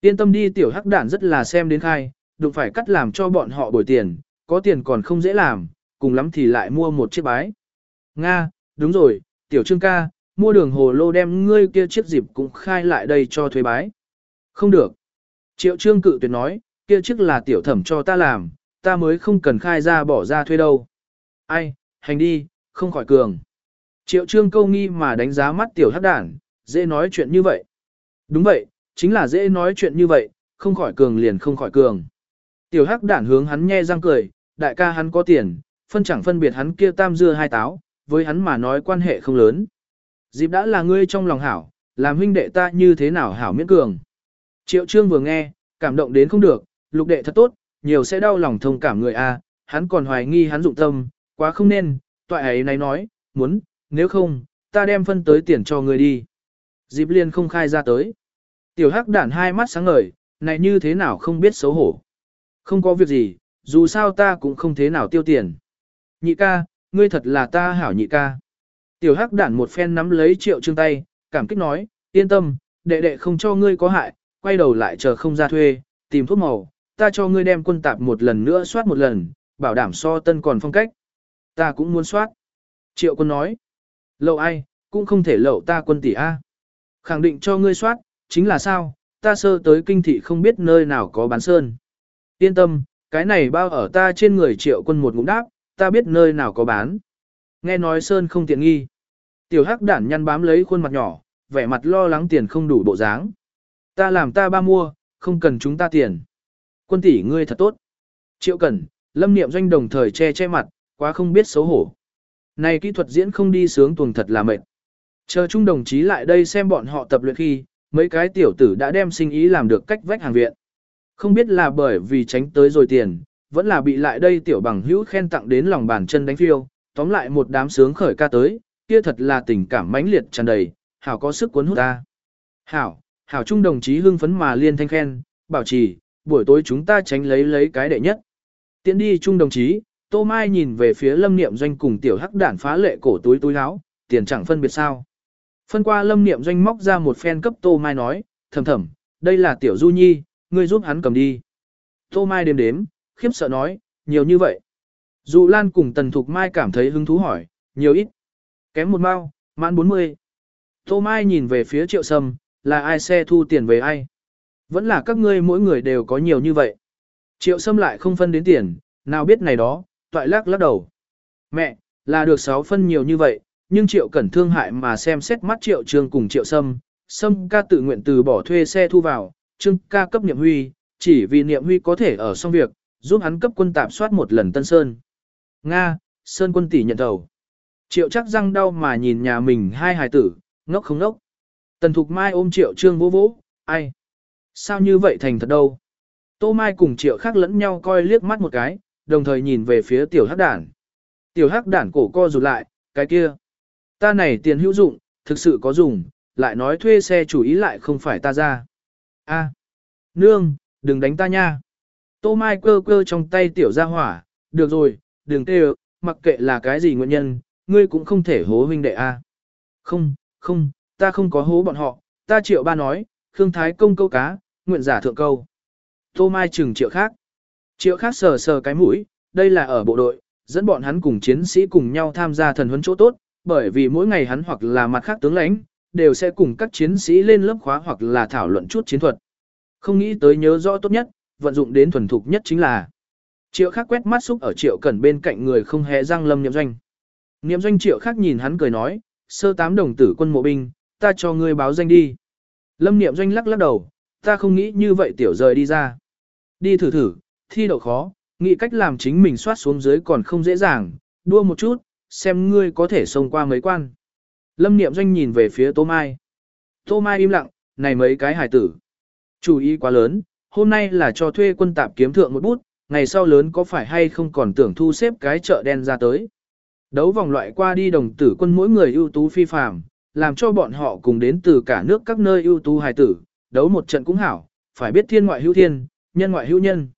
Yên tâm đi tiểu hắc đản rất là xem đến khai, đụng phải cắt làm cho bọn họ bồi tiền, có tiền còn không dễ làm, cùng lắm thì lại mua một chiếc bái. Nga, đúng rồi, tiểu trương ca, mua đường hồ lô đem ngươi kia chiếc dịp cũng khai lại đây cho thuê bái. Không được. Triệu trương cự tuyệt nói, kia chiếc là tiểu thẩm cho ta làm, ta mới không cần khai ra bỏ ra thuê đâu. Ai, hành đi, không khỏi cường. Triệu trương câu nghi mà đánh giá mắt tiểu hắc đản, dễ nói chuyện như vậy. Đúng vậy, chính là dễ nói chuyện như vậy, không khỏi cường liền không khỏi cường. Tiểu hắc đản hướng hắn nhe răng cười, đại ca hắn có tiền, phân chẳng phân biệt hắn kia tam dưa hai táo, với hắn mà nói quan hệ không lớn. Dịp đã là ngươi trong lòng hảo, làm huynh đệ ta như thế nào hảo miễn cường. Triệu trương vừa nghe, cảm động đến không được, lục đệ thật tốt, nhiều sẽ đau lòng thông cảm người a, hắn còn hoài nghi hắn dụng tâm, quá không nên, toại ấy này nói, muốn, nếu không, ta đem phân tới tiền cho ngươi đi. Dịp liên không khai ra tới. Tiểu hắc đản hai mắt sáng ngời, này như thế nào không biết xấu hổ. Không có việc gì, dù sao ta cũng không thế nào tiêu tiền. Nhị ca, ngươi thật là ta hảo nhị ca. Tiểu hắc đản một phen nắm lấy triệu trương tay, cảm kích nói, yên tâm, đệ đệ không cho ngươi có hại, quay đầu lại chờ không ra thuê, tìm thuốc màu, ta cho ngươi đem quân tạp một lần nữa soát một lần, bảo đảm so tân còn phong cách. Ta cũng muốn soát. Triệu quân nói, lậu ai, cũng không thể lậu ta quân tỷ A. Khẳng định cho ngươi soát, chính là sao, ta sơ tới kinh thị không biết nơi nào có bán sơn. Yên tâm, cái này bao ở ta trên người triệu quân một ngụm đáp, ta biết nơi nào có bán. Nghe nói sơn không tiện nghi. Tiểu hắc đản nhăn bám lấy khuôn mặt nhỏ, vẻ mặt lo lắng tiền không đủ bộ dáng. Ta làm ta ba mua, không cần chúng ta tiền. Quân tỷ ngươi thật tốt. Triệu Cẩn, Lâm Niệm Doanh đồng thời che che mặt, quá không biết xấu hổ. Này kỹ thuật diễn không đi sướng tuồng thật là mệt. Chờ chung đồng chí lại đây xem bọn họ tập luyện khi, mấy cái tiểu tử đã đem sinh ý làm được cách vách hàng viện. Không biết là bởi vì tránh tới rồi tiền, vẫn là bị lại đây tiểu bằng hữu khen tặng đến lòng bàn chân đánh phiêu, tóm lại một đám sướng khởi ca tới, kia thật là tình cảm mãnh liệt tràn đầy, hảo có sức cuốn hút ta. Hảo, hảo trung đồng chí hưng phấn mà liên thanh khen, bảo trì, buổi tối chúng ta tránh lấy lấy cái đệ nhất. Tiến đi trung đồng chí, Tô Mai nhìn về phía lâm niệm doanh cùng tiểu hắc đản phá lệ cổ túi túi áo, tiền chẳng phân biệt sao. Phân qua lâm niệm doanh móc ra một phen cấp Tô Mai nói, thầm thầm, đây là tiểu du nhi, ngươi giúp hắn cầm đi. Tô Mai đếm đếm, khiếp sợ nói, nhiều như vậy. Dụ Lan cùng Tần Thục Mai cảm thấy hứng thú hỏi, nhiều ít. Kém một mao, mãn 40. Tô Mai nhìn về phía triệu sâm, là ai xe thu tiền về ai. Vẫn là các ngươi mỗi người đều có nhiều như vậy. Triệu sâm lại không phân đến tiền, nào biết này đó, toại lắc lắc đầu. Mẹ, là được 6 phân nhiều như vậy, nhưng triệu cẩn thương hại mà xem xét mắt triệu trương cùng triệu sâm. Sâm ca tự nguyện từ bỏ thuê xe thu vào, trương ca cấp niệm huy, chỉ vì niệm huy có thể ở xong việc, giúp hắn cấp quân tạp soát một lần Tân Sơn. Nga, Sơn quân tỷ nhận đầu. Triệu chắc răng đau mà nhìn nhà mình hai hài tử, ngốc không ngốc. Tần Thục Mai ôm Triệu Trương vỗ vỗ, ai? Sao như vậy thành thật đâu? Tô Mai cùng Triệu khác lẫn nhau coi liếc mắt một cái, đồng thời nhìn về phía tiểu hắc đản. Tiểu hắc đản cổ co rụt lại, cái kia. Ta này tiền hữu dụng, thực sự có dùng, lại nói thuê xe chủ ý lại không phải ta ra. A, nương, đừng đánh ta nha. Tô Mai cơ cơ trong tay tiểu ra hỏa, được rồi, đừng tê mặc kệ là cái gì nguyên nhân, ngươi cũng không thể hố huynh đệ a. Không, không, ta không có hố bọn họ, ta triệu ba nói, Khương Thái công câu cá, nguyện giả thượng câu. Tô Mai chừng triệu khác. Triệu khác sờ sờ cái mũi, đây là ở bộ đội, dẫn bọn hắn cùng chiến sĩ cùng nhau tham gia thần huấn chỗ tốt, bởi vì mỗi ngày hắn hoặc là mặt khác tướng lãnh, đều sẽ cùng các chiến sĩ lên lớp khóa hoặc là thảo luận chút chiến thuật. Không nghĩ tới nhớ rõ tốt nhất, vận dụng đến thuần thục nhất chính là. Triệu khác quét mắt xúc ở triệu cẩn bên cạnh người không hề răng lâm niệm doanh. Niệm doanh triệu khác nhìn hắn cười nói, sơ tám đồng tử quân mộ binh, ta cho ngươi báo danh đi. Lâm niệm doanh lắc lắc đầu, ta không nghĩ như vậy tiểu rời đi ra. Đi thử thử, thi đậu khó, nghĩ cách làm chính mình soát xuống dưới còn không dễ dàng, đua một chút, xem ngươi có thể xông qua mấy quan. Lâm niệm doanh nhìn về phía Tô Mai. Tô Mai im lặng, này mấy cái hài tử. chủ ý quá lớn, hôm nay là cho thuê quân tạp kiếm thượng một bút, ngày sau lớn có phải hay không còn tưởng thu xếp cái chợ đen ra tới. Đấu vòng loại qua đi đồng tử quân mỗi người ưu tú phi phàm, làm cho bọn họ cùng đến từ cả nước các nơi ưu tú hài tử, đấu một trận cũng hảo, phải biết thiên ngoại hữu thiên, nhân ngoại hữu nhân.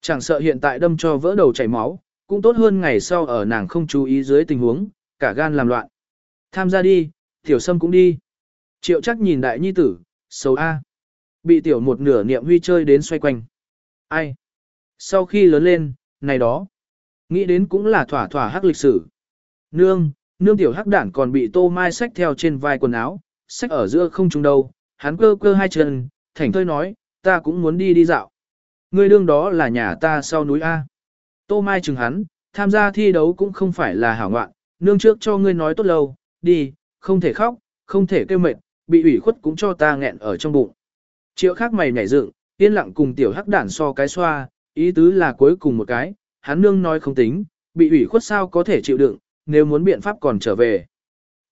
Chẳng sợ hiện tại đâm cho vỡ đầu chảy máu, cũng tốt hơn ngày sau ở nàng không chú ý dưới tình huống, cả gan làm loạn. Tham gia đi, tiểu sâm cũng đi. Triệu chắc nhìn đại nhi tử, xấu A. Bị tiểu một nửa niệm huy chơi đến xoay quanh. Ai? Sau khi lớn lên, này đó. Nghĩ đến cũng là thỏa thỏa hắc lịch sử. Nương, nương tiểu hắc đản còn bị tô mai xách theo trên vai quần áo, xách ở giữa không trung đâu. Hắn cơ cơ hai chân, thảnh thơi nói, ta cũng muốn đi đi dạo. Ngươi đương đó là nhà ta sau núi A. Tô mai chừng hắn, tham gia thi đấu cũng không phải là hảo ngoạn, nương trước cho ngươi nói tốt lâu, đi, không thể khóc, không thể kêu mệt, bị ủy khuất cũng cho ta nghẹn ở trong bụng. Triệu khác mày nhảy dựng, yên lặng cùng tiểu hắc đản so cái xoa, ý tứ là cuối cùng một cái, hắn nương nói không tính, bị ủy khuất sao có thể chịu đựng, nếu muốn biện pháp còn trở về.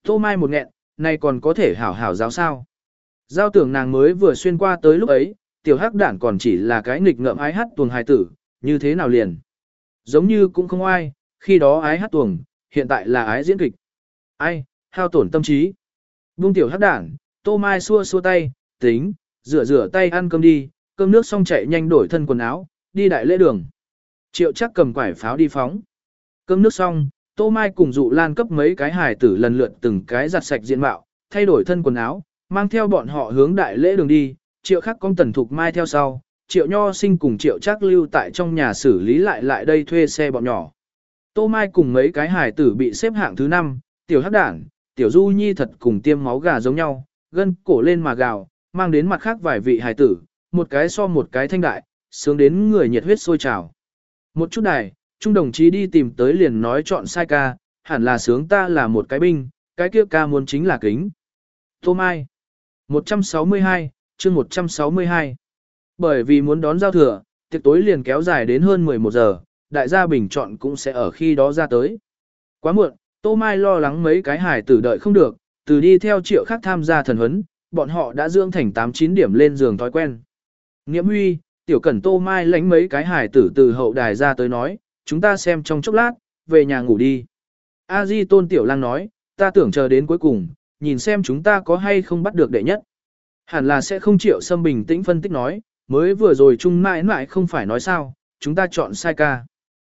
Tô Mai một nghẹn, này còn có thể hảo hảo giáo sao. Giao tưởng nàng mới vừa xuyên qua tới lúc ấy, tiểu hắc đản còn chỉ là cái nghịch ngợm ái hát tuồng hài tử, như thế nào liền. Giống như cũng không ai, khi đó ái hát tuồng, hiện tại là ái diễn kịch. Ai, hao tổn tâm trí. Buông tiểu hắc đản, tô mai xua xua tay, tính, rửa rửa tay ăn cơm đi, cơm nước xong chạy nhanh đổi thân quần áo, đi đại lễ đường. Triệu chắc cầm quải pháo đi phóng. Cơm nước xong, tô mai cùng dụ lan cấp mấy cái hài tử lần lượt từng cái giặt sạch diện mạo, thay đổi thân quần áo, mang theo bọn họ hướng đại lễ đường đi, triệu khắc con tần thục mai theo sau, triệu nho sinh cùng triệu chắc lưu tại trong nhà xử lý lại lại đây thuê xe bọn nhỏ. Tô Mai cùng mấy cái hải tử bị xếp hạng thứ 5, tiểu hắc đảng, tiểu du nhi thật cùng tiêm máu gà giống nhau, gân cổ lên mà gào, mang đến mặt khác vài vị hải tử, một cái so một cái thanh đại, sướng đến người nhiệt huyết sôi trào. Một chút này, trung đồng chí đi tìm tới liền nói chọn sai ca, hẳn là sướng ta là một cái binh, cái kia ca muốn chính là kính. Tô Mai 162, chương 162 Bởi vì muốn đón giao thừa, tiệc tối liền kéo dài đến hơn 11 giờ, đại gia bình chọn cũng sẽ ở khi đó ra tới. Quá muộn, Tô Mai lo lắng mấy cái hải tử đợi không được, từ đi theo triệu khác tham gia thần huấn, bọn họ đã dưỡng thành 8-9 điểm lên giường thói quen. Nghiễm huy, tiểu cẩn Tô Mai lánh mấy cái hải tử từ hậu đài ra tới nói, chúng ta xem trong chốc lát, về nhà ngủ đi. A Di Tôn Tiểu Lang nói, ta tưởng chờ đến cuối cùng, nhìn xem chúng ta có hay không bắt được đệ nhất. Hẳn là sẽ không chịu xâm bình tĩnh phân tích nói, mới vừa rồi chung mãi mãi không phải nói sao, chúng ta chọn sai ca.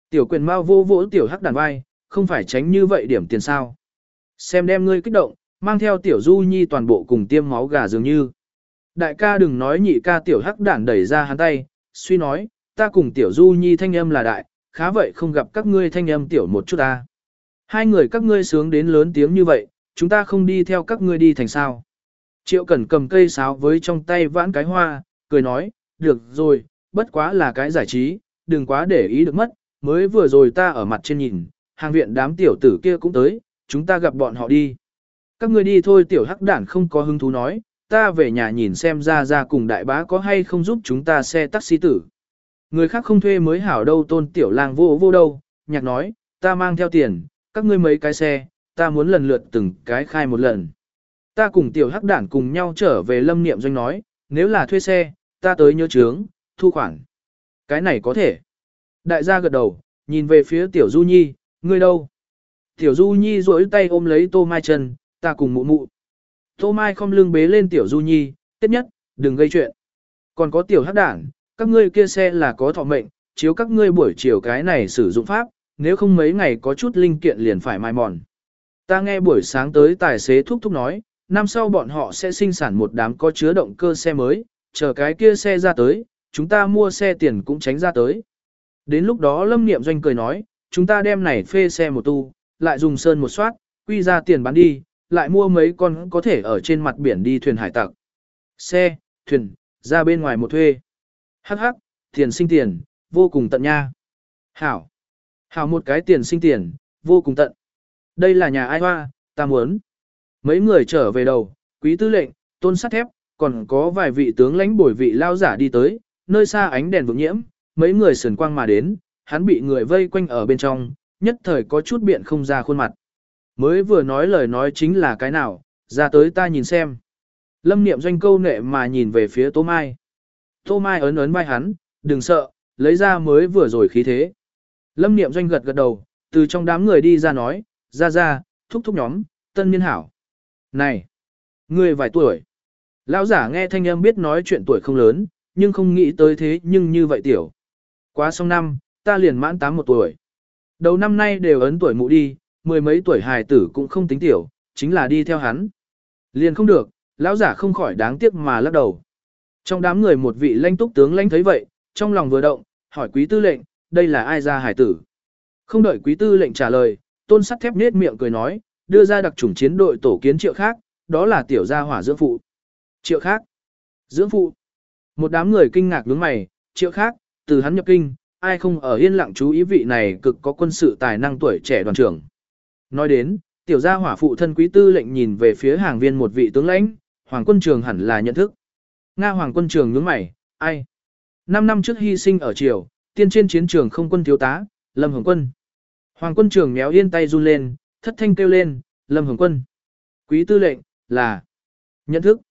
Tiểu quyền mau vô vỗ tiểu hắc đàn vai, không phải tránh như vậy điểm tiền sao. Xem đem ngươi kích động, mang theo tiểu du nhi toàn bộ cùng tiêm máu gà dường như. Đại ca đừng nói nhị ca tiểu hắc đản đẩy ra hắn tay, suy nói, ta cùng tiểu du nhi thanh âm là đại, khá vậy không gặp các ngươi thanh âm tiểu một chút ta. Hai người các ngươi sướng đến lớn tiếng như vậy, chúng ta không đi theo các ngươi đi thành sao. Triệu Cẩn cầm cây sáo với trong tay vãn cái hoa, cười nói, được rồi, bất quá là cái giải trí, đừng quá để ý được mất, mới vừa rồi ta ở mặt trên nhìn, hàng viện đám tiểu tử kia cũng tới, chúng ta gặp bọn họ đi. Các ngươi đi thôi tiểu hắc đản không có hứng thú nói, ta về nhà nhìn xem ra ra cùng đại bá có hay không giúp chúng ta xe taxi tử. Người khác không thuê mới hảo đâu tôn tiểu lang vô vô đâu, nhạc nói, ta mang theo tiền, các ngươi mấy cái xe, ta muốn lần lượt từng cái khai một lần. Ta cùng tiểu hắc đản cùng nhau trở về lâm niệm doanh nói, nếu là thuê xe, ta tới nhớ trướng, thu khoản. Cái này có thể. Đại gia gật đầu, nhìn về phía tiểu du nhi, ngươi đâu? Tiểu du nhi duỗi tay ôm lấy tô mai chân, ta cùng mụ mụ. Tô mai không lưng bế lên tiểu du nhi, tiếp nhất, đừng gây chuyện. Còn có tiểu hắc đản các ngươi kia xe là có thọ mệnh, chiếu các ngươi buổi chiều cái này sử dụng pháp, nếu không mấy ngày có chút linh kiện liền phải mai mòn. Ta nghe buổi sáng tới tài xế thúc thúc nói, năm sau bọn họ sẽ sinh sản một đám có chứa động cơ xe mới, chờ cái kia xe ra tới, chúng ta mua xe tiền cũng tránh ra tới. Đến lúc đó Lâm Niệm Doanh cười nói, chúng ta đem này phê xe một tu, lại dùng sơn một soát, quy ra tiền bán đi, lại mua mấy con có thể ở trên mặt biển đi thuyền hải tặc. Xe, thuyền, ra bên ngoài một thuê. Hắc hắc, tiền sinh tiền, vô cùng tận nha. Hảo. Hảo một cái tiền sinh tiền, vô cùng tận. Đây là nhà ai hoa, ta muốn. Mấy người trở về đầu, quý tư lệnh, tôn sắt thép, còn có vài vị tướng lãnh bồi vị lao giả đi tới, nơi xa ánh đèn vượng nhiễm, mấy người sườn quang mà đến, hắn bị người vây quanh ở bên trong, nhất thời có chút biện không ra khuôn mặt. Mới vừa nói lời nói chính là cái nào, ra tới ta nhìn xem. Lâm niệm doanh câu nệ mà nhìn về phía Tô Mai. Tô Mai ấn ấn vai hắn, đừng sợ, lấy ra mới vừa rồi khí thế. Lâm niệm doanh gật gật đầu, từ trong đám người đi ra nói, ra ra, thúc thúc nhóm, tân niên hảo. Này, ngươi vài tuổi. Lão giả nghe thanh âm biết nói chuyện tuổi không lớn, nhưng không nghĩ tới thế nhưng như vậy tiểu. Quá xong năm, ta liền mãn tám một tuổi. Đầu năm nay đều ấn tuổi mụ đi, mười mấy tuổi hài tử cũng không tính tiểu, chính là đi theo hắn. Liền không được, lão giả không khỏi đáng tiếc mà lắc đầu. Trong đám người một vị lãnh túc tướng lãnh thấy vậy, trong lòng vừa động, hỏi quý tư lệnh, đây là ai ra hải tử. Không đợi quý tư lệnh trả lời, tôn sắt thép nết miệng cười nói, đưa ra đặc chủng chiến đội tổ kiến triệu khác, đó là tiểu gia hỏa dưỡng phụ. Triệu khác. Dưỡng phụ. Một đám người kinh ngạc nhướng mày, triệu khác, từ hắn nhập kinh, ai không ở yên lặng chú ý vị này cực có quân sự tài năng tuổi trẻ đoàn trưởng. Nói đến, tiểu gia hỏa phụ thân quý tư lệnh nhìn về phía hàng viên một vị tướng lãnh, hoàng quân trường hẳn là nhận thức. Nga hoàng quân trường nhướng mày, ai? Năm năm trước hy sinh ở triều, tiên trên chiến trường không quân thiếu tá, Lâm Hồng Quân. Hoàng quân trường méo yên tay run lên, thất thanh kêu lên, Lâm Hồng Quân. Quý tư lệnh, là, nhận thức.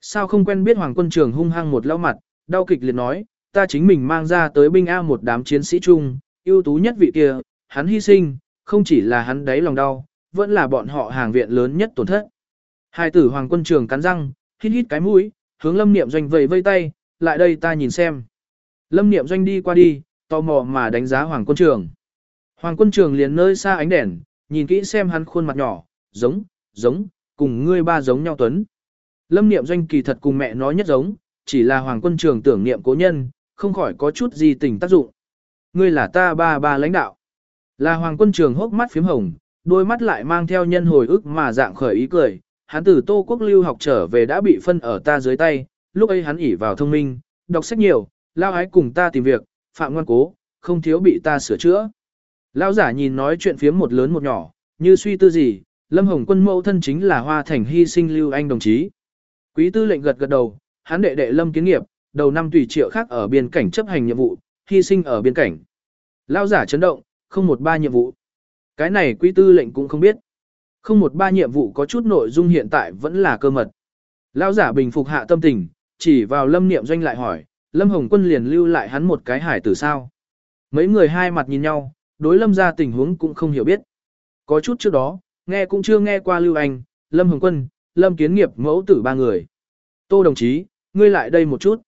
Sao không quen biết Hoàng quân trường hung hăng một lau mặt, đau kịch liệt nói, ta chính mình mang ra tới binh A một đám chiến sĩ chung, ưu tú nhất vị kia, hắn hy sinh, không chỉ là hắn đáy lòng đau, vẫn là bọn họ hàng viện lớn nhất tổn thất. Hai tử Hoàng quân trường cắn răng, hít hít cái mũi, hướng Lâm Niệm Doanh vẫy vây tay, lại đây ta nhìn xem. Lâm Niệm Doanh đi qua đi, tò mò mà đánh giá Hoàng quân trường. Hoàng quân trường liền nơi xa ánh đèn, nhìn kỹ xem hắn khuôn mặt nhỏ, giống, giống, cùng ngươi ba giống nhau tuấn. Lâm niệm doanh kỳ thật cùng mẹ nói nhất giống, chỉ là hoàng quân trường tưởng niệm cố nhân, không khỏi có chút gì tình tác dụng. Ngươi là ta ba ba lãnh đạo. Là hoàng quân trường hốc mắt phím hồng, đôi mắt lại mang theo nhân hồi ức mà dạng khởi ý cười. Hắn từ Tô Quốc lưu học trở về đã bị phân ở ta dưới tay, lúc ấy hắn ỉ vào thông minh, đọc sách nhiều, lao ái cùng ta tìm việc, phạm ngoan cố, không thiếu bị ta sửa chữa. Lão giả nhìn nói chuyện phiếm một lớn một nhỏ, như suy tư gì, Lâm Hồng quân mẫu thân chính là hoa thành hy sinh lưu anh đồng chí. Quý tư lệnh gật gật đầu, hắn đệ đệ Lâm kiến nghiệp, đầu năm tùy triệu khác ở biên cảnh chấp hành nhiệm vụ, hy sinh ở biên cảnh. Lão giả chấn động, không một ba nhiệm vụ. Cái này quý tư lệnh cũng không biết. Không một ba nhiệm vụ có chút nội dung hiện tại vẫn là cơ mật. Lão giả bình phục hạ tâm tình, chỉ vào Lâm Niệm Doanh lại hỏi, Lâm Hồng Quân liền lưu lại hắn một cái hải tử sao. Mấy người hai mặt nhìn nhau, đối lâm ra tình huống cũng không hiểu biết. Có chút trước đó, nghe cũng chưa nghe qua Lưu Anh, Lâm Hồng Quân, Lâm Kiến Nghiệp mẫu tử ba người. Tô đồng chí, ngươi lại đây một chút.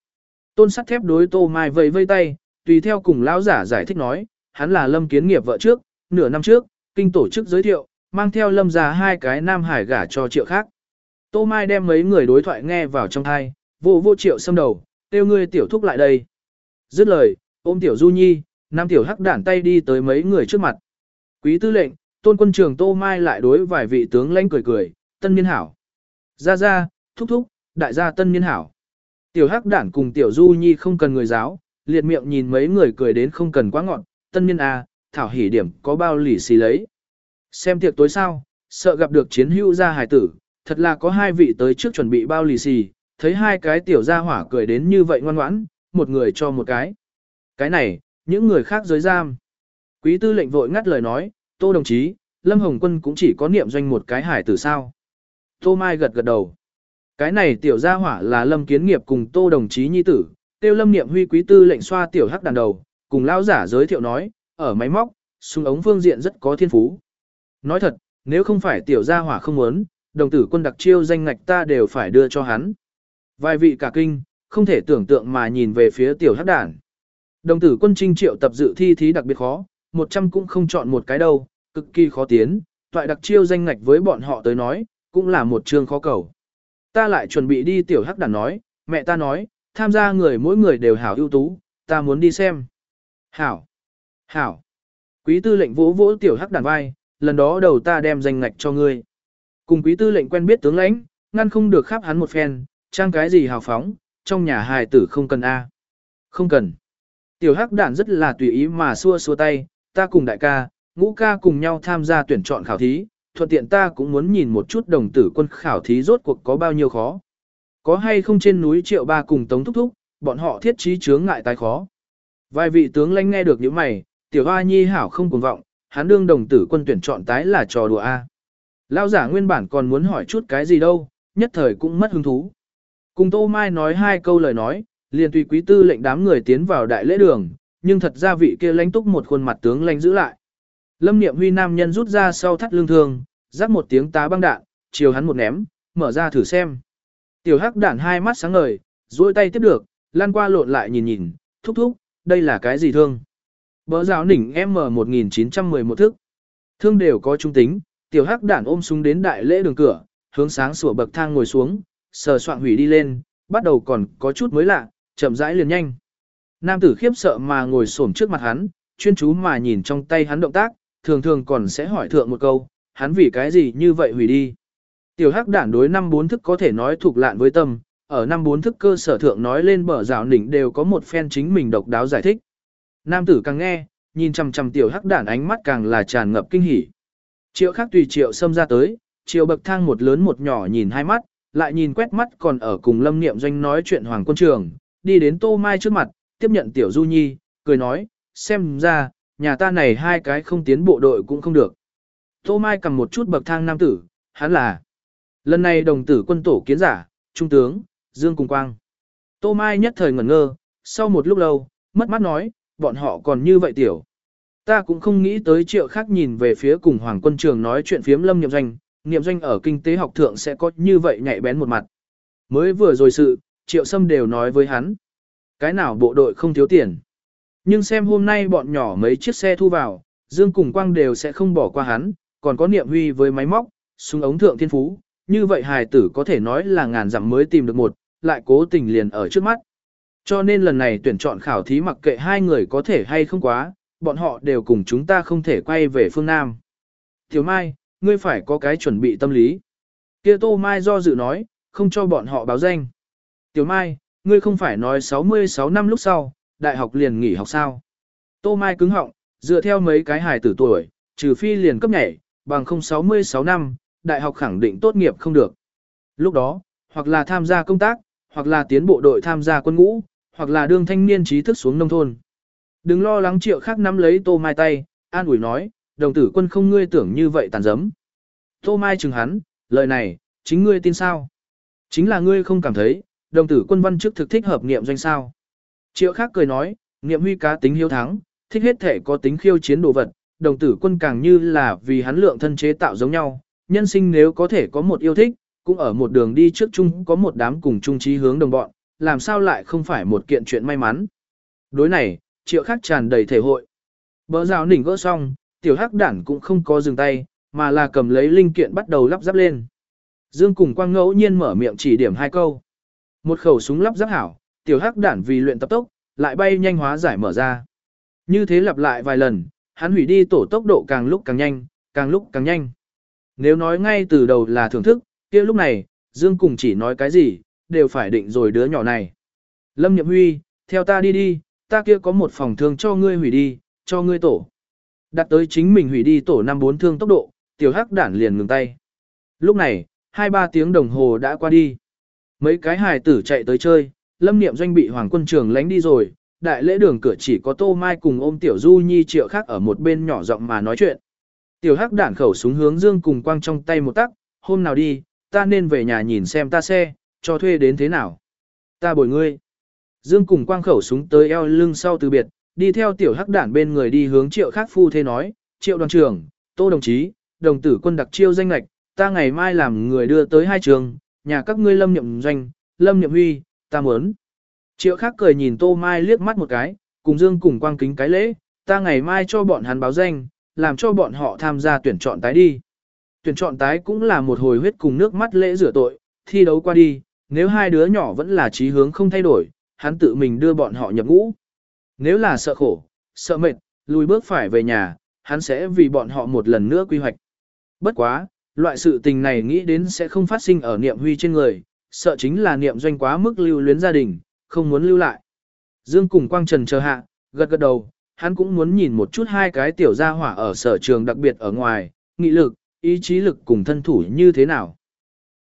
Tôn sắt thép đối Tô Mai vây vây tay, tùy theo cùng lão giả giải thích nói, hắn là Lâm Kiến Nghiệp vợ trước, nửa năm trước, kinh tổ chức giới thiệu, mang theo Lâm ra hai cái nam hải gả cho triệu khác. Tô Mai đem mấy người đối thoại nghe vào trong thai, vô vô triệu xâm đầu, tiêu ngươi tiểu thúc lại đây. Dứt lời, ôm tiểu Du Nhi, Nam tiểu hắc đản tay đi tới mấy người trước mặt. Quý tư lệnh, tôn quân trường Tô Mai lại đối vài vị tướng lãnh cười cười, tân niên hảo. Ra ra, thúc thúc, đại gia tân niên hảo. Tiểu hắc đản cùng tiểu du nhi không cần người giáo, liệt miệng nhìn mấy người cười đến không cần quá ngọn, tân niên à, thảo hỉ điểm có bao lì xì lấy. Xem tiệc tối sao, sợ gặp được chiến hữu gia hải tử, thật là có hai vị tới trước chuẩn bị bao lì xì, thấy hai cái tiểu gia hỏa cười đến như vậy ngoan ngoãn, một người cho một cái. Cái này, những người khác giới giam. Quý tư lệnh vội ngắt lời nói, Tô đồng chí, Lâm Hồng Quân cũng chỉ có niệm doanh một cái hải tử sao. Tô Mai gật gật đầu. Cái này tiểu gia hỏa là Lâm Kiến Nghiệp cùng Tô đồng chí nhi tử, tiêu Lâm Niệm Huy quý tư lệnh xoa tiểu hắc đàn đầu, cùng lão giả giới thiệu nói, ở máy móc, súng ống phương diện rất có thiên phú. Nói thật, nếu không phải tiểu gia hỏa không muốn, đồng tử quân đặc chiêu danh ngạch ta đều phải đưa cho hắn. Vài vị cả kinh, không thể tưởng tượng mà nhìn về phía tiểu hắc đàn. Đồng tử quân trinh triệu tập dự thi thí đặc biệt khó, 100 cũng không chọn một cái đâu, cực kỳ khó tiến, toại đặc chiêu danh ngạch với bọn họ tới nói, cũng là một chương khó cầu. Ta lại chuẩn bị đi tiểu hắc đàn nói, mẹ ta nói, tham gia người mỗi người đều hảo ưu tú, ta muốn đi xem. Hảo! Hảo! Quý tư lệnh vỗ vỗ tiểu hắc đàn vai, lần đó đầu ta đem danh ngạch cho ngươi. Cùng quý tư lệnh quen biết tướng lãnh, ngăn không được khắp hắn một phen, trang cái gì hào phóng, trong nhà hài tử không cần A. Không cần. Tiểu hắc đản rất là tùy ý mà xua xua tay, ta cùng đại ca, ngũ ca cùng nhau tham gia tuyển chọn khảo thí, thuận tiện ta cũng muốn nhìn một chút đồng tử quân khảo thí rốt cuộc có bao nhiêu khó. Có hay không trên núi triệu ba cùng tống thúc thúc, bọn họ thiết trí chướng ngại tái khó. Vài vị tướng lãnh nghe được những mày, tiểu hoa nhi hảo không cuồng vọng, hắn đương đồng tử quân tuyển chọn tái là trò đùa A. Lao giả nguyên bản còn muốn hỏi chút cái gì đâu, nhất thời cũng mất hứng thú. Cùng Tô Mai nói hai câu lời nói, liền tùy quý tư lệnh đám người tiến vào đại lễ đường, nhưng thật ra vị kia lãnh túc một khuôn mặt tướng lãnh giữ lại. Lâm Niệm Huy nam nhân rút ra sau thắt lưng thương, rắc một tiếng tá băng đạn, chiều hắn một ném, mở ra thử xem. Tiểu hắc đản hai mắt sáng ngời, duỗi tay tiếp được, lan qua lộn lại nhìn nhìn, thúc thúc, đây là cái gì thương? Bỡ giáo nỉnh M1911 thức. Thương đều có trung tính, tiểu hắc đản ôm súng đến đại lễ đường cửa, hướng sáng sủa bậc thang ngồi xuống, sờ soạn hủy đi lên, bắt đầu còn có chút mới lạ, chậm rãi liền nhanh. Nam tử khiếp sợ mà ngồi xổm trước mặt hắn, chuyên chú mà nhìn trong tay hắn động tác, thường thường còn sẽ hỏi thượng một câu, hắn vì cái gì như vậy hủy đi. Tiểu hắc đản đối năm bốn thức có thể nói thuộc lạn với tâm, ở năm bốn thức cơ sở thượng nói lên bờ rào nỉnh đều có một phen chính mình độc đáo giải thích. Nam tử càng nghe, nhìn chằm chằm tiểu hắc đản ánh mắt càng là tràn ngập kinh hỉ. Triệu khác tùy triệu xâm ra tới, triệu bậc thang một lớn một nhỏ nhìn hai mắt, lại nhìn quét mắt còn ở cùng lâm niệm doanh nói chuyện hoàng quân trường, đi đến tô mai trước mặt, tiếp nhận tiểu du nhi, cười nói, xem ra, nhà ta này hai cái không tiến bộ đội cũng không được. Tô mai cầm một chút bậc thang nam tử, hắn là lần này đồng tử quân tổ kiến giả, trung tướng, Dương Cùng Quang. Tô mai nhất thời ngẩn ngơ, sau một lúc lâu, mất mắt nói, bọn họ còn như vậy tiểu. Ta cũng không nghĩ tới triệu khác nhìn về phía cùng Hoàng quân trường nói chuyện phiếm lâm niệm doanh, niệm doanh ở kinh tế học thượng sẽ có như vậy nhạy bén một mặt. Mới vừa rồi sự, triệu sâm đều nói với hắn. Cái nào bộ đội không thiếu tiền. Nhưng xem hôm nay bọn nhỏ mấy chiếc xe thu vào, Dương cùng Quang đều sẽ không bỏ qua hắn, còn có niệm huy với máy móc, súng ống thượng thiên phú. Như vậy hài tử có thể nói là ngàn dặm mới tìm được một, lại cố tình liền ở trước mắt. Cho nên lần này tuyển chọn khảo thí mặc kệ hai người có thể hay không quá, bọn họ đều cùng chúng ta không thể quay về phương Nam. Tiểu Mai, ngươi phải có cái chuẩn bị tâm lý. Kia Tô Mai do dự nói, không cho bọn họ báo danh. Tiểu Mai, ngươi không phải nói 66 năm lúc sau, đại học liền nghỉ học sao. Tô Mai cứng họng, dựa theo mấy cái hài tử tuổi, trừ phi liền cấp nhảy, bằng không 66 năm, đại học khẳng định tốt nghiệp không được. Lúc đó, hoặc là tham gia công tác, hoặc là tiến bộ đội tham gia quân ngũ, hoặc là đương thanh niên trí thức xuống nông thôn. Đừng lo lắng triệu khác nắm lấy Tô Mai tay, an ủi nói, đồng tử quân không ngươi tưởng như vậy tàn dấm. Tô Mai chừng hắn, lời này, chính ngươi tin sao? Chính là ngươi không cảm thấy, đồng tử quân văn chức thực thích hợp nghiệm doanh sao. Triệu khác cười nói, nghiệm huy cá tính hiếu thắng, thích hết thể có tính khiêu chiến đồ vật, đồng tử quân càng như là vì hắn lượng thân chế tạo giống nhau, nhân sinh nếu có thể có một yêu thích, cũng ở một đường đi trước chung có một đám cùng chung trí hướng đồng bọn, làm sao lại không phải một kiện chuyện may mắn. Đối này, triệu khắc tràn đầy thể hội. bỡ rào nỉnh gỡ xong, tiểu hắc đản cũng không có dừng tay, mà là cầm lấy linh kiện bắt đầu lắp ráp lên. Dương cùng quang ngẫu nhiên mở miệng chỉ điểm hai câu. Một khẩu súng lắp ráp hảo, tiểu hắc đản vì luyện tập tốc, lại bay nhanh hóa giải mở ra. Như thế lặp lại vài lần, hắn hủy đi tổ tốc độ càng lúc càng nhanh, càng lúc càng nhanh. Nếu nói ngay từ đầu là thưởng thức, kia lúc này, Dương cùng chỉ nói cái gì, đều phải định rồi đứa nhỏ này. Lâm Nhậm Huy, theo ta đi đi, ta kia có một phòng thương cho ngươi hủy đi, cho ngươi tổ. Đặt tới chính mình hủy đi tổ năm bốn thương tốc độ, tiểu hắc đản liền ngừng tay. Lúc này, hai ba tiếng đồng hồ đã qua đi. Mấy cái hài tử chạy tới chơi, lâm niệm doanh bị hoàng quân trường lánh đi rồi, đại lễ đường cửa chỉ có tô mai cùng ôm tiểu du nhi triệu khác ở một bên nhỏ giọng mà nói chuyện. Tiểu hắc đản khẩu súng hướng dương cùng quang trong tay một tắc, hôm nào đi, ta nên về nhà nhìn xem ta xe, cho thuê đến thế nào. Ta bồi ngươi. Dương cùng quang khẩu súng tới eo lưng sau từ biệt, đi theo tiểu hắc đản bên người đi hướng triệu khác phu thế nói, triệu đoàn trưởng, tô đồng chí, đồng tử quân đặc chiêu danh lạch, ta ngày mai làm người đưa tới hai trường, nhà các ngươi lâm nhậm doanh, lâm nhậm huy, ta muốn. Triệu khác cười nhìn tô mai liếc mắt một cái, cùng dương cùng quang kính cái lễ, ta ngày mai cho bọn hắn báo danh, làm cho bọn họ tham gia tuyển chọn tái đi. Tuyển chọn tái cũng là một hồi huyết cùng nước mắt lễ rửa tội, thi đấu qua đi, nếu hai đứa nhỏ vẫn là trí hướng không thay đổi, hắn tự mình đưa bọn họ nhập ngũ. Nếu là sợ khổ, sợ mệt, lùi bước phải về nhà, hắn sẽ vì bọn họ một lần nữa quy hoạch. Bất quá, loại sự tình này nghĩ đến sẽ không phát sinh ở niệm huy trên người, sợ chính là niệm doanh quá mức lưu luyến gia đình, không muốn lưu lại. Dương cùng Quang Trần chờ hạ, Gật gật đầu, hắn cũng muốn nhìn một chút hai cái tiểu gia hỏa ở sở trường đặc biệt ở ngoài, nghị lực, ý chí lực cùng thân thủ như thế nào.